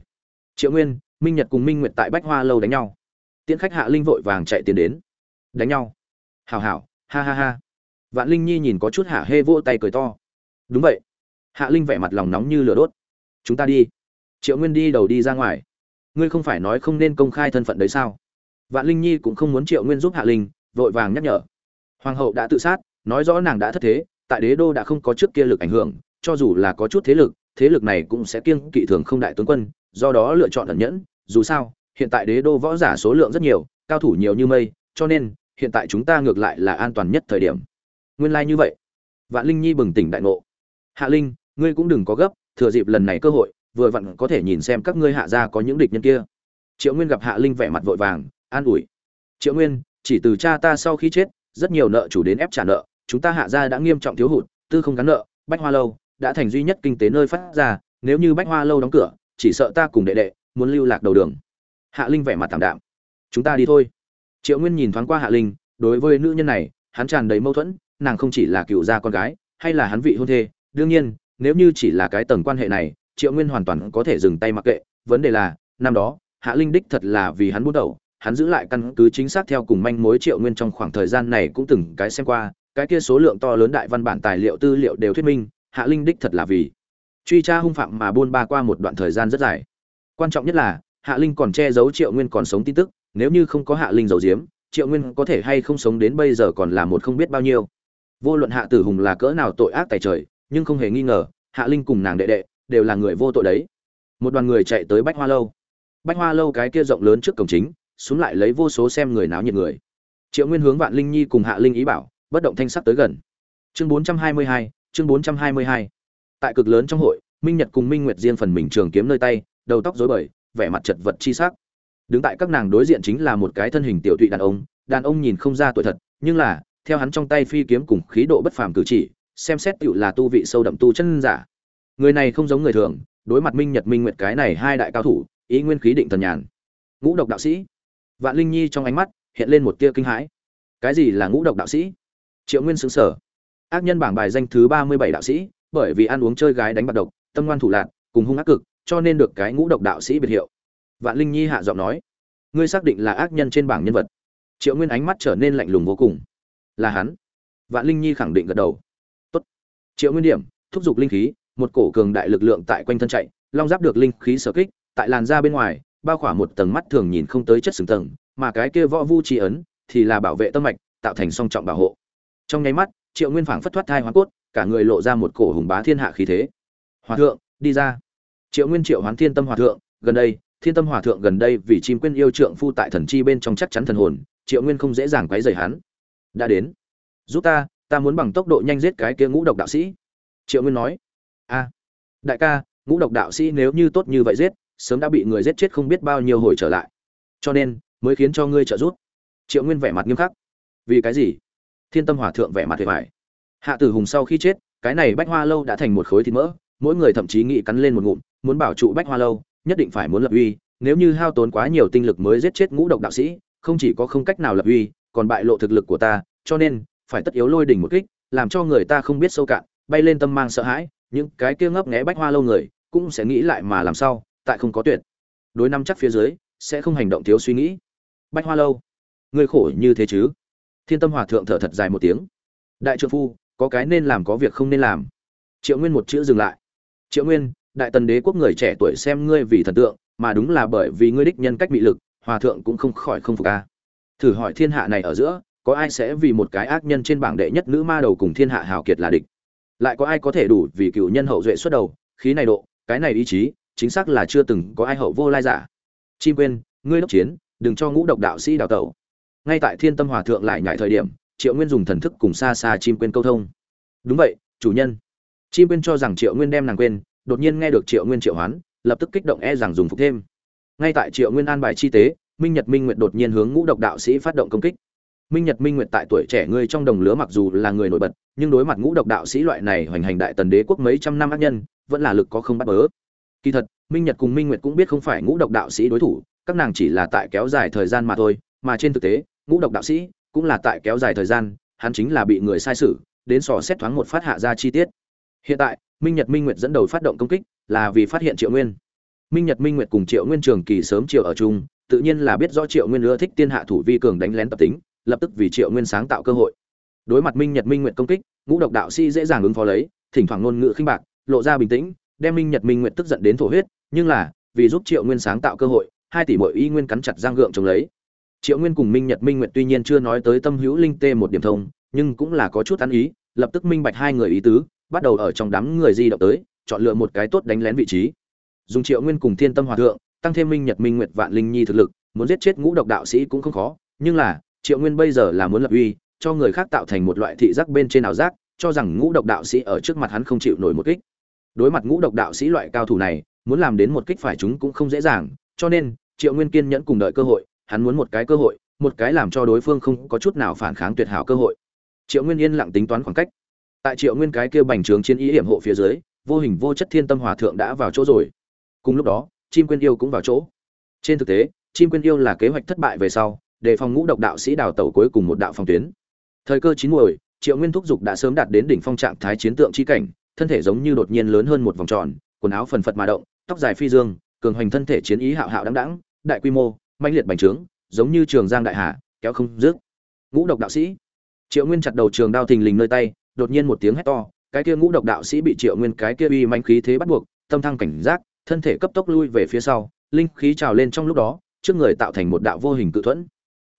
Triệu nguyên, minh nhật cùng minh nguyệt tại bách hoa lâu đánh nhau tiễn khách hạ linh vội vàng chạy tiến đến. Đánh nhau. Hào hào ha ha ha. Vạn linh nhi nhìn có chút hạ hê vỗ tay cười to. Đúng vậy. Hạ linh vẻ mặt lòng nóng như lửa đốt. Chúng ta đi. Triệu nguyên đi đầu đi ra ngoài. Ngươi không phải nói không nên công khai thân phận đấy sao? Vạn linh nhi cũng không muốn triệu nguyên giúp hạ linh, vội vàng nhắc nhở. Hoàng hậu đã tự sát, nói rõ nàng đã thất thế, tại đế đô đã không có trước kia lực ảnh hưởng, cho dù là có chút thế lực thế lực này cũng sẽ kiêng kỵ thường không đại tướng quân, do đó lựa chọn ẩn nhẫn, dù sao hiện tại đế đô võ giả số lượng rất nhiều, cao thủ nhiều như mây, cho nên, hiện tại chúng ta ngược lại là an toàn nhất thời điểm. Nguyên lai như vậy. Vạn linh nhi bừng tỉnh đại ngộ. Hạ linh, ngươi cũng đừng có gấp, thừa dịp lần này cơ hội, vừa vặn có thể nhìn xem các ngươi hạ gia có những địch nhân kia. Triệu nguyên gặp hạ linh vẻ mặt vội vàng, an ủi. Triệu nguyên, chỉ từ cha ta sau khi chết, rất nhiều nợ chủ đến ép trả nợ, chúng ta hạ gia đã nghiêm trọng thiếu hụt, tư không gắn nợ, bách hoa lâu đã thành duy nhất kinh tế nơi phát ra, nếu như bách hoa lâu đóng cửa, chỉ sợ ta cùng đệ đệ muốn lưu lạc đầu đường hạ linh vẻ mặt tạm đạm. Chúng ta đi thôi. Triệu nguyên nhìn thoáng qua hạ linh, đối với nữ nhân này, hắn tràn đầy mâu thuẫn, nàng không chỉ là cựu gia con gái, hay là hắn vị hôn thê. Đương nhiên, nếu như chỉ là cái tầng quan hệ này, triệu nguyên hoàn toàn có thể dừng tay mặc kệ. Vấn đề là, năm đó, hạ linh đích thật là vì hắn bút đầu, hắn giữ lại căn cứ chính xác theo cùng manh mối triệu nguyên trong khoảng thời gian này cũng từng cái xem qua, cái kia số lượng to lớn đại văn bản tài liệu tư liệu đều thuyết minh, hạ linh đích thật là vì truy tra hung phạm mà buôn ba qua một đoạn thời gian rất dài. Quan trọng nhất là hạ linh còn che giấu triệu nguyên còn sống tin tức, nếu như không có hạ linh giấu diếm triệu nguyên có thể hay không sống đến bây giờ còn là một không biết bao nhiêu. Vô luận hạ tử hùng là cỡ nào tội ác tài trời, nhưng không hề nghi ngờ, hạ linh cùng nàng đệ đệ, đều là người vô tội đấy. Một đoàn người chạy tới bách hoa lâu. Bách hoa lâu cái kia rộng lớn trước cổng chính, xuống lại lấy vô số xem người náo nhiệt người. Triệu nguyên hướng vạn linh nhi cùng hạ linh ý bảo, bất động thanh sắc tới gần. Chương bốn trăm hai mươi hai, chương bốn trăm hai mươi hai. Tại cực lớn trong hội, minh nhật cùng minh nguyệt riêng phần mình trường kiếm nơi tay, đầu tóc rối bời vẻ mặt chật vật chi sắc. Đứng tại các nàng đối diện chính là một cái thân hình tiểu tụy đàn ông đàn ông nhìn không ra tuổi thật nhưng là theo hắn trong tay phi kiếm cùng khí độ bất phàm cử chỉ xem xét tựu là tu vị sâu đậm tu chân giả. Người này không giống người thường đối mặt minh nhật minh nguyệt cái này hai đại cao thủ ý nguyên khí định thần nhàn. Ngũ độc đạo sĩ. Vạn linh nhi trong ánh mắt hiện lên một tia kinh hãi. Cái gì là ngũ độc đạo sĩ? Triệu nguyên sững sở ác nhân bảng bài danh thứ ba mươi bảy đạo sĩ bởi vì ăn uống chơi gái đánh bạc độc tâm ngoan thủ lạn, cùng hung ác cực cho nên được cái ngũ độc đạo sĩ biệt hiệu. Vạn linh nhi hạ giọng nói, ngươi xác định là ác nhân trên bảng nhân vật. Triệu nguyên ánh mắt trở nên lạnh lùng vô cùng. Là hắn. Vạn linh nhi khẳng định gật đầu. Tốt. triệu nguyên điểm, thúc giục linh khí, một cổ cường đại lực lượng tại quanh thân chạy, long giáp được linh khí sở kích, tại làn da bên ngoài, bao khỏa một tầng mắt thường nhìn không tới chất xứng tầng, mà cái kia võ vu trí ấn thì là bảo vệ tâm mạch, tạo thành song trọng bảo hộ. Trong nháy mắt, triệu nguyên phảng phất thoát thai hoa cốt, cả người lộ ra một cổ hùng bá thiên hạ khí thế. Hòa thượng, đi ra triệu nguyên triệu hoán thiên tâm hòa thượng, gần đây, thiên tâm hòa thượng gần đây vì chim quyên yêu trượng phu tại thần chi bên trong chắc chắn thần hồn, triệu nguyên không dễ dàng quấy rầy hắn. Đã đến. Giúp ta ta muốn bằng tốc độ nhanh giết cái kia ngũ độc đạo sĩ. Triệu nguyên nói. A. Đại ca, ngũ độc đạo sĩ nếu như tốt như vậy giết, sớm đã bị người giết chết không biết bao nhiêu hồi trở lại. Cho nên, mới khiến cho ngươi trợ giúp. Triệu nguyên vẻ mặt nghiêm khắc. Vì cái gì? Thiên tâm hòa thượng vẻ mặt hề vải hạ tử hùng sau khi chết, cái này bách hoa lâu đã thành một khối thịt mỡ mỗi người thậm chí nghĩ cắn lên một ngụm, muốn bảo trụ bách hoa lâu, nhất định phải muốn lập uy, nếu như hao tốn quá nhiều tinh lực mới giết chết ngũ độc đạo sĩ, không chỉ có không cách nào lập uy, còn bại lộ thực lực của ta, cho nên, phải tất yếu lôi đỉnh một kích, làm cho người ta không biết sâu cạn, bay lên tâm mang sợ hãi, những cái kia ngấp nghé bách hoa lâu người, cũng sẽ nghĩ lại mà làm sao, tại không có tuyệt. Đối năm chắc phía dưới, sẽ không hành động thiếu suy nghĩ. Bách hoa lâu, ngươi khổ như thế chứ? Thiên tâm hòa thượng thở thật dài một tiếng. Đại trượng phu, có cái nên làm có việc không nên làm. Triệu nguyên một chữ dừng lại triệu nguyên, đại tần đế quốc người trẻ tuổi xem ngươi vì thần tượng, mà đúng là bởi vì ngươi đích nhân cách bị lực, hòa thượng cũng không khỏi không phục ca thử hỏi thiên hạ này ở giữa, có ai sẽ vì một cái ác nhân trên bảng đệ nhất nữ ma đầu cùng thiên hạ hào kiệt là địch? Lại có ai có thể đủ vì cựu nhân hậu duệ xuất đầu? Khí này độ, cái này ý chí, chính xác là chưa từng có ai hậu vô lai giả. Chim quên ngươi đốc chiến, đừng cho ngũ độc đạo sĩ đào tẩu. Ngay tại thiên tâm hòa thượng lại nhảy thời điểm, triệu nguyên dùng thần thức cùng xa xa chim quên câu thông. Đúng vậy, chủ nhân chim quên cho rằng triệu nguyên đem nàng quên, đột nhiên nghe được triệu nguyên triệu hoán, lập tức kích động e rằng dùng phục thêm. Ngay tại triệu nguyên an bài chi tế, minh nhật minh nguyệt đột nhiên hướng ngũ độc đạo sĩ phát động công kích. Minh nhật minh nguyệt tại tuổi trẻ ngươi trong đồng lứa mặc dù là người nổi bật, nhưng đối mặt ngũ độc đạo sĩ loại này hoành hành đại tần đế quốc mấy trăm năm ác nhân, vẫn là lực có không bắt bớ. Kỳ thật, minh nhật cùng minh nguyệt cũng biết không phải ngũ độc đạo sĩ đối thủ, các nàng chỉ là tại kéo dài thời gian mà thôi, mà trên thực tế, ngũ độc đạo sĩ cũng là tại kéo dài thời gian, hắn chính là bị người sai sử đến sò xét thoáng một phát hạ ra chi tiết hiện tại, minh nhật minh nguyệt dẫn đầu phát động công kích là vì phát hiện triệu nguyên. Minh nhật minh nguyệt cùng triệu nguyên trường kỳ sớm triệu ở chung, tự nhiên là biết rõ triệu nguyên ưa thích tiên hạ thủ vi cường đánh lén tập tính, lập tức vì triệu nguyên sáng tạo cơ hội. Đối mặt minh nhật minh nguyệt công kích, ngũ độc đạo sĩ dễ dàng ứng phó lấy, thỉnh thoảng ngôn ngữ khinh bạc, lộ ra bình tĩnh, đem minh nhật minh nguyệt tức giận đến thổ huyết, nhưng là, vì giúp triệu nguyên sáng tạo cơ hội, hai tỷ mỗi y nguyên cắn chặt giang gượng chống lấy. Triệu nguyên cùng minh nhật minh nguyệt tuy nhiên chưa nói tới tâm hữu linh tê một điểm thông, nhưng cũng là có chút ăn ý, lập tức minh bạch hai người ý tứ bắt đầu ở trong đám người di động tới, chọn lựa một cái tốt đánh lén vị trí. Dùng triệu nguyên cùng thiên tâm hòa thượng, tăng thêm minh nhật, minh nguyệt, vạn linh nhi thực lực, muốn giết chết ngũ độc đạo sĩ cũng không khó, nhưng là, triệu nguyên bây giờ là muốn lập uy, cho người khác tạo thành một loại thị giác bên trên ảo giác, cho rằng ngũ độc đạo sĩ ở trước mặt hắn không chịu nổi một kích. Đối mặt ngũ độc đạo sĩ loại cao thủ này, muốn làm đến một kích phải chúng cũng không dễ dàng, cho nên, triệu nguyên kiên nhẫn cùng đợi cơ hội, hắn muốn một cái cơ hội, một cái làm cho đối phương không có chút nào phản kháng tuyệt hảo cơ hội. Triệu nguyên yên lặng tính toán khoảng cách tại triệu nguyên cái kia bành trướng chiến ý hiểm hộ phía dưới, vô hình vô chất thiên tâm hòa thượng đã vào chỗ rồi. Cùng lúc đó, chim quyên yêu cũng vào chỗ. Trên thực tế, chim quyên yêu là kế hoạch thất bại về sau để phòng ngũ độc đạo sĩ đào tẩu cuối cùng một đạo phòng tuyến. Thời cơ chín muồi, triệu nguyên thúc dục đã sớm đạt đến đỉnh phong trạng thái chiến tượng chi cảnh, thân thể giống như đột nhiên lớn hơn một vòng tròn, quần áo phần phật mà động, tóc dài phi dương, cường hoành thân thể chiến ý hạo hạo đáng đáng đại quy mô, mãnh liệt bành trướng, giống như trường giang đại hà, kéo không dứt. Ngũ độc đạo sĩ. Triệu nguyên chặt đầu trường đao thình lình nơi tay đột nhiên một tiếng hét to, cái kia ngũ độc đạo sĩ bị triệu nguyên, cái kia uy manh khí thế bắt buộc, tâm thăng cảnh giác, thân thể cấp tốc lui về phía sau, linh khí trào lên trong lúc đó, trước người tạo thành một đạo vô hình cự thuẫn.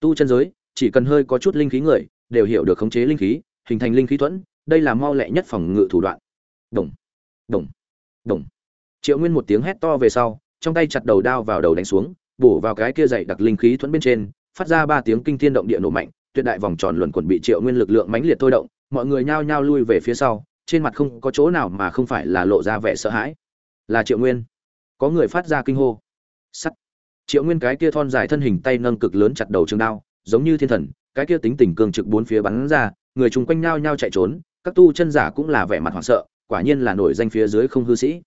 Tu chân giới, chỉ cần hơi có chút linh khí người, đều hiểu được khống chế linh khí, hình thành linh khí thuẫn, đây là mau lẹ nhất phòng ngự thủ đoạn. Đồng đồng đồng triệu nguyên một tiếng hét to về sau, trong tay chặt đầu đao vào đầu đánh xuống, bổ vào cái kia dày đặc linh khí thuẫn bên trên, phát ra ba tiếng kinh thiên động địa nổ mạnh tuyệt đại vòng tròn luẩn quẩn bị triệu nguyên lực lượng mãnh liệt thôi động, mọi người nhao nhao lui về phía sau, trên mặt không có chỗ nào mà không phải là lộ ra vẻ sợ hãi. Là triệu nguyên. Có người phát ra kinh hô. Sắt. Triệu nguyên cái kia thon dài thân hình tay nâng cực lớn chặt đầu trường đao, giống như thiên thần, cái kia tính tình cường trực bốn phía bắn ra, người chung quanh nhao nhao chạy trốn, các tu chân giả cũng là vẻ mặt hoảng sợ, quả nhiên là nổi danh phía dưới không hư sĩ.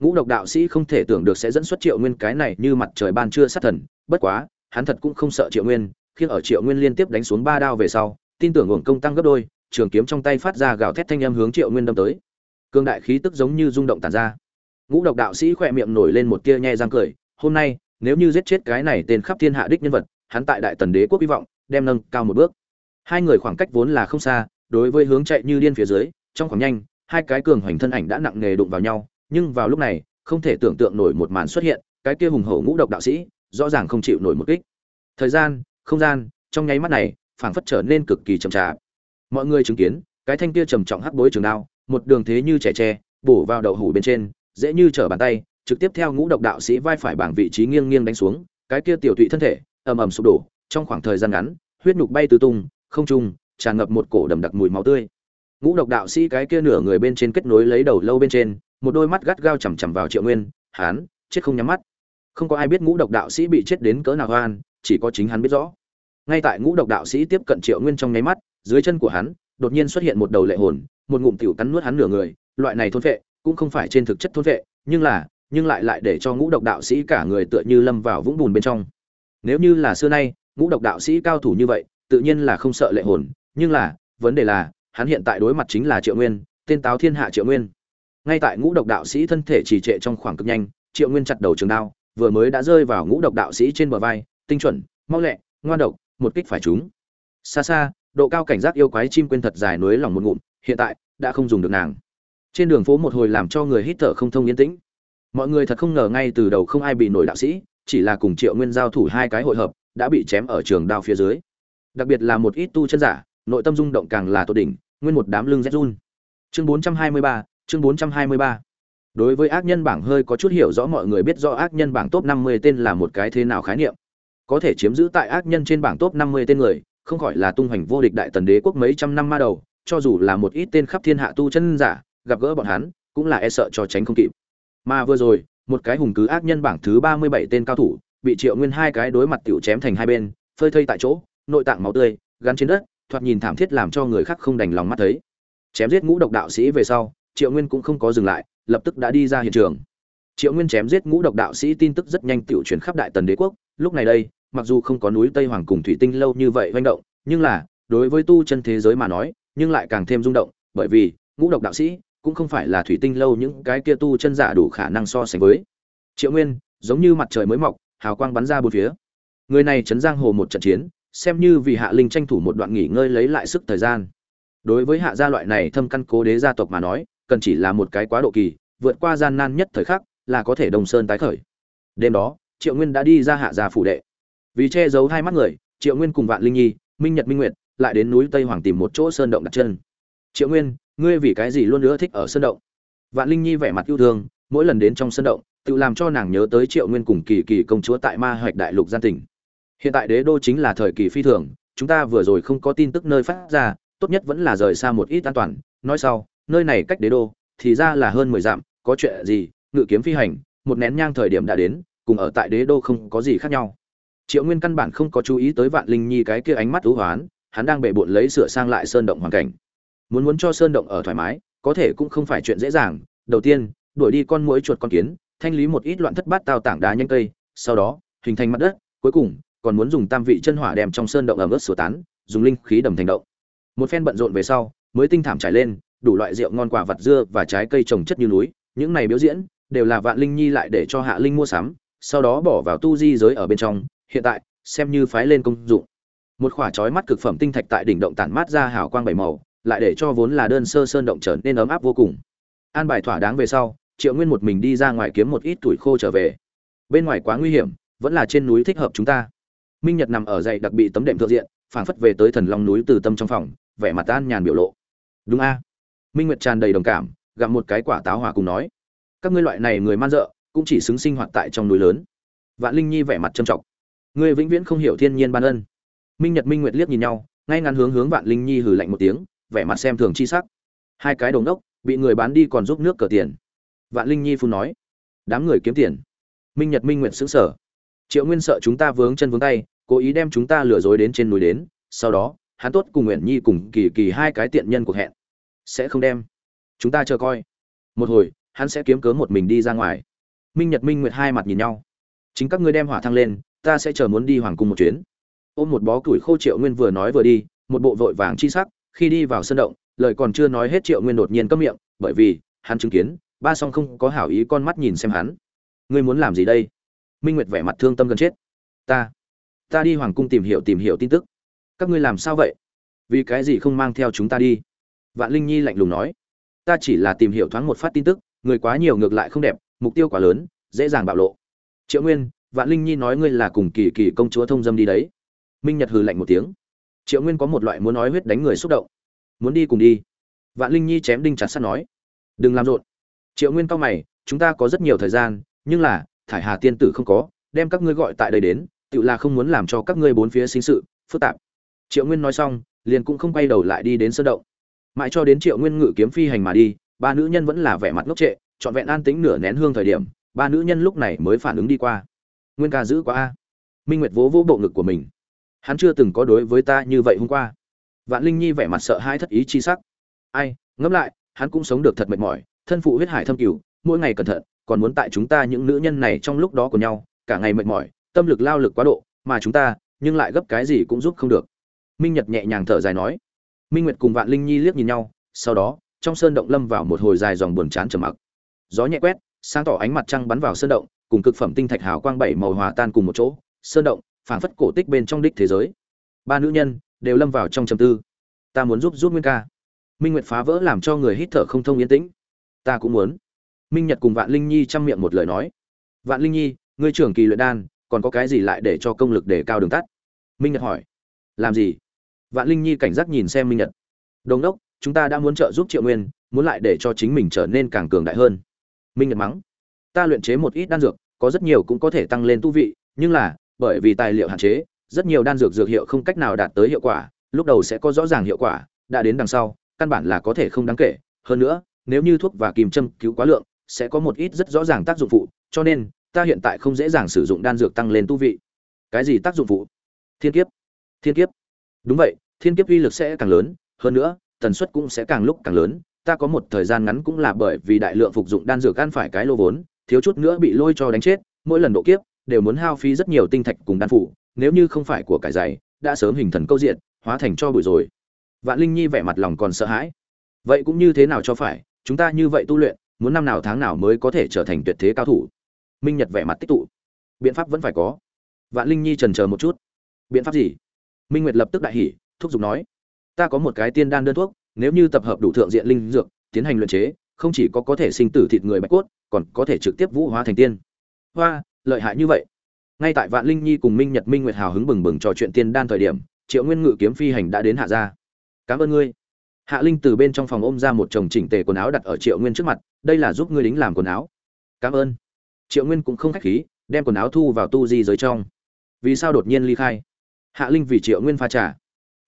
Ngũ độc đạo sĩ không thể tưởng được sẽ dẫn xuất triệu nguyên cái này như mặt trời ban trưa sát thần, bất quá, hắn thật cũng không sợ triệu nguyên khiến ở triệu nguyên liên tiếp đánh xuống ba đao về sau, tin tưởng uổng công tăng gấp đôi, trường kiếm trong tay phát ra gào thét thanh âm hướng triệu nguyên đâm tới. Cương đại khí tức giống như rung động tản ra. Ngũ độc đạo sĩ khẽ miệng nổi lên một tia nhe răng cười, hôm nay, nếu như giết chết cái này tên khắp thiên hạ đích nhân vật, hắn tại đại tần đế quốc hy vọng đem nâng cao một bước. Hai người khoảng cách vốn là không xa, đối với hướng chạy như điên phía dưới, trong khoảng nhanh, hai cái cường hoành thân ảnh đã nặng nề đụng vào nhau, nhưng vào lúc này, không thể tưởng tượng nổi một màn xuất hiện, cái kia hùng hậu ngũ độc đạo sĩ rõ ràng không chịu nổi một kích. Thời gian không gian, trong nháy mắt này, phảng phất trở nên cực kỳ chậm chạp. Mọi người chứng kiến, cái thanh kia trầm trọng hắc bối trường đao, một đường thế như trẻ tre, bổ vào đầu hủ bên trên, dễ như trở bàn tay, trực tiếp theo ngũ độc đạo sĩ vai phải bảng vị trí nghiêng nghiêng đánh xuống, cái kia tiểu tụy thân thể, ầm ầm sụp đổ, trong khoảng thời gian ngắn, huyết nhục bay tứ tung, không trung, tràn ngập một cổ đầm đặc mùi máu tươi. Ngũ độc đạo sĩ cái kia nửa người bên trên kết nối lấy đầu lâu bên trên, một đôi mắt gắt gao chằm chằm vào triệu nguyên, hán, chết không nhắm mắt. Không có ai biết ngũ độc đạo sĩ bị chết đến cỡ nào hoan chỉ có chính hắn biết rõ. Ngay tại ngũ độc đạo sĩ tiếp cận triệu nguyên trong nháy mắt, dưới chân của hắn, đột nhiên xuất hiện một đầu lệ hồn, một ngụm tiểu cắn nuốt hắn nửa người. Loại này thôn vệ, cũng không phải trên thực chất thôn vệ, nhưng là, nhưng lại lại để cho ngũ độc đạo sĩ cả người tựa như lâm vào vũng bùn bên trong. Nếu như là xưa nay, ngũ độc đạo sĩ cao thủ như vậy, tự nhiên là không sợ lệ hồn, nhưng là, vấn đề là, hắn hiện tại đối mặt chính là triệu nguyên, tên táo thiên hạ triệu nguyên. Ngay tại ngũ độc đạo sĩ thân thể trì trệ trong khoảng cực nhanh, triệu nguyên chặt đầu trường đao, vừa mới đã rơi vào ngũ độc đạo sĩ trên bờ vai tinh chuẩn mau lẹ ngoan độc một kích phải chúng. xa xa độ cao cảnh giác yêu quái chim quên thật dài núi lòng một ngụm hiện tại đã không dùng được nàng. Trên đường phố một hồi làm cho người hít thở không thông yên tĩnh. Mọi người thật không ngờ ngay từ đầu không ai bị nổi đạo sĩ chỉ là cùng triệu nguyên giao thủ hai cái hội hợp đã bị chém ở trường đao phía dưới. Đặc biệt là một ít tu chân giả nội tâm rung động càng là tột đỉnh nguyên một đám lưng rét run. Chương 423, chương 423. đối với ác nhân bảng hơi có chút hiểu rõ mọi người biết rõ ác nhân bảng top 50 tên là một cái thế nào khái niệm có thể chiếm giữ tại ác nhân trên bảng top 50 tên người, không khỏi là tung hoành vô địch đại tần đế quốc mấy trăm năm ma đầu, cho dù là một ít tên khắp thiên hạ tu chân giả, gặp gỡ bọn hắn, cũng là e sợ cho tránh không kịp. Mà vừa rồi, một cái hùng cứ ác nhân bảng thứ 37 tên cao thủ, bị triệu nguyên hai cái đối mặt tiểu chém thành hai bên, phơi thây tại chỗ, nội tạng máu tươi, gắn trên đất, thoạt nhìn thảm thiết làm cho người khác không đành lòng mắt thấy. Chém giết ngũ độc đạo sĩ về sau, triệu nguyên cũng không có dừng lại, lập tức đã đi ra hiện trường triệu nguyên chém giết ngũ độc đạo sĩ tin tức rất nhanh tiểu truyền khắp đại tần đế quốc. Lúc này đây, mặc dù không có núi tây hoàng cùng thủy tinh lâu như vậy manh động, nhưng là, đối với tu chân thế giới mà nói, nhưng lại càng thêm rung động, bởi vì, ngũ độc đạo sĩ cũng không phải là thủy tinh lâu những cái kia tu chân giả đủ khả năng so sánh với. Triệu nguyên, giống như mặt trời mới mọc, hào quang bắn ra bốn phía. Người này chấn giang hồ một trận chiến, xem như vì hạ linh tranh thủ một đoạn nghỉ ngơi lấy lại sức thời gian. Đối với hạ gia loại này thâm căn cố đế gia tộc mà nói, cần chỉ là một cái quá độ kỳ, vượt qua gian nan nhất thời khắc là có thể đồng sơn tái khởi. Đêm đó, triệu nguyên đã đi ra hạ gia phủ đệ. Vì che giấu hai mắt người, triệu nguyên cùng vạn linh nhi, minh nhật minh nguyệt, lại đến núi tây hoàng tìm một chỗ sơn động đặt chân. Triệu nguyên, ngươi vì cái gì luôn nữa thích ở sơn động? Vạn linh nhi vẻ mặt yêu thương, mỗi lần đến trong sơn động, tự làm cho nàng nhớ tới triệu nguyên cùng kỳ kỳ công chúa tại ma hoạch đại lục gian tỉnh hiện tại đế đô chính là thời kỳ phi thường, chúng ta vừa rồi không có tin tức nơi phát ra, tốt nhất vẫn là rời xa một ít an toàn. Nói sau, nơi này cách đế đô, thì ra là hơn mười dặm, có chuyện gì ngự kiếm phi hành, một nén nhang thời điểm đã đến, cùng ở tại đế đô không có gì khác nhau. Triệu nguyên căn bản không có chú ý tới vạn linh nhi cái kia ánh mắt thú hoán, hắn đang bệ bộn lấy sửa sang lại sơn động hoàn cảnh. Muốn muốn cho sơn động ở thoải mái, có thể cũng không phải chuyện dễ dàng. Đầu tiên, đuổi đi con muỗi chuột con kiến, thanh lý một ít loạn thất bát tao tảng đá nhanh cây, sau đó, hình thành mặt đất, cuối cùng, còn muốn dùng tam vị chân hỏa đem trong sơn động ẩm ướt sửa tán, dùng linh khí đầm thành động. Một phen bận rộn về sau, mới tinh thảm trải lên, đủ loại rượu ngon quả vật dưa và trái cây trồng chất như núi, những này biểu diễn đều là vạn linh nhi lại để cho hạ linh mua sắm, sau đó bỏ vào tu di giới ở bên trong, hiện tại, xem như phái lên công dụng. Một quả chói mắt cực phẩm tinh thạch tại đỉnh động tản mát ra hào quang bảy màu, lại để cho vốn là đơn sơ sơn động trở nên ấm áp vô cùng. An bài thỏa đáng về sau, triệu nguyên một mình đi ra ngoài kiếm một ít tuổi khô trở về. Bên ngoài quá nguy hiểm, vẫn là trên núi thích hợp chúng ta. Minh nhật nằm ở dậy đặc bị tấm đệm thượng diện, phảng phất về tới thần long núi từ tâm trong phòng, vẻ mặt an nhàn biểu lộ. Đúng a. Minh nguyệt tràn đầy đồng cảm gặp một cái quả táo hòa cùng nói các ngươi loại này người man dợ, cũng chỉ xứng sinh hoạt tại trong núi lớn. Vạn linh nhi vẻ mặt trầm trọng. Ngươi vĩnh viễn không hiểu thiên nhiên ban ân. Minh nhật minh nguyệt liếc nhìn nhau, ngay ngắn hướng hướng vạn linh nhi hừ lạnh một tiếng, vẻ mặt xem thường chi sắc. Hai cái đồng đốc, bị người bán đi còn giúp nước cờ tiền. Vạn linh nhi phun nói. Đám người kiếm tiền. Minh nhật minh nguyệt xứng sở triệu nguyên sợ chúng ta vướng chân vướng tay, cố ý đem chúng ta lừa dối đến trên núi đến, sau đó, hắn tốt cùng nguyện nhi cùng kỳ kỳ hai cái tiện nhân cuộc hẹn. Sẽ không đem. Chúng ta chờ coi. Một hồi hắn sẽ kiếm cớ một mình đi ra ngoài. Minh nhật minh nguyệt hai mặt nhìn nhau. Chính các ngươi đem hỏa thăng lên, ta sẽ chờ muốn đi hoàng cung một chuyến. Ôm một bó củi khô triệu nguyên vừa nói vừa đi, một bộ vội vàng chi sắc, khi đi vào sân động, lời còn chưa nói hết triệu nguyên đột nhiên cấm miệng, bởi vì, hắn chứng kiến, ba song không có hảo ý con mắt nhìn xem hắn. Ngươi muốn làm gì đây? Minh nguyệt vẻ mặt thương tâm gần chết. Ta ta đi hoàng cung tìm hiểu tìm hiểu tin tức. Các ngươi làm sao vậy? Vì cái gì không mang theo chúng ta đi? Vạn linh nhi lạnh lùng nói. Ta chỉ là tìm hiểu thoáng một phát tin tức người quá nhiều ngược lại không đẹp, mục tiêu quá lớn, dễ dàng bạo lộ. Triệu nguyên, vạn linh nhi nói ngươi là cùng kỳ kỳ công chúa thông dâm đi đấy. Minh nhật hừ lạnh một tiếng. Triệu nguyên có một loại muốn nói huyết đánh người xúc động. Muốn đi cùng đi. Vạn linh nhi chém đinh chặt sắt nói. Đừng làm rộn. Triệu nguyên cao mày, chúng ta có rất nhiều thời gian, nhưng là, thải hà tiên tử không có, đem các ngươi gọi tại đây đến tự là không muốn làm cho các ngươi bốn phía sinh sự, phức tạp. Triệu nguyên nói xong, liền cũng không quay đầu lại đi đến sơn động. Mãi cho đến triệu nguyên ngự kiếm phi hành mà đi ba nữ nhân vẫn là vẻ mặt ngốc trệ, trọn vẹn an tĩnh nửa nén hương thời điểm, ba nữ nhân lúc này mới phản ứng đi qua. Nguyên ca giữ quá a. Minh nguyệt vỗ vỗ bộ ngực của mình. Hắn chưa từng có đối với ta như vậy hôm qua. Vạn linh nhi vẻ mặt sợ hãi thất ý chi sắc. Ai, ngẫm lại, hắn cũng sống được thật mệt mỏi, thân phụ huyết hải thâm cửu mỗi ngày cẩn thận, còn muốn tại chúng ta những nữ nhân này trong lúc đó của nhau, cả ngày mệt mỏi, tâm lực lao lực quá độ, mà chúng ta, nhưng lại gấp cái gì cũng giúp không được. Minh nhật nhẹ nhàng thở dài nói. Minh nguyệt cùng vạn linh nhi liếc nhìn nhau, sau đó trong sơn động lâm vào một hồi dài dòng buồn chán trầm mặc. Gió nhẹ quét, sáng tỏ ánh mặt trăng bắn vào sơn động, cùng cực phẩm tinh thạch hào quang bảy màu hòa tan cùng một chỗ, sơn động, phảng phất cổ tích bên trong đích thế giới. Ba nữ nhân đều lâm vào trong trầm tư. Ta muốn giúp giúp nguyên ca. Minh nguyệt phá vỡ làm cho người hít thở không thông yên tĩnh. Ta cũng muốn. Minh nhật cùng vạn linh nhi chăm miệng một lời nói. Vạn linh nhi, ngươi trưởng kỳ luyện đan, còn có cái gì lại để cho công lực để cao đường tắt? Minh nhật hỏi. Làm gì? Vạn linh nhi cảnh giác nhìn xem minh nhật. Đồn đốc chúng ta đã muốn trợ giúp triệu nguyên, muốn lại để cho chính mình trở nên càng cường đại hơn. Minh nhật mắng, ta luyện chế một ít đan dược, có rất nhiều cũng có thể tăng lên tu vị, nhưng là, bởi vì tài liệu hạn chế, rất nhiều đan dược dược hiệu không cách nào đạt tới hiệu quả, lúc đầu sẽ có rõ ràng hiệu quả, đã đến đằng sau, căn bản là có thể không đáng kể. Hơn nữa, nếu như thuốc và kìm châm cứu quá lượng, sẽ có một ít rất rõ ràng tác dụng phụ, cho nên, ta hiện tại không dễ dàng sử dụng đan dược tăng lên tu vị. Cái gì tác dụng phụ? Thiên kiếp. Thiên kiếp. Đúng vậy, thiên kiếp uy lực sẽ càng lớn. Hơn nữa tần suất cũng sẽ càng lúc càng lớn, ta có một thời gian ngắn cũng là bởi vì đại lượng phục dụng đan dược ăn phải cái lô vốn, thiếu chút nữa bị lôi cho đánh chết, mỗi lần độ kiếp đều muốn hao phí rất nhiều tinh thạch cùng đan phủ, nếu như không phải của cải dày đã sớm hình thần câu diện, hóa thành cho bụi rồi. Vạn linh nhi vẻ mặt lòng còn sợ hãi. Vậy cũng như thế nào cho phải, chúng ta như vậy tu luyện, muốn năm nào tháng nào mới có thể trở thành tuyệt thế cao thủ? Minh nhật vẻ mặt tích tụ. Biện pháp vẫn phải có. Vạn linh nhi trần chờ một chút. Biện pháp gì? Minh nguyệt lập tức đại hỉ, thúc giục nói ta có một cái tiên đan đơn thuốc, nếu như tập hợp đủ thượng diện linh dược, tiến hành luyện chế, không chỉ có có thể sinh tử thịt người bạch cốt, còn có thể trực tiếp vũ hóa thành tiên. Hoa, lợi hại như vậy. Ngay tại vạn linh nhi cùng minh nhật minh nguyệt hào hứng bừng bừng trò chuyện tiên đan thời điểm, triệu nguyên ngự kiếm phi hành đã đến hạ gia. Cảm ơn ngươi. Hạ linh từ bên trong phòng ôm ra một chồng chỉnh tề quần áo đặt ở triệu nguyên trước mặt, đây là giúp ngươi lính làm quần áo. Cảm ơn. Triệu nguyên cũng không khách khí, đem quần áo thu vào tu di giới trong. Vì sao đột nhiên ly khai? Hạ linh vì triệu nguyên pha trả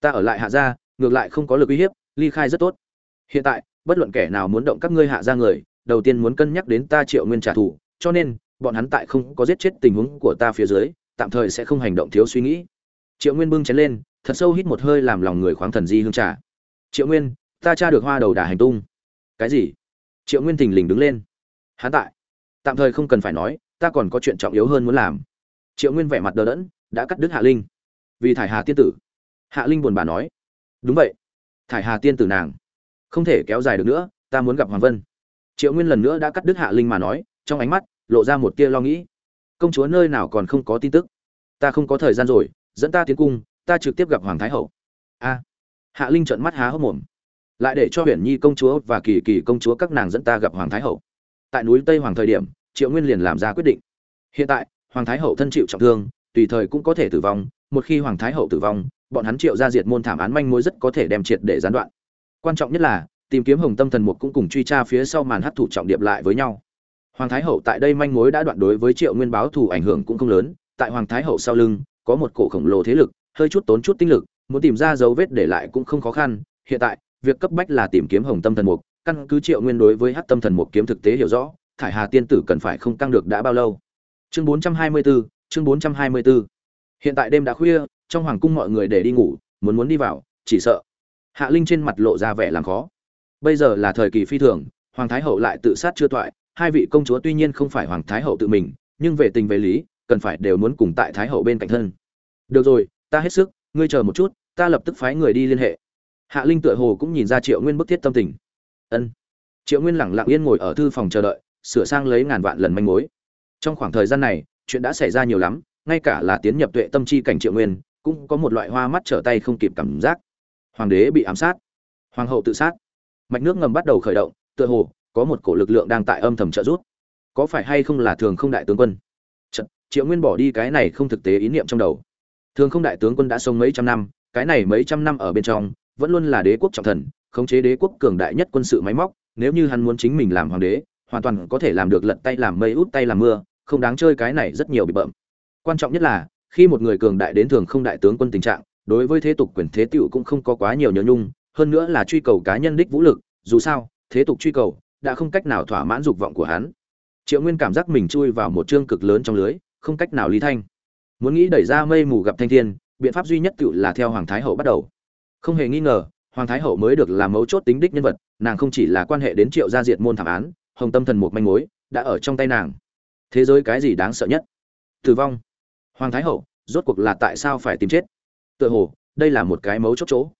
ta ở lại hạ gia ngược lại không có lực uy hiếp, ly khai rất tốt. Hiện tại, bất luận kẻ nào muốn động các ngươi hạ gia người, đầu tiên muốn cân nhắc đến ta triệu nguyên trả thù, cho nên, bọn hắn tại không có giết chết tình huống của ta phía dưới, tạm thời sẽ không hành động thiếu suy nghĩ. Triệu nguyên bưng chén lên, thật sâu hít một hơi làm lòng người khoáng thần di hương trà. Triệu nguyên, ta tra được hoa đầu đà hành tung. Cái gì? Triệu nguyên thình lình đứng lên. Hắn tại. Tạm thời không cần phải nói, ta còn có chuyện trọng yếu hơn muốn làm. Triệu nguyên vẻ mặt đờ đẫn, đã cắt đứt hạ linh. Vì thải hà tiên tử. Hạ linh buồn bà nói đúng vậy. Thải hà tiên tử nàng. Không thể kéo dài được nữa, ta muốn gặp hoàng vân. Triệu nguyên lần nữa đã cắt đứt hạ linh mà nói, trong ánh mắt, lộ ra một tia lo nghĩ. Công chúa nơi nào còn không có tin tức? Ta không có thời gian rồi, dẫn ta tiến cung, ta trực tiếp gặp hoàng thái hậu. A. Hạ linh trợn mắt há hốc mồm. Lại để cho huyền nhi công chúa và kỳ kỳ công chúa các nàng dẫn ta gặp hoàng thái hậu. Tại núi tây hoàng thời điểm, triệu nguyên liền làm ra quyết định. Hiện tại, hoàng thái hậu thân chịu trọng thương, tùy thời cũng có thể tử vong. Một khi hoàng thái hậu tử vong bọn hắn triệu ra diệt môn thảm án manh mối rất có thể đem triệt để gián đoạn. Quan trọng nhất là tìm kiếm hồng tâm thần mục cũng cùng truy tra phía sau màn hấp thụ trọng điệp lại với nhau. Hoàng thái hậu tại đây manh mối đã đoạn đối với triệu nguyên báo thù ảnh hưởng cũng không lớn tại hoàng thái hậu sau lưng có một cổ khổng lồ thế lực hơi chút tốn chút tinh lực muốn tìm ra dấu vết để lại cũng không khó khăn. Hiện tại việc cấp bách là tìm kiếm hồng tâm thần mục căn cứ triệu nguyên đối với hát tâm thần mục kiếm thực tế hiểu rõ thải hà tiên tử cần phải không tăng được đã bao lâu? Chương 424, chương 424. hiện tại đêm đã khuya trong hoàng cung mọi người để đi ngủ, muốn muốn đi vào, chỉ sợ. Hạ linh trên mặt lộ ra vẻ làm khó. Bây giờ là thời kỳ phi thường, hoàng thái hậu lại tự sát chưa toại hai vị công chúa tuy nhiên không phải hoàng thái hậu tự mình, nhưng về tình về lý, cần phải đều muốn cùng tại thái hậu bên cạnh thân. Được rồi, ta hết sức, ngươi chờ một chút, ta lập tức phái người đi liên hệ. Hạ linh tựa hồ cũng nhìn ra triệu nguyên bức thiết tâm tình. Ân. Triệu nguyên lẳng lặng yên ngồi ở thư phòng chờ đợi, sửa sang lấy ngàn vạn lần manh mối. Trong khoảng thời gian này, chuyện đã xảy ra nhiều lắm, ngay cả là tiến nhập tuệ tâm chi cảnh triệu nguyên cũng có một loại hoa mắt trở tay không kịp cảm giác. Hoàng đế bị ám sát. Hoàng hậu tự sát. Mạch nước ngầm bắt đầu khởi động tựa hồ có một cổ lực lượng đang tại âm thầm trợ giúp. Có phải hay không là thường không đại tướng quân? Chật, triệu nguyên bỏ đi cái này không thực tế ý niệm trong đầu. Thường không đại tướng quân đã sống mấy trăm năm cái này mấy trăm năm ở bên trong vẫn luôn là đế quốc trọng thần khống chế đế quốc cường đại nhất quân sự máy móc nếu như hắn muốn chính mình làm hoàng đế hoàn toàn có thể làm được lật tay làm mây út tay làm mưa không đáng chơi cái này rất nhiều bị bợm. Quan trọng nhất là khi một người cường đại đến thường không đại tướng quân tình trạng, đối với thế tục quyền thế tựu cũng không có quá nhiều nhớ nhung, hơn nữa là truy cầu cá nhân đích vũ lực, dù sao, thế tục truy cầu đã không cách nào thỏa mãn dục vọng của hắn. Triệu nguyên cảm giác mình chui vào một chương cực lớn trong lưới, không cách nào lý thanh. Muốn nghĩ đẩy ra mây mù gặp thanh thiên, biện pháp duy nhất tựu là theo hoàng thái hậu bắt đầu. Không hề nghi ngờ, hoàng thái hậu mới được làm mấu chốt tính đích nhân vật, nàng không chỉ là quan hệ đến triệu gia diệt môn thảm án, hồng tâm thần một manh mối, đã ở trong tay nàng. Thế giới cái gì đáng sợ nhất? Tử vong hoàng thái hậu, rốt cuộc là tại sao phải tìm chết? Tựa hồ, đây là một cái mấu chốt chỗ.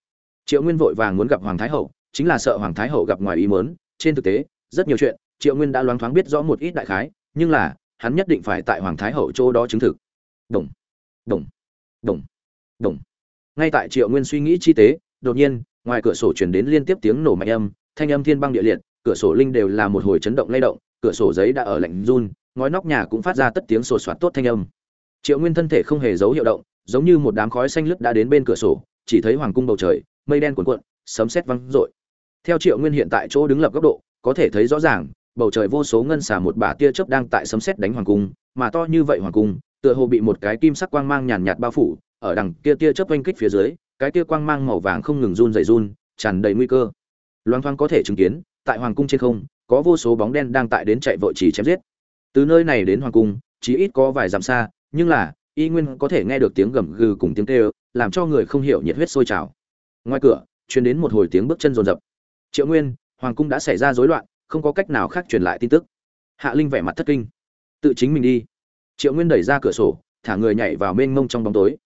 Triệu nguyên vội vàng muốn gặp hoàng thái hậu, chính là sợ hoàng thái hậu gặp ngoài ý mớn trên thực tế, rất nhiều chuyện, triệu nguyên đã loáng thoáng biết rõ một ít đại khái, nhưng là, hắn nhất định phải tại hoàng thái hậu chỗ đó chứng thực. Đồng đồng đồng đồng. Ngay tại triệu nguyên suy nghĩ chi tế, đột nhiên, ngoài cửa sổ chuyển đến liên tiếp tiếng nổ mạnh âm, thanh âm thiên băng địa liệt, cửa sổ linh đều là một hồi chấn động lay động, cửa sổ giấy đã ở lạnh run, ngói nóc nhà cũng phát ra tất tiếng sổ soạt tốt thanh âm triệu nguyên thân thể không hề dấu hiệu động, giống như một đám khói xanh lướt đã đến bên cửa sổ, chỉ thấy hoàng cung bầu trời, mây đen cuồn cuộn, sấm sét văng rội theo triệu nguyên hiện tại chỗ đứng lập góc độ, có thể thấy rõ ràng, bầu trời vô số ngân xà một bả tia chớp đang tại sấm sét đánh hoàng cung, mà to như vậy hoàng cung, tựa hồ bị một cái kim sắc quang mang nhàn nhạt bao phủ, ở đằng kia tia chớp oanh kích phía dưới, cái tia quang mang màu vàng không ngừng run rẩy run, tràn đầy nguy cơ. Loang thoang có thể chứng kiến, tại hoàng cung trên không, có vô số bóng đen đang tại đến chạy vội chỉ chém giết. Từ nơi này đến hoàng cung, chỉ ít có vài dặm xa nhưng là, y nguyên có thể nghe được tiếng gầm gừ cùng tiếng kêu, làm cho người không hiểu nhiệt huyết sôi trào. Ngoài cửa, truyền đến một hồi tiếng bước chân rồn rập triệu nguyên, hoàng cung đã xảy ra rối loạn, không có cách nào khác truyền lại tin tức. Hạ linh vẻ mặt thất kinh. Tự chính mình đi. Triệu nguyên đẩy ra cửa sổ, thả người nhảy vào mênh mông trong bóng tối.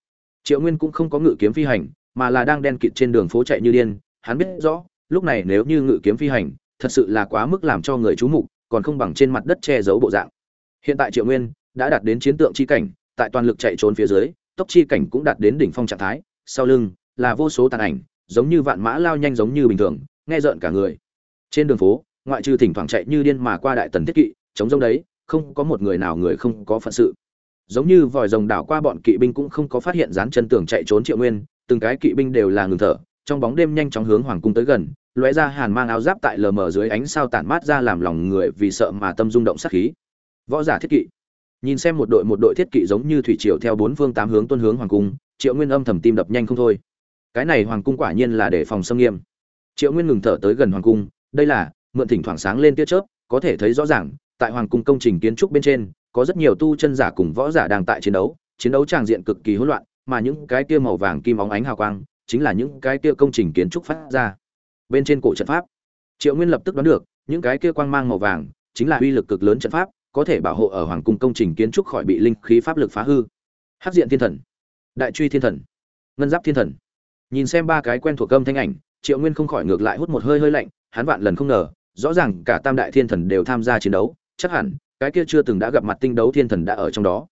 Triệu nguyên cũng không có ngự kiếm phi hành, mà là đang đen kịt trên đường phố chạy như điên. Hắn biết rõ, lúc này nếu như ngự kiếm phi hành, thật sự là quá mức làm cho người chú mục, còn không bằng trên mặt đất che giấu bộ dạng. Hiện tại triệu nguyên đã đạt đến chiến tượng chi cảnh, tại toàn lực chạy trốn phía dưới, tốc chi cảnh cũng đạt đến đỉnh phong trạng thái, sau lưng là vô số tàn ảnh, giống như vạn mã lao nhanh giống như bình thường, nghe rợn cả người. Trên đường phố, ngoại trừ thỉnh thoảng chạy như điên mà qua đại tần thiết kỵ, chống rông đấy, không có một người nào người không có phận sự. Giống như vòi rồng đảo qua bọn kỵ binh cũng không có phát hiện dán chân tường chạy trốn triệu nguyên, từng cái kỵ binh đều là ngừng thở, trong bóng đêm nhanh chóng hướng hoàng cung tới gần, lóe ra hàn mang áo giáp tại lờ mờ dưới ánh sao tản mát ra làm lòng người vì sợ mà tâm rung động sát khí. Võ giả thiết kỵ nhìn xem một đội một đội thiết kỵ giống như thủy triều theo bốn phương tám hướng tuân hướng hoàng cung, triệu nguyên âm thầm tim đập nhanh không thôi. Cái này hoàng cung quả nhiên là để phòng xâm nghiêm. Triệu nguyên ngừng thở tới gần hoàng cung, đây là mượn thỉnh thoảng sáng lên tia chớp, có thể thấy rõ ràng, tại hoàng cung công trình kiến trúc bên trên, có rất nhiều tu chân giả cùng võ giả đang tại chiến đấu chiến đấu tràng diện cực kỳ hỗn loạn, mà những cái tia màu vàng kim óng ánh hào quang, chính là những cái tia công trình kiến trúc phát ra. Bên trên cổ trận pháp, triệu nguyên lập tức đoán được, những cái kia quang mang màu vàng, chính là uy lực cực lớn trận pháp có thể bảo hộ ở hoàng cung công trình kiến trúc khỏi bị linh khí pháp lực phá hư. Hắc diện thiên thần, đại truy thiên thần, ngân giáp thiên thần. Nhìn xem ba cái quen thuộc âm thanh ảnh, triệu nguyên không khỏi ngược lại hút một hơi hơi lạnh, hắn vạn lần không ngờ, rõ ràng cả tam đại thiên thần đều tham gia chiến đấu, chắc hẳn, cái kia chưa từng đã gặp mặt tinh đấu thiên thần đã ở trong đó.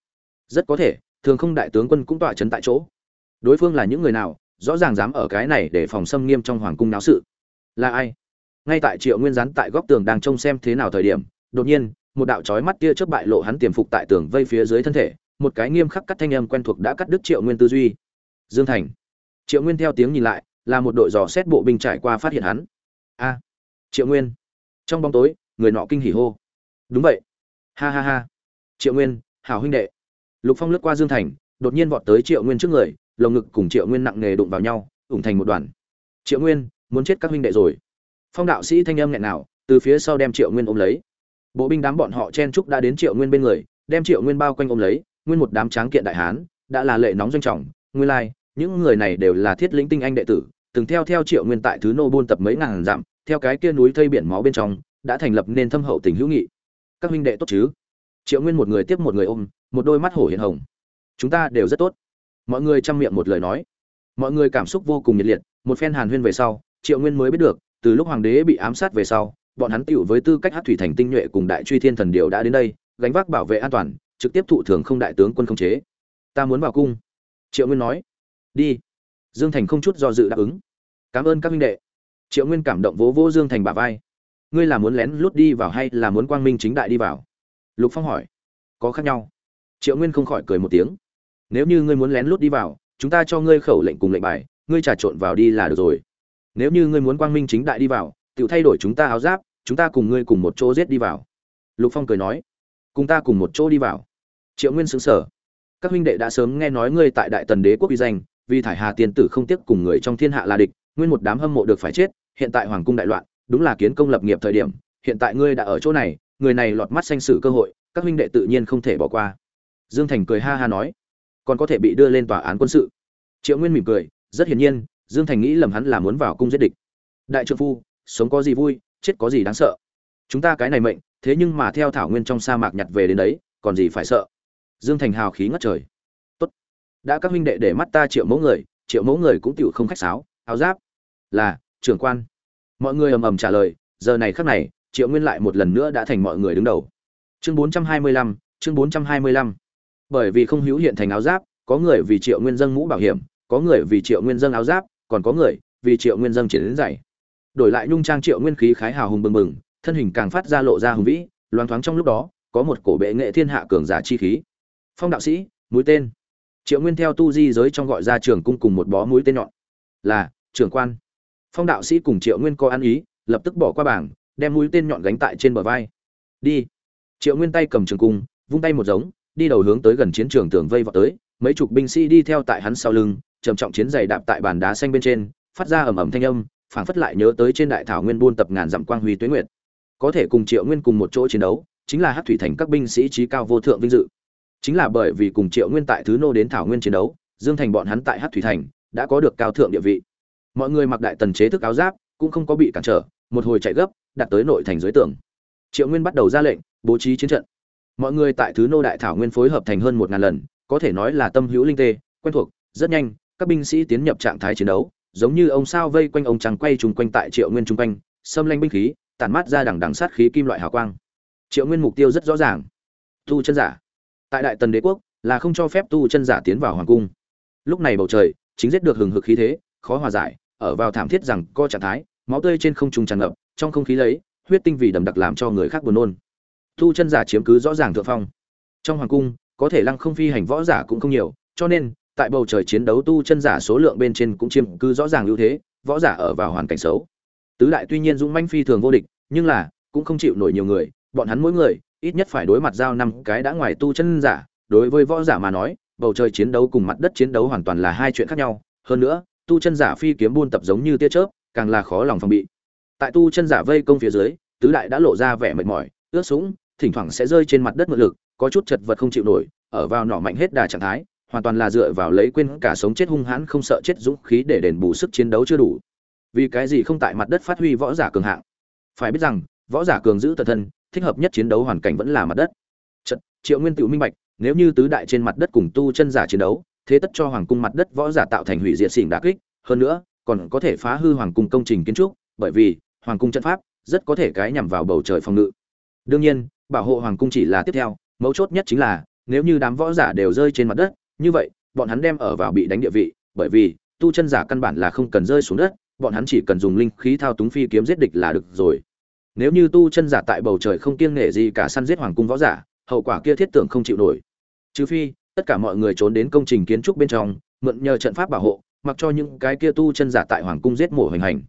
Rất có thể, thường không đại tướng quân cũng tọa chấn tại chỗ. Đối phương là những người nào, rõ ràng dám ở cái này để phòng xâm nghiêm trong hoàng cung náo sự. Là ai? Ngay tại triệu nguyên rắn tại góc tường đang trông xem thế nào thời điểm, đột nhiên một đạo chói mắt tia chớp bại lộ hắn tiềm phục tại tường vây phía dưới thân thể, một cái nghiêm khắc cắt thanh âm quen thuộc đã cắt đứt triệu nguyên tư duy. Dương thành. Triệu nguyên theo tiếng nhìn lại, là một đội dò xét bộ binh trải qua phát hiện hắn. A, triệu nguyên. Trong bóng tối, người nọ kinh hỉ hô. Đúng vậy. Ha ha ha. Triệu nguyên, hảo huynh đệ. Lục phong lướt qua dương thành, đột nhiên vọt tới triệu nguyên trước người, lồng ngực cùng triệu nguyên nặng nề đụng vào nhau, ủng thành một đoàn. Triệu nguyên, muốn chết các huynh đệ rồi. Phong đạo sĩ thanh âm nghẹn nào từ phía sau đem triệu nguyên ôm lấy bộ binh đám bọn họ chen trúc đã đến triệu nguyên bên người, đem triệu nguyên bao quanh ôm lấy, nguyên một đám tráng kiện đại hán, đã là lệ nóng doanh trọng, nguyên lai, những người này đều là thiết lĩnh tinh anh đệ tử, từng theo theo triệu nguyên tại thứ nô buôn tập mấy ngàn dặm, theo cái kia núi thây biển máu bên trong, đã thành lập nên thâm hậu tình hữu nghị. Các huynh đệ tốt chứ? Triệu nguyên một người tiếp một người ôm, một đôi mắt hổ hiện hồng. Chúng ta đều rất tốt. Mọi người chăm miệng một lời nói. Mọi người cảm xúc vô cùng nhiệt liệt, một phen hàn huyên về sau, triệu nguyên mới biết được, từ lúc hoàng đế bị ám sát về sau bọn hắn tiểu với tư cách hát thủy thành tinh nhuệ cùng đại truy thiên thần điều đã đến đây, gánh vác bảo vệ an toàn, trực tiếp thụ thường không đại tướng quân không chế. Ta muốn vào cung. Triệu nguyên nói. Đi. Dương thành không chút do dự đáp ứng. Cảm ơn các minh đệ. Triệu nguyên cảm động vỗ vỗ dương thành bà vai. Ngươi là muốn lén lút đi vào hay là muốn quang minh chính đại đi vào? Lục phong hỏi. Có khác nhau. Triệu nguyên không khỏi cười một tiếng. Nếu như ngươi muốn lén lút đi vào, chúng ta cho ngươi khẩu lệnh cùng lệnh bài, ngươi trà trộn vào đi là được rồi. Nếu như ngươi muốn quang minh chính đại đi vào tự thay đổi chúng ta áo giáp chúng ta cùng ngươi cùng một chỗ giết đi vào. Lục phong cười nói, cùng ta cùng một chỗ đi vào. Triệu nguyên xứng sở các huynh đệ đã sớm nghe nói ngươi tại đại tần đế quốc uy danh, vì thải hà tiên tử không tiếc cùng người trong thiên hạ là địch, nguyên một đám hâm mộ được phải chết, hiện tại hoàng cung đại loạn, đúng là kiến công lập nghiệp thời điểm, hiện tại ngươi đã ở chỗ này, người này lọt mắt sanh sử cơ hội, các huynh đệ tự nhiên không thể bỏ qua. Dương thành cười ha ha nói, còn có thể bị đưa lên tòa án quân sự. Triệu nguyên mỉm cười, rất hiển nhiên, dương thành nghĩ lầm hắn là muốn vào cung giết địch. Đại trượng phu, sống có gì vui chết có gì đáng sợ. Chúng ta cái này mệnh, thế nhưng mà theo thảo nguyên trong sa mạc nhặt về đến đấy, còn gì phải sợ. Dương thành hào khí ngất trời. Tốt. Đã các huynh đệ để mắt ta triệu mẫu người, triệu mẫu người cũng tựu không khách sáo, áo giáp. Là, trưởng quan. Mọi người ầm ầm trả lời, giờ này khắc này, triệu nguyên lại một lần nữa đã thành mọi người đứng đầu. Chương bốn trăm hai mươi lăm, chương bốn trăm hai mươi lăm. Bởi vì không hữu hiện thành áo giáp, có người vì triệu nguyên dân mũ bảo hiểm, có người vì triệu nguyên dân áo giáp, còn có người vì triệu nguyên dân triển đến dạy đổi lại nhung trang triệu nguyên khí khái hào hùng bừng bừng, thân hình càng phát ra lộ ra hùng vĩ, loáng thoáng trong lúc đó, có một cổ bệ nghệ thiên hạ cường giả chi khí. Phong đạo sĩ, mũi tên. Triệu nguyên theo tu di giới trong gọi ra trường cung cùng một bó mũi tên nhọn. Là, trưởng quan. Phong đạo sĩ cùng triệu nguyên có ăn ý, lập tức bỏ qua bảng, đem mũi tên nhọn gánh tại trên bờ vai. Đi. Triệu nguyên tay cầm trường cung, vung tay một giống, đi đầu hướng tới gần chiến trường tường vây vào tới. Mấy chục binh sĩ đi theo tại hắn sau lưng, trầm trọng chiến giày đạp tại bàn đá xanh bên trên, phát ra ầm ầm thanh âm phảng phất lại nhớ tới trên đại thảo nguyên buôn tập ngàn dặm quang huy tuyết nguyệt. Có thể cùng triệu nguyên cùng một chỗ chiến đấu, chính là hắc thủy thành các binh sĩ trí cao vô thượng vinh dự. Chính là bởi vì cùng triệu nguyên tại thứ nô đến thảo nguyên chiến đấu, dương thành bọn hắn tại hắc thủy thành đã có được cao thượng địa vị. Mọi người mặc đại tần chế thức áo giáp, cũng không có bị cản trở, một hồi chạy gấp đặt tới nội thành dưới tường. Triệu nguyên bắt đầu ra lệnh, bố trí chiến trận. Mọi người tại thứ nô đại thảo nguyên phối hợp thành hơn một ngàn lần, có thể nói là tâm hữu linh tê, quen thuộc, rất nhanh, các binh sĩ tiến nhập trạng thái chiến đấu giống như ông sao vây quanh ông trắng quay trùng quanh tại triệu nguyên trung quanh, xâm lanh binh khí, tản mát ra đằng đằng sát khí kim loại hào quang. Triệu nguyên mục tiêu rất rõ ràng. Tu chân giả. Tại đại tần đế quốc, là không cho phép tu chân giả tiến vào hoàng cung. Lúc này bầu trời, chính giết được hừng hực khí thế, khó hòa giải, ở vào thảm thiết rằng co trạng thái, máu tươi trên không trung tràn ngập, trong không khí lấy, huyết tinh vì đầm đặc làm cho người khác buồn nôn. Tu chân giả chiếm cứ rõ ràng thượng phong. Trong hoàng cung, có thể lăng không phi hành võ giả cũng không nhiều, cho nên tại bầu trời chiến đấu tu chân giả số lượng bên trên cũng chiếm cứ rõ ràng ưu thế, võ giả ở vào hoàn cảnh xấu. Tứ đại tuy nhiên dũng mãnh phi thường vô địch, nhưng là, cũng không chịu nổi nhiều người, bọn hắn mỗi người, ít nhất phải đối mặt giao năm cái đã ngoài tu chân giả. Đối với võ giả mà nói, bầu trời chiến đấu cùng mặt đất chiến đấu hoàn toàn là hai chuyện khác nhau. Hơn nữa, tu chân giả phi kiếm buôn tập giống như tia chớp, càng là khó lòng phòng bị. Tại tu chân giả vây công phía dưới, tứ đại đã lộ ra vẻ mệt mỏi, ướt sũng, thỉnh thoảng sẽ rơi trên mặt đất mượn lực, có chút chật vật không chịu nổi, ở vào nọ mạnh hết đà trạng thái hoàn toàn là dựa vào lấy quên cả sống chết hung hãn không sợ chết dũng khí để đền bù sức chiến đấu chưa đủ. Vì cái gì không tại mặt đất phát huy võ giả cường hạng? Phải biết rằng võ giả cường giữ tật thân thích hợp nhất chiến đấu hoàn cảnh vẫn là mặt đất. Chật, triệu nguyên tựu minh bạch nếu như tứ đại trên mặt đất cùng tu chân giả chiến đấu thế tất cho hoàng cung mặt đất võ giả tạo thành hủy diệt xỉn đả kích hơn nữa còn có thể phá hư hoàng cung công trình kiến trúc bởi vì hoàng cung trận pháp rất có thể cái nhằm vào bầu trời phòng ngự. Đương nhiên bảo hộ hoàng cung chỉ là tiếp theo mấu chốt nhất chính là nếu như đám võ giả đều rơi trên mặt đất như vậy, bọn hắn đem ở vào bị đánh địa vị, bởi vì, tu chân giả căn bản là không cần rơi xuống đất, bọn hắn chỉ cần dùng linh khí thao túng phi kiếm giết địch là được rồi. Nếu như tu chân giả tại bầu trời không kiêng nể gì cả săn giết hoàng cung võ giả, hậu quả kia thiết tưởng không chịu nổi. Trừ phi, tất cả mọi người trốn đến công trình kiến trúc bên trong, mượn nhờ trận pháp bảo hộ, mặc cho những cái kia tu chân giả tại hoàng cung giết mổ hoành hành.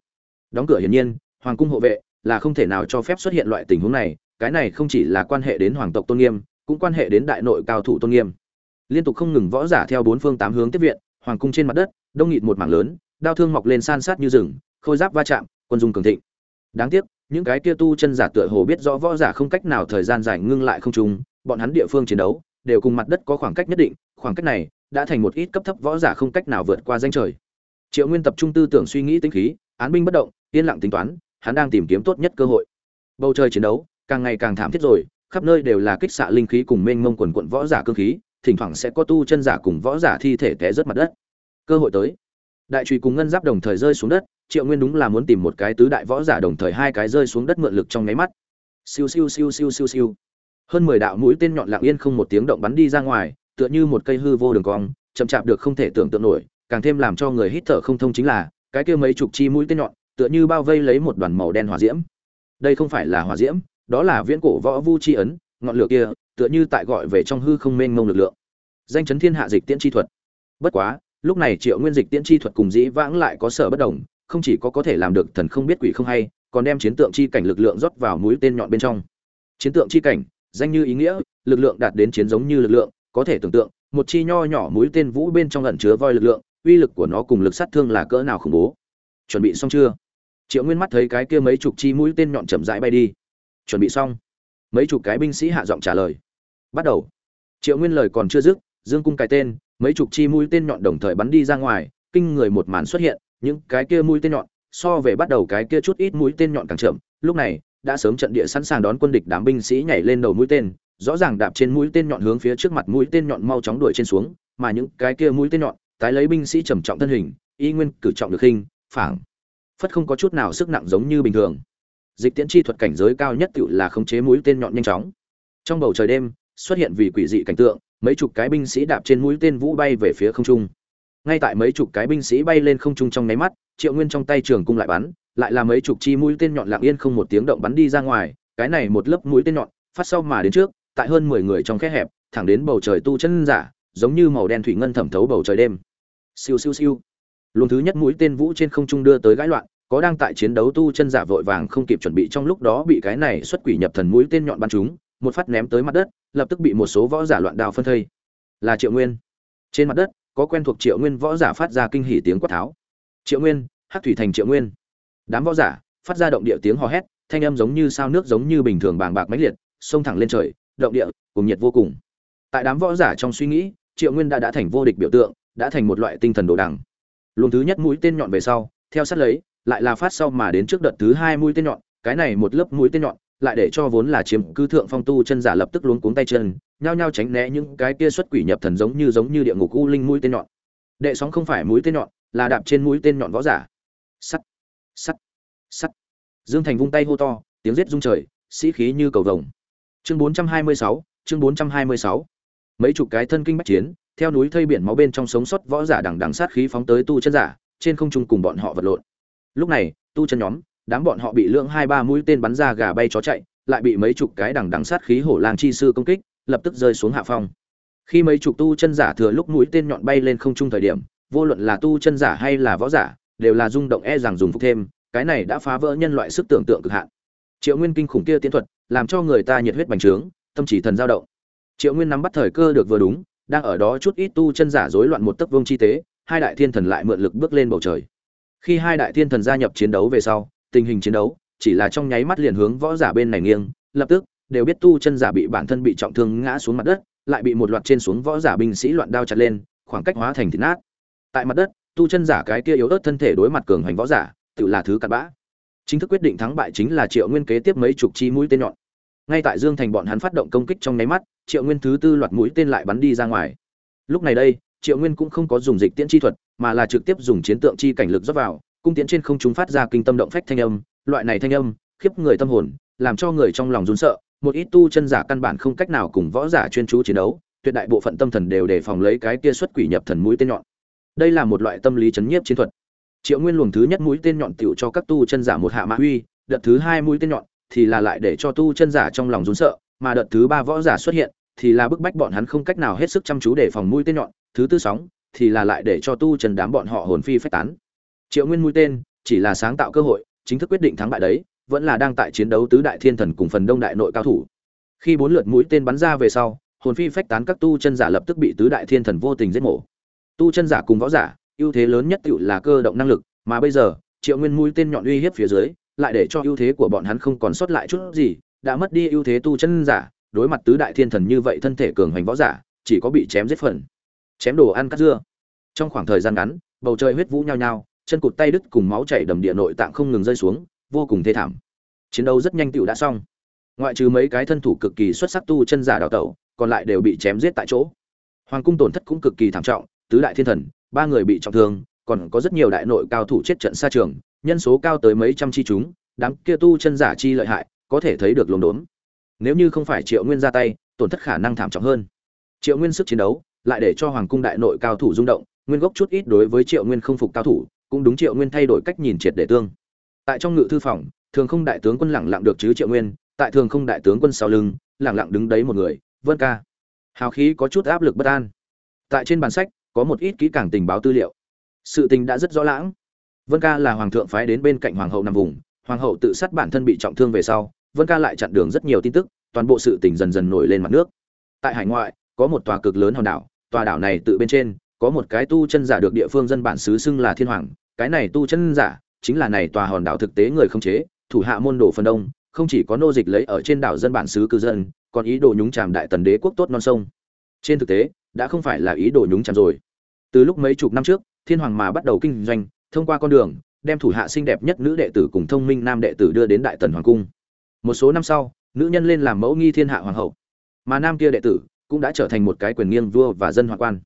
Đóng cửa hiển nhiên, hoàng cung hộ vệ là không thể nào cho phép xuất hiện loại tình huống này, cái này không chỉ là quan hệ đến hoàng tộc tôn nghiêm, cũng quan hệ đến đại nội cao thủ tôn nghiêm liên tục không ngừng võ giả theo bốn phương tám hướng tiếp viện, hoàng cung trên mặt đất, đông nghịt một mảng lớn, đao thương mọc lên san sát như rừng, khôi giáp va chạm, quân dung cường thịnh. Đáng tiếc, những cái kia tu chân giả tựa hồ biết rõ võ giả không cách nào thời gian dài ngưng lại không trung, bọn hắn địa phương chiến đấu, đều cùng mặt đất có khoảng cách nhất định, khoảng cách này đã thành một ít cấp thấp võ giả không cách nào vượt qua danh trời. Triệu nguyên tập trung tư tưởng suy nghĩ tinh khí, án binh bất động, yên lặng tính toán, hắn đang tìm kiếm tốt nhất cơ hội. Bầu trời chiến đấu, càng ngày càng thảm thiết rồi, khắp nơi đều là kích xạ linh khí cùng mênh mông quần quận võ giả cơ khí thỉnh thoảng sẽ có tu chân giả cùng võ giả thi thể té rớt mặt đất. Cơ hội tới. Đại trùy cùng ngân giáp đồng thời rơi xuống đất, triệu nguyên đúng là muốn tìm một cái tứ đại võ giả đồng thời hai cái rơi xuống đất mượn lực trong nháy mắt. Siêu siêu siêu siêu siêu siêu. Hơn mười đạo mũi tên nhọn lặng yên không một tiếng động bắn đi ra ngoài, tựa như một cây hư vô đường cong, chậm chạp được không thể tưởng tượng nổi, càng thêm làm cho người hít thở không thông chính là, cái kia mấy chục chi mũi tên nhọn, tựa như bao vây lấy một đoàn màu đen hỏa diễm. Đây không phải là hỏa diễm, đó là viễn cổ võ vu chi ấn ngọn lửa kia, tựa như tại gọi về trong hư không mênh mông lực lượng. Danh chấn thiên hạ dịch tiễn chi thuật. Bất quá, lúc này triệu nguyên dịch tiễn chi thuật cùng dĩ vãng lại có sở bất đồng, không chỉ có có thể làm được thần không biết quỷ không hay, còn đem chiến tượng chi cảnh lực lượng rót vào mũi tên nhọn bên trong. Chiến tượng chi cảnh, danh như ý nghĩa, lực lượng đạt đến chiến giống như lực lượng, có thể tưởng tượng, một chi nho nhỏ mũi tên vũ bên trong ẩn chứa voi lực lượng, uy lực của nó cùng lực sát thương là cỡ nào khủng bố. Chuẩn bị xong chưa? Triệu nguyên mắt thấy cái kia mấy chục chi mũi tên nhọn chậm rãi bay đi. Chuẩn bị xong mấy chục cái binh sĩ hạ giọng trả lời. Bắt đầu. Triệu nguyên lời còn chưa dứt, dương cung cái tên, mấy chục chi mũi tên nhọn đồng thời bắn đi ra ngoài, kinh người một màn xuất hiện, những cái kia mũi tên nhọn, so về bắt đầu cái kia chút ít mũi tên nhọn càng chậm, lúc này, đã sớm trận địa sẵn sàng đón quân địch đám binh sĩ nhảy lên đầu mũi tên, rõ ràng đạp trên mũi tên nhọn hướng phía trước mặt mũi tên nhọn mau chóng đuổi trên xuống, mà những cái kia mũi tên nhọn, tái lấy binh sĩ trầm trọng thân hình, y nguyên cử trọng được hình, phảng, phất không có chút nào sức nặng giống như bình thường dịch tiễn chi thuật cảnh giới cao nhất tựu là khống chế mũi tên nhọn nhanh chóng. Trong bầu trời đêm, xuất hiện vì quỷ dị cảnh tượng, mấy chục cái binh sĩ đạp trên mũi tên vũ bay về phía không trung. Ngay tại mấy chục cái binh sĩ bay lên không trung trong nháy mắt, triệu nguyên trong tay trường cung lại bắn, lại là mấy chục chi mũi tên nhọn lặng yên không một tiếng động bắn đi ra ngoài, cái này một lớp mũi tên nhọn, phát sau mà đến trước, tại hơn mười người trong khe hẹp, thẳng đến bầu trời tu chân giả, giống như màu đen thủy ngân thẩm thấu bầu trời đêm. Siêu siêu siêu. Luồng thứ nhất mũi tên vũ trên không trung đưa tới gãi loạn có đang tại chiến đấu tu chân giả vội vàng không kịp chuẩn bị trong lúc đó bị cái này xuất quỷ nhập thần mũi tên nhọn bắn trúng một phát ném tới mặt đất, lập tức bị một số võ giả loạn đao phân thây. Là triệu nguyên. Trên mặt đất, có quen thuộc triệu nguyên võ giả phát ra kinh hỉ tiếng quát tháo. Triệu nguyên, hắc thủy thành triệu nguyên. Đám võ giả, phát ra động địa tiếng hò hét, thanh âm giống như sao nước giống như bình thường bàng bạc mãnh liệt, xông thẳng lên trời, động địa cùng nhiệt vô cùng. Tại đám võ giả trong suy nghĩ, triệu nguyên đã đã thành vô địch biểu tượng, đã thành một loại tinh thần đồ đẳng. luồng thứ nhất mũi tên nhọn về sau, theo sát lấy lại là phát sau mà đến trước đợt thứ hai mũi tên nhọn cái này một lớp mũi tên nhọn lại để cho vốn là chiếm cứ thượng phong tu chân giả lập tức luống cuống tay chân nhao nhao tránh né những cái kia xuất quỷ nhập thần giống như giống như địa ngục u linh mũi tên nhọn. Đệ sóng không phải mũi tên nhọn là đạp trên mũi tên nhọn võ giả. Sắt sắt sắt. Dương thành vung tay hô to tiếng giết rung trời sĩ khí như cầu vồng. Chương 426, chương 426. mấy chục cái thân kinh bách chiến theo núi thây biển máu bên trong sống sót võ giả đằng đằng sát khí phóng tới tu chân giả trên không trung cùng bọn họ vật lộn lúc này, tu chân nhóm, đám bọn họ bị lượng hai ba mũi tên bắn ra gà bay chó chạy, lại bị mấy chục cái đằng đằng sát khí hổ lang chi sư công kích, lập tức rơi xuống hạ phong. Khi mấy chục tu chân giả thừa lúc mũi tên nhọn bay lên không trung thời điểm, vô luận là tu chân giả hay là võ giả, đều là rung động e rằng dùng phục thêm, cái này đã phá vỡ nhân loại sức tưởng tượng cực hạn. Triệu nguyên kinh khủng kia tiến thuật, làm cho người ta nhiệt huyết bành trướng, tâm chỉ thần dao động. Triệu nguyên nắm bắt thời cơ được vừa đúng, đang ở đó chút ít tu chân giả rối loạn một tấc vương chi tế, hai đại thiên thần lại mượn lực bước lên bầu trời khi hai đại thiên thần gia nhập chiến đấu về sau, tình hình chiến đấu chỉ là trong nháy mắt liền hướng võ giả bên này nghiêng, lập tức đều biết tu chân giả bị bản thân bị trọng thương ngã xuống mặt đất, lại bị một loạt trên xuống võ giả binh sĩ loạn đao chặt lên, khoảng cách hóa thành thịt nát. Tại mặt đất, tu chân giả cái kia yếu ớt thân thể đối mặt cường hành võ giả, tự là thứ cặn bã. Chính thức quyết định thắng bại chính là triệu nguyên kế tiếp mấy chục chi mũi tên nhọn. Ngay tại dương thành bọn hắn phát động công kích trong nháy mắt, triệu nguyên thứ tư loạt mũi tên lại bắn đi ra ngoài. Lúc này đây triệu nguyên cũng không có dùng dịch tiễn chi thuật, mà là trực tiếp dùng chiến tượng chi cảnh lực rót vào, cung tiễn trên không trung phát ra kinh tâm động phách thanh âm, loại này thanh âm, khiếp người tâm hồn, làm cho người trong lòng run sợ, một ít tu chân giả căn bản không cách nào cùng võ giả chuyên chú chiến đấu, tuyệt đại bộ phận tâm thần đều đề phòng lấy cái kia xuất quỷ nhập thần mũi tên nhọn. Đây là một loại tâm lý chấn nhiếp chiến thuật. Triệu nguyên luồng thứ nhất mũi tên nhọn tựu cho các tu chân giả một hạ mã uy, đợt thứ hai mũi tên nhọn thì là lại để cho tu chân giả trong lòng run sợ, mà đợt thứ ba võ giả xuất hiện thì là bức bách bọn hắn không cách nào hết sức chăm chú để phòng mũi tên nhọn thứ tư sóng, thì là lại để cho tu chân đám bọn họ hồn phi phách tán. Triệu nguyên mũi tên, chỉ là sáng tạo cơ hội, chính thức quyết định thắng bại đấy, vẫn là đang tại chiến đấu tứ đại thiên thần cùng phần đông đại nội cao thủ. Khi bốn lượt mũi tên bắn ra về sau, hồn phi phách tán các tu chân giả lập tức bị tứ đại thiên thần vô tình giết mổ. Tu chân giả cùng võ giả, ưu thế lớn nhất tựu là cơ động năng lực, mà bây giờ, triệu nguyên mũi tên nhọn uy hiếp phía dưới, lại để cho ưu thế của bọn hắn không còn sót lại chút gì, đã mất đi ưu thế tu chân giả, đối mặt tứ đại thiên thần như vậy thân thể cường hành võ giả, chỉ có bị chém giết phần chém đồ ăn cắt dưa. Trong khoảng thời gian ngắn, bầu trời huyết vũ nhao nhao, chân cụt tay đứt cùng máu chảy đầm địa nội tạng không ngừng rơi xuống, vô cùng thê thảm. Chiến đấu rất nhanh tựu đã xong. Ngoại trừ mấy cái thân thủ cực kỳ xuất sắc tu chân giả đào tẩu, còn lại đều bị chém giết tại chỗ. Hoàng cung tổn thất cũng cực kỳ thảm trọng, tứ đại thiên thần, ba người bị trọng thương, còn có rất nhiều đại nội cao thủ chết trận xa trường, nhân số cao tới mấy trăm chi chúng, đám kia tu chân giả chi lợi hại, có thể thấy được lồn đốn. Nếu như không phải triệu nguyên ra tay, tổn thất khả năng thảm trọng hơn. Triệu nguyên sức chiến đấu lại để cho hoàng cung đại nội cao thủ rung động, nguyên gốc chút ít đối với triệu nguyên không phục cao thủ, cũng đúng triệu nguyên thay đổi cách nhìn triệt để tương. Tại trong ngự thư phòng, thường không đại tướng quân lẳng lặng được chứ triệu nguyên, tại thường không đại tướng quân sau lưng, lẳng lặng đứng đấy một người, vân ca. Hào khí có chút áp lực bất an. Tại trên bản sách, có một ít kỹ càng tình báo tư liệu. Sự tình đã rất rõ lãng. Vân ca là hoàng thượng phái đến bên cạnh hoàng hậu nằm vùng, hoàng hậu tự sát bản thân bị trọng thương về sau, vân ca lại chặn đường rất nhiều tin tức, toàn bộ sự tình dần dần nổi lên mặt nước. Tại hải ngoại, có một tòa cực lớn hòn đảo tòa đảo này tự bên trên, có một cái tu chân giả được địa phương dân bản xứ xưng là thiên hoàng. Cái này tu chân giả chính là này tòa hòn đảo thực tế người không chế, thủ hạ môn đồ phần đông, không chỉ có nô dịch lấy ở trên đảo dân bản xứ cư dân, còn ý đồ nhúng chàm đại tần đế quốc tốt non sông. Trên thực tế, đã không phải là ý đồ nhúng chàm rồi. Từ lúc mấy chục năm trước, thiên hoàng mà bắt đầu kinh doanh, thông qua con đường, đem thủ hạ xinh đẹp nhất nữ đệ tử cùng thông minh nam đệ tử đưa đến đại tần hoàng cung. Một số năm sau, nữ nhân lên làm mẫu nghi thiên hạ hoàng hậu. Mà nam kia đệ tử cũng đã trở thành một cái quyền nghiêng vua và dân hoạn quan.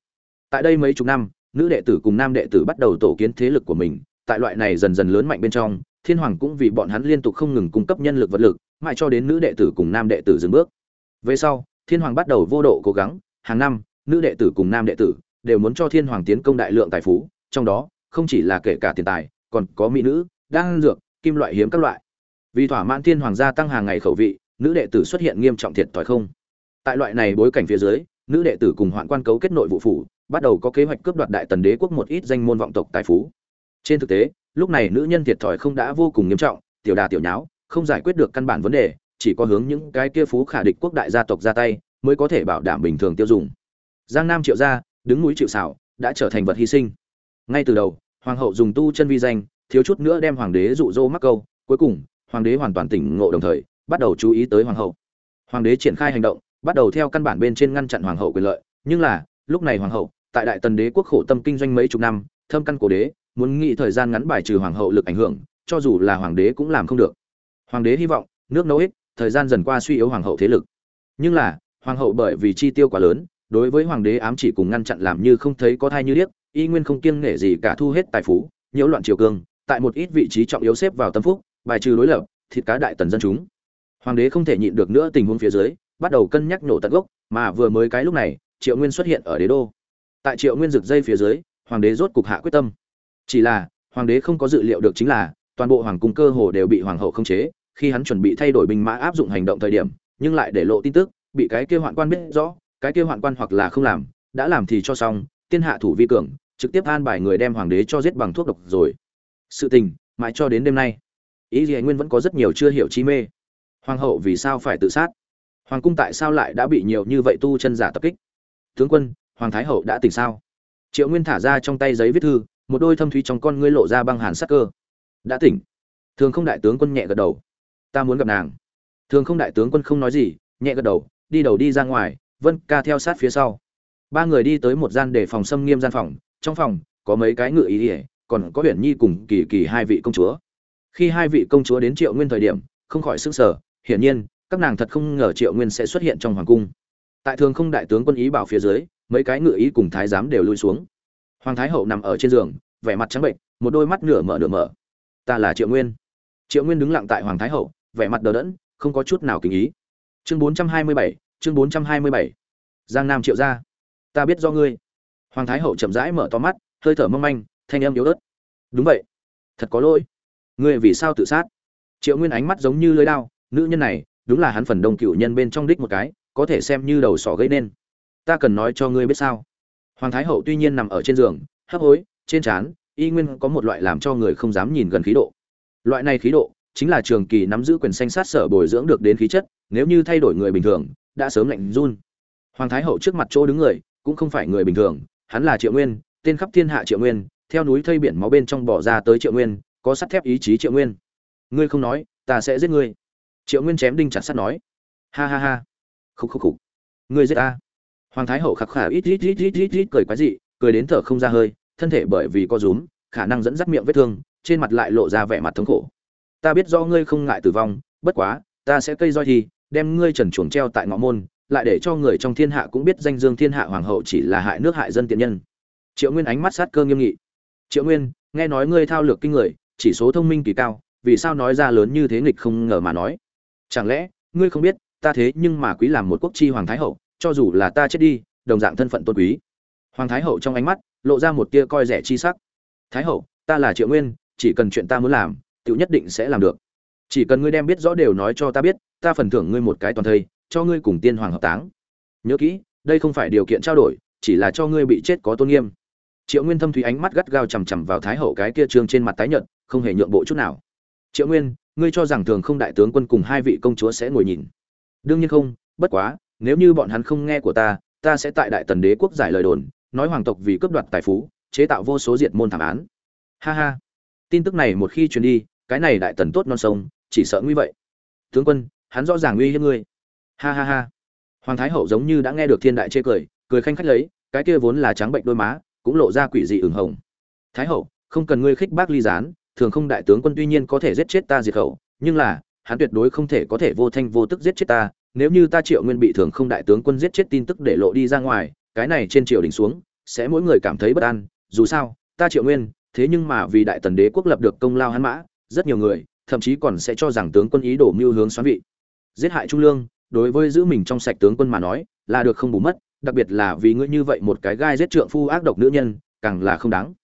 Tại đây mấy chục năm, nữ đệ tử cùng nam đệ tử bắt đầu tổ kiến thế lực của mình. Tại loại này dần dần lớn mạnh bên trong, thiên hoàng cũng vì bọn hắn liên tục không ngừng cung cấp nhân lực vật lực, mãi cho đến nữ đệ tử cùng nam đệ tử dừng bước. Về sau, thiên hoàng bắt đầu vô độ cố gắng. Hàng năm, nữ đệ tử cùng nam đệ tử đều muốn cho thiên hoàng tiến công đại lượng tài phú. Trong đó, không chỉ là kể cả tiền tài, còn có mỹ nữ, đan dược, kim loại hiếm các loại. Vì thỏa mãn thiên hoàng gia tăng hàng ngày khẩu vị, nữ đệ tử xuất hiện nghiêm trọng thiệt thòi không? Tại loại này bối cảnh phía dưới, nữ đệ tử cùng hoạn quan cấu kết nội vụ phủ, bắt đầu có kế hoạch cướp đoạt đại tần đế quốc một ít danh môn vọng tộc tài phú. Trên thực tế, lúc này nữ nhân thiệt thòi không đã vô cùng nghiêm trọng, tiểu đà tiểu nháo, không giải quyết được căn bản vấn đề, chỉ có hướng những cái kia phú khả địch quốc đại gia tộc ra tay, mới có thể bảo đảm bình thường tiêu dùng. Giang nam triệu gia, đứng núi chịu xảo đã trở thành vật hy sinh. Ngay từ đầu, hoàng hậu dùng tu chân vi danh, thiếu chút nữa đem hoàng đế dụ dỗ mắc câu, cuối cùng, hoàng đế hoàn toàn tỉnh ngộ đồng thời, bắt đầu chú ý tới hoàng hậu. Hoàng đế triển khai hành động bắt đầu theo căn bản bên trên ngăn chặn hoàng hậu quyền lợi. Nhưng là, lúc này hoàng hậu, tại đại tần đế quốc khổ tâm kinh doanh mấy chục năm, thâm căn cổ đế, muốn nghĩ thời gian ngắn bài trừ hoàng hậu lực ảnh hưởng, cho dù là hoàng đế cũng làm không được. Hoàng đế hy vọng, nước nấu ích, thời gian dần qua suy yếu hoàng hậu thế lực. Nhưng là, hoàng hậu bởi vì chi tiêu quá lớn, đối với hoàng đế ám chỉ cùng ngăn chặn làm như không thấy có thai như điếc, y nguyên không kiêng nể gì cả thu hết tài phú, nhiễu loạn triều cương, tại một ít vị trí trọng yếu xếp vào tâm phúc, bài trừ đối lập, thịt cá đại tần dân chúng. Hoàng đế không thể nhịn được nữa tình huống phía dưới bắt đầu cân nhắc nổ tận gốc, mà vừa mới cái lúc này, triệu nguyên xuất hiện ở đế đô. Tại triệu nguyên rực dây phía dưới, hoàng đế rốt cục hạ quyết tâm. Chỉ là, hoàng đế không có dự liệu được chính là, toàn bộ hoàng cung cơ hồ đều bị hoàng hậu khống chế, khi hắn chuẩn bị thay đổi binh mã áp dụng hành động thời điểm, nhưng lại để lộ tin tức, bị cái kia hoạn quan biết rõ, cái kia hoạn quan hoặc là không làm, đã làm thì cho xong, tiên hạ thủ vi cường, trực tiếp an bài người đem hoàng đế cho giết bằng thuốc độc rồi. Sự tình, mãi cho đến đêm nay, ý gì nguyên vẫn có rất nhiều chưa hiểu chi mê. Hoàng hậu vì sao phải tự sát? Hoàng cung tại sao lại đã bị nhiều như vậy tu chân giả tập kích? Tướng quân, hoàng thái hậu đã tỉnh sao? Triệu nguyên thả ra trong tay giấy viết thư, một đôi thâm thúy trong con ngươi lộ ra băng hàn sắc cơ. Đã tỉnh. Thường không đại tướng quân nhẹ gật đầu. Ta muốn gặp nàng. Thường không đại tướng quân không nói gì, nhẹ gật đầu, đi đầu đi ra ngoài, vân ca theo sát phía sau. Ba người đi tới một gian để phòng xâm nghiêm gian phòng, trong phòng có mấy cái ngựa ý ỉa còn có huyền nhi cùng kỳ kỳ hai vị công chúa. Khi hai vị công chúa đến triệu nguyên thời điểm, không khỏi sức sở hiển nhiên các nàng thật không ngờ triệu nguyên sẽ xuất hiện trong hoàng cung. Tại thường không đại tướng quân ý bảo phía dưới, mấy cái ngự ý cùng thái giám đều lui xuống. Hoàng thái hậu nằm ở trên giường, vẻ mặt trắng bệnh một đôi mắt nửa mở nửa mở. Ta là triệu nguyên. Triệu nguyên đứng lặng tại hoàng thái hậu, vẻ mặt đờ đẫn, không có chút nào kính ý. Chương bốn trăm hai mươi bảy, chương bốn trăm hai mươi bảy. Giang nam triệu gia. Ta biết do ngươi. Hoàng thái hậu chậm rãi mở to mắt, hơi thở mong manh, thanh âm yếu ớt. Đúng vậy. Thật có lỗi. Ngươi vì sao tự sát? Triệu nguyên ánh mắt giống như lưới đao, nữ nhân này đúng là hắn phần đông cựu nhân bên trong đích một cái, có thể xem như đầu sỏ gây nên. Ta cần nói cho ngươi biết sao? Hoàng thái hậu tuy nhiên nằm ở trên giường, hấp hối, trên trán, y nguyên có một loại làm cho người không dám nhìn gần khí độ. Loại này khí độ, chính là trường kỳ nắm giữ quyền xanh sát sở bồi dưỡng được đến khí chất, nếu như thay đổi người bình thường, đã sớm lạnh run. Hoàng thái hậu trước mặt chỗ đứng người, cũng không phải người bình thường, hắn là triệu nguyên, tên khắp thiên hạ triệu nguyên, theo núi thây biển máu bên trong bỏ ra tới triệu nguyên, có sắt thép ý chí triệu nguyên. Ngươi không nói, ta sẽ giết ngươi triệu nguyên chém đinh chặt sắt nói. Ha ha ha. Khúc khúc khúc. Ngươi giết ta. Hoàng thái hậu khắc khả ít ít ít ít ít ít cười quái dị, cười đến thở không ra hơi, thân thể bởi vì co rúm, khả năng dẫn dắt miệng vết thương, trên mặt lại lộ ra vẻ mặt thống khổ. Ta biết do ngươi không ngại tử vong, bất quá, ta sẽ cây roi thì, đem ngươi trần chuồng treo tại ngõ môn, lại để cho người trong thiên hạ cũng biết danh dương thiên hạ hoàng hậu chỉ là hại nước hại dân tiện nhân. Triệu nguyên ánh mắt sát cơ nghiêm nghị. Triệu nguyên, nghe nói ngươi thao lược kinh người, chỉ số thông minh kỳ cao, vì sao nói ra lớn như thế nghịch không ngờ mà nói? Chẳng lẽ, ngươi không biết, ta thế nhưng mà quý làm một quốc chi hoàng thái hậu, cho dù là ta chết đi, đồng dạng thân phận tôn quý. Hoàng thái hậu trong ánh mắt, lộ ra một tia coi rẻ chi sắc. Thái hậu, ta là triệu nguyên, chỉ cần chuyện ta muốn làm tự nhất định sẽ làm được. Chỉ cần ngươi đem biết rõ đều nói cho ta biết, ta phần thưởng ngươi một cái toàn thây, cho ngươi cùng tiên hoàng hợp táng. Nhớ kỹ, đây không phải điều kiện trao đổi, chỉ là cho ngươi bị chết có tôn nghiêm. Triệu nguyên thâm thủy ánh mắt gắt gao chằm chằm vào thái hậu cái kia trương trên mặt tái nhợt, không hề nhượng bộ chút nào triệu nguyên, ngươi cho rằng thường không đại tướng quân cùng hai vị công chúa sẽ ngồi nhìn. Đương nhiên không, bất quá, nếu như bọn hắn không nghe của ta ta sẽ tại đại tần đế quốc giải lời đồn, nói hoàng tộc vì cướp đoạt tài phú, chế tạo vô số diệt môn thảm án. Ha ha. Tin tức này một khi truyền đi, cái này đại tần tốt non sông, chỉ sợ nguy vậy. Tướng quân, hắn rõ ràng uy hiếp ngươi. Ha ha ha. Hoàng thái hậu giống như đã nghe được thiên đại chê cười cười khanh khách lấy, cái kia vốn là trắng bệnh đôi má, cũng lộ ra quỷ dị ửng hồng. Thái hậu, không cần ngươi khích bác ly gián thường không đại tướng quân tuy nhiên có thể giết chết ta diệt khẩu, nhưng là, hắn tuyệt đối không thể có thể vô thanh vô tức giết chết ta. Nếu như ta triệu nguyên bị thường không đại tướng quân giết chết tin tức để lộ đi ra ngoài, cái này trên triều đình xuống, sẽ mỗi người cảm thấy bất an. Dù sao, ta triệu nguyên, thế nhưng mà vì đại tần đế quốc lập được công lao hắn mã, rất nhiều người, thậm chí còn sẽ cho rằng tướng quân ý đồ mưu hướng xoán vị. Giết hại trung lương, đối với giữ mình trong sạch tướng quân mà nói, là được không bù mất, đặc biệt là vì ngươi như vậy một cái gai giết trượng phu ác độc nữ nhân, càng là không đáng.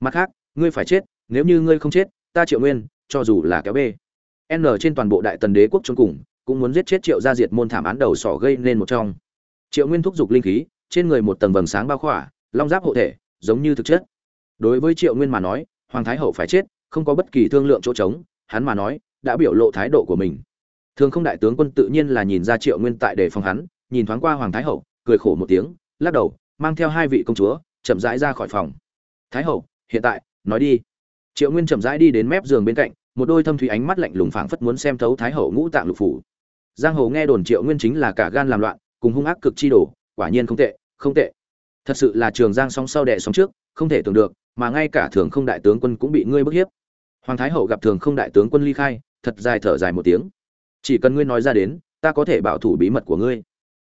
Mặt khác, ngươi phải chết nếu như ngươi không chết, ta triệu nguyên, cho dù là kéo b n trên toàn bộ đại tần đế quốc trốn cùng, cũng muốn giết chết triệu gia diệt môn thảm án đầu sỏ gây nên một trong. Triệu nguyên thúc giục linh khí, trên người một tầng vầng sáng bao khỏa, long giáp hộ thể, giống như thực chất. Đối với triệu nguyên mà nói, hoàng thái hậu phải chết, không có bất kỳ thương lượng chỗ trống, hắn mà nói, đã biểu lộ thái độ của mình. Thường không đại tướng quân tự nhiên là nhìn ra triệu nguyên tại để phòng hắn, nhìn thoáng qua hoàng thái hậu, cười khổ một tiếng, lắc đầu, mang theo hai vị công chúa, chậm rãi ra khỏi phòng. Thái hậu, hiện tại, nói đi triệu nguyên chậm rãi đi đến mép giường bên cạnh, một đôi thâm thủy ánh mắt lạnh lùng phảng phất muốn xem thấu thái hậu ngũ tạng lục phủ. Giang hồ nghe đồn triệu nguyên chính là cả gan làm loạn, cùng hung ác cực chi đồ, quả nhiên không tệ không tệ. Thật sự là trường giang song sau đẻ sóng trước, không thể tưởng được, mà ngay cả thường không đại tướng quân cũng bị ngươi bức hiếp. Hoàng thái hậu gặp thường không đại tướng quân ly khai, thật dài thở dài một tiếng. Chỉ cần ngươi nói ra đến, ta có thể bảo thủ bí mật của ngươi.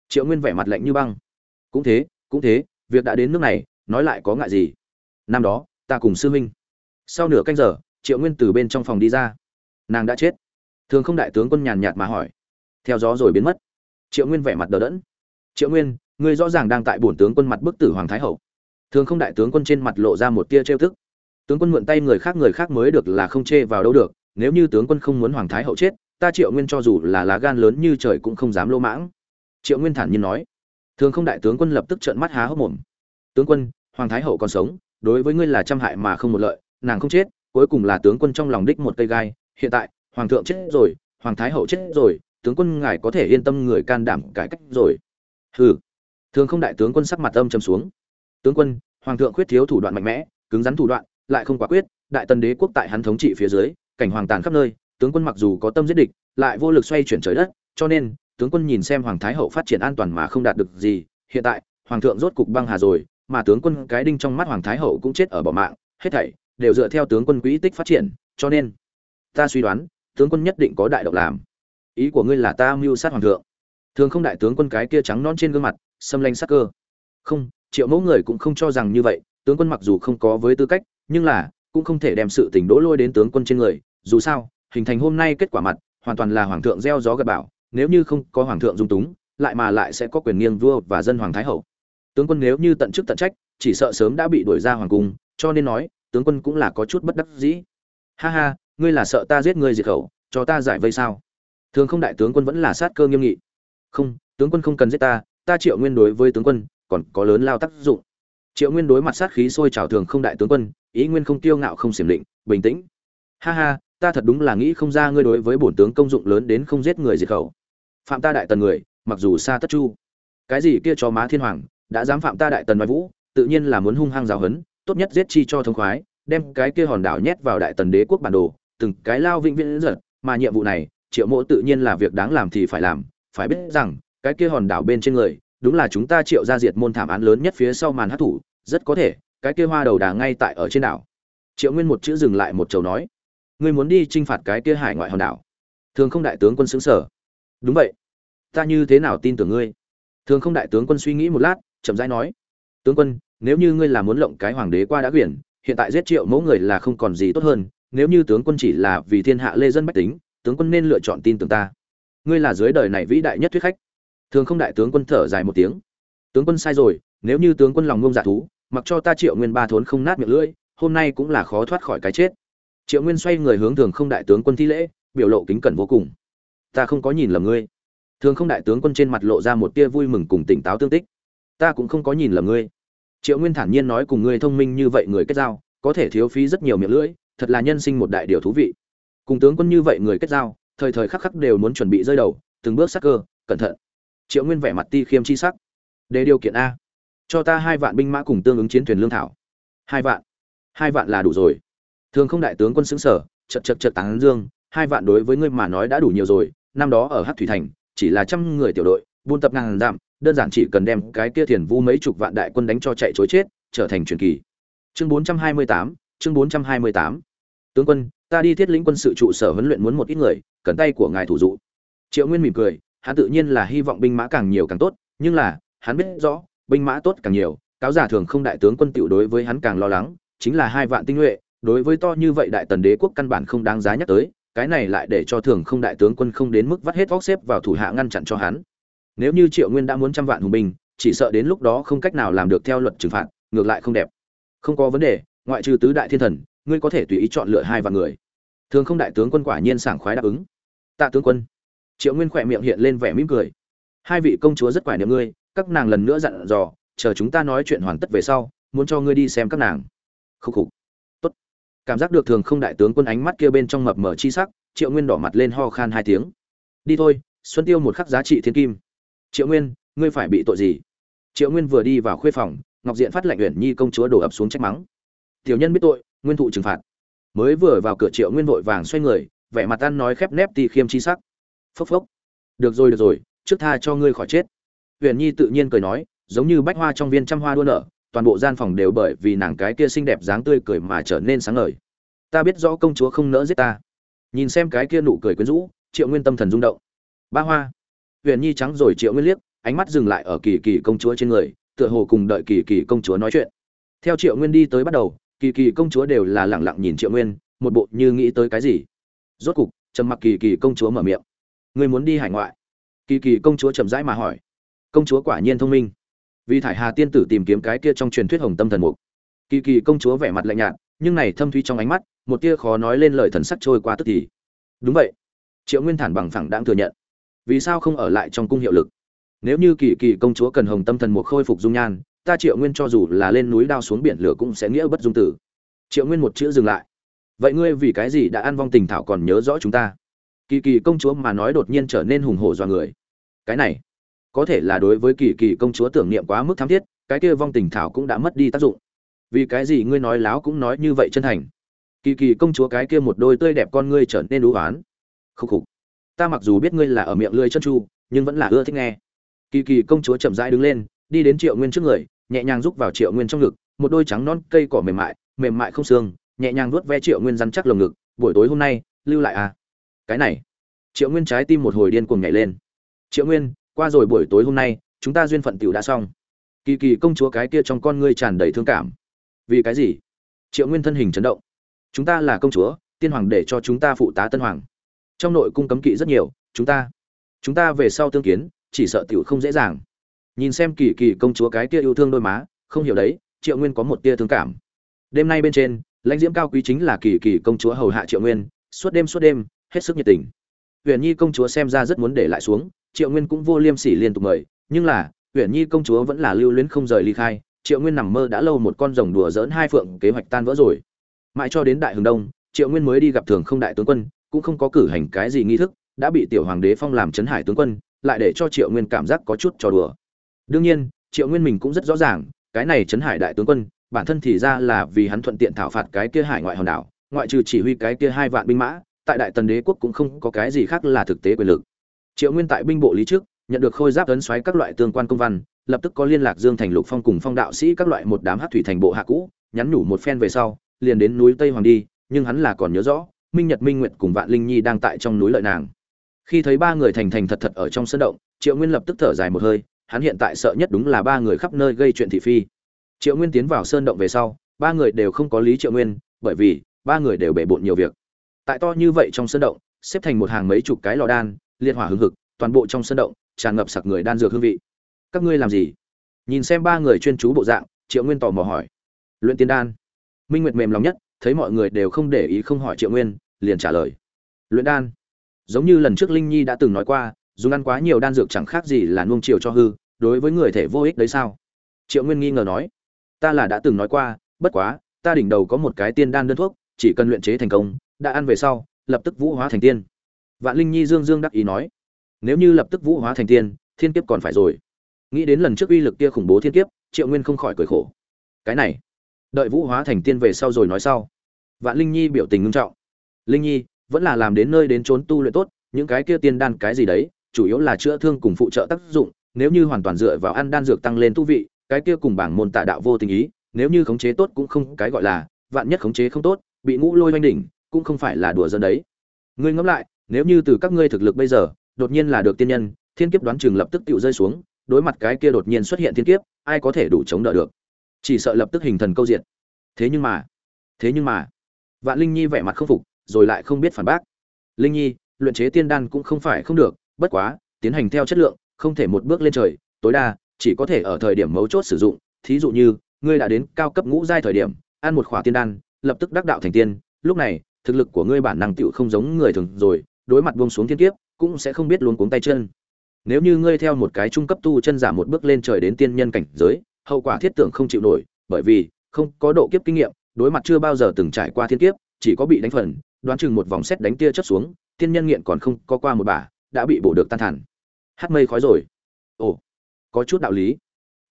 Triệu nguyên vẻ mặt lạnh như băng. Cũng thế cũng thế, việc đã đến nước này, nói lại có ngại gì? Năm đó, ta cùng sư huynh sau nửa canh giờ, triệu nguyên từ bên trong phòng đi ra. Nàng đã chết. Thường không đại tướng quân nhàn nhạt mà hỏi. Theo gió rồi biến mất. Triệu nguyên vẻ mặt đờ đẫn. Triệu nguyên, ngươi rõ ràng đang tại bổn tướng quân mặt bức tử hoàng thái hậu. Thường không đại tướng quân trên mặt lộ ra một tia trêu thức tướng quân mượn tay người khác người khác mới được là không chê vào đâu được. Nếu như tướng quân không muốn hoàng thái hậu chết, ta triệu nguyên cho dù là lá gan lớn như trời cũng không dám lỗ mãng. Triệu nguyên thản nhiên nói. Thường không đại tướng quân lập tức trợn mắt há hốc mồm. Tướng quân, hoàng thái hậu còn sống, đối với ngươi là trăm hại mà không một lợi nàng không chết, cuối cùng là tướng quân trong lòng đích một cây gai, hiện tại, hoàng thượng chết rồi, hoàng thái hậu chết rồi, tướng quân ngài có thể yên tâm người can đảm cải cách rồi. Hừ. Thường không đại tướng quân sắc mặt âm trầm xuống. Tướng quân, hoàng thượng khuyết thiếu thủ đoạn mạnh mẽ, cứng rắn thủ đoạn, lại không quả quyết, đại tần đế quốc tại hắn thống trị phía dưới, cảnh hoàng tàn khắp nơi, tướng quân mặc dù có tâm giết địch, lại vô lực xoay chuyển trời đất, cho nên, tướng quân nhìn xem hoàng thái hậu phát triển an toàn mà không đạt được gì, hiện tại, hoàng thượng rốt cục băng hà rồi, mà tướng quân cái đinh trong mắt hoàng thái hậu cũng chết ở bỏ mạng, hết thảy đều dựa theo tướng quân quỹ tích phát triển, cho nên, ta suy đoán, tướng quân nhất định có đại động làm. Ý của ngươi là ta mưu sát hoàng thượng. Thường không đại tướng quân cái kia trắng non trên gương mặt, xâm lanh sắc cơ. Không, triệu mẫu người cũng không cho rằng như vậy, tướng quân mặc dù không có với tư cách, nhưng là, cũng không thể đem sự tình đỗ lôi đến tướng quân trên người. Dù sao, hình thành hôm nay kết quả mặt, hoàn toàn là hoàng thượng gieo gió gật bảo nếu như không có hoàng thượng dung túng, lại mà lại sẽ có quyền nghiêng vua và dân hoàng thái hậu. Tướng quân nếu như tận chức tận trách, chỉ sợ sớm đã bị đuổi ra hoàng cung, cho nên nói tướng quân cũng là có chút bất đắc dĩ. Ha ha, ngươi là sợ ta giết ngươi diệt khẩu, cho ta giải vây sao? Thường không đại tướng quân vẫn là sát cơ nghiêm nghị. Không, tướng quân không cần giết ta ta triệu nguyên đối với tướng quân, còn có lớn lao tác dụng. Triệu nguyên đối mặt sát khí sôi trào thường không đại tướng quân, ý nguyên không tiêu ngạo không xiểm định, bình tĩnh. Ha ha, ta thật đúng là nghĩ không ra ngươi đối với bổn tướng công dụng lớn đến không giết người diệt khẩu. Phạm ta đại tần người, mặc dù xa tất chu. Cái gì kia cho má thiên hoàng, đã dám phạm ta đại tần nói vũ, tự nhiên là muốn hung hăng giáo hấn tốt nhất giết chi cho thông khoái, đem cái kia hòn đảo nhét vào đại tần đế quốc bản đồ, từng cái lao vĩnh viễn giật, mà nhiệm vụ này, triệu mộ tự nhiên là việc đáng làm thì phải làm, phải biết rằng, cái kia hòn đảo bên trên người, đúng là chúng ta triệu ra diệt môn thảm án lớn nhất phía sau màn hát thủ, rất có thể, cái kia hoa đầu đà ngay tại ở trên đảo. Triệu nguyên một chữ dừng lại một chầu nói, ngươi muốn đi trinh phạt cái kia hải ngoại hòn đảo? Thường không đại tướng quân sững sở đúng vậy. Ta như thế nào tin tưởng ngươi? Thường không đại tướng quân suy nghĩ một lát, chậm rãi nói, tướng quân nếu như ngươi là muốn lộng cái hoàng đế qua đã quyển, hiện tại giết triệu mẫu người là không còn gì tốt hơn, nếu như tướng quân chỉ là vì thiên hạ lê dân bách tính, tướng quân nên lựa chọn tin tưởng ta. Ngươi là dưới đời này vĩ đại nhất thuyết khách. Thường không đại tướng quân thở dài một tiếng. Tướng quân sai rồi, nếu như tướng quân lòng ngông dạ thú, mặc cho ta triệu nguyên ba thốn không nát miệng lưỡi, hôm nay cũng là khó thoát khỏi cái chết. Triệu nguyên xoay người hướng thường không đại tướng quân thi lễ, biểu lộ kính cẩn vô cùng. Ta không có nhìn lầm ngươi. Thường không đại tướng quân trên mặt lộ ra một tia vui mừng cùng tỉnh táo tương tích. Ta cũng không có nhìn lầm ngươi triệu nguyên thản nhiên nói cùng ngươi thông minh như vậy người kết giao, có thể thiếu phí rất nhiều miệng lưỡi, thật là nhân sinh một đại điều thú vị. Cùng tướng quân như vậy người kết giao, thời thời khắc khắc đều muốn chuẩn bị rơi đầu, từng bước sắc cơ, cẩn thận. Triệu nguyên vẻ mặt ti khiêm chi sắc. Để điều kiện a. Cho ta hai vạn binh mã cùng tương ứng chiến thuyền lương thảo. Hai vạn. Hai vạn là đủ rồi. Thường không đại tướng quân xứng sở, chật chật chật tán dương, hai vạn đối với ngươi mà nói đã đủ nhiều rồi, năm đó ở hát thủy thành, chỉ là trăm người tiểu đội, buôn tập ngàn dặm đơn giản chỉ cần đem cái kia thiền vu mấy chục vạn đại quân đánh cho chạy chối chết, trở thành truyền kỳ. Chương bốn trăm hai mươi tám, chương bốn trăm hai mươi tám. Tướng quân, ta đi thiết lĩnh quân sự trụ sở huấn luyện muốn một ít người, cần tay của ngài thủ dụ. Triệu nguyên mỉm cười, hắn tự nhiên là hy vọng binh mã càng nhiều càng tốt, nhưng là, hắn biết rõ, binh mã tốt càng nhiều, cáo giả thường không đại tướng quân tiểu đối với hắn càng lo lắng, chính là hai vạn tinh nhuệ, đối với to như vậy đại tần đế quốc căn bản không đáng giá nhắc tới, cái này lại để cho thường không đại tướng quân không đến mức vắt hết vóc xếp vào thủ hạ ngăn chặn cho hắn nếu như triệu nguyên đã muốn trăm vạn hùng binh, chỉ sợ đến lúc đó không cách nào làm được theo luật trừng phạt, ngược lại không đẹp. Không có vấn đề, ngoại trừ tứ đại thiên thần, ngươi có thể tùy ý chọn lựa hai vạn người. Thường không đại tướng quân quả nhiên sảng khoái đáp ứng. Tạ tướng quân. Triệu nguyên khỏe miệng hiện lên vẻ mỉm cười. Hai vị công chúa rất quải niệm ngươi, các nàng lần nữa dặn dò, chờ chúng ta nói chuyện hoàn tất về sau, muốn cho ngươi đi xem các nàng. Khúc khục. Tốt. Cảm giác được thường không đại tướng quân ánh mắt kia bên trong mập mở chi sắc, triệu nguyên đỏ mặt lên ho khan hai tiếng. Đi thôi, xuân tiêu một khắc giá trị thiên kim triệu nguyên, ngươi phải bị tội gì? Triệu nguyên vừa đi vào khuê phòng, ngọc diện phát lệnh uyển nhi công chúa đổ ập xuống trách mắng. Tiểu nhân biết tội, nguyên thụ trừng phạt. Mới vừa vào cửa triệu nguyên vội vàng xoay người, vẻ mặt ăn nói khép nép ti khiêm chi sắc. Phốc phốc. Được rồi được rồi, trước tha cho ngươi khỏi chết. Uyển nhi tự nhiên cười nói, giống như bách hoa trong viên trăm hoa đua nở, toàn bộ gian phòng đều bởi vì nàng cái kia xinh đẹp dáng tươi cười mà trở nên sáng ngời. Ta biết rõ công chúa không nỡ giết ta. Nhìn xem cái kia nụ cười quyến rũ, triệu nguyên tâm thần rung động. Ba hoa huyền nhi trắng rồi triệu nguyên liếc, ánh mắt dừng lại ở kỳ kỳ công chúa trên người, tựa hồ cùng đợi kỳ kỳ công chúa nói chuyện. Theo triệu nguyên đi tới bắt đầu, kỳ kỳ công chúa đều là lẳng lặng nhìn triệu nguyên, một bộ như nghĩ tới cái gì. Rốt cục, trầm mặc kỳ kỳ công chúa mở miệng. Người muốn đi hải ngoại? Kỳ kỳ công chúa chậm rãi mà hỏi. Công chúa quả nhiên thông minh. Vì thải hà tiên tử tìm kiếm cái kia trong truyền thuyết hồng tâm thần mục. Kỳ kỳ công chúa vẻ mặt lạnh nhạt, nhưng này thâm thuy trong ánh mắt, một tia khó nói lên lời thần sắc trôi qua tức thì. Đúng vậy. Triệu nguyên thản bằng phẳng đáng thừa nhận vì sao không ở lại trong cung hiệu lực? Nếu như kỳ kỳ công chúa cần hồng tâm thần một khôi phục dung nhan, ta triệu nguyên cho dù là lên núi đao xuống biển lửa cũng sẽ nghĩa bất dung tử. Triệu nguyên một chữ dừng lại. Vậy ngươi vì cái gì đã ăn vong tình thảo còn nhớ rõ chúng ta? Kỳ kỳ công chúa mà nói đột nhiên trở nên hùng hổ do người. Cái này, có thể là đối với kỳ kỳ công chúa tưởng niệm quá mức thám thiết, cái kia vong tình thảo cũng đã mất đi tác dụng. Vì cái gì ngươi nói láo cũng nói như vậy chân thành? Kỳ kỳ công chúa cái kia một đôi tươi đẹp con ngươi trở nên đú oán khúc khục ta mặc dù biết ngươi là ở miệng lưỡi chân chu, nhưng vẫn là ưa thích nghe. Kỳ kỳ công chúa chậm rãi đứng lên, đi đến triệu nguyên trước người, nhẹ nhàng rúc vào triệu nguyên trong ngực, một đôi trắng non cây cỏ mềm mại mềm mại không xương, nhẹ nhàng vuốt ve triệu nguyên rắn chắc lồng ngực, buổi tối hôm nay, lưu lại à. Cái này. Triệu nguyên trái tim một hồi điên cuồng nhảy lên. Triệu nguyên, qua rồi buổi tối hôm nay, chúng ta duyên phận tiểu đã xong. Kỳ kỳ công chúa cái kia trong con ngươi tràn đầy thương cảm. Vì cái gì? Triệu nguyên thân hình chấn động. Chúng ta là công chúa, tiên hoàng để cho chúng ta phụ tá tân hoàng trong nội cung cấm kỵ rất nhiều, chúng ta chúng ta về sau tương kiến, chỉ sợ tiểu không dễ dàng. Nhìn xem kỳ kỳ công chúa cái tia yêu thương đôi má, không hiểu đấy, triệu nguyên có một tia thương cảm. Đêm nay bên trên, lãnh diễm cao quý chính là kỳ kỳ công chúa hầu hạ triệu nguyên, suốt đêm suốt đêm, hết sức nhiệt tình. Huyền nhi công chúa xem ra rất muốn để lại xuống, triệu nguyên cũng vô liêm sỉ liên tục mời, nhưng là huyền nhi công chúa vẫn là lưu luyến không rời ly khai, triệu nguyên nằm mơ đã lâu một con rồng đùa dỡn hai phượng kế hoạch tan vỡ rồi. Mãi cho đến đại hừng đông, triệu nguyên mới đi gặp thường không đại tướng quân cũng không có cử hành cái gì nghi thức, đã bị tiểu hoàng đế phong làm trấn hải tướng quân, lại để cho triệu nguyên cảm giác có chút trò đùa. Đương nhiên, triệu nguyên mình cũng rất rõ ràng, cái này trấn hải đại tướng quân, bản thân thì ra là vì hắn thuận tiện thảo phạt cái kia hải ngoại hòn đảo, ngoại trừ chỉ huy cái kia hai vạn binh mã, tại đại tần đế quốc cũng không có cái gì khác là thực tế quyền lực. Triệu nguyên tại binh bộ lý trước, nhận được khôi giáp ấn xoáy các loại tương quan công văn, lập tức có liên lạc dương thành lục phong cùng phong đạo sĩ các loại một đám hát thủy thành bộ hạ cũ, nhắn nhủ một phen về sau, liền đến núi tây hoàng đi, nhưng hắn là còn nhớ rõ minh nhật, minh nguyệt cùng vạn linh nhi đang tại trong núi lợi nàng. Khi thấy ba người thành thành thật thật ở trong sân động, triệu nguyên lập tức thở dài một hơi, hắn hiện tại sợ nhất đúng là ba người khắp nơi gây chuyện thị phi. Triệu nguyên tiến vào sơn động về sau, ba người đều không có lý triệu nguyên, bởi vì ba người đều bể bộn nhiều việc. Tại to như vậy trong sơn động, xếp thành một hàng mấy chục cái lò đan, liệt hỏa hưng hực, toàn bộ trong sơn động tràn ngập sặc người đan dược hương vị. Các ngươi làm gì? Nhìn xem ba người chuyên chú bộ dạng, triệu nguyên tò mò hỏi. Luyện tiên đan. Minh nguyệt mềm lòng nhất thấy mọi người đều không để ý không hỏi triệu nguyên, liền trả lời. Luyện đan. Giống như lần trước linh nhi đã từng nói qua, dùng ăn quá nhiều đan dược chẳng khác gì là nuông chiều cho hư, đối với người thể vô ích đấy sao? Triệu nguyên nghi ngờ nói. Ta là đã từng nói qua, bất quá, ta đỉnh đầu có một cái tiên đan đơn thuốc, chỉ cần luyện chế thành công, đã ăn về sau, lập tức vũ hóa thành tiên. Vạn linh nhi dương dương đắc ý nói. Nếu như lập tức vũ hóa thành tiên, thiên kiếp còn phải rồi. Nghĩ đến lần trước uy lực kia khủng bố thiên kiếp, triệu nguyên không khỏi cười khổ. Cái này đợi vũ hóa thành tiên về sau rồi nói sau. Vạn linh nhi biểu tình ngưng trọng. Linh nhi, vẫn là làm đến nơi đến trốn tu luyện tốt, những cái kia tiên đan cái gì đấy, chủ yếu là chữa thương cùng phụ trợ tác dụng, nếu như hoàn toàn dựa vào ăn đan dược tăng lên tu vị, cái kia cùng bảng môn tạ đạo vô tình ý, nếu như khống chế tốt cũng không cái gọi là, vạn nhất khống chế không tốt, bị ngũ lôi oanh đỉnh, cũng không phải là đùa dân đấy. Ngươi ngẫm lại, nếu như từ các ngươi thực lực bây giờ, đột nhiên là được tiên nhân, thiên kiếp đoán chừng lập tức tự rơi xuống, đối mặt cái kia đột nhiên xuất hiện thiên kiếp, ai có thể đủ chống đỡ được? Chỉ sợ lập tức hình thần câu diện thế nhưng mà, thế nhưng mà. Vạn linh nhi vẻ mặt không phục, rồi lại không biết phản bác. Linh nhi, luyện chế tiên đan cũng không phải không được, bất quá, tiến hành theo chất lượng, không thể một bước lên trời. Tối đa, chỉ có thể ở thời điểm mấu chốt sử dụng. Thí dụ như, ngươi đã đến cao cấp ngũ giai thời điểm, ăn một khỏa tiên đan, lập tức đắc đạo thành tiên. Lúc này, thực lực của ngươi bản năng tựu không giống người thường rồi, đối mặt buông xuống thiên kiếp, cũng sẽ không biết luống cuống tay chân. Nếu như ngươi theo một cái trung cấp tu chân giả một bước lên trời đến tiên nhân cảnh giới hậu quả thiết tưởng không chịu nổi bởi vì không có độ kiếp kinh nghiệm đối mặt chưa bao giờ từng trải qua thiên kiếp chỉ có bị đánh phần đoán chừng một vòng xét đánh tia chất xuống tiên nhân nghiện còn không có qua một bà, đã bị bổ được tan thản. Hát mây khói rồi. Ồ có chút đạo lý.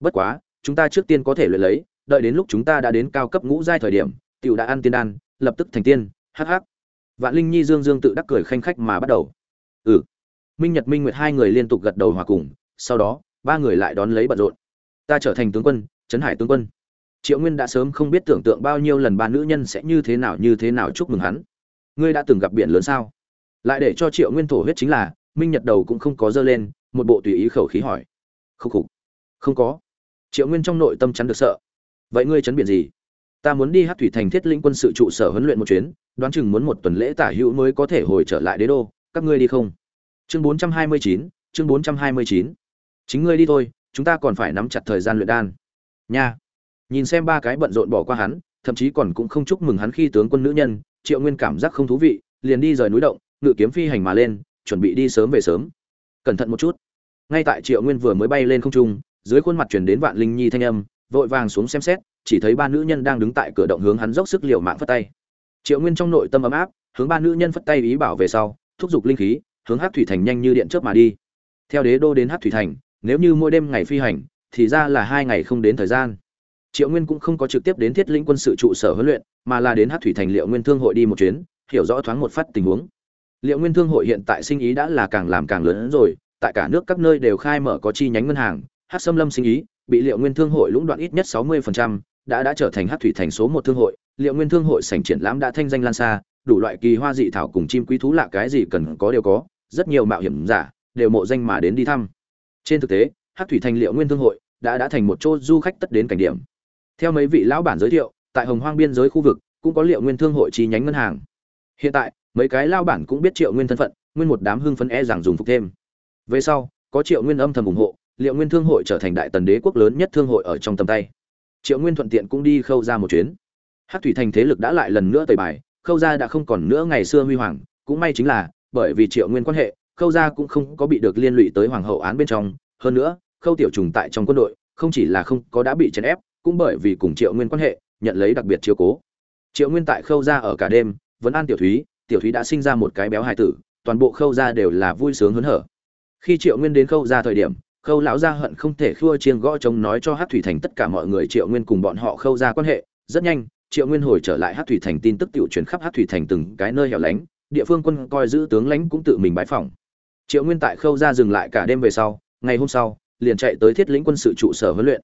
Bất quá chúng ta trước tiên có thể luyện lấy đợi đến lúc chúng ta đã đến cao cấp ngũ giai thời điểm tiểu đã ăn tiên đan lập tức thành tiên hắc hắc. Vạn linh nhi dương dương tự đắc cười khanh khách mà bắt đầu. Ừ. Minh nhật minh nguyệt hai người liên tục gật đầu hòa cùng sau đó ba người lại đón lấy bận rộn ta trở thành tướng quân, trấn hải tướng quân. Triệu nguyên đã sớm không biết tưởng tượng bao nhiêu lần ba nữ nhân sẽ như thế nào như thế nào chúc mừng hắn. Ngươi đã từng gặp biển lớn sao? Lại để cho triệu nguyên thổ huyết chính là, minh nhật đầu cũng không có dơ lên, một bộ tùy ý khẩu khí hỏi. Khúc khục. Không có. Triệu nguyên trong nội tâm chắn được sợ. Vậy ngươi chấn biển gì? Ta muốn đi hát thủy thành thiết lĩnh quân sự trụ sở huấn luyện một chuyến, đoán chừng muốn một tuần lễ tả hữu mới có thể hồi trở lại đế đô. Các ngươi đi không? Chương bốn trăm hai mươi chín, chương bốn trăm hai mươi chín. Chính ngươi đi thôi chúng ta còn phải nắm chặt thời gian luyện đan. Nha. Nhìn xem ba cái bận rộn bỏ qua hắn, thậm chí còn cũng không chúc mừng hắn khi tướng quân nữ nhân, triệu nguyên cảm giác không thú vị, liền đi rời núi động, ngự kiếm phi hành mà lên, chuẩn bị đi sớm về sớm. Cẩn thận một chút. Ngay tại triệu nguyên vừa mới bay lên không trung, dưới khuôn mặt chuyển đến vạn linh nhi thanh âm, vội vàng xuống xem xét, chỉ thấy ba nữ nhân đang đứng tại cửa động hướng hắn dốc sức liều mạng phất tay. Triệu nguyên trong nội tâm ấm áp, hướng ba nữ nhân phất tay ý bảo về sau, thúc giục linh khí, hướng hát thủy thành nhanh như điện chớp mà đi. Theo đế đô đến hát thủy thành nếu như mỗi đêm ngày phi hành thì ra là hai ngày không đến thời gian. Triệu nguyên cũng không có trực tiếp đến thiết lĩnh quân sự trụ sở huấn luyện mà là đến hát thủy thành liệu nguyên thương hội đi một chuyến hiểu rõ thoáng một phát tình huống. Liệu nguyên thương hội hiện tại sinh ý đã là càng làm càng lớn hơn rồi tại cả nước các nơi đều khai mở có chi nhánh ngân hàng hát xâm lâm sinh ý bị liệu nguyên thương hội lũng đoạn ít nhất sáu 60%, đã đã trở thành hát thủy thành số một thương hội. Liệu nguyên thương hội sảnh triển lãm đã thanh danh lan xa đủ loại kỳ hoa dị thảo cùng chim quý thú lạ cái gì cần có đều có rất nhiều mạo hiểm giả đều mộ danh mà đến đi thăm trên thực tế, hát thủy thành liệu nguyên thương hội đã đã thành một chỗ du khách tất đến cảnh điểm. Theo mấy vị lão bản giới thiệu, tại hồng hoang biên giới khu vực cũng có liệu nguyên thương hội chi nhánh ngân hàng. Hiện tại, mấy cái lao bản cũng biết triệu nguyên thân phận, nguyên một đám hưng phấn e rằng dùng phục thêm. Về sau, có triệu nguyên âm thầm ủng hộ, liệu nguyên thương hội trở thành đại tần đế quốc lớn nhất thương hội ở trong tầm tay. Triệu nguyên thuận tiện cũng đi khâu ra một chuyến. Hát thủy thành thế lực đã lại lần nữa tời bài, khâu ra đã không còn nữa ngày xưa huy hoàng, cũng may chính là, bởi vì triệu nguyên quan hệ khâu gia cũng không có bị được liên lụy tới hoàng hậu án bên trong. Hơn nữa, khâu tiểu trùng tại trong quân đội, không chỉ là không có đã bị chèn ép, cũng bởi vì cùng triệu nguyên quan hệ, nhận lấy đặc biệt chiếu cố. Triệu nguyên tại khâu gia ở cả đêm, vẫn an tiểu thúy tiểu thúy đã sinh ra một cái béo hài tử, toàn bộ khâu gia đều là vui sướng hớn hở. Khi triệu nguyên đến khâu gia thời điểm, khâu lão gia hận không thể khua chiên gõ trống nói cho hát thủy thành tất cả mọi người triệu nguyên cùng bọn họ khâu gia quan hệ. Rất nhanh, triệu nguyên hồi trở lại hát thủy thành tin tức tiểu truyền khắp hát thủy thành từng cái nơi hẻo lánh, địa phương quân coi giữ tướng lãnh cũng tự mình bãi phỏng triệu nguyên tại khâu ra dừng lại cả đêm về sau, ngày hôm sau, liền chạy tới thiết lĩnh quân sự trụ sở huấn luyện.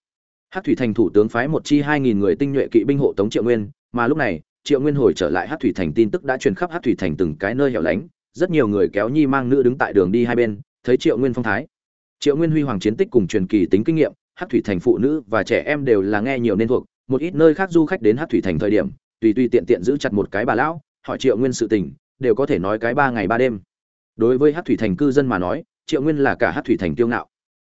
Hát thủy thành thủ tướng phái một chi hai nghìn người tinh nhuệ kỵ binh hộ tống triệu nguyên, mà lúc này, triệu nguyên hồi trở lại hát thủy thành tin tức đã truyền khắp hát thủy thành từng cái nơi hẻo lánh, rất nhiều người kéo nhi mang nữ đứng tại đường đi hai bên, thấy triệu nguyên phong thái. Triệu nguyên huy hoàng chiến tích cùng truyền kỳ tính kinh nghiệm, hát thủy thành phụ nữ và trẻ em đều là nghe nhiều nên thuộc, một ít nơi khác du khách đến hát thủy thành thời điểm, tùy tùy tiện tiện giữ chặt một cái bà lão, hỏi triệu nguyên sự tình, đều có thể nói cái ba ngày ba đêm đối với hát thủy thành cư dân mà nói, triệu nguyên là cả hát thủy thành tiêu ngạo.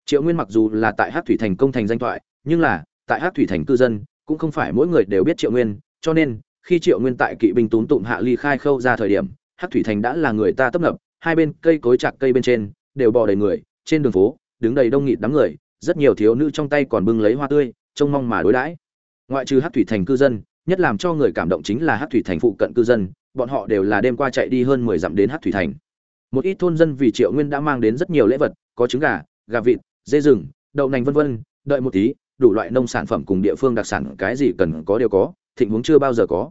Triệu nguyên mặc dù là tại hát thủy thành công thành danh thoại, nhưng là, tại hát thủy thành cư dân, cũng không phải mỗi người đều biết triệu nguyên, cho nên, khi triệu nguyên tại kỵ binh tốn tụng hạ ly khai khâu ra thời điểm hát thủy thành đã là người ta tấp nập, hai bên cây cối chạc cây bên trên, đều bò đầy người, trên đường phố, đứng đầy đông nghịt đám người, rất nhiều thiếu nữ trong tay còn bưng lấy hoa tươi, trông mong mà đối đãi. Ngoại trừ hát thủy thành cư dân, nhất làm cho người cảm động chính là hát thủy thành phụ cận cư dân, bọn họ đều là đêm qua chạy đi hơn mười dặm đến hát thủy thành một ít thôn dân vì triệu nguyên đã mang đến rất nhiều lễ vật, có trứng gà gà vịt, dê rừng, đậu nành vân vân, đợi một tí, đủ loại nông sản phẩm cùng địa phương đặc sản cái gì cần có đều có, thịnh huống chưa bao giờ có.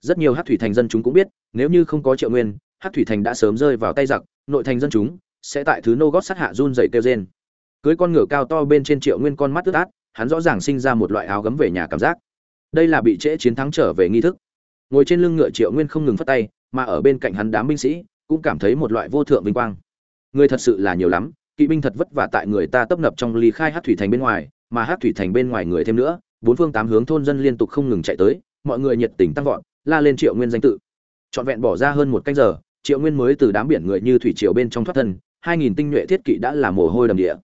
Rất nhiều hát thủy thành dân chúng cũng biết, nếu như không có triệu nguyên, hát thủy thành đã sớm rơi vào tay giặc, nội thành dân chúng sẽ tại thứ nô gót sát hạ run dày kêu trên cưới con ngựa cao to bên trên triệu nguyên con mắt ướt át, hắn rõ ràng sinh ra một loại áo gấm về nhà cảm giác. Đây là bị trễ chiến thắng trở về nghi thức. Ngồi trên lưng ngựa triệu nguyên không ngừng phất tay, mà ở bên cạnh hắn đám binh sĩ cũng cảm thấy một loại vô thượng vinh quang. Người thật sự là nhiều lắm, kỵ binh thật vất vả tại người ta tấp nập trong ly khai hát thủy thành bên ngoài, mà hát thủy thành bên ngoài người thêm nữa, bốn phương tám hướng thôn dân liên tục không ngừng chạy tới, mọi người nhiệt tình tăng vọt, la lên triệu nguyên danh tự. Trọn vẹn bỏ ra hơn một canh giờ, triệu nguyên mới từ đám biển người như thủy triều bên trong thoát thân, hai nghìn tinh nhuệ thiết kỵ đã là mồ hôi đầm địa.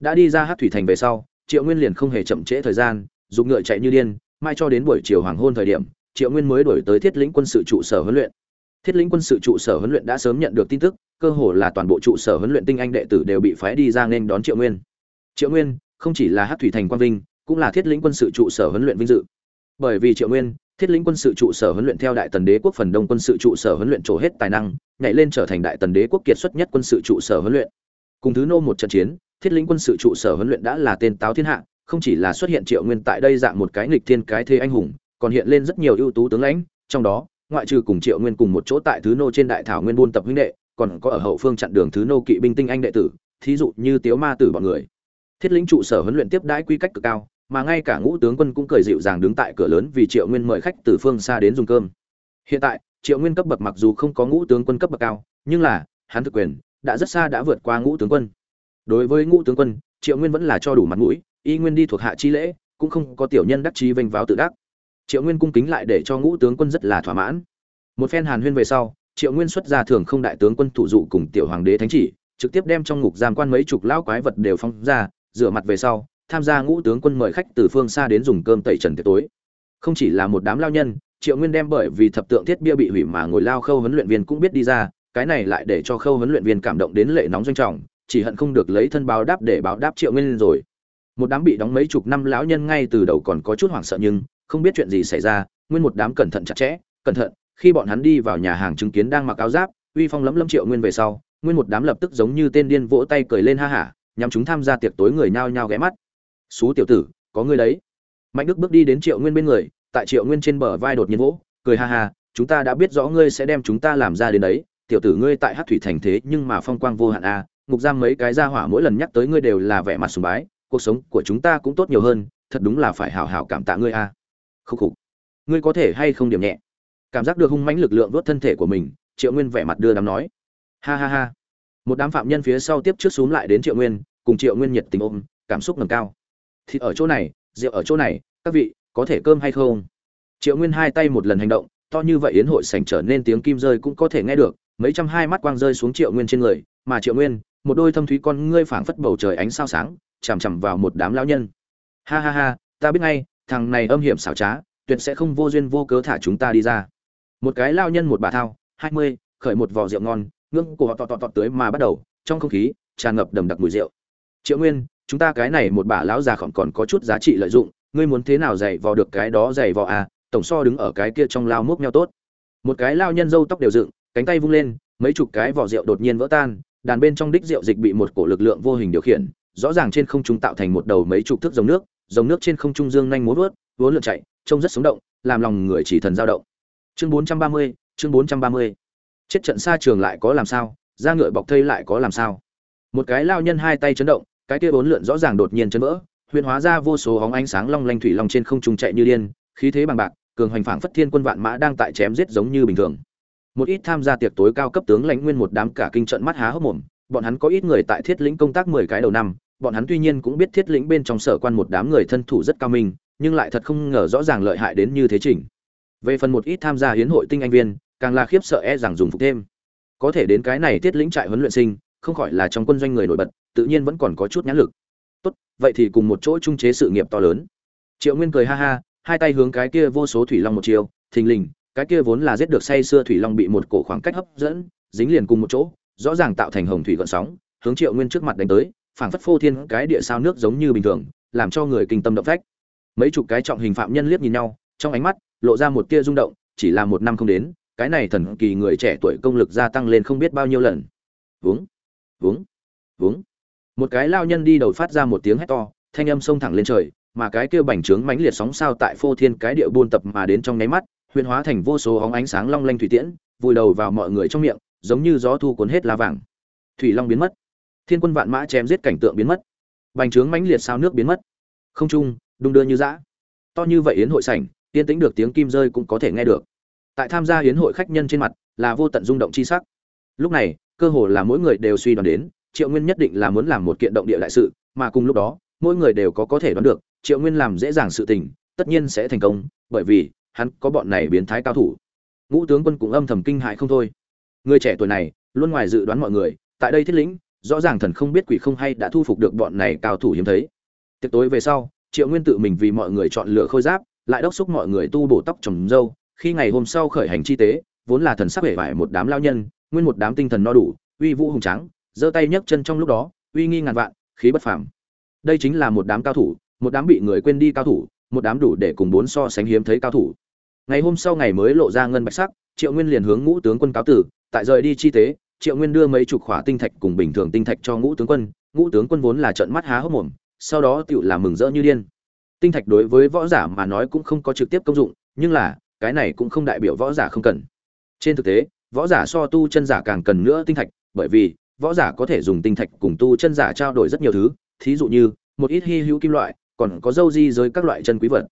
Đã đi ra hát thủy thành về sau, triệu nguyên liền không hề chậm trễ thời gian, dùng ngựa chạy như điên, mai cho đến buổi chiều hoàng hôn thời điểm, triệu nguyên mới đổi tới thiết lĩnh quân sự trụ sở huấn luyện thiết lĩnh quân sự trụ sở huấn luyện đã sớm nhận được tin tức, cơ hồ là toàn bộ trụ sở huấn luyện tinh anh đệ tử đều bị phái đi ra nên đón triệu nguyên. Triệu nguyên không chỉ là hát thủy thành quang vinh, cũng là thiết lĩnh quân sự trụ sở huấn luyện vinh dự. Bởi vì triệu nguyên, thiết lĩnh quân sự trụ sở huấn luyện theo đại tần đế quốc phần đông quân sự trụ sở huấn luyện trổ hết tài năng, nhảy lên trở thành đại tần đế quốc kiệt xuất nhất quân sự trụ sở huấn luyện. Cùng thứ nô một trận chiến, thiết lĩnh quân sự trụ sở huấn luyện đã là tên táo thiên hạ, không chỉ là xuất hiện triệu nguyên tại đây dạng một cái nghịch thiên cái thế anh hùng, còn hiện lên rất nhiều ưu tú tướng lãnh, trong đó ngoại trừ cùng triệu nguyên cùng một chỗ tại thứ nô trên đại thảo nguyên buôn tập huynh đệ, còn có ở hậu phương chặn đường thứ nô kỵ binh tinh anh đệ tử, thí dụ như tiếu ma tử bọn người. Thiết lĩnh trụ sở huấn luyện tiếp đãi quy cách cực cao, mà ngay cả ngũ tướng quân cũng cười dịu dàng đứng tại cửa lớn vì triệu nguyên mời khách từ phương xa đến dùng cơm. Hiện tại, triệu nguyên cấp bậc mặc dù không có ngũ tướng quân cấp bậc cao, nhưng là, hắn thực quyền đã rất xa đã vượt qua ngũ tướng quân. Đối với ngũ tướng quân, triệu nguyên vẫn là cho đủ mặt mũi, y nguyên đi thuộc hạ chi lễ, cũng không có tiểu nhân đắc chí vênh váo tự đắc triệu nguyên cung kính lại để cho ngũ tướng quân rất là thỏa mãn. Một phen hàn huyên về sau, triệu nguyên xuất ra thường không đại tướng quân thủ dụ cùng tiểu hoàng đế thánh chỉ, trực tiếp đem trong ngục giam quan mấy chục lão quái vật đều phong ra, rửa mặt về sau, tham gia ngũ tướng quân mời khách từ phương xa đến dùng cơm tẩy trần tiệc tối. Không chỉ là một đám lao nhân, triệu nguyên đem bởi vì thập tượng thiết bia bị hủy mà ngồi lao khâu huấn luyện viên cũng biết đi ra, cái này lại để cho khâu huấn luyện viên cảm động đến lệ nóng doanh trọng, chỉ hận không được lấy thân báo đáp để báo đáp triệu nguyên rồi. Một đám bị đóng mấy chục năm lão nhân ngay từ đầu còn có chút hoảng sợ nhưng không biết chuyện gì xảy ra, nguyên một đám cẩn thận chặt chẽ, cẩn thận, khi bọn hắn đi vào nhà hàng chứng kiến đang mặc áo giáp, uy phong lấm lấm triệu nguyên về sau, nguyên một đám lập tức giống như tên điên vỗ tay cười lên ha hả nhằm chúng tham gia tiệc tối người nhao nhao ghé mắt xú tiểu tử, có người đấy mạnh đức bước đi đến triệu nguyên bên người, tại triệu nguyên trên bờ vai đột nhiên vỗ, cười ha ha, chúng ta đã biết rõ ngươi sẽ đem chúng ta làm ra đến đấy, tiểu tử ngươi tại hát thủy thành thế nhưng mà phong quang vô hạn a, ngục giam mấy cái ra hỏa mỗi lần nhắc tới ngươi đều là vẻ mặt sùng bái, cuộc sống của chúng ta cũng tốt nhiều hơn, thật đúng là phải hào hào cảm tạ ngươi a à khúc khục. Ngươi có thể hay không điểm nhẹ? Cảm giác được hung mãnh lực lượng đốt thân thể của mình, triệu nguyên vẻ mặt đưa đám nói. Ha ha ha. Một đám phạm nhân phía sau tiếp trước xuống lại đến triệu nguyên, cùng triệu nguyên nhiệt tình ôm, cảm xúc ngầm cao. Thịt ở chỗ này, rượu ở chỗ này, các vị, có thể cơm hay không? Triệu nguyên hai tay một lần hành động, to như vậy yến hội sảnh trở nên tiếng kim rơi cũng có thể nghe được, mấy trăm hai mắt quang rơi xuống triệu nguyên trên người, mà triệu nguyên, một đôi thâm thúy con ngươi phảng phất bầu trời ánh sao sáng, chằm chằm vào một đám lão nhân. Ha ha ha, ta biết ngay thằng này âm hiểm xảo trá, tuyệt sẽ không vô duyên vô cớ thả chúng ta đi ra. Một cái lao nhân một bà thao, hai mươi, khởi một vò rượu ngon ngưng cổ họ tọt tọt tọt mà bắt đầu, trong không khí, tràn ngập đầm đặc mùi rượu. Triệu nguyên, chúng ta cái này một bà lão già còn còn có chút giá trị lợi dụng, ngươi muốn thế nào dày vò được cái đó dày vò à tổng so đứng ở cái kia trong lao múc nhau tốt. Một cái lao nhân râu tóc đều dựng, cánh tay vung lên, mấy chục cái vỏ rượu đột nhiên vỡ tan, đàn bên trong đích rượu dịch bị một cổ lực lượng vô hình điều khiển, rõ ràng trên không trung tạo thành một đầu mấy chục thước dòng nước dòng nước trên không trung dương nhanh múa vớt vốn lượn chạy trông rất sống động làm lòng người chỉ thần dao động. Chương 430, chương 430. chết trận xa trường lại có làm sao ra ngựa bọc thây lại có làm sao? Một cái lao nhân hai tay chấn động cái kia bốn lượn rõ ràng đột nhiên chấn vỡ huyền hóa ra vô số hóng ánh sáng long lanh thủy long trên không trung chạy như điên khí thế bằng bạc cường hoành phảng phất thiên quân vạn mã đang tại chém giết giống như bình thường. Một ít tham gia tiệc tối cao cấp tướng lãnh nguyên một đám cả kinh trận mắt há hốc mồm bọn hắn có ít người tại thiết lĩnh công tác mười cái đầu năm bọn hắn tuy nhiên cũng biết thiết lĩnh bên trong sở quan một đám người thân thủ rất cao minh, nhưng lại thật không ngờ rõ ràng lợi hại đến như thế trình về phần một ít tham gia hiến hội tinh anh viên, càng là khiếp sợ e rằng dùng phục thêm. Có thể đến cái này tiết lĩnh trại huấn luyện sinh, không khỏi là trong quân doanh người nổi bật, tự nhiên vẫn còn có chút nhãn lực. Tốt, vậy thì cùng một chỗ trung chế sự nghiệp to lớn. Triệu nguyên cười ha ha, hai tay hướng cái kia vô số thủy long một chiều, thình lình, cái kia vốn là giết được say xưa thủy long bị một cổ khoảng cách hấp dẫn, dính liền cùng một chỗ, rõ ràng tạo thành hồng thủy gợn sóng, hướng triệu nguyên trước mặt đánh tới phảng phất phô thiên cái địa sao nước giống như bình thường, làm cho người kinh tâm động phách. Mấy chục cái trọng hình phạm nhân liếc nhìn nhau, trong ánh mắt lộ ra một tia rung động, chỉ là một năm không đến, cái này thần kỳ người trẻ tuổi công lực gia tăng lên không biết bao nhiêu lần. Vướng vướng vướng một cái lao nhân đi đầu phát ra một tiếng hét to, thanh âm xông thẳng lên trời, mà cái kia bành trướng mãnh liệt sóng sao tại phô thiên cái địa buôn tập mà đến trong nháy mắt, huyền hóa thành vô số óng ánh sáng long lanh thủy tiễn, vùi đầu vào mọi người trong miệng, giống như gió thu cuốn hết lá vàng. Thủy long biến mất thiên quân vạn mã chém giết cảnh tượng biến mất. Bành trướng mãnh liệt sao nước biến mất. Không trung đung đưa như dã. To như vậy yến hội sảnh, yên tĩnh được tiếng kim rơi cũng có thể nghe được. Tại tham gia yến hội khách nhân trên mặt, là vô tận rung động chi sắc. Lúc này, cơ hồ là mỗi người đều suy đoán đến, triệu nguyên nhất định là muốn làm một kiện động địa đại sự, mà cùng lúc đó, mỗi người đều có có thể đoán được, triệu nguyên làm dễ dàng sự tình, tất nhiên sẽ thành công, bởi vì, hắn có bọn này biến thái cao thủ. Ngũ tướng quân cũng âm thầm kinh hại không thôi. Người trẻ tuổi này, luôn ngoài dự đoán mọi người, tại đây thiết lĩnh rõ ràng thần không biết quỷ không hay đã thu phục được bọn này cao thủ hiếm thấy. Tiệc tối về sau, triệu nguyên tự mình vì mọi người chọn lựa khôi giáp, lại đốc xúc mọi người tu bổ tóc trồng râu khi ngày hôm sau khởi hành chi tế, vốn là thần sắc vẻ vải một đám lao nhân, nguyên một đám tinh thần no đủ, uy vũ hùng trắng giơ tay nhấc chân trong lúc đó, uy nghi ngàn vạn, khí bất phàm. Đây chính là một đám cao thủ, một đám bị người quên đi cao thủ, một đám đủ để cùng bốn so sánh hiếm thấy cao thủ. Ngày hôm sau ngày mới lộ ra ngân bạch sắc, triệu nguyên liền hướng ngũ tướng quân cáo tử, tại rời đi chi tế triệu nguyên đưa mấy chục khỏa tinh thạch cùng bình thường tinh thạch cho ngũ tướng quân, ngũ tướng quân vốn là trận mắt há hốc mồm, sau đó tựu là mừng rỡ như điên. Tinh thạch đối với võ giả mà nói cũng không có trực tiếp công dụng, nhưng là, cái này cũng không đại biểu võ giả không cần. Trên thực tế, võ giả so tu chân giả càng cần nữa tinh thạch, bởi vì, võ giả có thể dùng tinh thạch cùng tu chân giả trao đổi rất nhiều thứ, thí dụ như, một ít hy hữu kim loại, còn có dâu di giới các loại chân quý vật.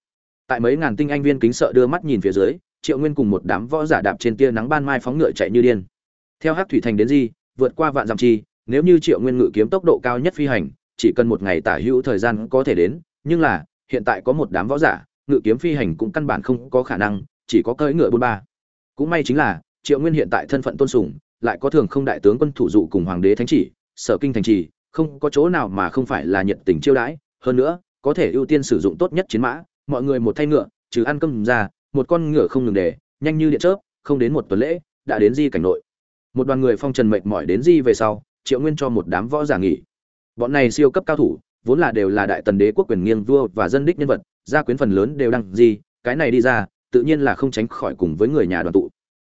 Tại mấy ngàn tinh anh viên kính sợ đưa mắt nhìn phía dưới, triệu nguyên cùng một đám võ giả đạp trên tia nắng ban mai phóng ngựa chạy như điên theo hát thủy thành đến di, vượt qua vạn dặm chi, nếu như triệu nguyên ngự kiếm tốc độ cao nhất phi hành, chỉ cần một ngày tả hữu thời gian có thể đến, nhưng là, hiện tại có một đám võ giả, ngự kiếm phi hành cũng căn bản không có khả năng, chỉ có cưỡi ngựa bôn ba. Cũng may chính là, triệu nguyên hiện tại thân phận tôn sùng, lại có thường không đại tướng quân thủ dụ cùng hoàng đế thánh chỉ, sở kinh thành trì không có chỗ nào mà không phải là nhiệt tình chiêu đãi, hơn nữa, có thể ưu tiên sử dụng tốt nhất chiến mã, mọi người một thay ngựa, trừ ăn cơm ra, một con ngựa không ngừng để, nhanh như điện chớp, không đến một tuần lễ, đã đến di cảnh nội một đoàn người phong trần mệt mỏi đến di về sau, triệu nguyên cho một đám võ giả nghỉ. Bọn này siêu cấp cao thủ, vốn là đều là đại tần đế quốc quyền nghiêng vua và dân đích nhân vật, gia quyến phần lớn đều đăng di, cái này đi ra, tự nhiên là không tránh khỏi cùng với người nhà đoàn tụ.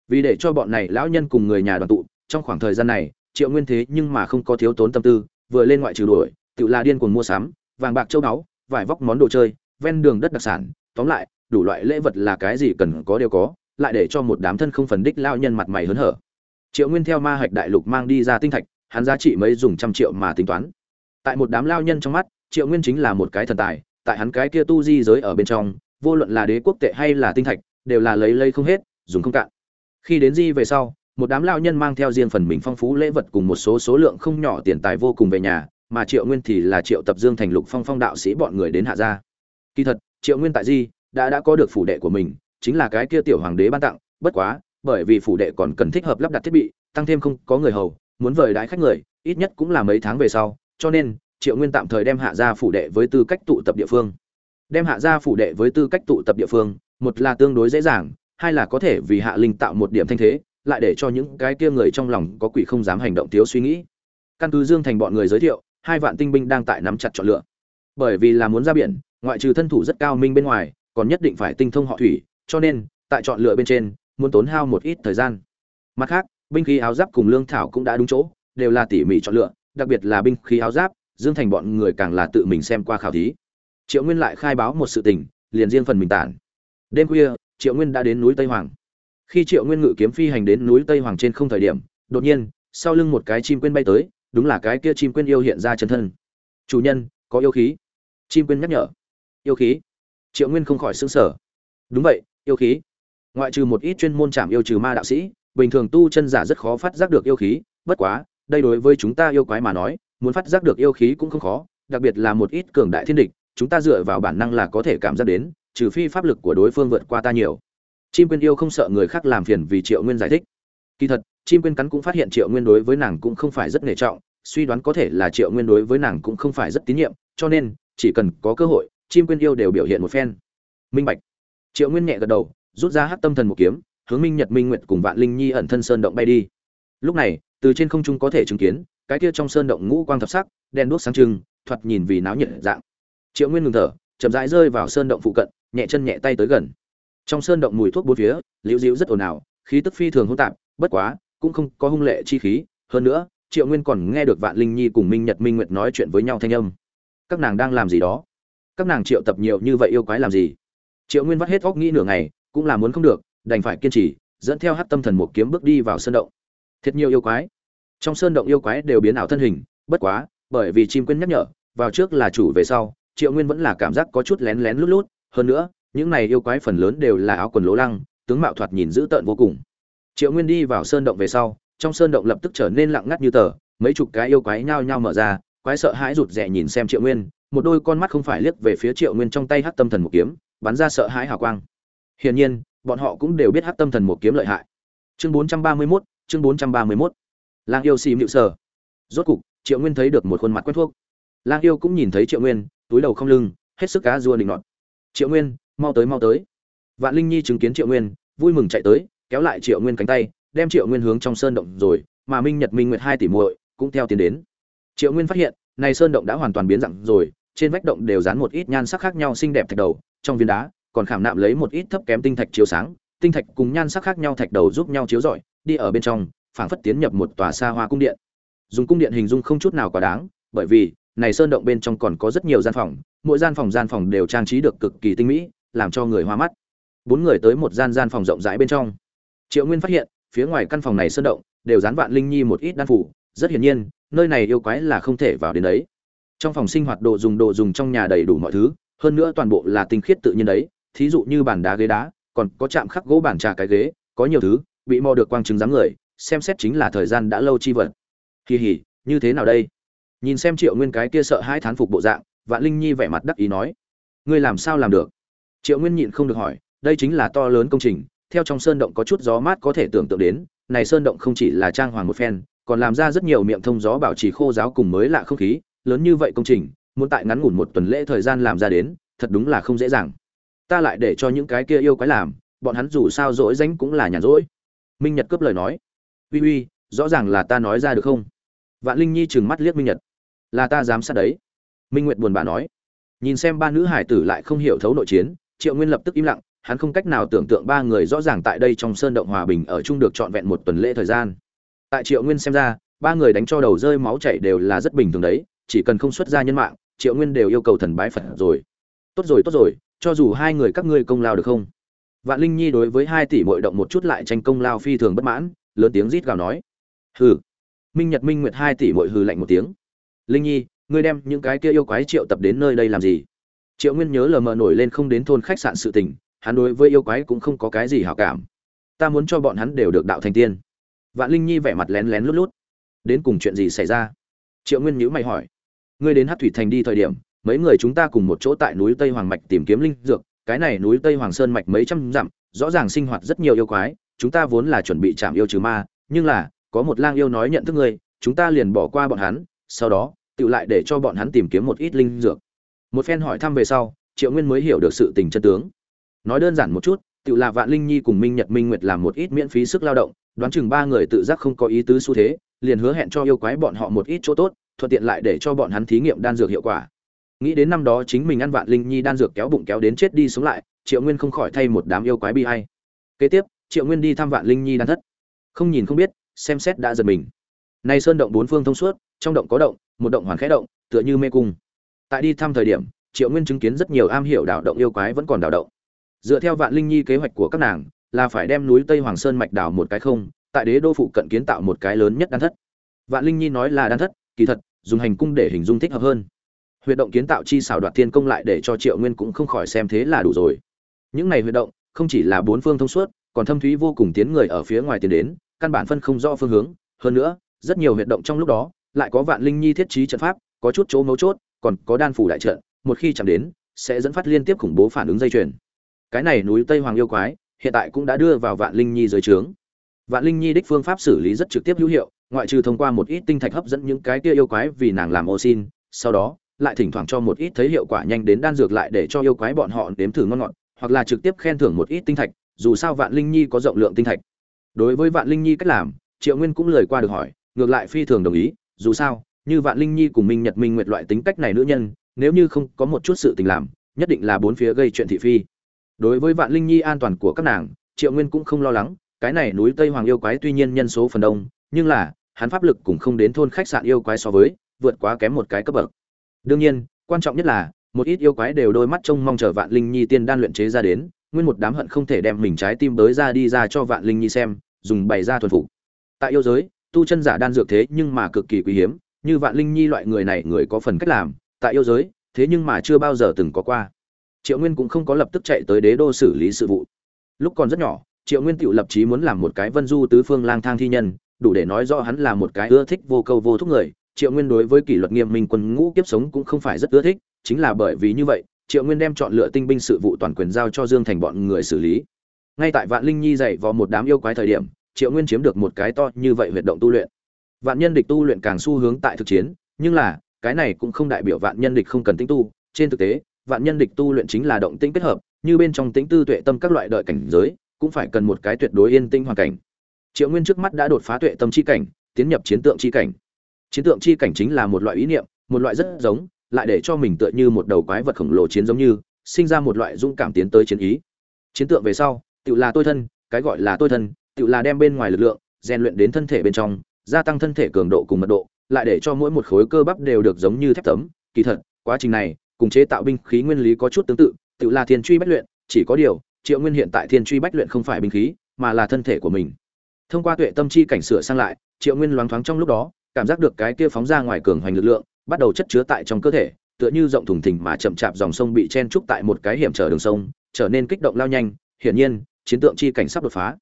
Vì để cho bọn này lão nhân cùng người nhà đoàn tụ, trong khoảng thời gian này, triệu nguyên thế nhưng mà không có thiếu tốn tâm tư, vừa lên ngoại trừ đuổi, tự là điên cuồng mua sắm, vàng bạc châu báu, vải vóc món đồ chơi, ven đường đất đặc sản, tóm lại, đủ loại lễ vật là cái gì cần có đều có, lại để cho một đám thân không phần đích lao nhân mặt mày hớn hở triệu nguyên theo ma hạch đại lục mang đi ra tinh thạch, hắn giá trị mấy dùng trăm triệu mà tính toán. Tại một đám lao nhân trong mắt, triệu nguyên chính là một cái thần tài, tại hắn cái kia tu di giới ở bên trong, vô luận là đế quốc tệ hay là tinh thạch, đều là lấy lấy không hết, dùng không cạn. Khi đến di về sau, một đám lao nhân mang theo riêng phần mình phong phú lễ vật cùng một số số lượng không nhỏ tiền tài vô cùng về nhà, mà triệu nguyên thì là triệu tập dương thành lục phong phong đạo sĩ bọn người đến hạ gia. Kỳ thật, triệu nguyên tại di, đã đã có được phủ đệ của mình, chính là cái kia tiểu hoàng đế ban tặng, bất quá bởi vì phủ đệ còn cần thích hợp lắp đặt thiết bị, tăng thêm không có người hầu, muốn vời đãi khách người, ít nhất cũng là mấy tháng về sau, cho nên, triệu nguyên tạm thời đem hạ gia phủ đệ với tư cách tụ tập địa phương. Đem hạ gia phủ đệ với tư cách tụ tập địa phương, một là tương đối dễ dàng, hai là có thể vì hạ linh tạo một điểm thanh thế, lại để cho những cái kia người trong lòng có quỷ không dám hành động thiếu suy nghĩ. Căn cứ dương thành bọn người giới thiệu, hai vạn tinh binh đang tại nắm chặt chọn lựa. Bởi vì là muốn ra biển, ngoại trừ thân thủ rất cao minh bên ngoài, còn nhất định phải tinh thông họ thủy, cho nên, tại chọn lựa bên trên muốn tốn hao một ít thời gian. Mặt khác, binh khí áo giáp cùng lương thảo cũng đã đúng chỗ, đều là tỉ mỉ chọn lựa, đặc biệt là binh khí áo giáp, dương thành bọn người càng là tự mình xem qua khảo thí. Triệu nguyên lại khai báo một sự tình, liền riêng phần mình tản. Đêm khuya, triệu nguyên đã đến núi tây hoàng. Khi triệu nguyên ngự kiếm phi hành đến núi tây hoàng trên không thời điểm, đột nhiên, sau lưng một cái chim quên bay tới, đúng là cái kia chim quên yêu hiện ra chân thân. Chủ nhân, có yêu khí. Chim quên nhắc nhở. Yêu khí? Triệu nguyên không khỏi xứng sở đúng vậy, yêu khí ngoại trừ một ít chuyên môn chạm yêu trừ ma đạo sĩ, bình thường tu chân giả rất khó phát giác được yêu khí, bất quá, đây đối với chúng ta yêu quái mà nói, muốn phát giác được yêu khí cũng không khó, đặc biệt là một ít cường đại thiên địch, chúng ta dựa vào bản năng là có thể cảm giác đến, trừ phi pháp lực của đối phương vượt qua ta nhiều. Chim quyên yêu không sợ người khác làm phiền vì triệu nguyên giải thích. Kỳ thật, chim quyên cắn cũng phát hiện triệu nguyên đối với nàng cũng không phải rất nể trọng, suy đoán có thể là triệu nguyên đối với nàng cũng không phải rất tín nhiệm, cho nên, chỉ cần có cơ hội, chim quyên yêu đều biểu hiện một phen. Minh bạch. Triệu nguyên nhẹ gật đầu rút ra hắc tâm thần một kiếm, hướng minh nhật, minh nguyệt cùng vạn linh nhi ẩn thân sơn động bay đi. Lúc này, từ trên không trung có thể chứng kiến, cái kia trong sơn động ngũ quang thập sắc đen đuốc sáng trưng, thoạt nhìn vì náo nhiệt dạng. Triệu nguyên ngừng thở, chậm rãi rơi vào sơn động phụ cận, nhẹ chân nhẹ tay tới gần. Trong sơn động mùi thuốc bốn phía, liễu diễu rất ồn ào, khí tức phi thường hỗn tạp, bất quá, cũng không có hung lệ chi khí. Hơn nữa, triệu nguyên còn nghe được vạn linh nhi cùng minh nhật, minh nguyệt nói chuyện với nhau thanh âm. Các nàng đang làm gì đó? Các nàng triệu tập nhiều như vậy yêu quái làm gì? Triệu nguyên vắt hết óc nghĩ nửa ngày cũng là muốn không được, đành phải kiên trì, dẫn theo hát tâm thần một kiếm bước đi vào sơn động. Thiệt nhiều yêu quái. Trong sơn động yêu quái đều biến ảo thân hình, bất quá, bởi vì chim quên nhắc nhở, vào trước là chủ về sau, triệu nguyên vẫn là cảm giác có chút lén lén lút lút. Hơn nữa, những này yêu quái phần lớn đều là áo quần lố lăng, tướng mạo thoạt nhìn dữ tợn vô cùng. Triệu nguyên đi vào sơn động về sau, trong sơn động lập tức trở nên lặng ngắt như tờ, mấy chục cái yêu quái nhao nhao mở ra, quái sợ hãi rụt rè nhìn xem triệu nguyên, một đôi con mắt không phải liếc về phía triệu nguyên trong tay hát tâm thần một kiếm, bắn ra sợ hãi hào quang hiển nhiên, bọn họ cũng đều biết hắc tâm thần một kiếm lợi hại. Chương bốn trăm ba mươi mốt, chương bốn trăm ba mươi mốt. Lang yêu xì mịu sở. rốt cục, triệu nguyên thấy được một khuôn mặt quen thuộc. Lang yêu cũng nhìn thấy triệu nguyên, túi đầu không lưng, hết sức cá rua định nọt. Triệu nguyên, mau tới mau tới. Vạn linh nhi chứng kiến triệu nguyên, vui mừng chạy tới, kéo lại triệu nguyên cánh tay, đem triệu nguyên hướng trong sơn động rồi, mà minh nhật minh nguyệt hai tỷ muội cũng theo tiến đến. Triệu nguyên phát hiện, này sơn động đã hoàn toàn biến dạng rồi, trên vách động đều dán một ít nhan sắc khác nhau xinh đẹp thạch đầu, trong viên đá còn khảm nạm lấy một ít thấp kém tinh thạch chiếu sáng, tinh thạch cùng nhan sắc khác nhau thạch đầu giúp nhau chiếu rọi, đi ở bên trong, phảng phất tiến nhập một tòa xa hoa cung điện. Dùng cung điện hình dung không chút nào quá đáng, bởi vì, này sơn động bên trong còn có rất nhiều gian phòng, mỗi gian phòng gian phòng đều trang trí được cực kỳ tinh mỹ, làm cho người hoa mắt. Bốn người tới một gian gian phòng rộng rãi bên trong. Triệu nguyên phát hiện, phía ngoài căn phòng này sơn động, đều dán vạn linh nhi một ít đan phủ, rất hiển nhiên, nơi này yêu quái là không thể vào đến đấy. Trong phòng sinh hoạt đồ dùng đồ dùng trong nhà đầy đủ mọi thứ, hơn nữa toàn bộ là tinh khiết tự nhiên đấy thí dụ như bàn đá ghế đá, còn có chạm khắc gỗ bàn trà cái ghế, có nhiều thứ, bị mò được quang chứng dáng người, xem xét chính là thời gian đã lâu chi vật. Kỳ hỉ như thế nào đây? Nhìn xem triệu nguyên cái kia sợ hai thán phục bộ dạng, vạn linh nhi vẻ mặt đắc ý nói. Ngươi làm sao làm được? Triệu nguyên nhịn không được hỏi, đây chính là to lớn công trình, theo trong sơn động có chút gió mát có thể tưởng tượng đến, này sơn động không chỉ là trang hoàng một phen, còn làm ra rất nhiều miệng thông gió bảo trì khô giáo cùng mới lạ không khí, lớn như vậy công trình, muốn tại ngắn ngủn một tuần lễ thời gian làm ra đến, thật đúng là không dễ dàng ta lại để cho những cái kia yêu quái làm, bọn hắn dù sao dỗi danh cũng là nhàn rỗi. Minh nhật cướp lời nói. Uy uy, rõ ràng là ta nói ra được không? Vạn linh nhi trừng mắt liếc minh nhật. Là ta dám sát đấy. Minh nguyệt buồn bã nói. Nhìn xem ba nữ hải tử lại không hiểu thấu nội chiến, triệu nguyên lập tức im lặng, hắn không cách nào tưởng tượng ba người rõ ràng tại đây trong sơn động hòa bình ở chung được trọn vẹn một tuần lễ thời gian. Tại triệu nguyên xem ra, ba người đánh cho đầu rơi máu chảy đều là rất bình thường đấy, chỉ cần không xuất ra nhân mạng, triệu nguyên đều yêu cầu thần bái phật rồi. Tốt rồi tốt rồi cho dù hai người các ngươi công lao được không? Vạn linh nhi đối với hai tỷ mội động một chút lại tranh công lao phi thường bất mãn, lớn tiếng rít gào nói. Hừ. Minh nhật minh nguyệt hai tỷ mội hừ lạnh một tiếng. Linh nhi, ngươi đem những cái kia yêu quái triệu tập đến nơi đây làm gì? Triệu nguyên nhớ lờ mờ nổi lên không đến thôn khách sạn sự tình, hắn đối với yêu quái cũng không có cái gì hảo cảm. Ta muốn cho bọn hắn đều được đạo thành tiên. Vạn linh nhi vẻ mặt lén lén lút lút. Đến cùng chuyện gì xảy ra? Triệu nguyên nhữ mày hỏi. Ngươi đến hát thủy thành đi thời điểm mấy người chúng ta cùng một chỗ tại núi tây hoàng mạch tìm kiếm linh dược, cái này núi tây hoàng sơn mạch mấy trăm dặm, rõ ràng sinh hoạt rất nhiều yêu quái, chúng ta vốn là chuẩn bị chạm yêu trừ ma, nhưng là, có một lang yêu nói nhận thức ngươi, chúng ta liền bỏ qua bọn hắn, sau đó, tự lại để cho bọn hắn tìm kiếm một ít linh dược. Một phen hỏi thăm về sau, triệu nguyên mới hiểu được sự tình chân tướng. Nói đơn giản một chút, tự là vạn linh nhi cùng minh nhật minh nguyệt làm một ít miễn phí sức lao động, đoán chừng ba người tự giác không có ý tứ xu thế, liền hứa hẹn cho yêu quái bọn họ một ít chỗ tốt, thuận tiện lại để cho bọn hắn thí nghiệm đan dược hiệu quả nghĩ đến năm đó chính mình ăn vạn linh nhi đan dược kéo bụng kéo đến chết đi sống lại, triệu nguyên không khỏi thay một đám yêu quái bi hay kế tiếp, triệu nguyên đi thăm vạn linh nhi đan thất. Không nhìn không biết, xem xét đã giật mình. Nay sơn động bốn phương thông suốt, trong động có động, một động hoàn khẽ động, tựa như mê cung. Tại đi thăm thời điểm, triệu nguyên chứng kiến rất nhiều am hiểu đảo động yêu quái vẫn còn đảo động. Dựa theo vạn linh nhi kế hoạch của các nàng, là phải đem núi tây hoàng sơn mạch đảo một cái không, tại đế đô phụ cận kiến tạo một cái lớn nhất đan thất. Vạn linh nhi nói là đan thất, kỳ thật, dùng hành cung để hình dung thích hợp hơn huyệt động kiến tạo chi xảo đoạt thiên công lại để cho triệu nguyên cũng không khỏi xem thế là đủ rồi. Những này huyệt động, không chỉ là bốn phương thông suốt, còn thâm thúy vô cùng tiến người ở phía ngoài tiến đến, căn bản phân không rõ phương hướng. Hơn nữa, rất nhiều huyệt động trong lúc đó, lại có vạn linh nhi thiết trí trận pháp, có chút chỗ mấu chốt, còn có đan phủ đại trận, một khi chạm đến, sẽ dẫn phát liên tiếp khủng bố phản ứng dây chuyền. Cái này núi tây hoàng yêu quái, hiện tại cũng đã đưa vào vạn linh nhi dưới trướng. Vạn linh nhi đích phương pháp xử lý rất trực tiếp hữu hiệu, ngoại trừ thông qua một ít tinh thạch hấp dẫn những cái kia yêu quái vì nàng làm ô xin, sau đó lại thỉnh thoảng cho một ít thấy hiệu quả nhanh đến đan dược lại để cho yêu quái bọn họ nếm thử ngon ngọt, hoặc là trực tiếp khen thưởng một ít tinh thạch, dù sao vạn linh nhi có rộng lượng tinh thạch. Đối với vạn linh nhi cách làm, triệu nguyên cũng lời qua được hỏi, ngược lại phi thường đồng ý, dù sao, như vạn linh nhi cùng minh nhật minh nguyệt loại tính cách này nữ nhân, nếu như không có một chút sự tình làm, nhất định là bốn phía gây chuyện thị phi. Đối với vạn linh nhi an toàn của các nàng, triệu nguyên cũng không lo lắng, cái này núi tây hoàng yêu quái tuy nhiên nhân số phần đông, nhưng là, hắn pháp lực cũng không đến thôn khách sạn yêu quái so với, vượt quá kém một cái cấp bậc đương nhiên, quan trọng nhất là, một ít yêu quái đều đôi mắt trông mong chờ vạn linh nhi tiên đan luyện chế ra đến, nguyên một đám hận không thể đem mình trái tim bới ra đi ra cho vạn linh nhi xem, dùng bày ra thuần phục. Tại yêu giới, tu chân giả đan dược thế nhưng mà cực kỳ quý hiếm, như vạn linh nhi loại người này người có phần cách làm, tại yêu giới, thế nhưng mà chưa bao giờ từng có qua. Triệu nguyên cũng không có lập tức chạy tới đế đô xử lý sự vụ. Lúc còn rất nhỏ, triệu nguyên tự lập chí muốn làm một cái vân du tứ phương lang thang thi nhân, đủ để nói rõ hắn là một cái ưa thích vô câu vô thúc người triệu nguyên đối với kỷ luật nghiêm minh quân ngũ kiếp sống cũng không phải rất ưa thích, chính là bởi vì như vậy, triệu nguyên đem chọn lựa tinh binh sự vụ toàn quyền giao cho dương thành bọn người xử lý. Ngay tại vạn linh nhi dạy vào một đám yêu quái thời điểm, triệu nguyên chiếm được một cái to như vậy huyệt động tu luyện. Vạn nhân địch tu luyện càng xu hướng tại thực chiến, nhưng là, cái này cũng không đại biểu vạn nhân địch không cần tinh tu. Trên thực tế, vạn nhân địch tu luyện chính là động tĩnh kết hợp, như bên trong tĩnh tư tuệ tâm các loại đợi cảnh giới, cũng phải cần một cái tuyệt đối yên tĩnh hoàn cảnh. Triệu nguyên trước mắt đã đột phá tuệ tâm chi cảnh, tiến nhập chiến tượng chi cảnh chiến tượng chi cảnh chính là một loại ý niệm, một loại rất giống, lại để cho mình tựa như một đầu quái vật khổng lồ chiến giống như, sinh ra một loại dũng cảm tiến tới chiến ý. Chiến tượng về sau, tự là tôi thân, cái gọi là tôi thân, tự là đem bên ngoài lực lượng, rèn luyện đến thân thể bên trong, gia tăng thân thể cường độ cùng mật độ, lại để cho mỗi một khối cơ bắp đều được giống như thép tấm. Kỳ thật, quá trình này, cùng chế tạo binh khí nguyên lý có chút tương tự tự là thiên truy bách luyện, chỉ có điều, triệu nguyên hiện tại thiên truy bách luyện không phải binh khí, mà là thân thể của mình. Thông qua tuệ tâm chi cảnh sửa sang lại, triệu nguyên loáng thoáng trong lúc đó cảm giác được cái kia phóng ra ngoài cường hoành lực lượng, bắt đầu chất chứa tại trong cơ thể, tựa như rộng thùng thình mà chậm chạp dòng sông bị chen trúc tại một cái hiểm trở đường sông, trở nên kích động lao nhanh. Hiển nhiên, chiến tượng chi cảnh sắp đột phá.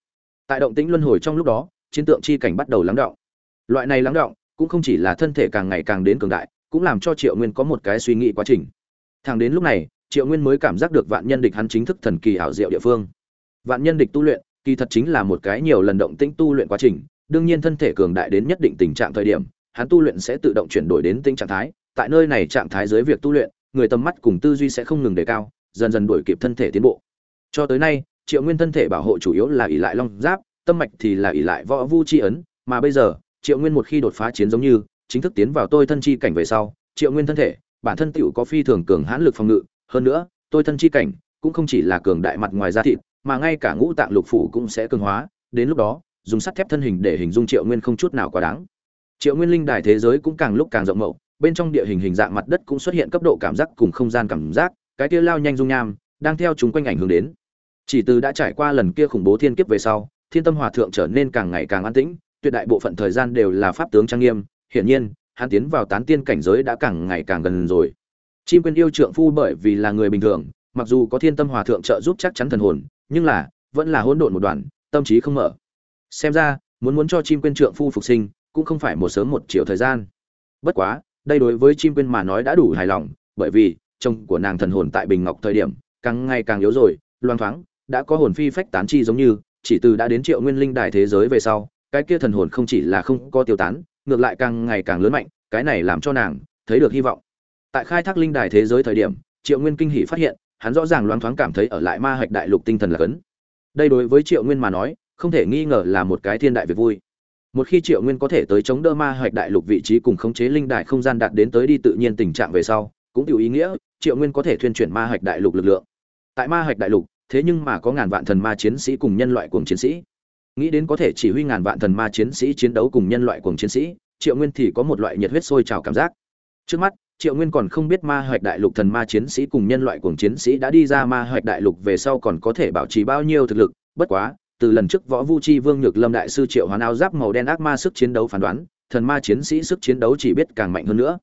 Tại động tĩnh luân hồi trong lúc đó, chiến tượng chi cảnh bắt đầu lắng động. Loại này lắng động cũng không chỉ là thân thể càng ngày càng đến cường đại, cũng làm cho triệu nguyên có một cái suy nghĩ quá trình. Thẳng đến lúc này, triệu nguyên mới cảm giác được vạn nhân địch hắn chính thức thần kỳ ảo diệu địa phương. Vạn nhân địch tu luyện, kỳ thật chính là một cái nhiều lần động tĩnh tu luyện quá trình đương nhiên thân thể cường đại đến nhất định tình trạng thời điểm, hắn tu luyện sẽ tự động chuyển đổi đến tinh trạng thái. Tại nơi này trạng thái dưới việc tu luyện, người tầm mắt cùng tư duy sẽ không ngừng đề cao, dần dần đuổi kịp thân thể tiến bộ. Cho tới nay, triệu nguyên thân thể bảo hộ chủ yếu là ỷ lại long giáp, tâm mạch thì là ỷ lại võ vu chi ấn. Mà bây giờ, triệu nguyên một khi đột phá chiến giống như, chính thức tiến vào tôi thân chi cảnh về sau, triệu nguyên thân thể, bản thân tựu có phi thường cường hãn lực phòng ngự. Hơn nữa, tôi thân chi cảnh cũng không chỉ là cường đại mặt ngoài da thịt, mà ngay cả ngũ tạng lục phủ cũng sẽ cường hóa. Đến lúc đó dùng sắt thép thân hình để hình dung triệu nguyên không chút nào quá đáng. Triệu nguyên linh đài thế giới cũng càng lúc càng rộng mậu bên trong địa hình hình dạng mặt đất cũng xuất hiện cấp độ cảm giác cùng không gian cảm giác, cái kia lao nhanh dung nham, đang theo chúng quanh ảnh hưởng đến. Chỉ từ đã trải qua lần kia khủng bố thiên kiếp về sau, thiên tâm hòa thượng trở nên càng ngày càng an tĩnh, tuyệt đại bộ phận thời gian đều là pháp tướng trang nghiêm, hiển nhiên, hắn tiến vào tán tiên cảnh giới đã càng ngày càng gần rồi. Chim quên yêu trượng phu bởi vì là người bình thường, mặc dù có thiên tâm hòa thượng trợ giúp chắc chắn thần hồn, nhưng là, vẫn là hỗn độn một đoàn tâm trí không mở xem ra, muốn muốn cho chim quên trượng phu phục sinh, cũng không phải một sớm một chiều thời gian. Bất quá, đây đối với chim quên mà nói đã đủ hài lòng, bởi vì, chồng của nàng thần hồn tại bình ngọc thời điểm, càng ngày càng yếu rồi, loang thoáng, đã có hồn phi phách tán chi giống như, chỉ từ đã đến triệu nguyên linh đài thế giới về sau, cái kia thần hồn không chỉ là không có tiêu tán, ngược lại càng ngày càng lớn mạnh, cái này làm cho nàng thấy được hy vọng. Tại khai thác linh đài thế giới thời điểm, triệu nguyên kinh hỷ phát hiện, hắn rõ ràng loáng thoáng cảm thấy ở lại ma hạch đại lục tinh thần là cấn. Đây đối với triệu nguyên mà nói không thể nghi ngờ là một cái thiên đại việc vui. Một khi triệu nguyên có thể tới chống đỡ ma hoạch đại lục vị trí cùng khống chế linh đại không gian đạt đến tới đi tự nhiên tình trạng về sau, cũng tiểu ý nghĩa, triệu nguyên có thể thuyên chuyển ma hoạch đại lục lực lượng. Tại ma hoạch đại lục, thế nhưng mà có ngàn vạn thần ma chiến sĩ cùng nhân loại cuồng chiến sĩ. Nghĩ đến có thể chỉ huy ngàn vạn thần ma chiến sĩ chiến đấu cùng nhân loại cuồng chiến sĩ, triệu nguyên thì có một loại nhiệt huyết sôi trào cảm giác. Trước mắt, triệu nguyên còn không biết ma hoạch đại lục thần ma chiến sĩ cùng nhân loại cuồng chiến sĩ đã đi ra ma hoạch đại lục về sau còn có thể bảo trì bao nhiêu thực lực, bất quá từ lần trước võ vu chi vương nhược lâm đại sư triệu hoán áo giáp màu đen ác ma sức chiến đấu phán đoán, thần ma chiến sĩ sức chiến đấu chỉ biết càng mạnh hơn nữa.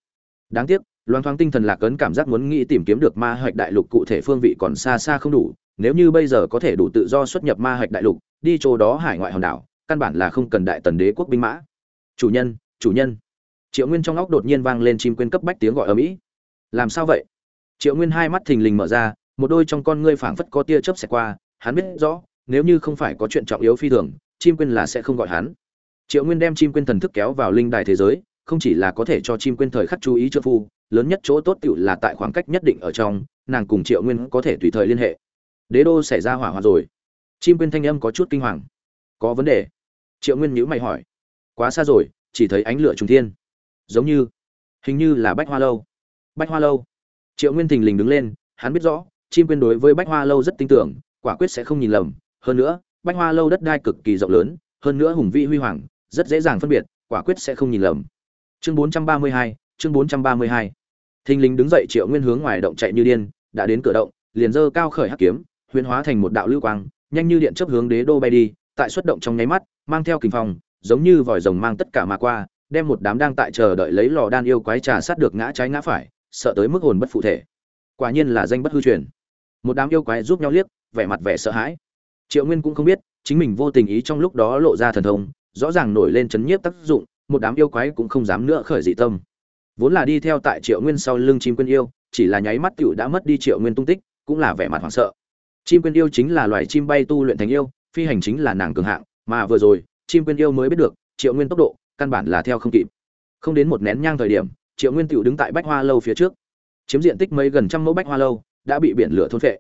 Đáng tiếc, loan thoáng tinh thần lạc ấn cảm giác muốn nghĩ tìm kiếm được ma hạch đại lục cụ thể phương vị còn xa xa không đủ, nếu như bây giờ có thể đủ tự do xuất nhập ma hạch đại lục, đi chỗ đó hải ngoại hòn đảo, căn bản là không cần đại tần đế quốc binh mã. Chủ nhân chủ nhân. Triệu nguyên trong óc đột nhiên vang lên chim quên cấp bách tiếng gọi ở mỹ làm sao vậy? Triệu nguyên hai mắt thình lình mở ra, một đôi trong con ngươi phảng phất có tia chớp xẹt qua, hắn biết rõ nếu như không phải có chuyện trọng yếu phi thường, chim quên là sẽ không gọi hắn. Triệu nguyên đem chim quên thần thức kéo vào linh đài thế giới, không chỉ là có thể cho chim quên thời khắc chú ý trợ phu, lớn nhất chỗ tốt tựu là tại khoảng cách nhất định ở trong, nàng cùng triệu nguyên có thể tùy thời liên hệ. Đế đô xảy ra hỏa hoạn rồi. Chim quên thanh âm có chút kinh hoàng. Có vấn đề? Triệu nguyên nhữ mày hỏi. Quá xa rồi, chỉ thấy ánh lửa trùng thiên. Giống như, hình như là bách hoa lâu. Bách hoa lâu. Triệu nguyên thình lình đứng lên, hắn biết rõ, chim quyên đối với bách hoa lâu rất tin tưởng, quả quyết sẽ không nhìn lầm hơn nữa bách hoa lâu đất đai cực kỳ rộng lớn hơn nữa hùng vĩ huy hoàng rất dễ dàng phân biệt quả quyết sẽ không nhìn lầm. Chương 432, chương 432. thình lình đứng dậy triệu nguyên hướng ngoài động chạy như điên đã đến cửa động liền dơ cao khởi hắc kiếm huyễn hóa thành một đạo lưu quang nhanh như điện chấp hướng đế đô bay đi tại xuất động trong nháy mắt mang theo kình phong giống như vòi rồng mang tất cả mà qua đem một đám đang tại chờ đợi lấy lò đan yêu quái trà sát được ngã trái ngã phải sợ tới mức hồn bất phụ thể. Quả nhiên là danh bất hư truyền. Một đám yêu quái giúp nhau liếc vẻ mặt vẻ sợ hãi triệu nguyên cũng không biết, chính mình vô tình ý trong lúc đó lộ ra thần thông, rõ ràng nổi lên chấn nhiếp tác dụng, một đám yêu quái cũng không dám nữa khởi dị tâm. Vốn là đi theo tại triệu nguyên sau lưng chim quân yêu, chỉ là nháy mắt tựu đã mất đi triệu nguyên tung tích, cũng là vẻ mặt hoảng sợ. Chim quân yêu chính là loài chim bay tu luyện thành yêu, phi hành chính là nàng cường hạng, mà vừa rồi, chim quân yêu mới biết được, triệu nguyên tốc độ, căn bản là theo không kịp. Không đến một nén nhang thời điểm, triệu nguyên tựu đứng tại bách hoa lâu phía trước. Chiếm diện tích mấy gần trăm mẫu bách hoa lâu, đã bị biển lửa thôn phệ.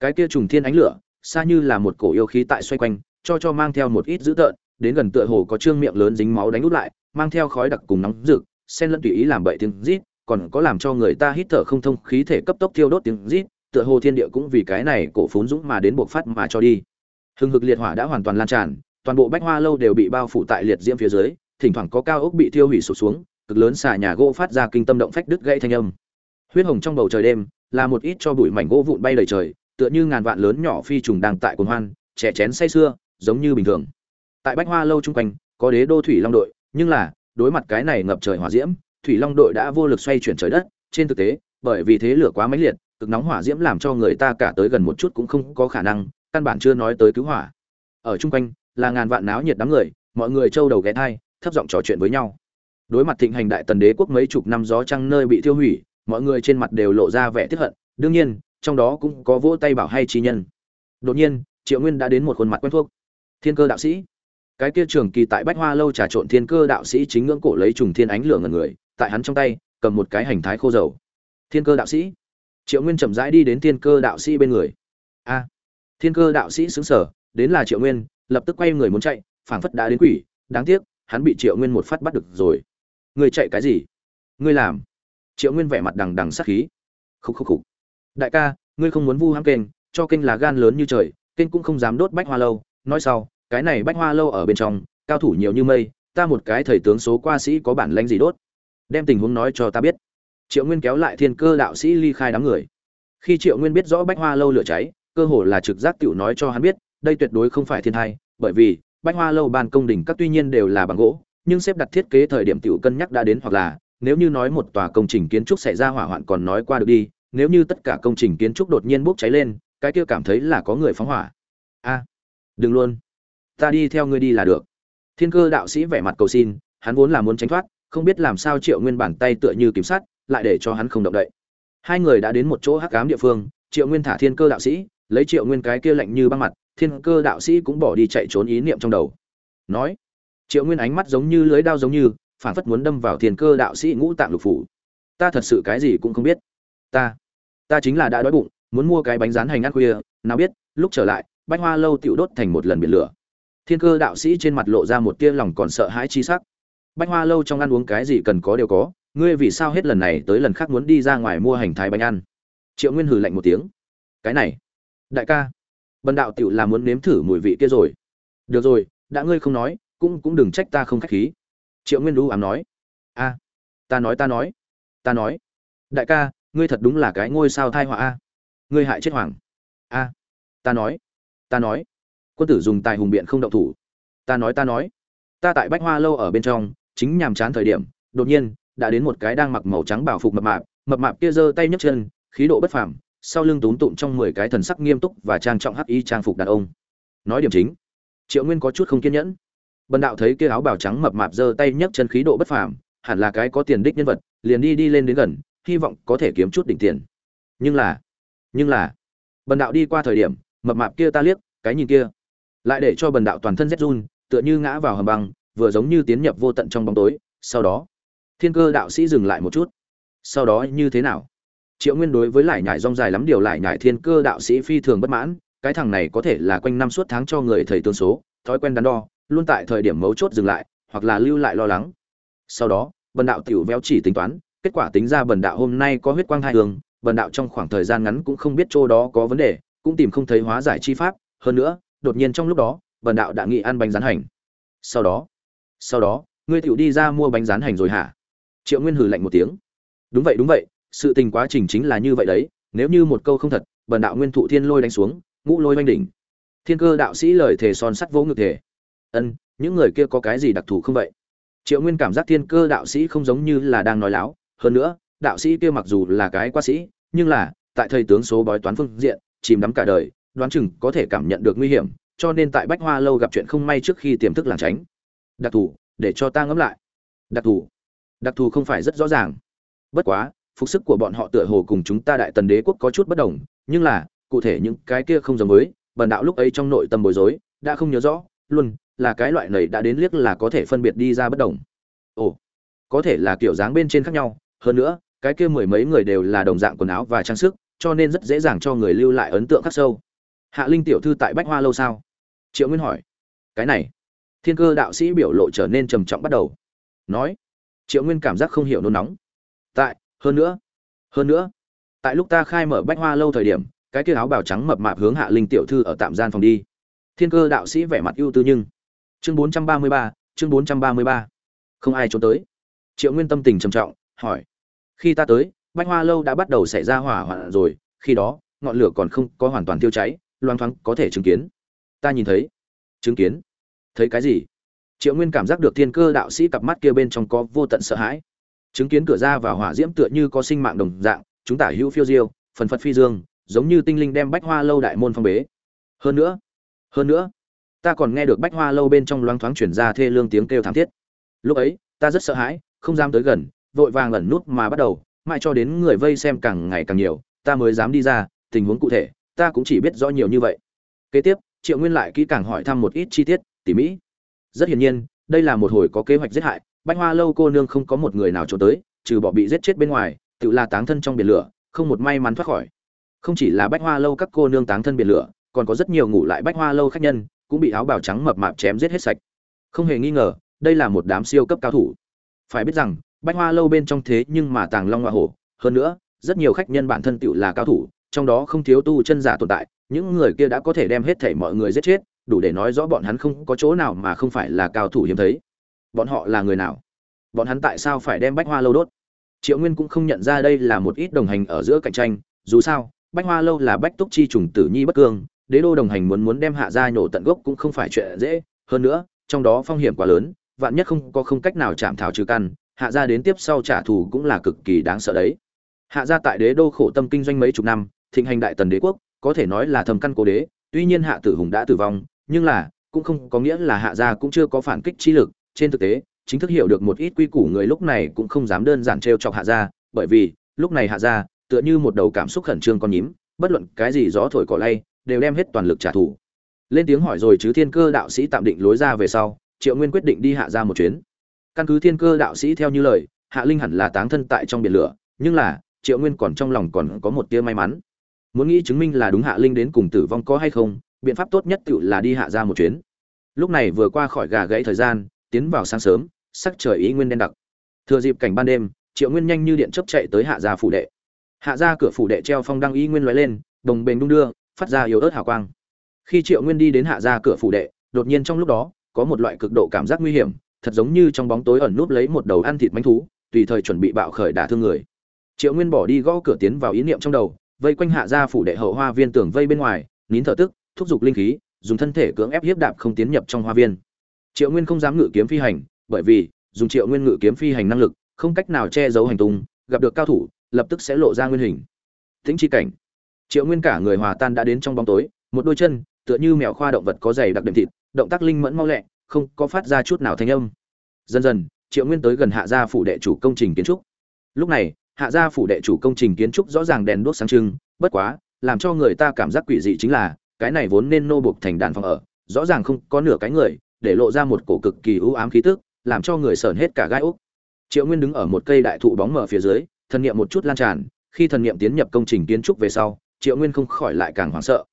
Cái kia trùng thiên ánh lửa xa như là một cổ yêu khí tại xoay quanh, cho cho mang theo một ít dữ tợn, đến gần tựa hồ có trương miệng lớn dính máu đánh út lại, mang theo khói đặc cùng nóng rực, xen lẫn tùy ý làm bậy tiếng rít, còn có làm cho người ta hít thở không thông, khí thể cấp tốc thiêu đốt tiếng rít, tựa hồ thiên địa cũng vì cái này cổ phún dũng mà đến buộc phát mà cho đi. Hừng hực liệt hỏa đã hoàn toàn lan tràn, toàn bộ bách hoa lâu đều bị bao phủ tại liệt diễm phía dưới, thỉnh thoảng có cao ốc bị thiêu hủy sụp xuống, cực lớn xà nhà gỗ phát ra kinh tâm động phách đứt gãy thanh âm. Huyết hồng trong bầu trời đêm, là một ít cho bụi mảnh gỗ vụn bay đầy trời tựa như ngàn vạn lớn nhỏ phi trùng đang tại cuồng hoan, trẻ chén say sưa, giống như bình thường. Tại bách hoa lâu chung quanh, có đế đô thủy long đội, nhưng là, đối mặt cái này ngập trời hỏa diễm, thủy long đội đã vô lực xoay chuyển trời đất. Trên thực tế, bởi vì thế lửa quá mãnh liệt, cực nóng hỏa diễm làm cho người ta cả tới gần một chút cũng không có khả năng, căn bản chưa nói tới cứu hỏa. Ở chung quanh, là ngàn vạn náo nhiệt đám người, mọi người trâu đầu ghé thai, thấp giọng trò chuyện với nhau. Đối mặt thịnh hành đại tần đế quốc mấy chục năm gió trăng nơi bị thiêu hủy, mọi người trên mặt đều lộ ra vẻ tiếc hận. Đương nhiên trong đó cũng có vỗ tay bảo hay chi nhân. Đột nhiên, triệu nguyên đã đến một khuôn mặt quen thuộc. Thiên cơ đạo sĩ. Cái kia trường kỳ tại bách hoa lâu trà trộn thiên cơ đạo sĩ chính ngưỡng cổ lấy trùng thiên ánh lửa ngần người, tại hắn trong tay, cầm một cái hành thái khô dầu. Thiên cơ đạo sĩ. Triệu nguyên chậm rãi đi đến thiên cơ đạo sĩ bên người. A. Thiên cơ đạo sĩ xứng sở đến là triệu nguyên, lập tức quay người muốn chạy, phảng phất đã đến quỷ, đáng tiếc, hắn bị triệu nguyên một phát bắt được rồi. Người chạy cái gì? Ngươi làm. Triệu nguyên vẻ mặt đằng đằng sắc khí. Khúc khúc khúc đại ca, ngươi không muốn vu hãm kênh, cho kênh là gan lớn như trời, kênh cũng không dám đốt bách hoa lâu. Nói sau, cái này bách hoa lâu ở bên trong, cao thủ nhiều như mây, ta một cái thầy tướng số qua sĩ có bản lãnh gì đốt? Đem tình huống nói cho ta biết. Triệu nguyên kéo lại thiên cơ đạo sĩ ly khai đám người. Khi triệu nguyên biết rõ bách hoa lâu lửa cháy, cơ hồ là trực giác tiểu nói cho hắn biết, đây tuyệt đối không phải thiên thai, bởi vì, bách hoa lâu ban công đỉnh các tuy nhiên đều là bằng gỗ, nhưng xếp đặt thiết kế thời điểm tiểu cân nhắc đã đến hoặc là, nếu như nói một tòa công trình kiến trúc xảy ra hỏa hoạn còn nói qua được đi nếu như tất cả công trình kiến trúc đột nhiên bốc cháy lên, cái kia cảm thấy là có người phóng hỏa. A, đừng luôn. Ta đi theo ngươi đi là được. Thiên cơ đạo sĩ vẻ mặt cầu xin, hắn vốn là muốn tránh thoát, không biết làm sao triệu nguyên bản tay tựa như kiểm sát lại để cho hắn không động đậy. Hai người đã đến một chỗ hắc cám địa phương, triệu nguyên thả thiên cơ đạo sĩ, lấy triệu nguyên cái kia lạnh như băng mặt, thiên cơ đạo sĩ cũng bỏ đi chạy trốn ý niệm trong đầu. Nói, triệu nguyên ánh mắt giống như lưới đao giống như phản phất muốn đâm vào thiên cơ đạo sĩ ngũ tạng lục phủ. Ta thật sự cái gì cũng không biết ta ta chính là đã đói bụng, muốn mua cái bánh rán hành ăn khuya, nào biết, lúc trở lại, bách hoa lâu tựu đốt thành một lần biển lửa. Thiên cơ đạo sĩ trên mặt lộ ra một tia lòng còn sợ hãi chi sắc. Bách hoa lâu trong ăn uống cái gì cần có đều có, ngươi vì sao hết lần này tới lần khác muốn đi ra ngoài mua hành thái bánh ăn? Triệu nguyên hừ lạnh một tiếng. Cái này, đại ca, bần đạo tựu là muốn nếm thử mùi vị kia rồi. Được rồi, đã ngươi không nói, cũng cũng đừng trách ta không khách khí. Triệu nguyên đu ám nói. A ta nói ta nói ta nói. Đại ca ngươi thật đúng là cái ngôi sao thai họa a. Ngươi hại chết hoàng. A. Ta nói. Ta nói. Quân tử dùng tài hùng biện không động thủ. Ta nói ta nói. Ta tại bách hoa lâu ở bên trong, chính nhàm chán thời điểm, đột nhiên, đã đến một cái đang mặc màu trắng bảo phục mập mạp mập mạp kia giơ tay nhấc chân, khí độ bất phàm, sau lưng túm tụm trong mười cái thần sắc nghiêm túc và trang trọng hắc y trang phục đàn ông. Nói điểm chính, triệu nguyên có chút không kiên nhẫn. Bần đạo thấy kia áo bào trắng mập mạp giơ tay nhấc chân khí độ bất phàm, hẳn là cái có tiền đích nhân vật, liền đi đi lên đến gần hy vọng có thể kiếm chút đỉnh tiền. Nhưng là nhưng là, bần đạo đi qua thời điểm, mập mạp kia ta liếc, cái nhìn kia, lại để cho bần đạo toàn thân rét run, tựa như ngã vào hầm băng, vừa giống như tiến nhập vô tận trong bóng tối. Sau đó, thiên cơ đạo sĩ dừng lại một chút. Sau đó như thế nào? Triệu nguyên đối với lại nhải rong dài lắm điều lại nhải thiên cơ đạo sĩ phi thường bất mãn, cái thằng này có thể là quanh năm suốt tháng cho người thầy tương số, thói quen đắn đo, luôn tại thời điểm mấu chốt dừng lại, hoặc là lưu lại lo lắng. Sau đó, bần đạo tiểu véo chỉ tính toán kết quả tính ra bần đạo hôm nay có huyết quang hai hương bần đạo trong khoảng thời gian ngắn cũng không biết chỗ đó có vấn đề, cũng tìm không thấy hóa giải chi pháp. Hơn nữa, đột nhiên trong lúc đó, bần đạo đã nghĩ ăn bánh rán hành. Sau đó sau đó, ngươi tựu đi ra mua bánh rán hành rồi hả? Triệu nguyên hừ lạnh một tiếng. Đúng vậy đúng vậy, sự tình quá trình chính là như vậy đấy, nếu như một câu không thật, bần đạo nguyên thụ thiên lôi đánh xuống, ngũ lôi oanh đỉnh. Thiên cơ đạo sĩ lời thề son sắt vỗ ngực thể ân, những người kia có cái gì đặc thù không vậy? Triệu nguyên cảm giác thiên cơ đạo sĩ không giống như là đang nói láo hơn nữa, đạo sĩ kia mặc dù là cái qua sĩ, nhưng là, tại thầy tướng số bói toán phương diện, chìm đắm cả đời, đoán chừng có thể cảm nhận được nguy hiểm, cho nên tại bách hoa lâu gặp chuyện không may trước khi tiềm thức làng tránh. Đặc thù, để cho ta ngẫm lại. Đặc thù. Đặc thù không phải rất rõ ràng. Bất quá, phục sức của bọn họ tựa hồ cùng chúng ta đại tần đế quốc có chút bất đồng, nhưng là, cụ thể những cái kia không giống với, bần đạo lúc ấy trong nội tâm bối rối, đã không nhớ rõ, luôn, là cái loại này đã đến liếc là có thể phân biệt đi ra bất đồng. Ồ, có thể là kiểu dáng bên trên khác nhau hơn nữa, cái kia mười mấy người đều là đồng dạng quần áo và trang sức, cho nên rất dễ dàng cho người lưu lại ấn tượng khắc sâu. Hạ linh tiểu thư tại bách hoa lâu sao? Triệu nguyên hỏi. Cái này, thiên cơ đạo sĩ biểu lộ trở nên trầm trọng bắt đầu. Nói, triệu nguyên cảm giác không hiểu nôn nóng. Tại, hơn nữa hơn nữa, tại lúc ta khai mở bách hoa lâu thời điểm, cái kia áo bào trắng mập mạp hướng hạ linh tiểu thư ở tạm gian phòng đi. Thiên cơ đạo sĩ vẻ mặt ưu tư nhưng, chương bốn trăm ba mươi ba, chương bốn trăm ba mươi ba, không ai trốn tới. Triệu nguyên tâm tình trầm trọng hỏi. Khi ta tới, bách hoa lâu đã bắt đầu xảy ra hỏa hoạn rồi, khi đó, ngọn lửa còn không có hoàn toàn tiêu cháy, loang thoáng có thể chứng kiến. Ta nhìn thấy. Chứng kiến? Thấy cái gì? Triệu nguyên cảm giác được thiên cơ đạo sĩ cặp mắt kia bên trong có vô tận sợ hãi. Chứng kiến cửa ra và hỏa diễm tựa như có sinh mạng đồng dạng, chúng tả hữu phiêu diêu, phần phật phi dương, giống như tinh linh đem bách hoa lâu đại môn phong bế. Hơn nữa hơn nữa, ta còn nghe được bách hoa lâu bên trong loáng thoáng chuyển ra thê lương tiếng kêu thảm thiết. Lúc ấy, ta rất sợ hãi, không dám tới gần vội vàng ẩn nút mà bắt đầu, mãi cho đến người vây xem càng ngày càng nhiều, ta mới dám đi ra, tình huống cụ thể, ta cũng chỉ biết rõ nhiều như vậy. Kế tiếp, triệu nguyên lại kỹ càng hỏi thăm một ít chi tiết, tỉ mỹ rất hiển nhiên, đây là một hồi có kế hoạch giết hại, bách hoa lâu cô nương không có một người nào trốn tới, trừ bỏ bị giết chết bên ngoài, tự là táng thân trong biển lửa, không một may mắn thoát khỏi. Không chỉ là bách hoa lâu các cô nương táng thân biển lửa, còn có rất nhiều ngủ lại bách hoa lâu khách nhân, cũng bị áo bào trắng mập mạp chém giết hết sạch. Không hề nghi ngờ, đây là một đám siêu cấp cao thủ. Phải biết rằng bách hoa lâu bên trong thế nhưng mà tàng long hoa hổ. Hơn nữa, rất nhiều khách nhân bản thân tựu là cao thủ, trong đó không thiếu tu chân giả tồn tại. Những người kia đã có thể đem hết thảy mọi người giết chết, đủ để nói rõ bọn hắn không có chỗ nào mà không phải là cao thủ hiếm thấy. Bọn họ là người nào? Bọn hắn tại sao phải đem bách hoa lâu đốt? Triệu nguyên cũng không nhận ra đây là một ít đồng hành ở giữa cạnh tranh. Dù sao, bách hoa lâu là bách túc chi trùng tử nhi bất cương. Đế đô đồng hành muốn muốn đem hạ gia nhổ tận gốc cũng không phải chuyện dễ. Hơn nữa, trong đó phong hiểm quá lớn, vạn nhất không có không cách nào chạm thảo trừ căn hạ gia đến tiếp sau trả thù cũng là cực kỳ đáng sợ đấy. Hạ gia tại đế đô khổ tâm kinh doanh mấy chục năm, thịnh hành đại tần đế quốc, có thể nói là thầm căn cố đế, tuy nhiên hạ tử hùng đã tử vong, nhưng là, cũng không có nghĩa là hạ gia cũng chưa có phản kích chi lực. Trên thực tế, chính thức hiểu được một ít quy củ người lúc này cũng không dám đơn giản trêu chọc hạ gia, bởi vì, lúc này hạ gia, tựa như một đầu cảm xúc khẩn trương con nhím, bất luận cái gì gió thổi cỏ lay, đều đem hết toàn lực trả thù. Lên tiếng hỏi rồi chứ thiên cơ đạo sĩ tạm định lối ra về sau, triệu nguyên quyết định đi hạ gia một chuyến căn cứ thiên cơ đạo sĩ theo như lời, hạ linh hẳn là táng thân tại trong biển lửa, nhưng là, triệu nguyên còn trong lòng còn có một tia may mắn. Muốn nghĩ chứng minh là đúng hạ linh đến cùng tử vong có hay không, biện pháp tốt nhất tự là đi hạ ra một chuyến. Lúc này vừa qua khỏi gà gãy thời gian, tiến vào sáng sớm, sắc trời ý nguyên đen đặc. Thừa dịp cảnh ban đêm, triệu nguyên nhanh như điện chấp chạy tới hạ gia phủ đệ. Hạ gia cửa phủ đệ treo phong đăng ý nguyên loại lên, đồng bền đung đưa, phát ra yếu ớt hào quang. Khi triệu nguyên đi đến hạ gia cửa phủ đệ, đột nhiên trong lúc đó, có một loại cực độ cảm giác nguy hiểm thật giống như trong bóng tối ẩn núp lấy một đầu ăn thịt manh thú, tùy thời chuẩn bị bạo khởi đả thương người. Triệu nguyên bỏ đi gõ cửa tiến vào ý niệm trong đầu, vây quanh hạ gia phủ đệ hậu hoa viên tường vây bên ngoài, nín thở tức, thúc giục linh khí, dùng thân thể cưỡng ép hiếp đạp không tiến nhập trong hoa viên. Triệu nguyên không dám ngự kiếm phi hành, bởi vì, dùng triệu nguyên ngự kiếm phi hành năng lực, không cách nào che giấu hành tung, gặp được cao thủ, lập tức sẽ lộ ra nguyên hình. Tính chi cảnh. Triệu nguyên cả người hòa tan đã đến trong bóng tối, một đôi chân, tựa như mèo khoa động vật có dày đặc đệm thịt, động tác linh mẫn mau lẹ không có phát ra chút nào thanh âm. Dần dần, triệu nguyên tới gần hạ gia phủ đệ chủ công trình kiến trúc. Lúc này, hạ gia phủ đệ chủ công trình kiến trúc rõ ràng đèn đuốc sáng trưng, bất quá, làm cho người ta cảm giác quỷ dị chính là, cái này vốn nên nô buộc thành đàn phòng ở, rõ ràng không có nửa cái người, để lộ ra một cổ cực kỳ ưu ám khí tức, làm cho người sởn hết cả gai úc. Triệu nguyên đứng ở một cây đại thụ bóng mở phía dưới, thần niệm một chút lan tràn, khi thần niệm tiến nhập công trình kiến trúc về sau, triệu nguyên không khỏi lại càng hoảng sợ.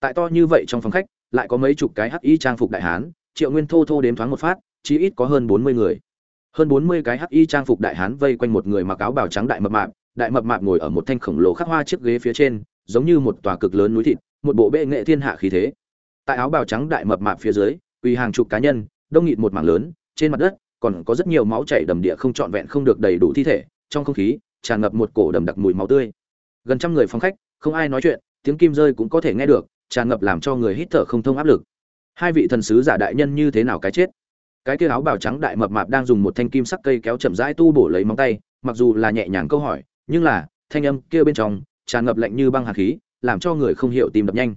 Tại to như vậy trong phòng khách, lại có mấy chục cái hắc y trang phục đại hán triệu nguyên thô thô đếm thoáng một phát, chí ít có hơn bốn mươi người. Hơn bốn mươi cái hắc y trang phục đại hán vây quanh một người mặc áo bào trắng đại mập mạp, đại mập mạp ngồi ở một thanh khổng lồ khắc hoa chiếc ghế phía trên, giống như một tòa cực lớn núi thịt, một bộ bệ nghệ thiên hạ khí thế. Tại áo bào trắng đại mập mạp phía dưới, quỳ hàng chục cá nhân, đông nghịt một mảng lớn, trên mặt đất còn có rất nhiều máu chảy đầm địa không trọn vẹn không được đầy đủ thi thể, trong không khí tràn ngập một cổ đầm đặc mùi máu tươi. Gần trăm người phòng khách, không ai nói chuyện, tiếng kim rơi cũng có thể nghe được, tràn ngập làm cho người hít thở không thông áp lực hai vị thần sứ giả đại nhân như thế nào cái chết? Cái kia áo bào trắng đại mập mạp đang dùng một thanh kim sắc cây kéo chậm rãi tu bổ lấy móng tay, mặc dù là nhẹ nhàng câu hỏi, nhưng là, thanh âm kia bên trong, tràn ngập lạnh như băng hạt khí, làm cho người không hiểu tìm đập nhanh.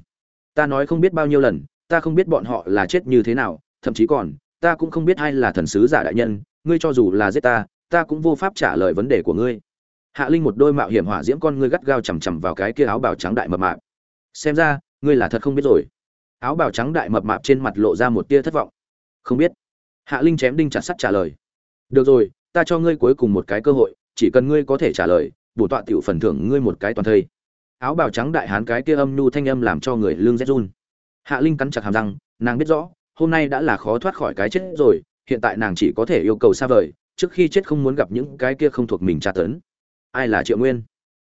Ta nói không biết bao nhiêu lần, ta không biết bọn họ là chết như thế nào, thậm chí còn, ta cũng không biết ai là thần sứ giả đại nhân, ngươi cho dù là giết ta ta cũng vô pháp trả lời vấn đề của ngươi. Hạ linh một đôi mạo hiểm hỏa diễm con ngươi gắt gao chằm chằm vào cái kia áo bào trắng đại mập mạp. Xem ra, ngươi là thật không biết rồi áo bào trắng đại mập mạp trên mặt lộ ra một tia thất vọng. Không biết. Hạ linh chém đinh chặt sắt trả lời. Được rồi, ta cho ngươi cuối cùng một cái cơ hội, chỉ cần ngươi có thể trả lời, bổ tọa tiểu phần thưởng ngươi một cái toàn thây. Áo bào trắng đại hán cái kia âm nhu thanh âm làm cho người lương rét run. Hạ linh cắn chặt hàm răng, nàng biết rõ, hôm nay đã là khó thoát khỏi cái chết rồi, hiện tại nàng chỉ có thể yêu cầu xa vời, trước khi chết không muốn gặp những cái kia không thuộc mình tra tấn. Ai là triệu nguyên?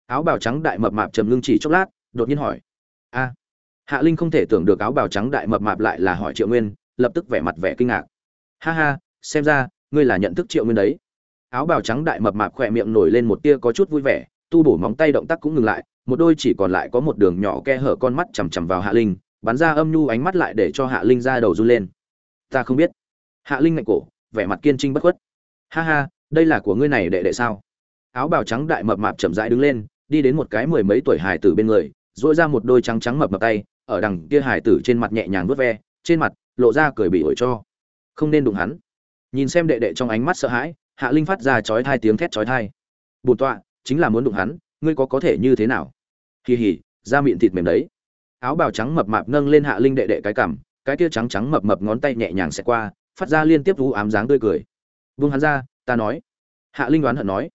Áo bào trắng đại mập mạp trầm ngưng chỉ chốc lát, đột nhiên hỏi. A hạ linh không thể tưởng được áo bào trắng đại mập mạp lại là hỏi triệu nguyên, lập tức vẻ mặt vẻ kinh ngạc. Ha ha, xem ra, ngươi là nhận thức triệu nguyên đấy. Áo bào trắng đại mập mạp khỏe miệng nổi lên một tia có chút vui vẻ, tu bổ móng tay động tác cũng ngừng lại, một đôi chỉ còn lại có một đường nhỏ khe hở con mắt chằm chằm vào hạ linh, bắn ra âm nhu ánh mắt lại để cho hạ linh ra đầu run lên. Ta không biết. Hạ linh ngạnh cổ, vẻ mặt kiên trinh bất khuất. Ha ha, đây là của ngươi này đệ đệ sao? Áo bào trắng đại mập mạp chậm rãi đứng lên, đi đến một cái mười mấy tuổi hài tử bên người dỗi ra một đôi trắng trắng mập mập tay ở đằng kia Hải tử trên mặt nhẹ nhàng vớt ve, trên mặt lộ ra cười bị ổi cho. Không nên đụng hắn. Nhìn xem đệ đệ trong ánh mắt sợ hãi, hạ linh phát ra chói thai tiếng thét chói thai bùn tọa, chính là muốn đụng hắn, ngươi có có thể như thế nào? Kỳ hỉ da miệng thịt mềm đấy. Áo bào trắng mập mạp nâng lên hạ linh đệ đệ cái cằm, cái kia trắng trắng mập mập ngón tay nhẹ nhàng xẹt qua, phát ra liên tiếp vũ ám dáng tươi cười. Vung hắn ra, ta nói. Hạ linh đoán hận nói.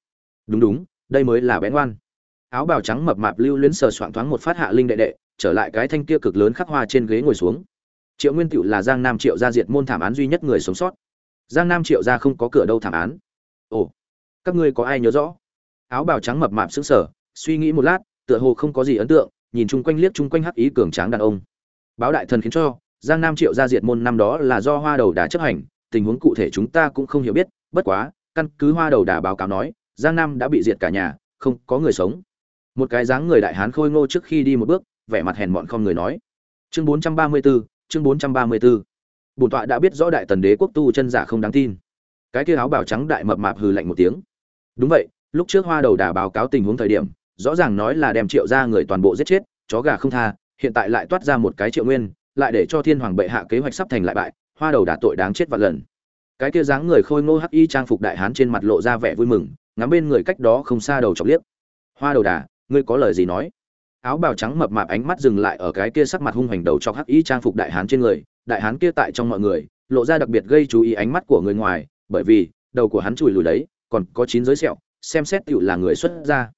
Đúng đúng, đây mới là bén ngoan. Áo bào trắng mập mạp lưu luyến sờ soạng thoáng một phát hạ linh đệ đệ trở lại cái thanh kia cực lớn khắc hoa trên ghế ngồi xuống. Triệu nguyên cựu là giang nam triệu gia diệt môn thảm án duy nhất người sống sót. Giang nam triệu gia không có cửa đâu thảm án. Ồ, các ngươi có ai nhớ rõ? Áo bào trắng mập mạp sững sờ, suy nghĩ một lát, tựa hồ không có gì ấn tượng, nhìn chung quanh liếc chung quanh hắc ý cường tráng đàn ông. Báo đại thần khiến cho, giang nam triệu gia diệt môn năm đó là do hoa đầu đà chấp hành, tình huống cụ thể chúng ta cũng không hiểu biết, bất quá, căn cứ hoa đầu đà báo cáo nói, giang nam đã bị diệt cả nhà, không có người sống. Một cái dáng người đại hán khôi ngô trước khi đi một bước vẻ mặt hèn mọn không người nói. Chương 434, chương 434. bổn tọa đã biết rõ đại tần đế quốc tu chân giả không đáng tin. Cái kia áo bào trắng đại mập mạp hừ lạnh một tiếng. Đúng vậy lúc trước hoa đầu đà báo cáo tình huống thời điểm rõ ràng nói là đem triệu ra người toàn bộ giết chết chó gà không tha hiện tại lại toát ra một cái triệu nguyên lại để cho thiên hoàng bệ hạ kế hoạch sắp thành lại bại hoa đầu đà tội đáng chết vạn lần. Cái kia dáng người khôi ngô hắc y trang phục đại hán trên mặt lộ ra vẻ vui mừng ngắm bên người cách đó không xa đầu chọc liếc. Hoa đầu đà ngươi có lời gì nói? Áo bào trắng mập mạp ánh mắt dừng lại ở cái kia sắc mặt hung hành đầu chọc hắc y trang phục đại hán trên người, đại hán kia tại trong mọi người, lộ ra đặc biệt gây chú ý ánh mắt của người ngoài, bởi vì, đầu của hắn chùi lùi đấy, còn có chín giới sẹo, xem xét tựu là người xuất gia.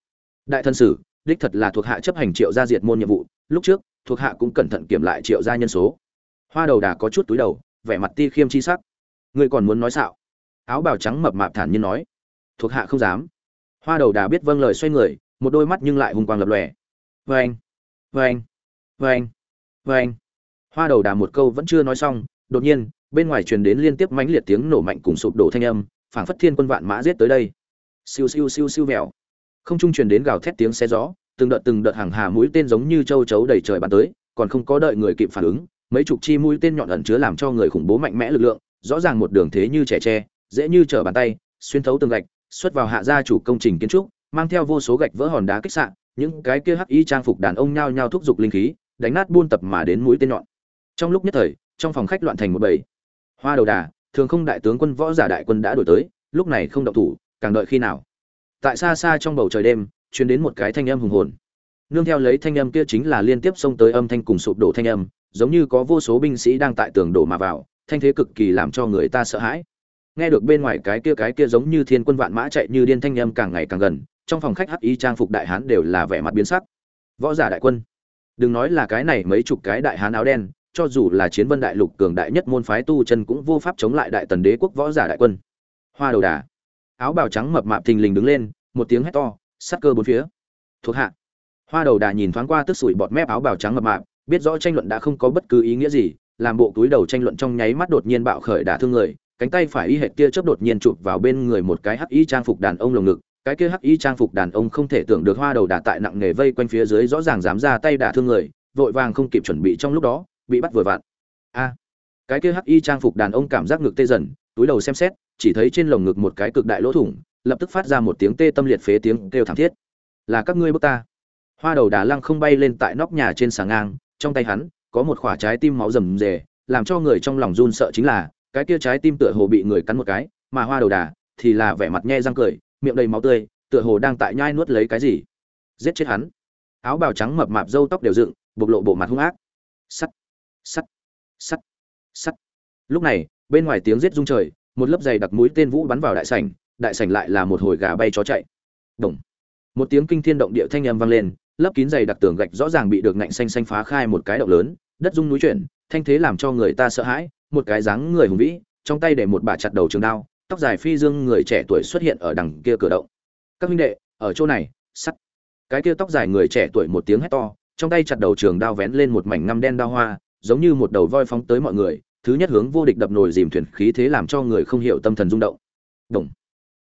Đại thân sử, đích thật là thuộc hạ chấp hành triệu gia diệt môn nhiệm vụ, lúc trước, thuộc hạ cũng cẩn thận kiểm lại triệu gia nhân số. Hoa đầu đà có chút túi đầu, vẻ mặt ti khiêm chi sắc. Người còn muốn nói xạo? Áo bào trắng mập mạp thản nhiên nói. Thuộc hạ không dám. Hoa đầu đà biết vâng lời xoay người, một đôi mắt nhưng lại hung quang lập lòe vâng vâng vâng vâng. Hoa đầu đà một câu vẫn chưa nói xong, đột nhiên, bên ngoài truyền đến liên tiếp mãnh liệt tiếng nổ mạnh cùng sụp đổ thanh âm, phảng phất thiên quân vạn mã giết tới đây. Siêu siêu siêu siêu vẹo. Không trung truyền đến gào thét tiếng xe gió, từng đợt từng đợt hàng hà mũi tên giống như châu chấu đầy trời bắn tới, còn không có đợi người kịp phản ứng, mấy chục chi mũi tên nhọn ẩn chứa làm cho người khủng bố mạnh mẽ lực lượng, rõ ràng một đường thế như trẻ tre, dễ như trở bàn tay, xuyên thấu tường gạch, xuất vào hạ gia chủ công trình kiến trúc, mang theo vô số gạch vỡ hòn đá kích sạn những cái kia hắc y trang phục đàn ông nhao nhao thúc giục linh khí, đánh nát buôn tập mà đến mũi tên nhọn. Trong lúc nhất thời, trong phòng khách loạn thành một bầy. Hoa đầu đà, thường không đại tướng quân võ giả đại quân đã đổi tới, lúc này không động thủ, càng đợi khi nào? Tại xa xa trong bầu trời đêm, truyền đến một cái thanh âm hùng hồn. Nương theo lấy thanh âm kia chính là liên tiếp xông tới âm thanh cùng sụp đổ thanh âm, giống như có vô số binh sĩ đang tại tường đổ mà vào, thanh thế cực kỳ làm cho người ta sợ hãi. Nghe được bên ngoài cái kia cái kia giống như thiên quân vạn mã chạy như điên thanh âm càng ngày càng gần trong phòng khách hắc y trang phục đại hán đều là vẻ mặt biến sắc. Võ giả đại quân, đừng nói là cái này mấy chục cái đại hán áo đen, cho dù là chiến vân đại lục cường đại nhất môn phái tu chân cũng vô pháp chống lại đại tần đế quốc võ giả đại quân. Hoa đầu đà, áo bào trắng mập mạp thình lình đứng lên, một tiếng hét to sắt cơ bốn phía. Thuộc hạ, hoa đầu đà nhìn thoáng qua tức sủi bọt mép áo bào trắng mập mạp, biết rõ tranh luận đã không có bất cứ ý nghĩa gì, làm bộ túi đầu tranh luận trong nháy mắt đột nhiên bạo khởi đả thương người, cánh tay phải y hệt kia chớp đột nhiên chụp vào bên người một cái hắc y trang phục đàn ông lồng ngực cái kia hắc y trang phục đàn ông không thể tưởng được hoa đầu đà tại nặng nghề vây quanh phía dưới rõ ràng dám ra tay đả thương người, vội vàng không kịp chuẩn bị trong lúc đó, bị bắt vừa vặn. A, cái kia hắc y trang phục đàn ông cảm giác ngực tê dần, túi đầu xem xét, chỉ thấy trên lồng ngực một cái cực đại lỗ thủng, lập tức phát ra một tiếng tê tâm liệt phế tiếng kêu thảm thiết. Là các ngươi bước ta. Hoa đầu đà lăng không bay lên tại nóc nhà trên sàng ngang, trong tay hắn, có một quả trái tim máu rầm rề, làm cho người trong lòng run sợ chính là, cái kia trái tim tựa hồ bị người cắn một cái, mà hoa đầu đà thì là vẻ mặt nhe răng cười miệng đầy máu tươi, tựa hồ đang tại nhai nuốt lấy cái gì. Giết chết hắn. Áo bào trắng mập mạp râu tóc đều dựng, bộc lộ bộ mặt hung ác. Sắt sắt sắt sắt. Lúc này, bên ngoài tiếng giết rung trời, một lớp dày đặc mũi tên vũ bắn vào đại sảnh đại sảnh lại là một hồi gà bay chó chạy. Đồng một tiếng kinh thiên động địa thanh âm vang lên, lớp kín dày đặc tường gạch rõ ràng bị được ngạnh xanh xanh phá khai một cái động lớn, đất rung núi chuyển, thanh thế làm cho người ta sợ hãi, một cái dáng người hùng vĩ, trong tay để một bà chặt đầu trường đao tóc dài phi dương người trẻ tuổi xuất hiện ở đằng kia cửa động. Các huynh đệ, ở chỗ này, sắt. Cái kia tóc dài người trẻ tuổi một tiếng hét to, trong tay chặt đầu trường đao vén lên một mảnh ngăm đen đao hoa, giống như một đầu voi phóng tới mọi người, thứ nhất hướng vô địch đập nồi dìm thuyền khí thế làm cho người không hiểu tâm thần rung động. Đồng.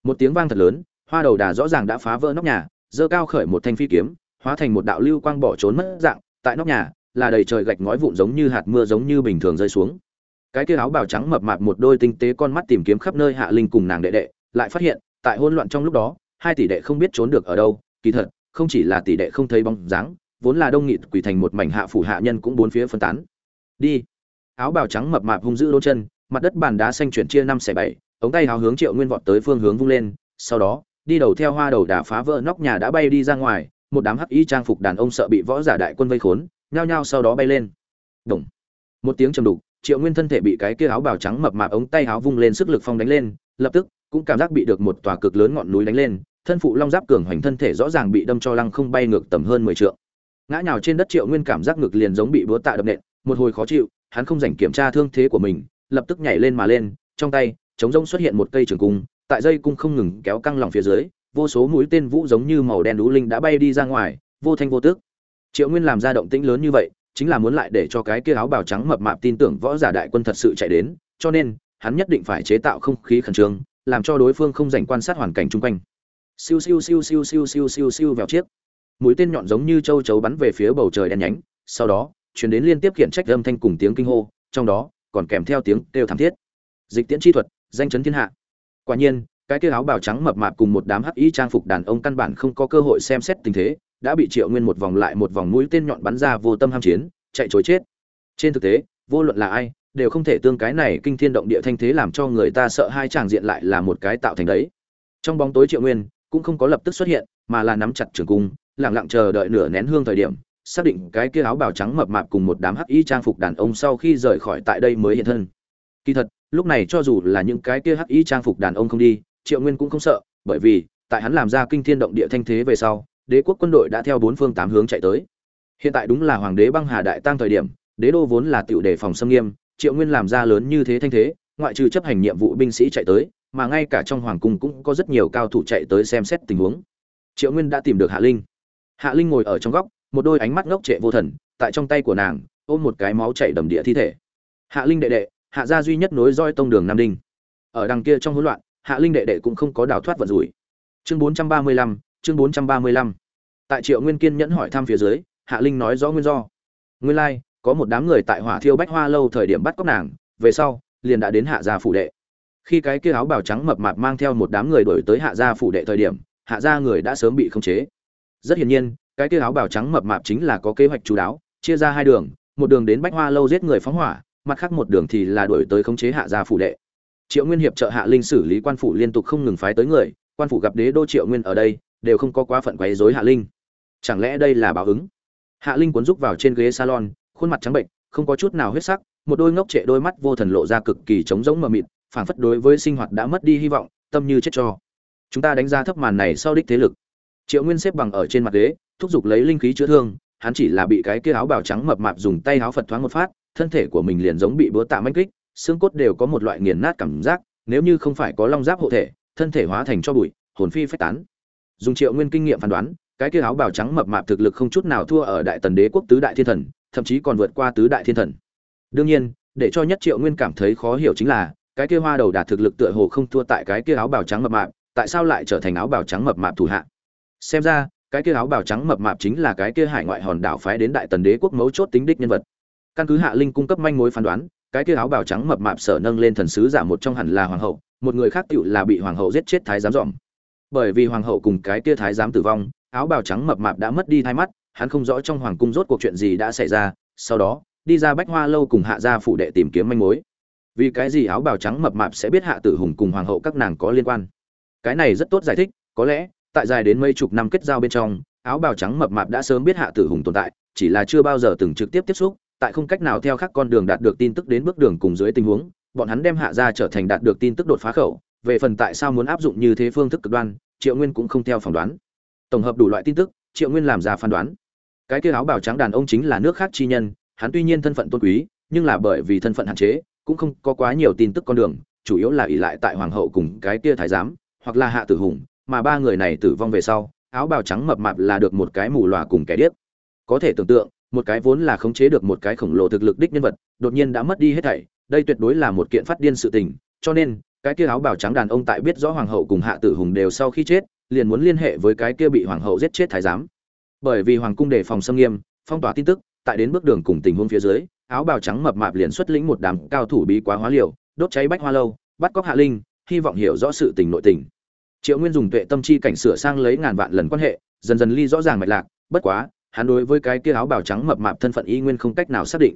một tiếng vang thật lớn, hoa đầu đà rõ ràng đã phá vỡ nóc nhà, giơ cao khởi một thanh phi kiếm, hóa thành một đạo lưu quang bỏ trốn mất dạng, tại nóc nhà, là đầy trời gạch ngói vụn giống như hạt mưa giống như bình thường rơi xuống cái kia áo bào trắng mập mạp một đôi tinh tế con mắt tìm kiếm khắp nơi hạ linh cùng nàng đệ đệ, lại phát hiện, tại hỗn loạn trong lúc đó, hai tỷ đệ không biết trốn được ở đâu. Kỳ thật, không chỉ là tỷ đệ không thấy bóng dáng, vốn là đông nghịt quỳ thành một mảnh hạ phủ hạ nhân cũng bốn phía phân tán. Đi. Áo bào trắng mập mạp hung dữ đôi chân, mặt đất bàn đá xanh chuyển chia năm xẻ bảy, ống tay háo hướng triệu nguyên vọt tới phương hướng vung lên. Sau đó, đi đầu theo hoa đầu đà phá vỡ nóc nhà đã bay đi ra ngoài, một đám hắc y trang phục đàn ông sợ bị võ giả đại quân vây khốn, nhao nhao sau đó bay lên. Động. một tiếng trầm đục triệu nguyên thân thể bị cái kia áo bào trắng mập mạp ống tay áo vung lên sức lực phong đánh lên, lập tức cũng cảm giác bị được một tòa cực lớn ngọn núi đánh lên, thân phụ long giáp cường hoành thân thể rõ ràng bị đâm cho lăng không bay ngược tầm hơn mười trượng. Ngã nhào trên đất triệu nguyên cảm giác ngực liền giống bị búa tạ đập nện, một hồi khó chịu, hắn không dành kiểm tra thương thế của mình, lập tức nhảy lên mà lên, trong tay chống rông xuất hiện một cây trường cung, tại dây cung không ngừng kéo căng lòng phía dưới, vô số mũi tên vũ giống như màu đen đũ linh đã bay đi ra ngoài, vô thanh vô tức. Triệu nguyên làm ra động tĩnh lớn như vậy chính là muốn lại để cho cái kia áo bào trắng mập mạp tin tưởng võ giả đại quân thật sự chạy đến, cho nên, hắn nhất định phải chế tạo không khí khẩn trương, làm cho đối phương không rảnh quan sát hoàn cảnh xung quanh. Siêu siêu siêu siêu siêu siêu siêu siêu vào chiếc. Mũi tên nhọn giống như châu chấu bắn về phía bầu trời đen nhánh, sau đó, truyền đến liên tiếp khiển trách âm thanh cùng tiếng kinh hô, trong đó còn kèm theo tiếng kêu thảm thiết. Dịch tiễn chi thuật, danh chấn thiên hạ. Quả nhiên, cái kia áo bào trắng mập mạp cùng một đám hắc y trang phục đàn ông căn bản không có cơ hội xem xét tình thế, đã bị triệu nguyên một vòng lại một vòng mũi tên nhọn bắn ra vô tâm ham chiến, chạy chối chết. Trên thực tế, vô luận là ai, đều không thể tương cái này kinh thiên động địa thanh thế làm cho người ta sợ hai chàng diện lại là một cái tạo thành đấy. Trong bóng tối triệu nguyên, cũng không có lập tức xuất hiện, mà là nắm chặt trường cung lẳng lặng chờ đợi nửa nén hương thời điểm, xác định cái kia áo bào trắng mập mạp cùng một đám hắc y trang phục đàn ông sau khi rời khỏi tại đây mới hiện thân. Kỳ thật, lúc này cho dù là những cái kia hắc y trang phục đàn ông không đi, triệu nguyên cũng không sợ, bởi vì, tại hắn làm ra kinh thiên động địa thanh thế về sau đế quốc quân đội đã theo bốn phương tám hướng chạy tới. Hiện tại đúng là hoàng đế băng hà đại tăng thời điểm, đế đô vốn là tiểu đề phòng xâm nghiêm, Triệu Nguyên làm ra lớn như thế thanh thế, ngoại trừ chấp hành nhiệm vụ binh sĩ chạy tới, mà ngay cả trong hoàng cung cũng có rất nhiều cao thủ chạy tới xem xét tình huống. Triệu Nguyên đã tìm được Hạ Linh. Hạ Linh ngồi ở trong góc, một đôi ánh mắt ngốc trệ vô thần, tại trong tay của nàng ôm một cái máu chảy đầm địa thi thể. Hạ Linh đệ đệ, hạ gia duy nhất nối dõi tông đường Nam Đinh. Ở đằng kia trong hỗn loạn, Hạ Linh đệ đệ cũng không có đào thoát vận rủi. Chương 435, chương bốn trăm ba mươi lăm. Tại triệu nguyên kiên nhẫn hỏi thăm phía dưới hạ linh nói rõ nguyên do. Nguyên lai、like, có một đám người tại hỏa thiêu bách hoa lâu thời điểm bắt cóc nàng về sau liền đã đến hạ gia phủ đệ. Khi cái kia áo bào trắng mập mạp mang theo một đám người đuổi tới hạ gia phủ đệ thời điểm hạ gia người đã sớm bị khống chế. Rất hiển nhiên cái kia áo bào trắng mập mạp chính là có kế hoạch chú đáo chia ra hai đường một đường đến bách hoa lâu giết người phóng hỏa mặt khác một đường thì là đuổi tới khống chế hạ gia phủ đệ. Triệu nguyên hiệp trợ hạ linh xử lý quan phủ liên tục không ngừng phái tới người quan phủ gặp đế đô triệu nguyên ở đây đều không có quá phận quấy rối hạ linh. Chẳng lẽ đây là báo ứng? Hạ linh cuốn rúc vào trên ghế salon, khuôn mặt trắng bệnh không có chút nào huyết sắc, một đôi ngốc trệ đôi mắt vô thần lộ ra cực kỳ trống rỗng mờ mịt, phảng phất đối với sinh hoạt đã mất đi hy vọng, tâm như chết cho. Chúng ta đánh giá thấp màn này sau đích thế lực. Triệu nguyên xếp bằng ở trên mặt ghế, thúc giục lấy linh khí chữa thương, hắn chỉ là bị cái kia áo bào trắng mập mạp dùng tay áo phật thoáng một phát, thân thể của mình liền giống bị búa tạ manh kích, xương cốt đều có một loại nghiền nát cảm giác, nếu như không phải có long giáp hộ thể, thân thể hóa thành cho bụi, hồn phi phách tán dùng triệu nguyên kinh nghiệm phán đoán, cái kia áo bào trắng mập mạp thực lực không chút nào thua ở đại tần đế quốc tứ đại thiên thần, thậm chí còn vượt qua tứ đại thiên thần. Đương nhiên, để cho nhất triệu nguyên cảm thấy khó hiểu chính là, cái kia hoa đầu đạt thực lực tựa hồ không thua tại cái kia áo bào trắng mập mạp, tại sao lại trở thành áo bào trắng mập mạp thủ hạ? Xem ra, cái kia áo bào trắng mập mạp chính là cái kia hải ngoại hòn đảo phái đến đại tần đế quốc mấu chốt tính đích nhân vật. Căn cứ hạ linh cung cấp manh mối phán đoán, cái kia áo bào trắng mập mạp sở nâng lên thần sứ giả một trong hẳn là hoàng hậu, một người khác tựu là bị hoàng hậu giết chết thái giám dòm bởi vì hoàng hậu cùng cái kia thái giám tử vong, áo bào trắng mập mạp đã mất đi thai mắt, hắn không rõ trong hoàng cung rốt cuộc chuyện gì đã xảy ra, sau đó, đi ra bách hoa lâu cùng hạ gia phụ đệ tìm kiếm manh mối. Vì cái gì áo bào trắng mập mạp sẽ biết hạ tử hùng cùng hoàng hậu các nàng có liên quan? Cái này rất tốt giải thích, có lẽ, tại dài đến mấy chục năm kết giao bên trong, áo bào trắng mập mạp đã sớm biết hạ tử hùng tồn tại, chỉ là chưa bao giờ từng trực tiếp tiếp xúc, tại không cách nào theo khác con đường đạt được tin tức đến bước đường cùng dưới tình huống, bọn hắn đem hạ ra trở thành đạt được tin tức đột phá khẩu về phần tại sao muốn áp dụng như thế phương thức cực đoan, triệu nguyên cũng không theo phỏng đoán. Tổng hợp đủ loại tin tức, triệu nguyên làm ra phán đoán. Cái kia áo bào trắng đàn ông chính là nước khác chi nhân, hắn tuy nhiên thân phận tôn quý, nhưng là bởi vì thân phận hạn chế, cũng không có quá nhiều tin tức con đường, chủ yếu là ỷ lại tại hoàng hậu cùng cái kia thái giám, hoặc là hạ tử hùng, mà ba người này tử vong về sau, áo bào trắng mập mạp là được một cái mù lòa cùng kẻ điếc. Có thể tưởng tượng, một cái vốn là khống chế được một cái khổng lồ thực lực đích nhân vật, đột nhiên đã mất đi hết thảy, đây tuyệt đối là một kiện phát điên sự tình, cho nên cái kia áo bào trắng đàn ông tại biết rõ hoàng hậu cùng hạ tử hùng đều sau khi chết, liền muốn liên hệ với cái kia bị hoàng hậu giết chết thái giám. Bởi vì hoàng cung đề phòng xâm nghiêm, phong tỏa tin tức, tại đến bước đường cùng tình huống phía dưới, áo bào trắng mập mạp liền xuất lĩnh một đám cao thủ bí quá hóa liều, đốt cháy bách hoa lâu, bắt cóc hạ linh, hy vọng hiểu rõ sự tình nội tình. Triệu nguyên dùng tuệ tâm chi cảnh sửa sang lấy ngàn vạn lần quan hệ, dần dần ly rõ ràng mạch lạc, bất quá, hắn đối với cái kia áo bào trắng mập mạp thân phận y nguyên không cách nào xác định.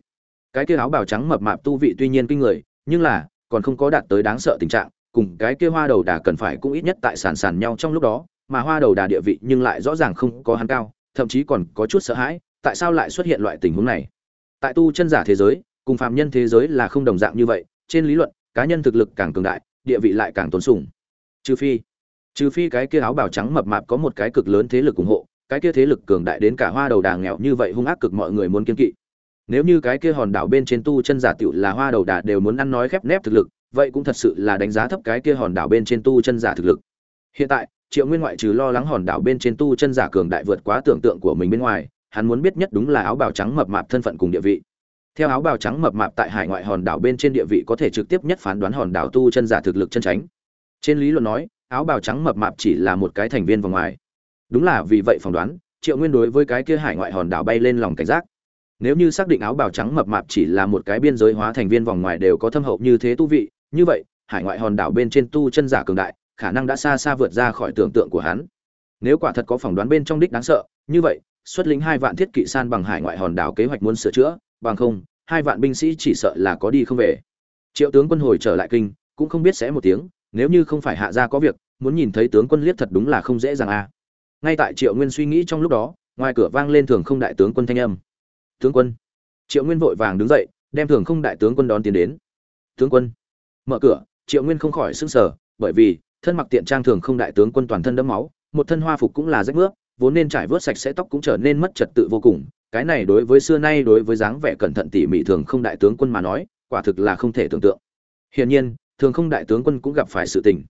Cái kia áo bào trắng mập mạp tu vị tuy nhiên kinh người, nhưng là còn không có đạt tới đáng sợ tình trạng, cùng cái kia hoa đầu đà cần phải cũng ít nhất tại sàn sàn nhau trong lúc đó, mà hoa đầu đà địa vị nhưng lại rõ ràng không có hắn cao, thậm chí còn có chút sợ hãi, tại sao lại xuất hiện loại tình huống này? Tại tu chân giả thế giới, cùng phạm nhân thế giới là không đồng dạng như vậy, trên lý luận, cá nhân thực lực càng cường đại, địa vị lại càng tốn sùng. Trừ phi trừ phi cái kia áo bào trắng mập mạp có một cái cực lớn thế lực ủng hộ, cái kia thế lực cường đại đến cả hoa đầu đà nghèo như vậy hung ác cực mọi người muốn kiên kỵ nếu như cái kia hòn đảo bên trên tu chân giả tiểu là hoa đầu đà đều muốn ăn nói khép nép thực lực, vậy cũng thật sự là đánh giá thấp cái kia hòn đảo bên trên tu chân giả thực lực. Hiện tại, triệu nguyên ngoại trừ lo lắng hòn đảo bên trên tu chân giả cường đại vượt quá tưởng tượng của mình bên ngoài, hắn muốn biết nhất đúng là áo bào trắng mập mạp thân phận cùng địa vị. Theo áo bào trắng mập mạp tại hải ngoại hòn đảo bên trên địa vị có thể trực tiếp nhất phán đoán hòn đảo tu chân giả thực lực chân tránh trên lý luận nói, áo bào trắng mập mạp chỉ là một cái thành viên vòng ngoài. Đúng là vì vậy phỏng đoán, triệu nguyên đối với cái kia hải ngoại hòn đảo bay lên lòng cảnh giác nếu như xác định áo bào trắng mập mạp chỉ là một cái biên giới hóa thành viên vòng ngoài đều có thâm hậu như thế tu vị, như vậy, hải ngoại hòn đảo bên trên tu chân giả cường đại, khả năng đã xa xa vượt ra khỏi tưởng tượng của hắn. Nếu quả thật có phỏng đoán bên trong đích đáng sợ, như vậy, xuất lính hai vạn thiết kỵ san bằng hải ngoại hòn đảo kế hoạch muốn sửa chữa, bằng không, hai vạn binh sĩ chỉ sợ là có đi không về. Triệu tướng quân hồi trở lại kinh, cũng không biết sẽ một tiếng, nếu như không phải hạ gia có việc, muốn nhìn thấy tướng quân liếc thật đúng là không dễ dàng a à. ngay tại triệu nguyên suy nghĩ trong lúc đó, ngoài cửa vang lên thường không đại tướng quân thanh âm tướng quân. Triệu nguyên vội vàng đứng dậy, đem thường không đại tướng quân đón tiến đến. Tướng quân, mở cửa. Triệu nguyên không khỏi sững sờ, bởi vì, thân mặc tiện trang thường không đại tướng quân toàn thân đẫm máu, một thân hoa phục cũng là rách nước vốn nên trải vớt sạch sẽ tóc cũng trở nên mất trật tự vô cùng. Cái này đối với xưa nay đối với dáng vẻ cẩn thận tỉ mỉ thường không đại tướng quân mà nói, quả thực là không thể tưởng tượng. Hiển nhiên, thường không đại tướng quân cũng gặp phải sự tình.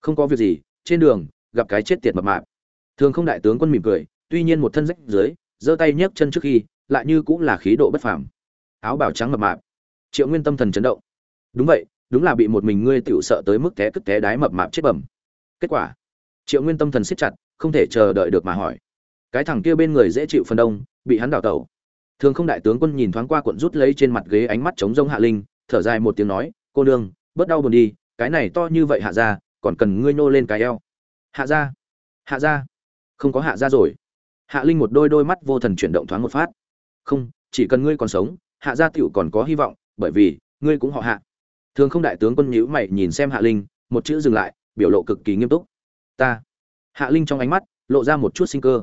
Không có việc gì, trên đường, gặp cái chết tiệt mập mạp. Thường không đại tướng quân mỉm cười, tuy nhiên một thân rách dưới, giơ tay nhấc chân trước khi lại như cũng là khí độ bất phàm. Áo bào trắng mập mạp. Triệu nguyên tâm thần chấn động. Đúng vậy, đúng là bị một mình ngươi tiểu sợ tới mức té cất té đái mập mạp chết bẩm. Kết quả, triệu nguyên tâm thần siết chặt, không thể chờ đợi được mà hỏi. Cái thằng kia bên người dễ chịu phần đông, bị hắn đảo tẩu. Thường không đại tướng quân nhìn thoáng qua cuộn rút lấy trên mặt ghế ánh mắt trống rông hạ linh, thở dài một tiếng nói, cô nương, bớt đau buồn đi, cái này to như vậy hạ ra còn cần ngươi nô lên cái eo. Hạ ra hạ ra không có hạ ra rồi. Hạ linh một đôi đôi mắt vô thần chuyển động thoáng một phát không, chỉ cần ngươi còn sống, hạ gia tiểu còn có hy vọng, bởi vì, ngươi cũng họ hạ. Thường không đại tướng quân nhíu mày nhìn xem hạ linh, một chữ dừng lại, biểu lộ cực kỳ nghiêm túc. Ta. Hạ linh trong ánh mắt, lộ ra một chút sinh cơ.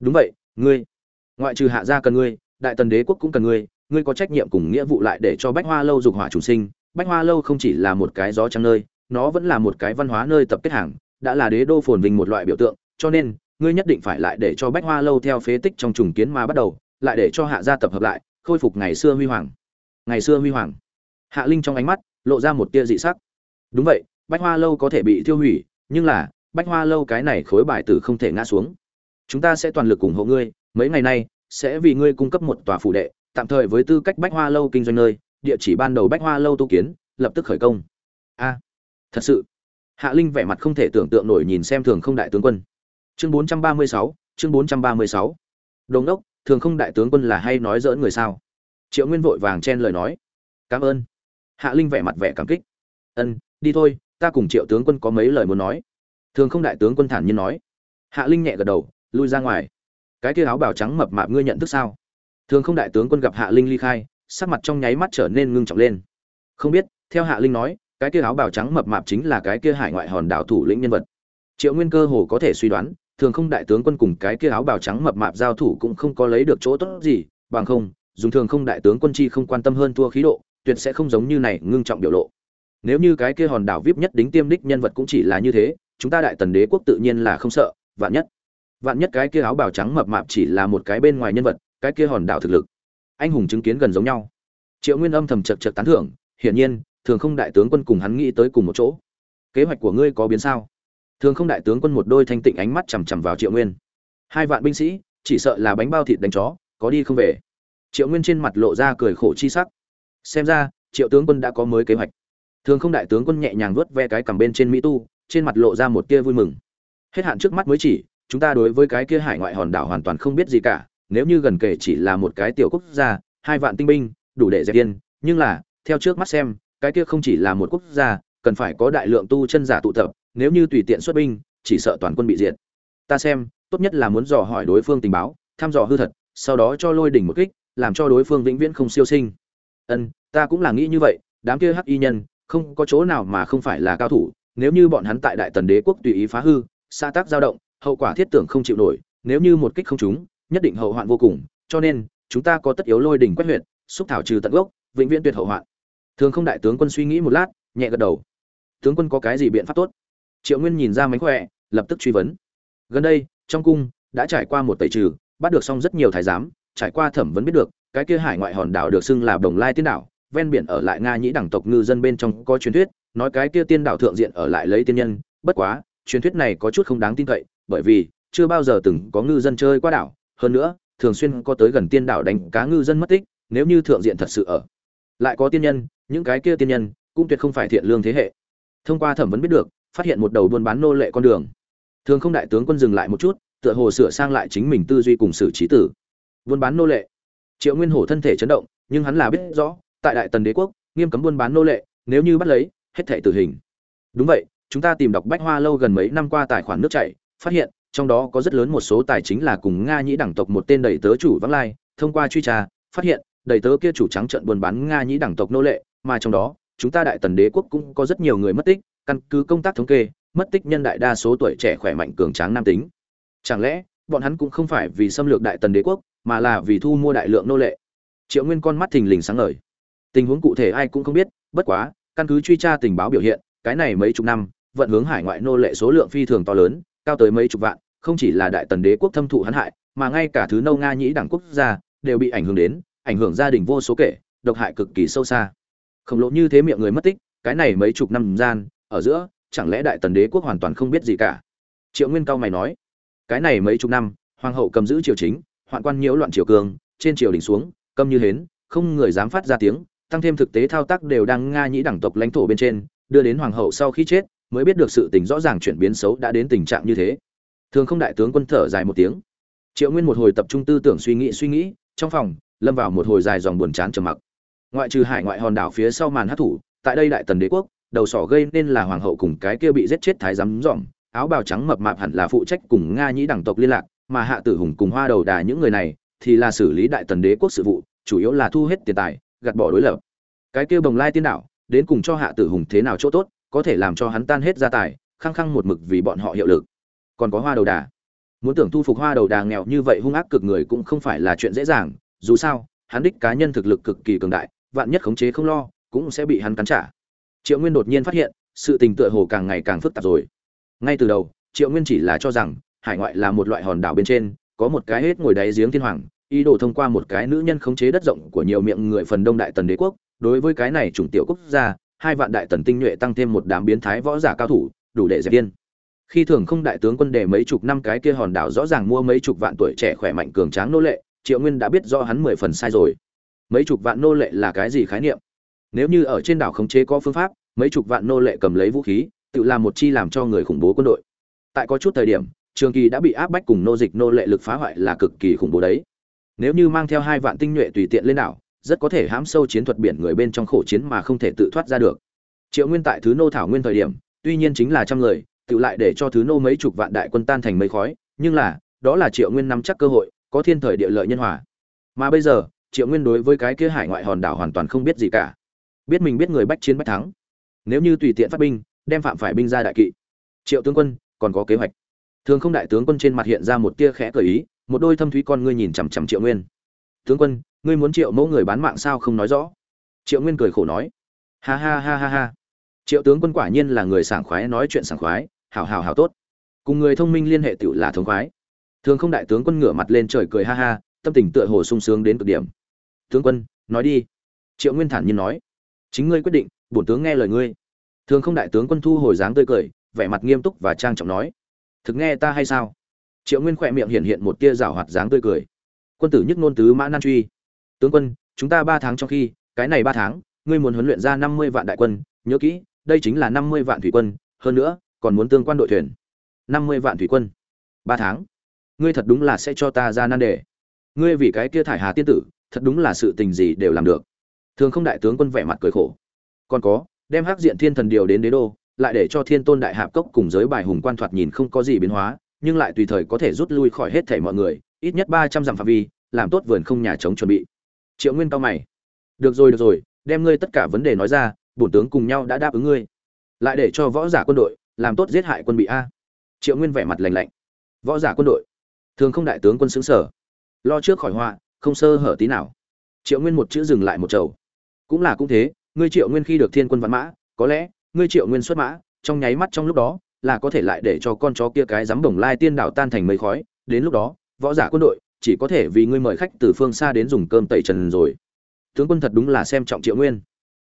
Đúng vậy, ngươi. Ngoại trừ hạ gia cần ngươi, đại tần đế quốc cũng cần ngươi ngươi có trách nhiệm cùng nghĩa vụ lại để cho bách hoa lâu dục hỏa chủ sinh. Bách hoa lâu không chỉ là một cái gió trăng nơi, nó vẫn là một cái văn hóa nơi tập kết hàng, đã là đế đô phồn vinh một loại biểu tượng, cho nên, ngươi nhất định phải lại để cho bách hoa lâu theo phế tích trong trùng kiến mà bắt đầu lại để cho hạ gia tập hợp lại khôi phục ngày xưa huy hoàng. Ngày xưa huy hoàng. Hạ linh trong ánh mắt lộ ra một tia dị sắc. Đúng vậy bách hoa lâu có thể bị tiêu hủy nhưng là bách hoa lâu cái này khối bài tử không thể ngã xuống. Chúng ta sẽ toàn lực ủng hộ ngươi mấy ngày nay sẽ vì ngươi cung cấp một tòa phủ đệ tạm thời với tư cách bách hoa lâu kinh doanh nơi địa chỉ ban đầu bách hoa lâu tu kiến lập tức khởi công. A thật sự. Hạ linh vẻ mặt không thể tưởng tượng nổi nhìn xem thường không đại tướng quân. Chương 436, chương 436. đồn đốc thường không đại tướng quân là hay nói dỡn người sao? Triệu nguyên vội vàng chen lời nói. Cảm ơn. Hạ linh vẻ mặt vẻ cảm kích. Ân, đi thôi, ta cùng triệu tướng quân có mấy lời muốn nói. Thường không đại tướng quân thản nhiên nói. Hạ linh nhẹ gật đầu, lui ra ngoài. Cái kia áo bào trắng mập mạp ngươi nhận thức sao? Thường không đại tướng quân gặp hạ linh ly khai, sắc mặt trong nháy mắt trở nên ngưng trọng lên. Không biết, theo hạ linh nói, cái kia áo bào trắng mập mạp chính là cái kia hải ngoại hòn đảo thủ lĩnh nhân vật. Triệu nguyên cơ hồ có thể suy đoán thường không đại tướng quân cùng cái kia áo bào trắng mập mạp giao thủ cũng không có lấy được chỗ tốt gì, bằng không, dùng thường không đại tướng quân chi không quan tâm hơn thua khí độ, tuyệt sẽ không giống như này ngưng trọng biểu lộ. Nếu như cái kia hòn đảo vip nhất đính tiêm đích nhân vật cũng chỉ là như thế, chúng ta đại tần đế quốc tự nhiên là không sợ, vạn nhất vạn nhất cái kia áo bào trắng mập mạp chỉ là một cái bên ngoài nhân vật, cái kia hòn đảo thực lực, anh hùng chứng kiến gần giống nhau. Triệu nguyên âm thầm chật chật tán thưởng, hiển nhiên, thường không đại tướng quân cùng hắn nghĩ tới cùng một chỗ. Kế hoạch của ngươi có biến sao? Thường không đại tướng quân một đôi thanh tịnh ánh mắt chằm chằm vào triệu nguyên. Hai vạn binh sĩ, chỉ sợ là bánh bao thịt đánh chó, có đi không về. Triệu nguyên trên mặt lộ ra cười khổ chi sắc. Xem ra, triệu tướng quân đã có mới kế hoạch. Thường không đại tướng quân nhẹ nhàng vuốt ve cái cằm bên trên mỹ tu, trên mặt lộ ra một tia vui mừng. Hết hạn trước mắt mới chỉ, chúng ta đối với cái kia hải ngoại hòn đảo hoàn toàn không biết gì cả, nếu như gần kể chỉ là một cái tiểu quốc gia, hai vạn tinh binh, đủ để dẹp tiên nhưng là, theo trước mắt xem, cái kia không chỉ là một quốc gia, cần phải có đại lượng tu chân giả tụ tập nếu như tùy tiện xuất binh, chỉ sợ toàn quân bị diệt. Ta xem, tốt nhất là muốn dò hỏi đối phương tình báo, thăm dò hư thật, sau đó cho lôi đỉnh một kích, làm cho đối phương vĩnh viễn không siêu sinh. Ân, ta cũng là nghĩ như vậy, đám kia hắc y nhân, không có chỗ nào mà không phải là cao thủ, nếu như bọn hắn tại đại tần đế quốc tùy ý phá hư xa tác dao động, hậu quả thiết tưởng không chịu nổi, nếu như một kích không trúng, nhất định hậu hoạn vô cùng, cho nên, chúng ta có tất yếu lôi đỉnh quét huyện xúc thảo trừ tận gốc, vĩnh viễn tuyệt hậu hoạn. Thường không đại tướng quân suy nghĩ một lát, nhẹ gật đầu. Tướng quân có cái gì biện pháp tốt? Triệu nguyên nhìn ra mánh khỏe, lập tức truy vấn. Gần đây, trong cung đã trải qua một tẩy trừ, bắt được xong rất nhiều thái giám, trải qua thẩm vấn biết được, cái kia hải ngoại hòn đảo được xưng là đồng lai tiên đảo, ven biển ở lại nga nhĩ đẳng tộc ngư dân bên trong có truyền thuyết, nói cái kia tiên đảo thượng diện ở lại lấy tiên nhân, bất quá, truyền thuyết này có chút không đáng tin cậy, bởi vì chưa bao giờ từng có ngư dân chơi qua đảo, hơn nữa, thường xuyên có tới gần tiên đảo đánh cá ngư dân mất tích, nếu như thượng diện thật sự ở lại có tiên nhân, những cái kia tiên nhân cũng tuyệt không phải thiện lương thế hệ. Thông qua thẩm vấn biết được phát hiện một đầu buôn bán nô lệ con đường. Thường không đại tướng quân dừng lại một chút, tựa hồ sửa sang lại chính mình tư duy cùng xử trí tử. Buôn bán nô lệ. Triệu nguyên hổ thân thể chấn động, nhưng hắn là biết rõ, tại đại tần đế quốc, nghiêm cấm buôn bán nô lệ, nếu như bắt lấy, hết thể tử hình. Đúng vậy, chúng ta tìm đọc bách hoa lâu gần mấy năm qua tài khoản nước chảy, phát hiện, trong đó có rất lớn một số tài chính là cùng nga nhĩ đẳng tộc một tên đầy tớ chủ vắng lai, thông qua truy tra, phát hiện, đầy tớ kia chủ trắng trận buôn bán nga nhĩ đẳng tộc nô lệ, mà trong đó, chúng ta đại tần đế quốc cũng có rất nhiều người mất tích căn cứ công tác thống kê, mất tích nhân đại đa số tuổi trẻ khỏe mạnh cường tráng nam tính. Chẳng lẽ, bọn hắn cũng không phải vì xâm lược đại tần đế quốc, mà là vì thu mua đại lượng nô lệ? Triệu nguyên con mắt thình lình sáng ngời. Tình huống cụ thể ai cũng không biết, bất quá, căn cứ truy tra tình báo biểu hiện, cái này mấy chục năm, vận hướng hải ngoại nô lệ số lượng phi thường to lớn, cao tới mấy chục vạn, không chỉ là đại tần đế quốc thâm thụ hắn hại, mà ngay cả thứ nâu nga nhĩ đảng quốc gia đều bị ảnh hưởng đến, ảnh hưởng gia đình vô số kể, độc hại cực kỳ sâu xa. Khổng lồ như thế miệng người mất tích, cái này mấy chục năm gian ở giữa, chẳng lẽ đại tần đế quốc hoàn toàn không biết gì cả? Triệu nguyên cao mày nói, cái này mấy chục năm, hoàng hậu cầm giữ triều chính, hoạn quan nhiễu loạn triều cường, trên triều đình xuống, câm như hến, không người dám phát ra tiếng, tăng thêm thực tế thao tác đều đang nga nhĩ đẳng tộc lãnh thổ bên trên, đưa đến hoàng hậu sau khi chết, mới biết được sự tình rõ ràng chuyển biến xấu đã đến tình trạng như thế. Thường không đại tướng quân thở dài một tiếng. Triệu nguyên một hồi tập trung tư tưởng suy nghĩ suy nghĩ, trong phòng, lâm vào một hồi dài dòng buồn chán trầm mặc. Ngoại trừ hải ngoại hòn đảo phía sau màn hát thủ, tại đây đại tần đế quốc đầu sỏ gây nên là hoàng hậu cùng cái kia bị giết chết thái giám dòm, áo bào trắng mập mạp hẳn là phụ trách cùng nga nhĩ đẳng tộc liên lạc, mà hạ tử hùng cùng hoa đầu đà những người này thì là xử lý đại tần đế quốc sự vụ, chủ yếu là thu hết tiền tài, gạt bỏ đối lập. Cái kia bồng lai tiên đảo đến cùng cho hạ tử hùng thế nào chỗ tốt, có thể làm cho hắn tan hết gia tài, khăng khăng một mực vì bọn họ hiệu lực. Còn có hoa đầu đà. Muốn tưởng thu phục hoa đầu đà nghèo như vậy hung ác cực người cũng không phải là chuyện dễ dàng, dù sao, hắn đích cá nhân thực lực cực kỳ cường đại, vạn nhất khống chế không lo, cũng sẽ bị hắn cắn trả triệu nguyên đột nhiên phát hiện, sự tình tựa hồ càng ngày càng phức tạp rồi. Ngay từ đầu, triệu nguyên chỉ là cho rằng, hải ngoại là một loại hòn đảo bên trên, có một cái hết ngồi đáy giếng thiên hoàng, ý đồ thông qua một cái nữ nhân khống chế đất rộng của nhiều miệng người phần đông đại tần đế quốc. Đối với cái này chủng tiểu quốc gia, hai vạn đại tần tinh nhuệ tăng thêm một đám biến thái võ giả cao thủ, đủ để dẹp tiên khi thường không đại tướng quân đề mấy chục năm cái kia hòn đảo rõ ràng mua mấy chục vạn tuổi trẻ khỏe mạnh cường tráng nô lệ, triệu nguyên đã biết rõ hắn mười phần sai rồi. Mấy chục vạn nô lệ là cái gì khái niệm? Nếu như ở trên đảo khống chế có phương pháp, mấy chục vạn nô lệ cầm lấy vũ khí, tự làm một chi làm cho người khủng bố quân đội. Tại có chút thời điểm, trường kỳ đã bị áp bách cùng nô dịch nô lệ lực phá hoại là cực kỳ khủng bố đấy. Nếu như mang theo hai vạn tinh nhuệ tùy tiện lên đảo, rất có thể hãm sâu chiến thuật biển người bên trong khổ chiến mà không thể tự thoát ra được. Triệu nguyên tại thứ nô thảo nguyên thời điểm, tuy nhiên chính là trăm người, tự lại để cho thứ nô mấy chục vạn đại quân tan thành mây khói, nhưng là, đó là triệu nguyên nắm chắc cơ hội, có thiên thời địa lợi nhân hòa. Mà bây giờ, triệu nguyên đối với cái kia hải ngoại hòn đảo hoàn toàn không biết gì cả biết mình biết người bách chiến bách thắng. Nếu như tùy tiện phát binh, đem phạm phải binh ra đại kỵ. Triệu tướng quân, còn có kế hoạch. Thường không đại tướng quân trên mặt hiện ra một tia khẽ cởi ý, một đôi thâm thúy con ngươi nhìn chằm chằm triệu nguyên. Tướng quân, ngươi muốn triệu mẫu người bán mạng sao không nói rõ? Triệu nguyên cười khổ nói. Ha ha ha ha ha. Triệu tướng quân quả nhiên là người sảng khoái, nói chuyện sảng khoái, hảo hảo hảo tốt. Cùng người thông minh liên hệ tựu là thống khoái. Thường không đại tướng quân ngửa mặt lên trời cười ha ha, tâm tình tựa hồ sung sướng đến cực điểm. Tướng quân, nói đi. Triệu nguyên thản nhiên nói chính ngươi quyết định, bổn tướng nghe lời ngươi. Thường không đại tướng quân thu hồi dáng tươi cười, vẻ mặt nghiêm túc và trang trọng nói, thực nghe ta hay sao? Triệu nguyên khỏe miệng hiện hiện một tia rảo hoạt dáng tươi cười. Quân tử nhức nôn tứ mã nan truy. Tướng quân, chúng ta ba tháng trong khi, cái này ba tháng, ngươi muốn huấn luyện ra năm mươi vạn đại quân, nhớ kỹ, đây chính là năm mươi vạn thủy quân, hơn nữa, còn muốn tương quan đội thuyền. năm mươi vạn thủy quân. Ba tháng. Ngươi thật đúng là sẽ cho ta ra nan đề. Ngươi vì cái kia thải hà tiên tử, thật đúng là sự tình gì đều làm được thường không đại tướng quân vẻ mặt cười khổ. Còn có, đem hắc diện thiên thần điều đến đế đô, lại để cho thiên tôn đại hạp cốc cùng giới bài hùng quan thoạt nhìn không có gì biến hóa, nhưng lại tùy thời có thể rút lui khỏi hết thảy mọi người, ít nhất ba trăm dặm phạm vi, làm tốt vườn không nhà chống chuẩn bị. Triệu nguyên cao mày. Được rồi được rồi, đem ngươi tất cả vấn đề nói ra, bổn tướng cùng nhau đã đáp ứng ngươi. Lại để cho võ giả quân đội, làm tốt giết hại quân bị a. Triệu nguyên vẻ mặt lành lạnh. Võ giả quân đội. Thường không đại tướng quân xứng sở lo trước khỏi họa, không sơ hở tí nào. Triệu nguyên một chữ dừng lại một chầu cũng là cũng thế, ngươi triệu nguyên khi được thiên quân văn mã, có lẽ, ngươi triệu nguyên xuất mã, trong nháy mắt trong lúc đó, là có thể lại để cho con chó kia cái dám bồng lai tiên đảo tan thành mây khói. Đến lúc đó, võ giả quân đội, chỉ có thể vì ngươi mời khách từ phương xa đến dùng cơm tẩy trần rồi. Tướng quân thật đúng là xem trọng triệu nguyên.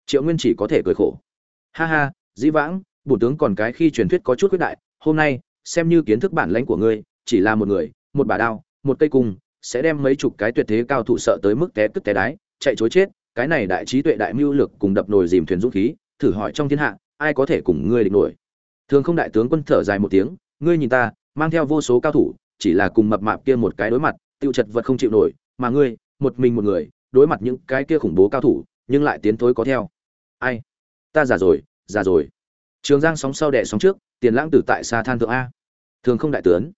Triệu nguyên chỉ có thể cười khổ. Ha ha, dĩ vãng, bổ tướng còn cái khi truyền thuyết có chút quyết đại, hôm nay, xem như kiến thức bản lãnh của ngươi, chỉ là một người, một bà đao, một cây cung, sẽ đem mấy chục cái tuyệt thế cao thủ sợ tới mức té tức té đái, chạy chối chết cái này đại trí tuệ đại mưu lực cùng đập nồi dìm thuyền dũng khí, thử hỏi trong thiên hạ, ai có thể cùng ngươi địch nổi? Thường không đại tướng quân thở dài một tiếng, ngươi nhìn ta, mang theo vô số cao thủ, chỉ là cùng mập mạp kia một cái đối mặt, tiêu chật vật không chịu nổi, mà ngươi, một mình một người, đối mặt những cái kia khủng bố cao thủ, nhưng lại tiến thối có theo. Ai? Ta già rồi già rồi. Trường giang sóng sau đẻ sóng trước, tiền lãng tử tại xa than thượng a. Thường không đại tướng.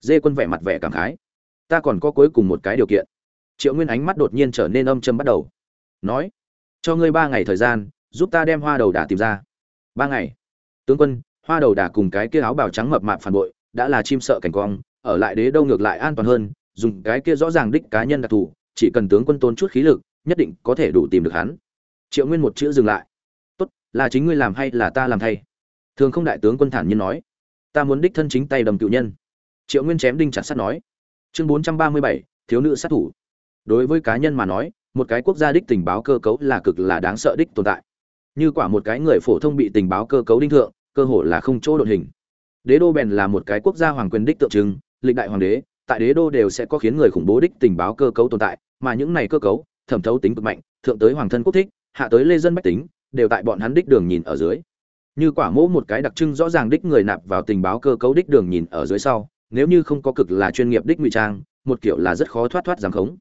Dê quân vẻ mặt vẻ cảm khái. Ta còn có cuối cùng một cái điều kiện. Triệu nguyên ánh mắt đột nhiên trở nên âm châm bắt đầu nói, cho ngươi ba ngày thời gian, giúp ta đem hoa đầu đà tìm ra. Ba ngày. Tướng quân, hoa đầu đà cùng cái kia áo bào trắng mập mạp phản bội, đã là chim sợ cảnh quang, ở lại đế đâu ngược lại an toàn hơn, dùng cái kia rõ ràng đích cá nhân đặc thù, chỉ cần tướng quân tốn chút khí lực, nhất định có thể đủ tìm được hắn. Triệu nguyên một chữ dừng lại. Tốt, là chính ngươi làm hay là ta làm thay? Thường không đại tướng quân thản nhiên nói. Ta muốn đích thân chính tay đầm cựu nhân. Triệu nguyên chém đinh chặt sắt nói. Chương bốn trăm ba mươi bảy, thiếu nữ sát thủ. Đối với cá nhân mà nói một cái quốc gia đích tình báo cơ cấu là cực là đáng sợ đích tồn tại. Như quả một cái người phổ thông bị tình báo cơ cấu đinh thượng, cơ hội là không chỗ đột hình. Đế đô bèn là một cái quốc gia hoàng quyền đích tượng trưng, lịch đại hoàng đế, tại đế đô đều sẽ có khiến người khủng bố đích tình báo cơ cấu tồn tại, mà những này cơ cấu, thẩm thấu tính cực mạnh, thượng tới hoàng thân quốc thích, hạ tới lê dân bách tính, đều tại bọn hắn đích đường nhìn ở dưới. Như quả mỗ một cái đặc trưng rõ ràng đích người nạp vào tình báo cơ cấu đích đường nhìn ở dưới sau, nếu như không có cực là chuyên nghiệp đích ngụy trang, một kiểu là rất khó thoát thoát giáng khống.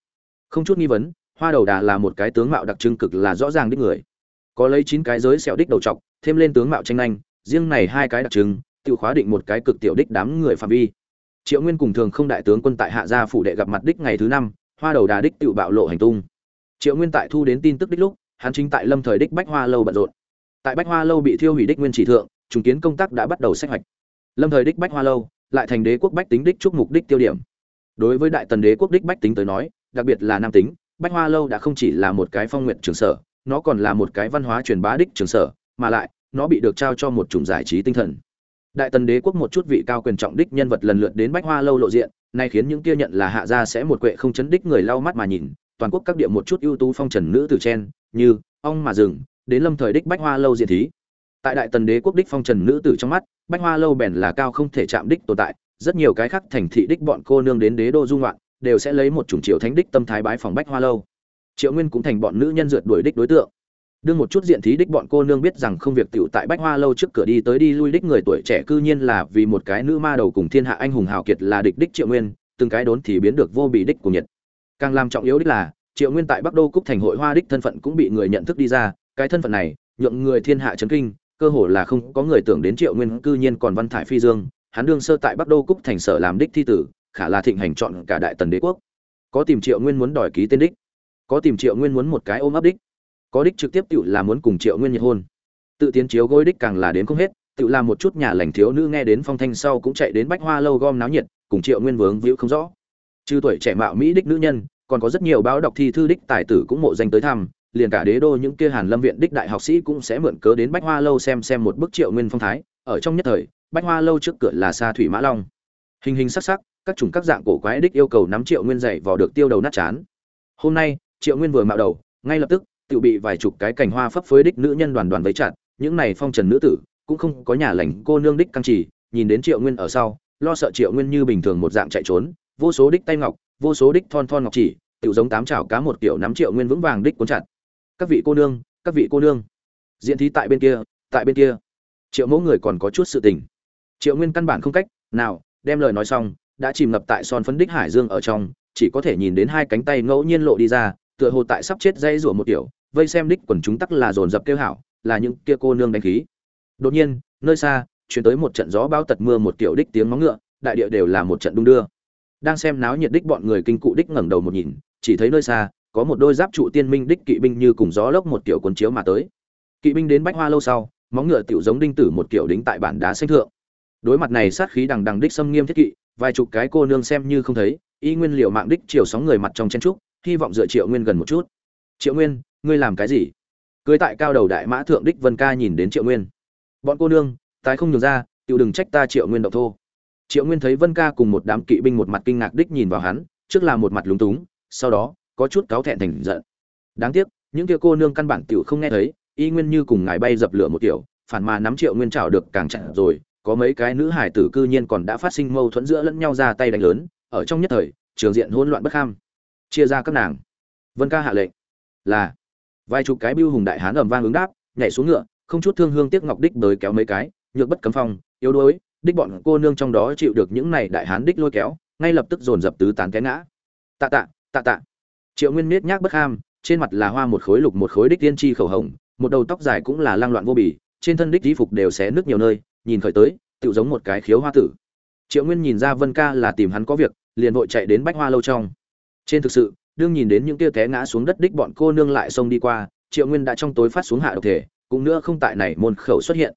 Không chút nghi vấn hoa đầu đà là một cái tướng mạo đặc trưng cực là rõ ràng đích người. Có lấy chín cái giới sẹo đích đầu trọc thêm lên tướng mạo tranh anh, riêng này hai cái đặc trưng tự khóa định một cái cực tiểu đích đám người phạm vi. Triệu nguyên cùng thường không đại tướng quân tại hạ gia phủ đệ gặp mặt đích ngày thứ năm hoa đầu đà đích tự bạo lộ hành tung. Triệu nguyên tại thu đến tin tức đích lúc hắn chính tại lâm thời đích bách hoa lâu bận rộn. Tại bách hoa lâu bị thiêu hủy đích nguyên chỉ thượng trùng kiến công tác đã bắt đầu sách hoạch. Lâm thời đích bách hoa lâu lại thành đế quốc bách tính đích chúc mục đích tiêu điểm. Đối với đại tần đế quốc đích bách tính tới nói đặc biệt là nam tính bách hoa lâu đã không chỉ là một cái phong nguyện trường sở, nó còn là một cái văn hóa truyền bá đích trường sở, mà lại, nó bị được trao cho một chủng giải trí tinh thần. Đại tần đế quốc một chút vị cao quyền trọng đích nhân vật lần lượt đến bách hoa lâu lộ diện, nay khiến những kia nhận là hạ gia sẽ một quệ không chấn đích người lau mắt mà nhìn, toàn quốc các địa một chút ưu tú phong trần nữ từ chen, như, ong mà rừng đến lâm thời đích bách hoa lâu diện thí. Tại đại tần đế quốc đích phong trần nữ tử trong mắt, bách hoa lâu bèn là cao không thể chạm đích tồn tại, rất nhiều cái khác thành thị đích bọn cô nương đến đế đô dung loạn đều sẽ lấy một chủng triệu thánh đích tâm thái bái phòng bách hoa lâu. Triệu nguyên cũng thành bọn nữ nhân rượt đuổi đích đối tượng. Đương một chút diện thí đích bọn cô nương biết rằng không việc tiểu tại bách hoa lâu trước cửa đi tới đi lui đích người tuổi trẻ cư nhiên là vì một cái nữ ma đầu cùng thiên hạ anh hùng hào kiệt là địch đích triệu nguyên, từng cái đốn thì biến được vô bị đích của nhiệt càng làm trọng yếu đích là, triệu nguyên tại bắc đô cúc thành hội hoa đích thân phận cũng bị người nhận thức đi ra, cái thân phận này, nhượng người thiên hạ chấn kinh, cơ hồ là không có người tưởng đến triệu nguyên, cư nhiên còn văn thải phi dương, hắn đương sơ tại bắc đô cúc thành sở làm đích thi tử khả là thịnh hành chọn cả đại tần đế quốc. Có tìm triệu nguyên muốn đòi ký tên đích. Có tìm triệu nguyên muốn một cái ôm ấp đích. Có đích trực tiếp tự là muốn cùng triệu nguyên nhiệt hôn. Tự tiến chiếu gối đích càng là đến không hết tự làm một chút nhà lành thiếu nữ nghe đến phong thanh sau cũng chạy đến bách hoa lâu gom náo nhiệt, cùng triệu nguyên vướng víu không rõ. Trừ tuổi trẻ mạo mỹ đích nữ nhân, còn có rất nhiều báo đọc thi thư đích tài tử cũng mộ danh tới thăm, liền cả đế đô những kia hàn lâm viện đích đại học sĩ cũng sẽ mượn cớ đến bách hoa lâu xem xem một bức triệu nguyên phong thái. Ở trong nhất thời, bách hoa lâu trước cửa là xa thủy mã long. Hình hình sắc sắc các chủng các dạng cổ quái đích yêu cầu nắm triệu nguyên dạy vào được tiêu đầu nát chán. Hôm nay, triệu nguyên vừa mạo đầu, ngay lập tức, tự bị vài chục cái cành hoa phấp phới đích nữ nhân đoàn đoàn vây chặt, những này phong trần nữ tử, cũng không có nhà lành cô nương đích căng trì, nhìn đến triệu nguyên ở sau, lo sợ triệu nguyên như bình thường một dạng chạy trốn, vô số đích tay ngọc, vô số đích thon thon ngọc chỉ tự giống tám chảo cá một kiểu nắm triệu nguyên vững vàng đích cuốn chặt. Các vị cô nương, các vị cô nương. Diện thí tại bên kia, tại bên kia. Triệu mẫu người còn có chút sự tình. Triệu nguyên căn bản không cách nào đem lời nói xong đã chìm ngập tại son phấn đích hải dương ở trong, chỉ có thể nhìn đến hai cánh tay ngẫu nhiên lộ đi ra, tựa hồ tại sắp chết dây rủa một kiểu, vây xem đích quần chúng tắc là dồn dập kêu hảo, là những kia cô nương đánh khí. Đột nhiên, nơi xa, chuyển tới một trận gió bao tật mưa một kiểu đích tiếng móng ngựa, đại địa đều là một trận đung đưa. Đang xem náo nhiệt đích bọn người kinh cụ đích ngẩng đầu một nhìn, chỉ thấy nơi xa, có một đôi giáp trụ tiên minh đích kỵ binh như cùng gió lốc một kiểu cuốn chiếu mà tới. Kỵ binh đến bách hoa lâu sau, móng ngựa tiểu giống đinh tử một kiểu đính tại bản đá xanh thượng. Đối mặt này sát khí đằng đằng đích xâm nghiêm thiết kỵ vài chục cái cô nương xem như không thấy, y nguyên liệu mạng đích chiều sóng người mặt trong chen trúc, hy vọng dựa triệu nguyên gần một chút. Triệu nguyên, ngươi làm cái gì? Cưới tại cao đầu đại mã thượng đích vân ca nhìn đến triệu nguyên. Bọn cô nương, tái không nhường ra tự đừng trách ta triệu nguyên động thô. Triệu nguyên thấy vân ca cùng một đám kỵ binh một mặt kinh ngạc đích nhìn vào hắn, trước là một mặt lúng túng, sau đó, có chút cáu thẹn thành giận. Đáng tiếc, những kia cô nương căn bản tiểu không nghe thấy, y nguyên như cùng ngài bay dập lửa một kiểu, phản mà nắm triệu nguyên trảo được càng chặn rồi có mấy cái nữ hải tử cư nhiên còn đã phát sinh mâu thuẫn giữa lẫn nhau ra tay đánh lớn, ở trong nhất thời, trường diện hỗn loạn bất kham. Chia ra các nàng. Vân ca hạ lệnh. Là. Vài chục cái bưu hùng đại hán ầm vang ứng đáp, nhảy xuống ngựa, không chút thương hương tiếc ngọc đích đới kéo mấy cái, nhược bất cấm phong, yếu đuối, đích bọn cô nương trong đó chịu được những này đại hán đích lôi kéo, ngay lập tức dồn dập tứ tán té ngã. Tạ tạ tạ tạ. Triệu nguyên miết nhác bất ham trên mặt là hoa một khối lục một khối đích tiên chi khẩu hồng, một đầu tóc dài cũng là lang loạn vô bì, trên thân đích di phục đều xé nước nhiều nơi nhìn khởi tới tự giống một cái khiếu hoa tử. Triệu nguyên nhìn ra vân ca là tìm hắn có việc, liền vội chạy đến bách hoa lâu trong. Trên thực sự, đương nhìn đến những tia té ngã xuống đất đích bọn cô nương lại xông đi qua, triệu nguyên đã trong tối phát xuống hạ độc thể, cũng nữa không tại này môn khẩu xuất hiện.